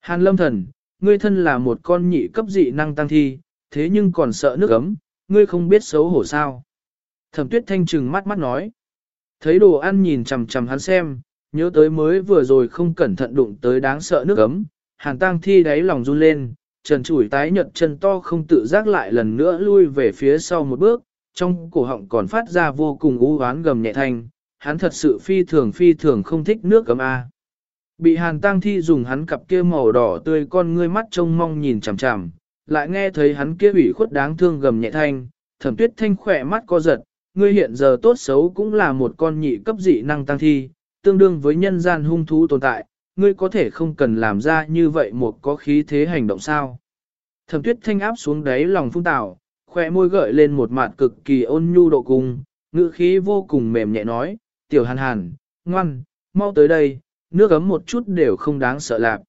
Hàn lâm thần, ngươi thân là một con nhị cấp dị năng tăng thi, thế nhưng còn sợ nước ấm, ngươi không biết xấu hổ sao. Thẩm tuyết thanh trừng mắt mắt nói. Thấy đồ ăn nhìn chằm chằm hắn xem, nhớ tới mới vừa rồi không cẩn thận đụng tới đáng sợ nước ấm, hàn tăng thi đáy lòng run lên, trần chủi tái nhợt chân to không tự giác lại lần nữa lui về phía sau một bước, trong cổ họng còn phát ra vô cùng u oán gầm nhẹ thanh, hắn thật sự phi thường phi thường không thích nước ấm A. Bị hàn tang thi dùng hắn cặp kia màu đỏ tươi con ngươi mắt trông mong nhìn chằm chằm, lại nghe thấy hắn kia ủy khuất đáng thương gầm nhẹ thanh, thẩm tuyết thanh khỏe mắt co giật, ngươi hiện giờ tốt xấu cũng là một con nhị cấp dị năng tăng thi, tương đương với nhân gian hung thú tồn tại, ngươi có thể không cần làm ra như vậy một có khí thế hành động sao. Thẩm tuyết thanh áp xuống đáy lòng phung tảo, khoe môi gợi lên một mặt cực kỳ ôn nhu độ cung, ngữ khí vô cùng mềm nhẹ nói, tiểu hàn hàn, ngoan, mau tới đây, nước ấm một chút đều không đáng sợ lạc.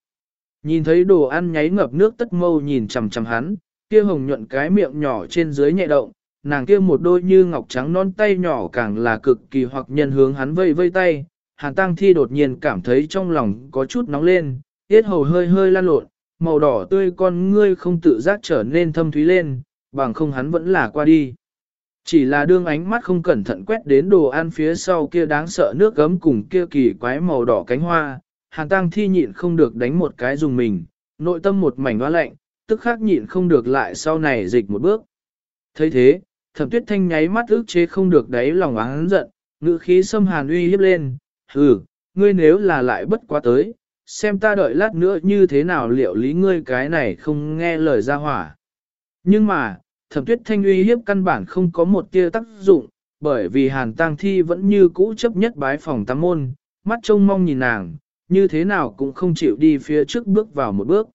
Nhìn thấy đồ ăn nháy ngập nước tất mâu nhìn chằm chằm hắn, kia hồng nhuận cái miệng nhỏ trên dưới nhẹ động, nàng kia một đôi như ngọc trắng non tay nhỏ càng là cực kỳ hoặc nhân hướng hắn vây vây tay. Hàn Tăng Thi đột nhiên cảm thấy trong lòng có chút nóng lên, tiết hầu hơi hơi lan lộn, màu đỏ tươi con ngươi không tự giác trở nên thâm thúy lên, bằng không hắn vẫn là qua đi. Chỉ là đương ánh mắt không cẩn thận quét đến đồ ăn phía sau kia đáng sợ nước gấm cùng kia kỳ quái màu đỏ cánh hoa, Hàn Tăng Thi nhịn không được đánh một cái dùng mình, nội tâm một mảnh hoa lạnh, tức khắc nhịn không được lại sau này dịch một bước. thấy thế, thẩm tuyết thanh nháy mắt ức chế không được đáy lòng oán giận, ngữ khí xâm hàn uy hiếp lên, hừ, ngươi nếu là lại bất quá tới, xem ta đợi lát nữa như thế nào liệu lý ngươi cái này không nghe lời ra hỏa. Nhưng mà, thẩm tuyết thanh uy hiếp căn bản không có một tia tác dụng, bởi vì hàn tang thi vẫn như cũ chấp nhất bái phòng tắm môn, mắt trông mong nhìn nàng, như thế nào cũng không chịu đi phía trước bước vào một bước.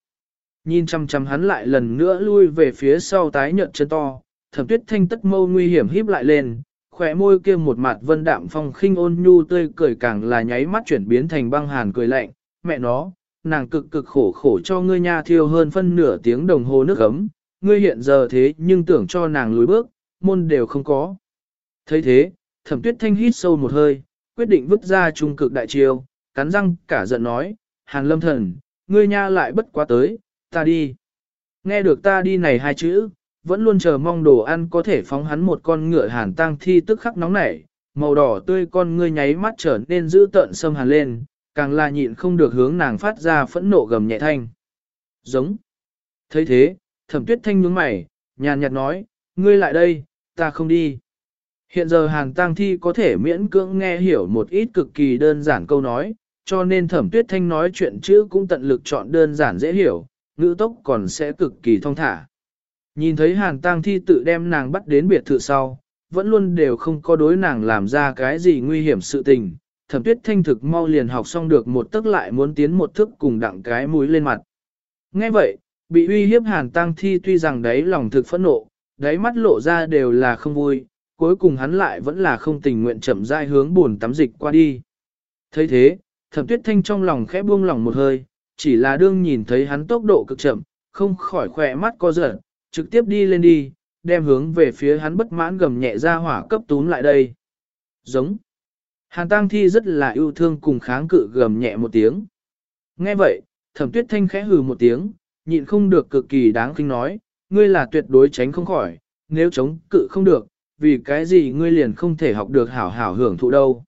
Nhìn chăm chăm hắn lại lần nữa lui về phía sau tái nhợt chân to, thẩm tuyết thanh tất mâu nguy hiểm híp lại lên, khỏe môi kia một mặt vân đạm phong khinh ôn nhu tươi cười càng là nháy mắt chuyển biến thành băng hàn cười lạnh, mẹ nó, nàng cực cực khổ khổ cho ngươi nha thiêu hơn phân nửa tiếng đồng hồ nước ấm, ngươi hiện giờ thế nhưng tưởng cho nàng lùi bước, môn đều không có. thấy thế, thẩm tuyết thanh hít sâu một hơi, quyết định vứt ra trung cực đại chiêu, cắn răng cả giận nói, hàn lâm thần, ngươi nha lại bất quá tới, ta đi. Nghe được ta đi này hai chữ, vẫn luôn chờ mong đồ ăn có thể phóng hắn một con ngựa hàn tang thi tức khắc nóng nảy, màu đỏ tươi con ngươi nháy mắt trở nên dữ tợn xâm hàn lên, càng là nhịn không được hướng nàng phát ra phẫn nộ gầm nhẹ thanh. Giống. thấy thế, thẩm tuyết thanh nhướng mày, nhàn nhạt nói, ngươi lại đây, ta không đi. Hiện giờ hàn tang thi có thể miễn cưỡng nghe hiểu một ít cực kỳ đơn giản câu nói, cho nên thẩm tuyết thanh nói chuyện chữ cũng tận lực chọn đơn giản dễ hiểu, ngữ tốc còn sẽ cực kỳ thông thả. Nhìn thấy hàn tang thi tự đem nàng bắt đến biệt thự sau, vẫn luôn đều không có đối nàng làm ra cái gì nguy hiểm sự tình. Thẩm tuyết thanh thực mau liền học xong được một tức lại muốn tiến một thức cùng đặng cái mũi lên mặt. Ngay vậy, bị uy hiếp hàn tang thi tuy rằng đấy lòng thực phẫn nộ, đáy mắt lộ ra đều là không vui, cuối cùng hắn lại vẫn là không tình nguyện chậm rãi hướng buồn tắm dịch qua đi. thấy thế, thẩm tuyết thanh trong lòng khẽ buông lòng một hơi, chỉ là đương nhìn thấy hắn tốc độ cực chậm, không khỏi khỏe mắt co giật, trực tiếp đi lên đi, đem hướng về phía hắn bất mãn gầm nhẹ ra hỏa cấp tún lại đây. Giống. Hàn Tăng Thi rất là yêu thương cùng kháng cự gầm nhẹ một tiếng. Nghe vậy, thẩm tuyết thanh khẽ hừ một tiếng, nhịn không được cực kỳ đáng kinh nói, ngươi là tuyệt đối tránh không khỏi, nếu chống cự không được, vì cái gì ngươi liền không thể học được hảo hảo hưởng thụ đâu.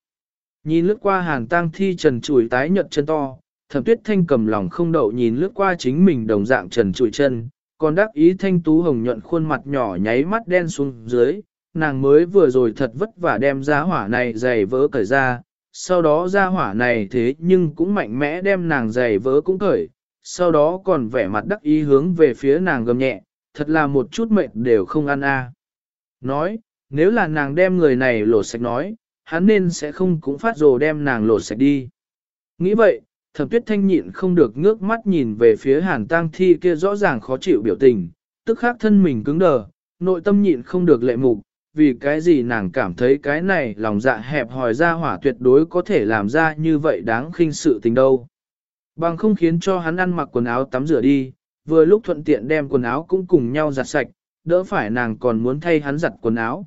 Nhìn lướt qua Hàn Tăng Thi trần trùi tái nhợt chân to, thẩm tuyết thanh cầm lòng không đậu nhìn lướt qua chính mình đồng dạng trần trụi chân, còn đắc ý thanh tú hồng nhuận khuôn mặt nhỏ nháy mắt đen xuống dưới, nàng mới vừa rồi thật vất vả đem ra hỏa này giày vỡ cởi ra, sau đó ra hỏa này thế nhưng cũng mạnh mẽ đem nàng giày vỡ cũng cởi, sau đó còn vẻ mặt đắc ý hướng về phía nàng gầm nhẹ, thật là một chút mệt đều không ăn a. Nói, nếu là nàng đem người này lột sạch nói, hắn nên sẽ không cũng phát rồ đem nàng lột sạch đi. Nghĩ vậy, thẩm tuyết thanh nhịn không được ngước mắt nhìn về phía hàn tang thi kia rõ ràng khó chịu biểu tình, tức khắc thân mình cứng đờ, nội tâm nhịn không được lệ mục, vì cái gì nàng cảm thấy cái này lòng dạ hẹp hòi ra hỏa tuyệt đối có thể làm ra như vậy đáng khinh sự tình đâu. Bằng không khiến cho hắn ăn mặc quần áo tắm rửa đi, vừa lúc thuận tiện đem quần áo cũng cùng nhau giặt sạch, đỡ phải nàng còn muốn thay hắn giặt quần áo.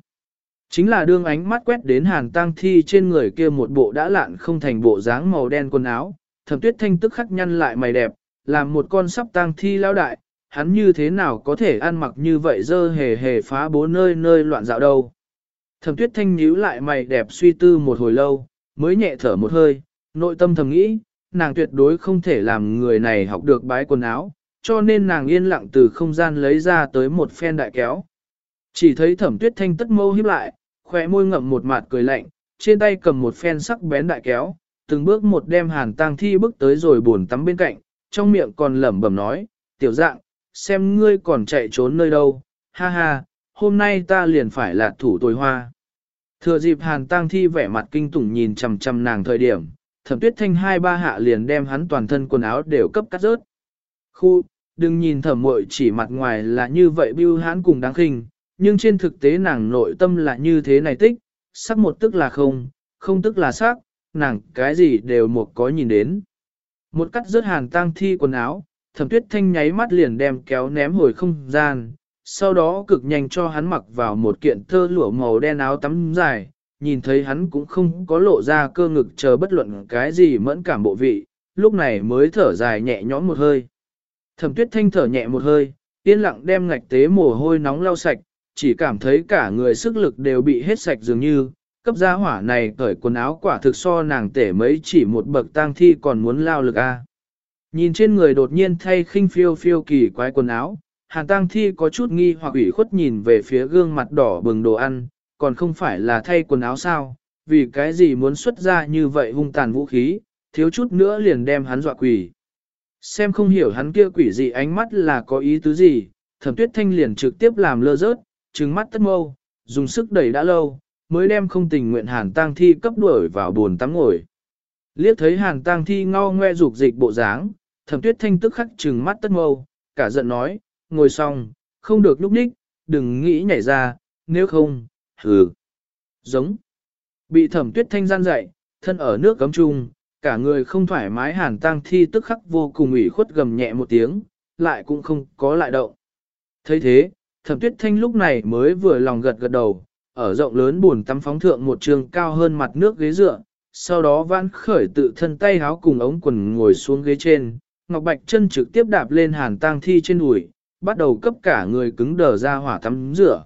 Chính là đương ánh mắt quét đến hàn tang thi trên người kia một bộ đã lạn không thành bộ dáng màu đen quần áo, thẩm tuyết thanh tức khắc nhăn lại mày đẹp, làm một con sắp tang thi lao đại, hắn như thế nào có thể ăn mặc như vậy dơ hề hề phá bố nơi nơi loạn dạo đâu. Thẩm tuyết thanh nhíu lại mày đẹp suy tư một hồi lâu, mới nhẹ thở một hơi, nội tâm thầm nghĩ, nàng tuyệt đối không thể làm người này học được bái quần áo, cho nên nàng yên lặng từ không gian lấy ra tới một phen đại kéo. Chỉ thấy thẩm tuyết thanh tất mâu híp lại, khóe môi ngậm một mặt cười lạnh, trên tay cầm một phen sắc bén đại kéo, từng bước một đem hàn tang thi bước tới rồi buồn tắm bên cạnh, trong miệng còn lẩm bẩm nói, tiểu dạng, xem ngươi còn chạy trốn nơi đâu, ha ha, hôm nay ta liền phải là thủ tồi hoa. Thừa dịp hàn tang thi vẻ mặt kinh tủng nhìn chằm chằm nàng thời điểm, thẩm tuyết thanh hai ba hạ liền đem hắn toàn thân quần áo đều cấp cắt rớt. Khu, đừng nhìn thẩm muội chỉ mặt ngoài là như vậy bưu hãn cùng đáng khinh, nhưng trên thực tế nàng nội tâm là như thế này tích, sắc một tức là không, không tức là sắc, nàng cái gì đều một có nhìn đến. Một cắt rớt hàn tang thi quần áo, thẩm tuyết thanh nháy mắt liền đem kéo ném hồi không gian, sau đó cực nhanh cho hắn mặc vào một kiện thơ lụa màu đen áo tắm dài, nhìn thấy hắn cũng không có lộ ra cơ ngực chờ bất luận cái gì mẫn cảm bộ vị, lúc này mới thở dài nhẹ nhõm một hơi. Thẩm tuyết thanh thở nhẹ một hơi, yên lặng đem ngạch tế mồ hôi nóng lau sạch, chỉ cảm thấy cả người sức lực đều bị hết sạch dường như, cấp gia hỏa này cởi quần áo quả thực so nàng tể mấy chỉ một bậc tang thi còn muốn lao lực a. Nhìn trên người đột nhiên thay khinh phiêu phiêu kỳ quái quần áo, hàn tang thi có chút nghi hoặc ủy khuất nhìn về phía gương mặt đỏ bừng đồ ăn, còn không phải là thay quần áo sao, vì cái gì muốn xuất ra như vậy hung tàn vũ khí, thiếu chút nữa liền đem hắn dọa quỷ. Xem không hiểu hắn kia quỷ gì ánh mắt là có ý tứ gì, thẩm tuyết thanh liền trực tiếp làm lơ rớt, trừng mắt tất mâu, dùng sức đẩy đã lâu, mới đem không tình nguyện hàn tang thi cấp đuổi vào buồn tắm ngồi. Liếc thấy hàn tang thi ngao ngoe dục dịch bộ dáng, thẩm tuyết thanh tức khắc trừng mắt tất mâu, cả giận nói, ngồi xong, không được lúc ních, đừng nghĩ nhảy ra, nếu không, hừ, giống. Bị thẩm tuyết thanh gian dậy, thân ở nước cấm chung, cả người không thoải mái hàn tang thi tức khắc vô cùng ủy khuất gầm nhẹ một tiếng, lại cũng không có lại động. thấy thế, thẩm tuyết thanh lúc này mới vừa lòng gật gật đầu, ở rộng lớn buồn tắm phóng thượng một trường cao hơn mặt nước ghế dựa, sau đó vãn khởi tự thân tay háo cùng ống quần ngồi xuống ghế trên, Ngọc Bạch chân trực tiếp đạp lên hàn tang thi trên đùi, bắt đầu cấp cả người cứng đờ ra hỏa tắm rửa.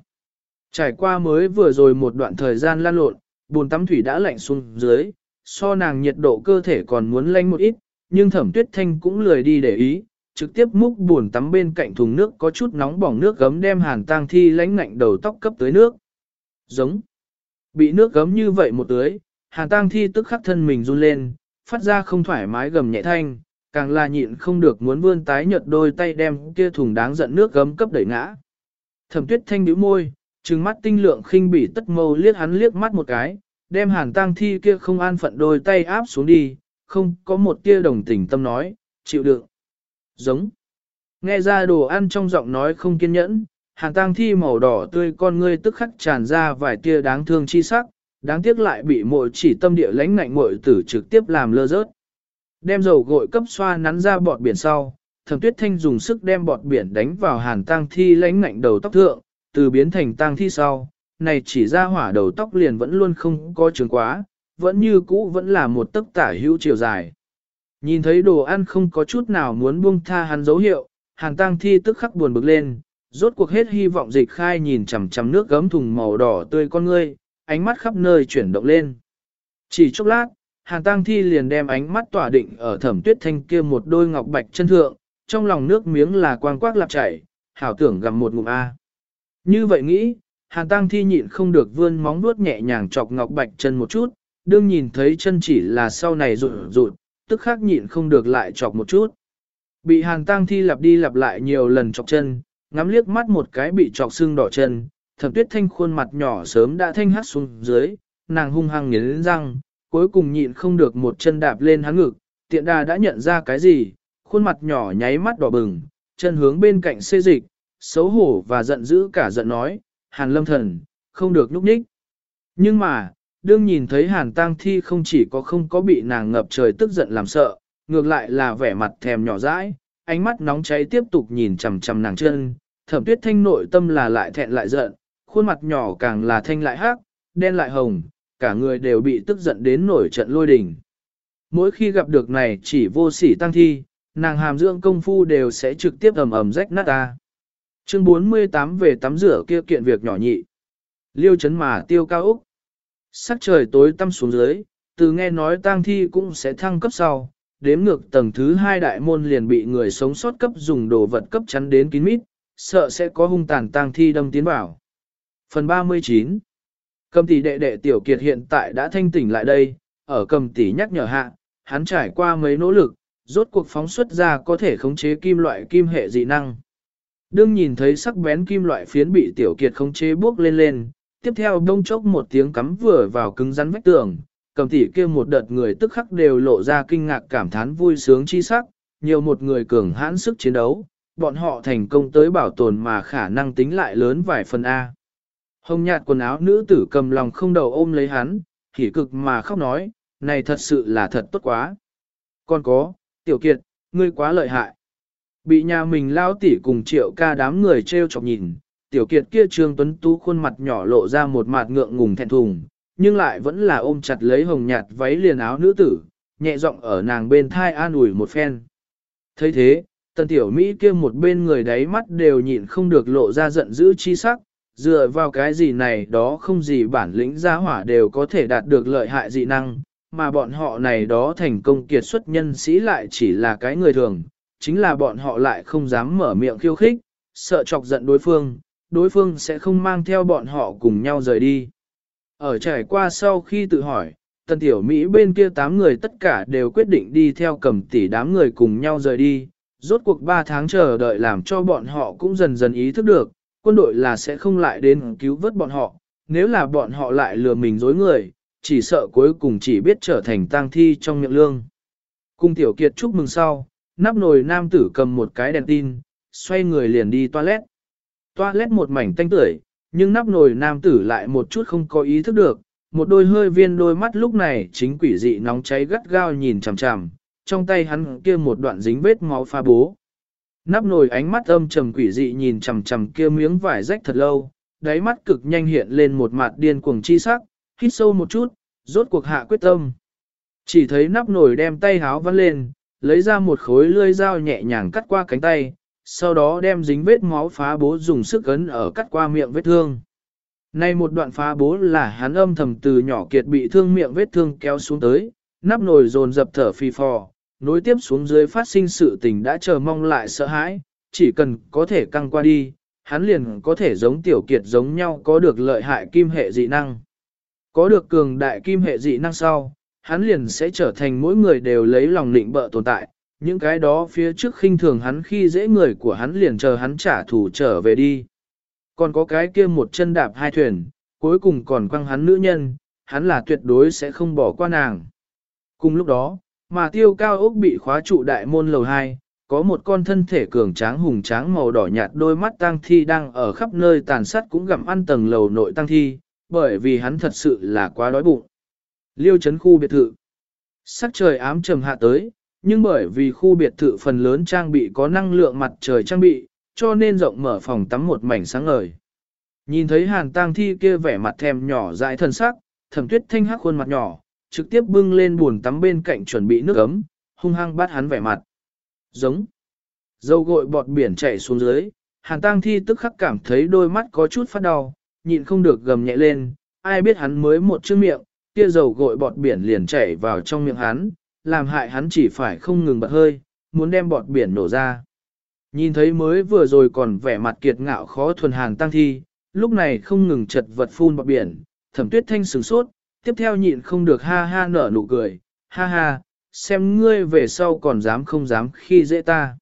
Trải qua mới vừa rồi một đoạn thời gian lan lộn, buồn tắm thủy đã lạnh xuống dưới, so nàng nhiệt độ cơ thể còn muốn lanh một ít, nhưng thẩm tuyết thanh cũng lười đi để ý, trực tiếp múc buồn tắm bên cạnh thùng nước có chút nóng bỏng nước gấm đem hàn tang thi lánh ngạnh đầu tóc cấp tới nước. Giống. Bị nước gấm như vậy một tưới, hàn tang thi tức khắc thân mình run lên, phát ra không thoải mái gầm nhẹ thanh, càng là nhịn không được muốn vươn tái nhợt đôi tay đem kia thùng đáng giận nước gấm cấp đẩy ngã. Thẩm tuyết thanh nhíu môi, trừng mắt tinh lượng khinh bỉ tất mâu liếc hắn liếc mắt một cái, đem hàn tang thi kia không an phận đôi tay áp xuống đi, không có một tia đồng tình tâm nói, chịu đựng. Giống. Nghe ra đồ ăn trong giọng nói không kiên nhẫn, hàn tang thi màu đỏ tươi con ngươi tức khắc tràn ra vài tia đáng thương chi sắc, đáng tiếc lại bị mội chỉ tâm địa lãnh ngạnh mội tử trực tiếp làm lơ rớt. Đem dầu gội cấp xoa nắn ra bọt biển sau, thẩm tuyết thanh dùng sức đem bọt biển đánh vào hàn tang thi lãnh ngạnh đầu tóc thượng, từ biến thành tang thi sau, này chỉ ra hỏa đầu tóc liền vẫn luôn không có trường quá, vẫn như cũ vẫn là một tấc tả hữu chiều dài. Nhìn thấy đồ ăn không có chút nào muốn buông tha hắn dấu hiệu, hàn tang thi tức khắc buồn bực lên, rốt cuộc hết hy vọng dịch khai nhìn chằm chằm nước gấm thùng màu đỏ tươi con ngươi, ánh mắt khắp nơi chuyển động lên. Chỉ chốc lát, hàn tang thi liền đem ánh mắt tỏa định ở thẩm tuyết thanh kia một đôi ngọc bạch chân thượng, trong lòng nước miếng là quang quác lạp chảy, hảo tưởng gặm một ngụm A. Như vậy nghĩ, hàn tang thi nhịn không được vươn móng vuốt nhẹ nhàng chọc ngọc bạch chân một chút, đương nhìn thấy chân chỉ là sau này rụt rụt, tức khắc nhịn không được lại chọc một chút. Bị hàn tang thi lặp đi lặp lại nhiều lần chọc chân, ngắm liếc mắt một cái bị trọc xương đỏ chân, thẩm tuyết thanh khuôn mặt nhỏ sớm đã thanh hát xuống dưới, nàng hung hăng nghiến răng, cuối cùng nhịn không được một chân đạp lên hắn ngực, tiện đà đã nhận ra cái gì, khuôn mặt nhỏ nháy mắt đỏ bừng, chân hướng bên cạnh xê dịch, xấu hổ và giận dữ cả giận nói, hàn lâm thần, không được núp nhích. Nhưng mà, đương nhìn thấy hàn tang thi không chỉ có không có bị nàng ngập trời tức giận làm sợ, ngược lại là vẻ mặt thèm nhỏ dãi, ánh mắt nóng cháy tiếp tục nhìn chằm chằm nàng chân, thẩm tuyết thanh nội tâm là lại thẹn lại giận, khuôn mặt nhỏ càng là thanh lại hắc, đen lại hồng, cả người đều bị tức giận đến nổi trận lôi đình. Mỗi khi gặp được này chỉ vô sỉ tăng thi, nàng hàm dưỡng công phu đều sẽ trực tiếp ầm ầm rách nát ta. Chương 48 về tắm rửa kia kiện việc nhỏ nhị. Liêu chấn mà tiêu cao Úc. Sắc trời tối tăm xuống dưới, từ nghe nói tang thi cũng sẽ thăng cấp sau, đếm ngược tầng thứ hai đại môn liền bị người sống sót cấp dùng đồ vật cấp chắn đến kín mít, sợ sẽ có hung tàn tang thi đâm tiến vào. Phần 39 Cầm tỷ đệ đệ tiểu kiệt hiện tại đã thanh tỉnh lại đây, ở cầm tỷ nhắc nhở hạ, hắn trải qua mấy nỗ lực, rốt cuộc phóng xuất ra có thể khống chế kim loại kim hệ dị năng. Đương nhìn thấy sắc bén kim loại phiến bị tiểu kiệt khống chế bước lên lên, tiếp theo đông chốc một tiếng cắm vừa vào cứng rắn vách tường, cầm tỷ kia một đợt người tức khắc đều lộ ra kinh ngạc cảm thán vui sướng chi sắc, nhiều một người cường hãn sức chiến đấu, bọn họ thành công tới bảo tồn mà khả năng tính lại lớn vài phần A. Hồng nhạt quần áo nữ tử cầm lòng không đầu ôm lấy hắn, hỉ cực mà khóc nói, này thật sự là thật tốt quá. Còn có, tiểu kiệt, ngươi quá lợi hại. Bị nhà mình lao tỉ cùng triệu ca đám người treo chọc nhìn, tiểu kiệt kia trương tuấn tú khuôn mặt nhỏ lộ ra một mặt ngượng ngùng thẹn thùng, nhưng lại vẫn là ôm chặt lấy hồng nhạt váy liền áo nữ tử, nhẹ giọng ở nàng bên thai an ủi một phen. thấy thế, tần tiểu Mỹ kia một bên người đáy mắt đều nhịn không được lộ ra giận dữ chi sắc, dựa vào cái gì này đó không gì bản lĩnh gia hỏa đều có thể đạt được lợi hại dị năng, mà bọn họ này đó thành công kiệt xuất nhân sĩ lại chỉ là cái người thường, chính là bọn họ lại không dám mở miệng khiêu khích, sợ chọc giận đối phương, đối phương sẽ không mang theo bọn họ cùng nhau rời đi. Ở trải qua sau khi tự hỏi, tần tiểu Mỹ bên kia tám người tất cả đều quyết định đi theo cầm tỷ đám người cùng nhau rời đi, rốt cuộc 3 tháng chờ đợi làm cho bọn họ cũng dần dần ý thức được, quân đội là sẽ không lại đến cứu vớt bọn họ, nếu là bọn họ lại lừa mình dối người, chỉ sợ cuối cùng chỉ biết trở thành tang thi trong miệng lương. Cung tiểu kiệt chúc mừng sau, nắp nồi nam tử cầm một cái đèn tin, xoay người liền đi toilet. Toilet một mảnh tanh tưởi, nhưng nắp nồi nam tử lại một chút không có ý thức được, một đôi hơi viên đôi mắt lúc này chính quỷ dị nóng cháy gắt gao nhìn chằm chằm, trong tay hắn kia một đoạn dính vết máu pha bố. Nắp nồi ánh mắt âm trầm quỷ dị nhìn chằm chằm kia miếng vải rách thật lâu, đáy mắt cực nhanh hiện lên một mặt điên cuồng chi sắc, hít sâu một chút, rốt cuộc hạ quyết tâm. Chỉ thấy nắp nồi đem tay háo vắn lên, lấy ra một khối lươi dao nhẹ nhàng cắt qua cánh tay, sau đó đem dính vết máu phá bố dùng sức ấn ở cắt qua miệng vết thương. Nay một đoạn phá bố là hắn âm thầm từ nhỏ kiệt bị thương miệng vết thương kéo xuống tới, nắp nồi dồn dập thở phi phò, nối tiếp xuống dưới phát sinh sự tình đã chờ mong lại sợ hãi, chỉ cần có thể căng qua đi, hắn liền có thể giống tiểu kiệt giống nhau có được lợi hại kim hệ dị năng. Có được cường đại kim hệ dị năng sau, hắn liền sẽ trở thành mỗi người đều lấy lòng định bợ tồn tại, những cái đó phía trước khinh thường hắn khi dễ người của hắn liền chờ hắn trả thù trở về đi. Còn có cái kia một chân đạp hai thuyền, cuối cùng còn quăng hắn nữ nhân, hắn là tuyệt đối sẽ không bỏ qua nàng. Cùng lúc đó, mà tiêu cao ốc bị khóa trụ đại môn lầu 2, có một con thân thể cường tráng hùng tráng màu đỏ nhạt đôi mắt tang thi đang ở khắp nơi tàn sát cũng gặm ăn tầng lầu nội tang thi, bởi vì hắn thật sự là quá đói bụng. Liêu chấn khu biệt thự. Sắc trời ám trầm hạ tới, nhưng bởi vì khu biệt thự phần lớn trang bị có năng lượng mặt trời trang bị, cho nên rộng mở phòng tắm một mảnh sáng ngời. Nhìn thấy hàn tang thi kia vẻ mặt thèm nhỏ dại thân sắc, thẩm tuyết thanh hắc khuôn mặt nhỏ, trực tiếp bưng lên buồn tắm bên cạnh chuẩn bị nước ấm, hung hăng bắt hắn vẻ mặt. Giống. Dâu gội bọt biển chảy xuống dưới, hàn tang thi tức khắc cảm thấy đôi mắt có chút phát đau, nhịn không được gầm nhẹ lên, ai biết hắn mới một chữ miệng, kia dầu gội bọt biển liền chảy vào trong miệng hắn, làm hại hắn chỉ phải không ngừng bật hơi, muốn đem bọt biển nổ ra. Nhìn thấy mới vừa rồi còn vẻ mặt kiệt ngạo khó thuần hàng tăng thi, lúc này không ngừng chật vật phun bọt biển, thẩm tuyết thanh sửng sốt, tiếp theo nhịn không được ha ha nở nụ cười, ha ha, xem ngươi về sau còn dám không dám khi dễ ta.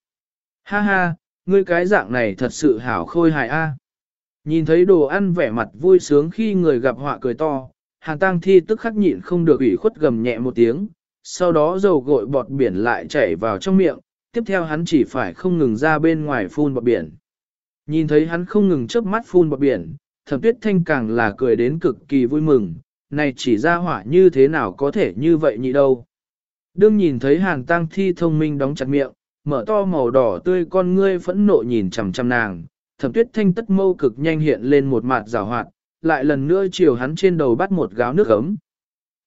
Ha ha, ngươi cái dạng này thật sự hảo khôi hài a. Nhìn thấy đồ ăn vẻ mặt vui sướng khi người gặp họa cười to, hàng Tăng Thi tức khắc nhịn không được ủy khuất gầm nhẹ một tiếng, sau đó dầu gội bọt biển lại chảy vào trong miệng, tiếp theo hắn chỉ phải không ngừng ra bên ngoài phun bọt biển. Nhìn thấy hắn không ngừng chớp mắt phun bọt biển, thẩm tuyết thanh càng là cười đến cực kỳ vui mừng, này chỉ ra hỏa như thế nào có thể như vậy nhị đâu. Đương nhìn thấy hàng Tang Thi thông minh đóng chặt miệng, mở to màu đỏ tươi con ngươi phẫn nộ nhìn chằm chằm nàng, thẩm tuyết thanh tất mâu cực nhanh hiện lên một mặt rào hoạt, lại lần nữa chiều hắn trên đầu bắt một gáo nước ấm.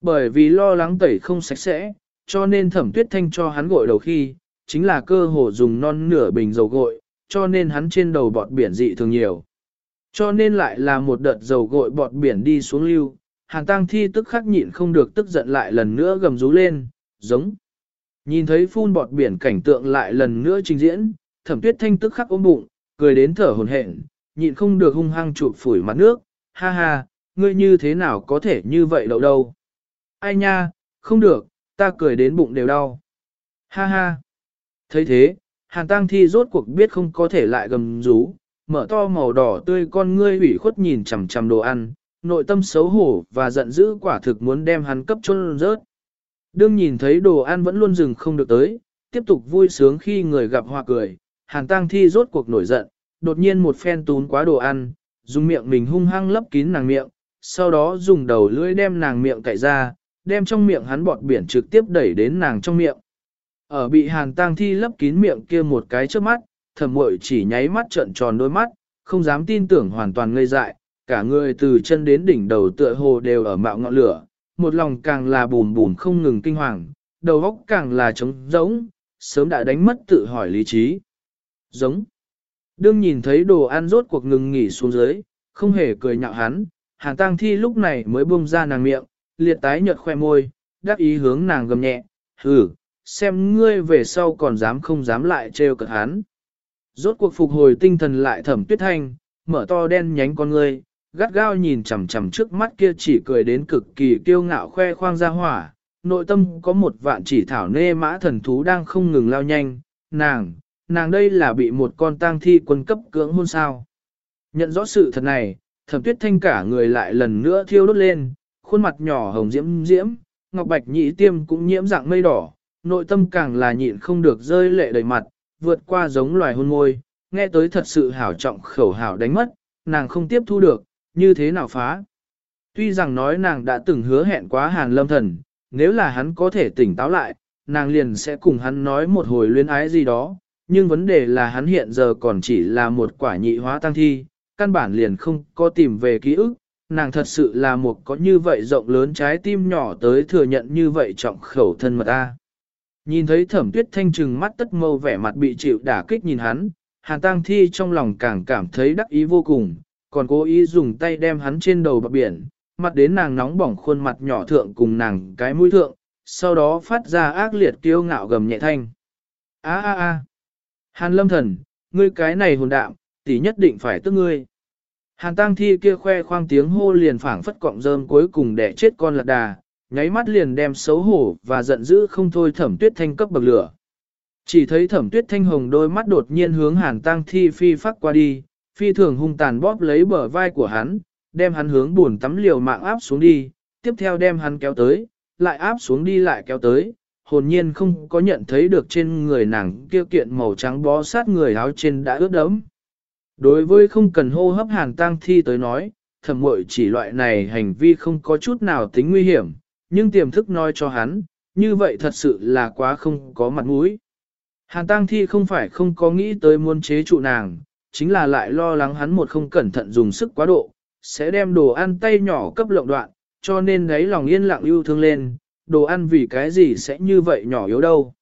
Bởi vì lo lắng tẩy không sạch sẽ, cho nên thẩm tuyết thanh cho hắn gội đầu khi, chính là cơ hồ dùng non nửa bình dầu gội, cho nên hắn trên đầu bọt biển dị thường nhiều. Cho nên lại là một đợt dầu gội bọt biển đi xuống lưu, hàng tang thi tức khắc nhịn không được tức giận lại lần nữa gầm rú lên, giống. Nhìn thấy phun bọt biển cảnh tượng lại lần nữa trình diễn, thẩm tuyết thanh tức khắc ôm bụng, cười đến thở hồn hển, nhịn không được hung hăng chụp phủi mặt nước, ha ha, ngươi như thế nào có thể như vậy đâu đâu. Ai nha, không được, ta cười đến bụng đều đau. Ha ha. thấy thế, hàn tăng thi rốt cuộc biết không có thể lại gầm rú, mở to màu đỏ tươi con ngươi ủy khuất nhìn chằm chằm đồ ăn, nội tâm xấu hổ và giận dữ quả thực muốn đem hắn cấp chôn rớt. Đương nhìn thấy đồ ăn vẫn luôn dừng không được tới, tiếp tục vui sướng khi người gặp hoa cười, hàn tăng thi rốt cuộc nổi giận, đột nhiên một phen tún quá đồ ăn, dùng miệng mình hung hăng lấp kín nàng miệng, sau đó dùng đầu lưỡi đem nàng miệng cạy ra, đem trong miệng hắn bọt biển trực tiếp đẩy đến nàng trong miệng. Ở bị hàn tang thi lấp kín miệng kia một cái trước mắt, thẩm muội chỉ nháy mắt trợn tròn đôi mắt, không dám tin tưởng hoàn toàn ngây dại, cả người từ chân đến đỉnh đầu tựa hồ đều ở mạo ngọn lửa, một lòng càng là bùn bùn không ngừng kinh hoàng, đầu óc càng là trống rỗng, sớm đã đánh mất tự hỏi lý trí. Giống. Đương nhìn thấy đồ ăn rốt cuộc ngừng nghỉ xuống dưới, không hề cười nhạo hắn, hàn tang thi lúc này mới buông ra nàng miệng, liệt tái nhợt khoe môi, đáp ý hướng nàng gầm nhẹ, hừ, xem ngươi về sau còn dám không dám lại trêu cợt hắn. Rốt cuộc phục hồi tinh thần lại thẩm tuyết thanh, mở to đen nhánh con ngươi, gắt gao nhìn chằm chằm trước mắt kia chỉ cười đến cực kỳ kiêu ngạo khoe khoang ra hỏa, nội tâm có một vạn chỉ thảo nê mã thần thú đang không ngừng lao nhanh, nàng, nàng đây là bị một con tang thi quân cấp cưỡng hôn sao. Nhận rõ sự thật này, thẩm tuyết thanh cả người lại lần nữa thiêu đốt lên, khuôn mặt nhỏ hồng diễm diễm, ngọc bạch nhị tiêm cũng nhiễm dạng mây đỏ, nội tâm càng là nhịn không được rơi lệ đầy mặt, vượt qua giống loài hôn môi, nghe tới thật sự hảo trọng khẩu hảo đánh mất, nàng không tiếp thu được, như thế nào phá. Tuy rằng nói nàng đã từng hứa hẹn quá hàn lâm thần, nếu là hắn có thể tỉnh táo lại, nàng liền sẽ cùng hắn nói một hồi luyến ái gì đó, nhưng vấn đề là hắn hiện giờ còn chỉ là một quả nhị hóa tăng thi, căn bản liền không có tìm về ký ức, nàng thật sự là một có như vậy rộng lớn trái tim nhỏ tới thừa nhận như vậy trọng khẩu thân mật ta. Nhìn thấy thẩm tuyết thanh trừng mắt tất mâu vẻ mặt bị chịu đả kích nhìn hắn, hàn tang thi trong lòng càng cảm thấy đắc ý vô cùng, còn cố ý dùng tay đem hắn trên đầu bạc biển, mặt đến nàng nóng bỏng khuôn mặt nhỏ thượng cùng nàng cái mũi thượng, sau đó phát ra ác liệt kiêu ngạo gầm nhẹ thanh. a a a Hàn lâm thần, ngươi cái này hồn đạm, tỷ nhất định phải tức ngươi. Hàn tang thi kia khoe khoang tiếng hô liền phảng phất cọng rơm cuối cùng đẻ chết con lạc đà, nháy mắt liền đem xấu hổ và giận dữ không thôi thẩm tuyết thanh cấp bậc lửa. Chỉ thấy thẩm tuyết thanh hồng đôi mắt đột nhiên hướng hàn tang thi phi phát qua đi, phi thường hung tàn bóp lấy bờ vai của hắn, đem hắn hướng buồn tắm liều mạng áp xuống đi, tiếp theo đem hắn kéo tới, lại áp xuống đi lại kéo tới, hồn nhiên không có nhận thấy được trên người nàng kia kiện màu trắng bó sát người áo trên đã ướt đẫm. Đối với không cần hô hấp hàn tang thi tới nói, thẩm mội chỉ loại này hành vi không có chút nào tính nguy hiểm, nhưng tiềm thức nói cho hắn, như vậy thật sự là quá không có mặt mũi. Hàn tang thi không phải không có nghĩ tới muốn chế trụ nàng, chính là lại lo lắng hắn một không cẩn thận dùng sức quá độ, sẽ đem đồ ăn tay nhỏ cấp lộng đoạn, cho nên đấy lòng yên lặng yêu thương lên, đồ ăn vì cái gì sẽ như vậy nhỏ yếu đâu.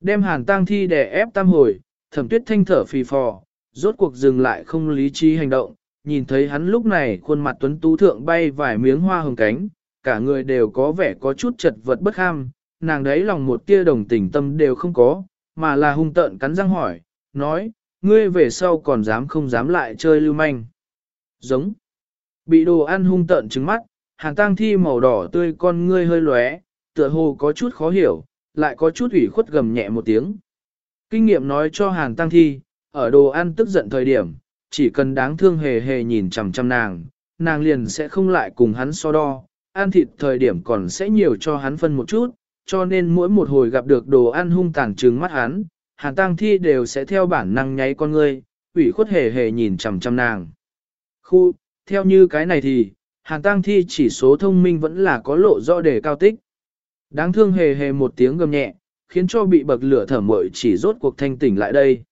Đem hàn tang thi đè ép tam hồi, thẩm tuyết thanh thở phì phò, rốt cuộc dừng lại không lý trí hành động, nhìn thấy hắn lúc này khuôn mặt tuấn tú thượng bay vài miếng hoa hồng cánh, cả người đều có vẻ có chút chật vật bất ham, nàng đấy lòng một tia đồng tình tâm đều không có, mà là hung tợn cắn răng hỏi, nói, ngươi về sau còn dám không dám lại chơi lưu manh. Giống. Bị đồ ăn hung tợn trứng mắt, hàn tang thi màu đỏ tươi con ngươi hơi lóe, tựa hồ có chút khó hiểu, lại có chút ủy khuất gầm nhẹ một tiếng. Kinh nghiệm nói cho hàn tăng thi, ở đồ ăn tức giận thời điểm, chỉ cần đáng thương hề hề nhìn chằm chằm nàng, nàng liền sẽ không lại cùng hắn so đo, ăn thịt thời điểm còn sẽ nhiều cho hắn phân một chút, cho nên mỗi một hồi gặp được đồ ăn hung tàn trừng mắt hắn, hàn tăng thi đều sẽ theo bản năng nháy con ngươi, ủy khuất hề hề nhìn chằm chằm nàng. Khu, theo như cái này thì, hàn tăng thi chỉ số thông minh vẫn là có lộ rõ để cao tích. Đáng thương hề hề một tiếng gầm nhẹ, khiến cho bị bậc lửa thở mội chỉ rốt cuộc thanh tỉnh lại đây.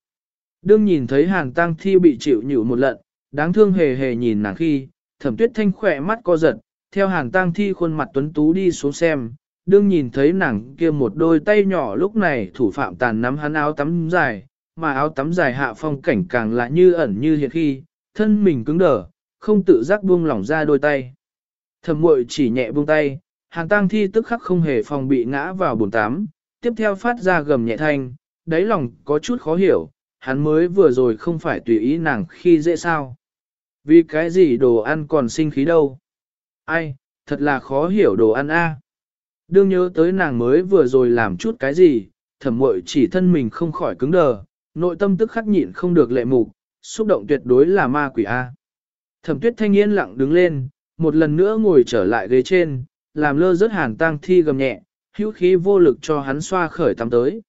Đương nhìn thấy hàn tang thi bị chịu nhủ một lần, đáng thương hề hề nhìn nàng khi, thẩm tuyết thanh khỏe mắt co giật, theo hàn tang thi khuôn mặt tuấn tú đi xuống xem, đương nhìn thấy nàng kia một đôi tay nhỏ lúc này thủ phạm tàn nắm hắn áo tắm dài, mà áo tắm dài hạ phong cảnh càng lạ như ẩn như hiện khi, thân mình cứng đờ, không tự giác buông lỏng ra đôi tay. Thẩm muội chỉ nhẹ buông tay, Hàn tang thi tức khắc không hề phòng bị ngã vào bồn tắm, tiếp theo phát ra gầm nhẹ thanh, đáy lòng có chút khó hiểu, hắn mới vừa rồi không phải tùy ý nàng khi dễ sao. Vì cái gì đồ ăn còn sinh khí đâu. Ai, thật là khó hiểu đồ ăn a. Đương nhớ tới nàng mới vừa rồi làm chút cái gì, thẩm mội chỉ thân mình không khỏi cứng đờ, nội tâm tức khắc nhịn không được lệ mục, xúc động tuyệt đối là ma quỷ a. Thẩm tuyết thanh yên lặng đứng lên, một lần nữa ngồi trở lại ghế trên, làm lơ rớt hàn tang thi gầm nhẹ, hữu khí vô lực cho hắn xoa khởi tắm tới.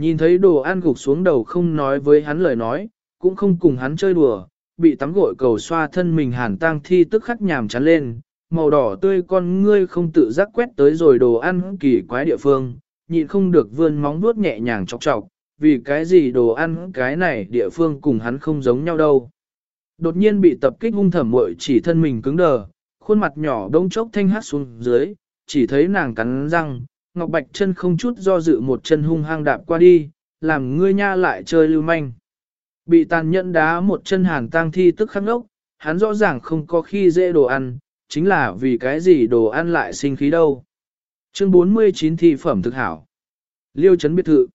Nhìn thấy đồ ăn gục xuống đầu không nói với hắn lời nói, cũng không cùng hắn chơi đùa, bị tắm gội cầu xoa thân mình hàn tang thi tức khắc nhàm chán lên, màu đỏ tươi con ngươi không tự giác quét tới rồi đồ ăn kỳ quái địa phương, nhịn không được vươn móng vuốt nhẹ nhàng chọc chọc, vì cái gì đồ ăn cái này địa phương cùng hắn không giống nhau đâu. Đột nhiên bị tập kích hung thẩm muội chỉ thân mình cứng đờ, khuôn mặt nhỏ đông chốc thanh hát xuống dưới, chỉ thấy nàng cắn răng, Ngọc Bạch chân không chút do dự một chân hung hăng đạp qua đi, làm ngươi nha lại chơi lưu manh. Bị tàn nhẫn đá một chân hàn tang thi tức khắc ngốc, hắn rõ ràng không có khi dễ đồ ăn, chính là vì cái gì đồ ăn lại sinh khí đâu. Chương 49 thị phẩm thực hảo. Liêu chấn biệt thự.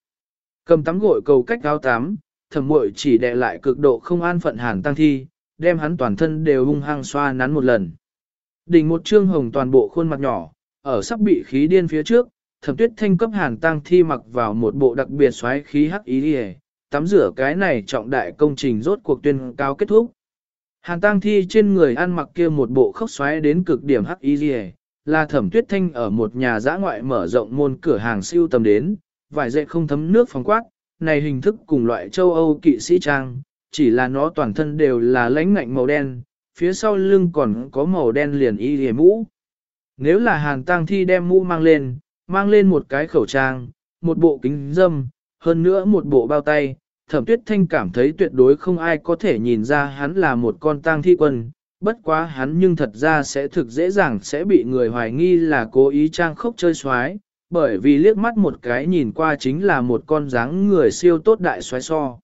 Cầm tắm gội cầu cách áo tắm, thẩm muội chỉ đè lại cực độ không an phận hàn tăng thi, đem hắn toàn thân đều hung hăng xoa nắn một lần. Đỉnh một trương hồng toàn bộ khuôn mặt nhỏ, ở sắp bị khí điên phía trước, thẩm tuyết thanh cấp hàn tăng thi mặc vào một bộ đặc biệt xoáy khí hắc ý đi tắm rửa cái này trọng đại công trình rốt cuộc tuyên cao kết thúc. Hàn tăng thi trên người ăn mặc kia một bộ khốc xoáy đến cực điểm hắc ý đi là thẩm tuyết thanh ở một nhà giã ngoại mở rộng môn cửa hàng siêu tầm đến, vải dệt không thấm nước phóng quát, này hình thức cùng loại châu Âu kỵ sĩ trang, chỉ là nó toàn thân đều là lãnh ngạnh màu đen, phía sau lưng còn có màu đen liền y hề mũ. Nếu là hàn tang thi đem mũ mang lên, mang lên một cái khẩu trang, một bộ kính dâm, hơn nữa một bộ bao tay, thẩm tuyết thanh cảm thấy tuyệt đối không ai có thể nhìn ra hắn là một con tang thi quân, bất quá hắn nhưng thật ra sẽ thực dễ dàng sẽ bị người hoài nghi là cố ý trang khốc chơi xoái, bởi vì liếc mắt một cái nhìn qua chính là một con dáng người siêu tốt đại xoái so.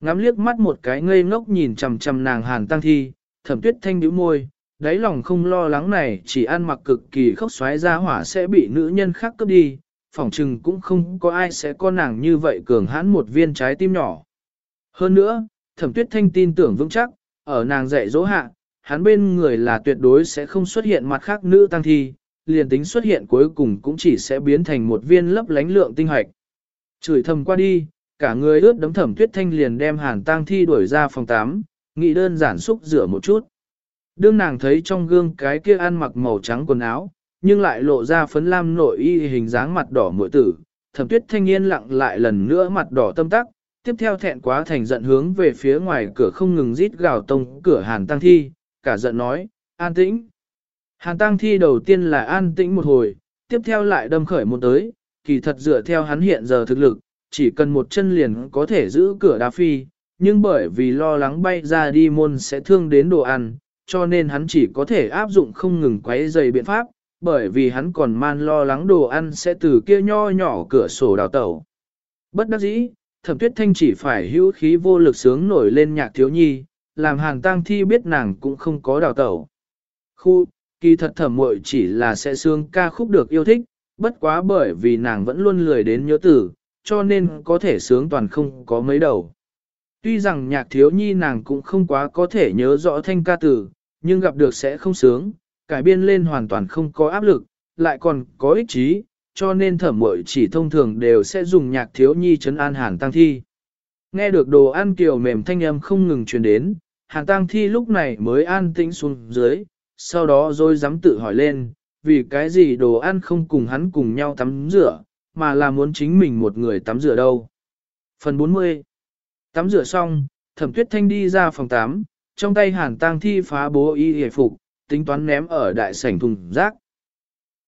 Ngắm liếc mắt một cái ngây ngốc nhìn chằm chằm nàng hàn tăng thi, thẩm tuyết thanh nhíu môi, đáy lòng không lo lắng này chỉ ăn mặc cực kỳ khốc xoáy ra hỏa sẽ bị nữ nhân khác cướp đi, phỏng chừng cũng không có ai sẽ có nàng như vậy cường hãn một viên trái tim nhỏ. Hơn nữa, thẩm tuyết thanh tin tưởng vững chắc, ở nàng dạy dỗ hạ, hắn bên người là tuyệt đối sẽ không xuất hiện mặt khác nữ tăng thi, liền tính xuất hiện cuối cùng cũng chỉ sẽ biến thành một viên lấp lánh lượng tinh hoạch. Chửi thầm qua đi, cả người ướt đấm thẩm tuyết thanh liền đem hàn tang thi đuổi ra phòng 8, nghĩ đơn giản xúc rửa một chút. Đương nàng thấy trong gương cái kia ăn mặc màu trắng quần áo, nhưng lại lộ ra phấn lam nội y hình dáng mặt đỏ muội tử, thẩm tuyết thanh niên lặng lại lần nữa mặt đỏ tâm tắc, tiếp theo thẹn quá thành giận hướng về phía ngoài cửa không ngừng rít gào tông cửa hàn tăng thi, cả giận nói, an tĩnh. Hàn tăng thi đầu tiên là an tĩnh một hồi, tiếp theo lại đâm khởi một tới, kỳ thật dựa theo hắn hiện giờ thực lực, chỉ cần một chân liền có thể giữ cửa đá phi, nhưng bởi vì lo lắng bay ra đi môn sẽ thương đến đồ ăn, cho nên hắn chỉ có thể áp dụng không ngừng quấy dày biện pháp, bởi vì hắn còn man lo lắng đồ ăn sẽ từ kia nho nhỏ cửa sổ đào tẩu. Bất đắc dĩ, thẩm tuyết thanh chỉ phải hữu khí vô lực sướng nổi lên nhạc thiếu nhi, làm hàng tang thi biết nàng cũng không có đào tẩu. Khu, kỳ thật thẩm muội chỉ là sẽ sướng ca khúc được yêu thích, bất quá bởi vì nàng vẫn luôn lười đến nhớ tử, cho nên có thể sướng toàn không có mấy đầu. Tuy rằng nhạc thiếu nhi nàng cũng không quá có thể nhớ rõ thanh ca tử, nhưng gặp được sẽ không sướng, cải biên lên hoàn toàn không có áp lực, lại còn có ích trí, cho nên thẩm mội chỉ thông thường đều sẽ dùng nhạc thiếu nhi chấn an hàn tăng thi. Nghe được đồ ăn kiều mềm thanh âm không ngừng truyền đến, hàn tăng thi lúc này mới an tĩnh xuống dưới, sau đó rồi dám tự hỏi lên, vì cái gì đồ ăn không cùng hắn cùng nhau tắm rửa, mà là muốn chính mình một người tắm rửa đâu. Phần 40 Tắm rửa xong, thẩm tuyết thanh đi ra phòng 8, trong tay hàn tang thi phá bố y hề phục, tính toán ném ở đại sảnh thùng rác.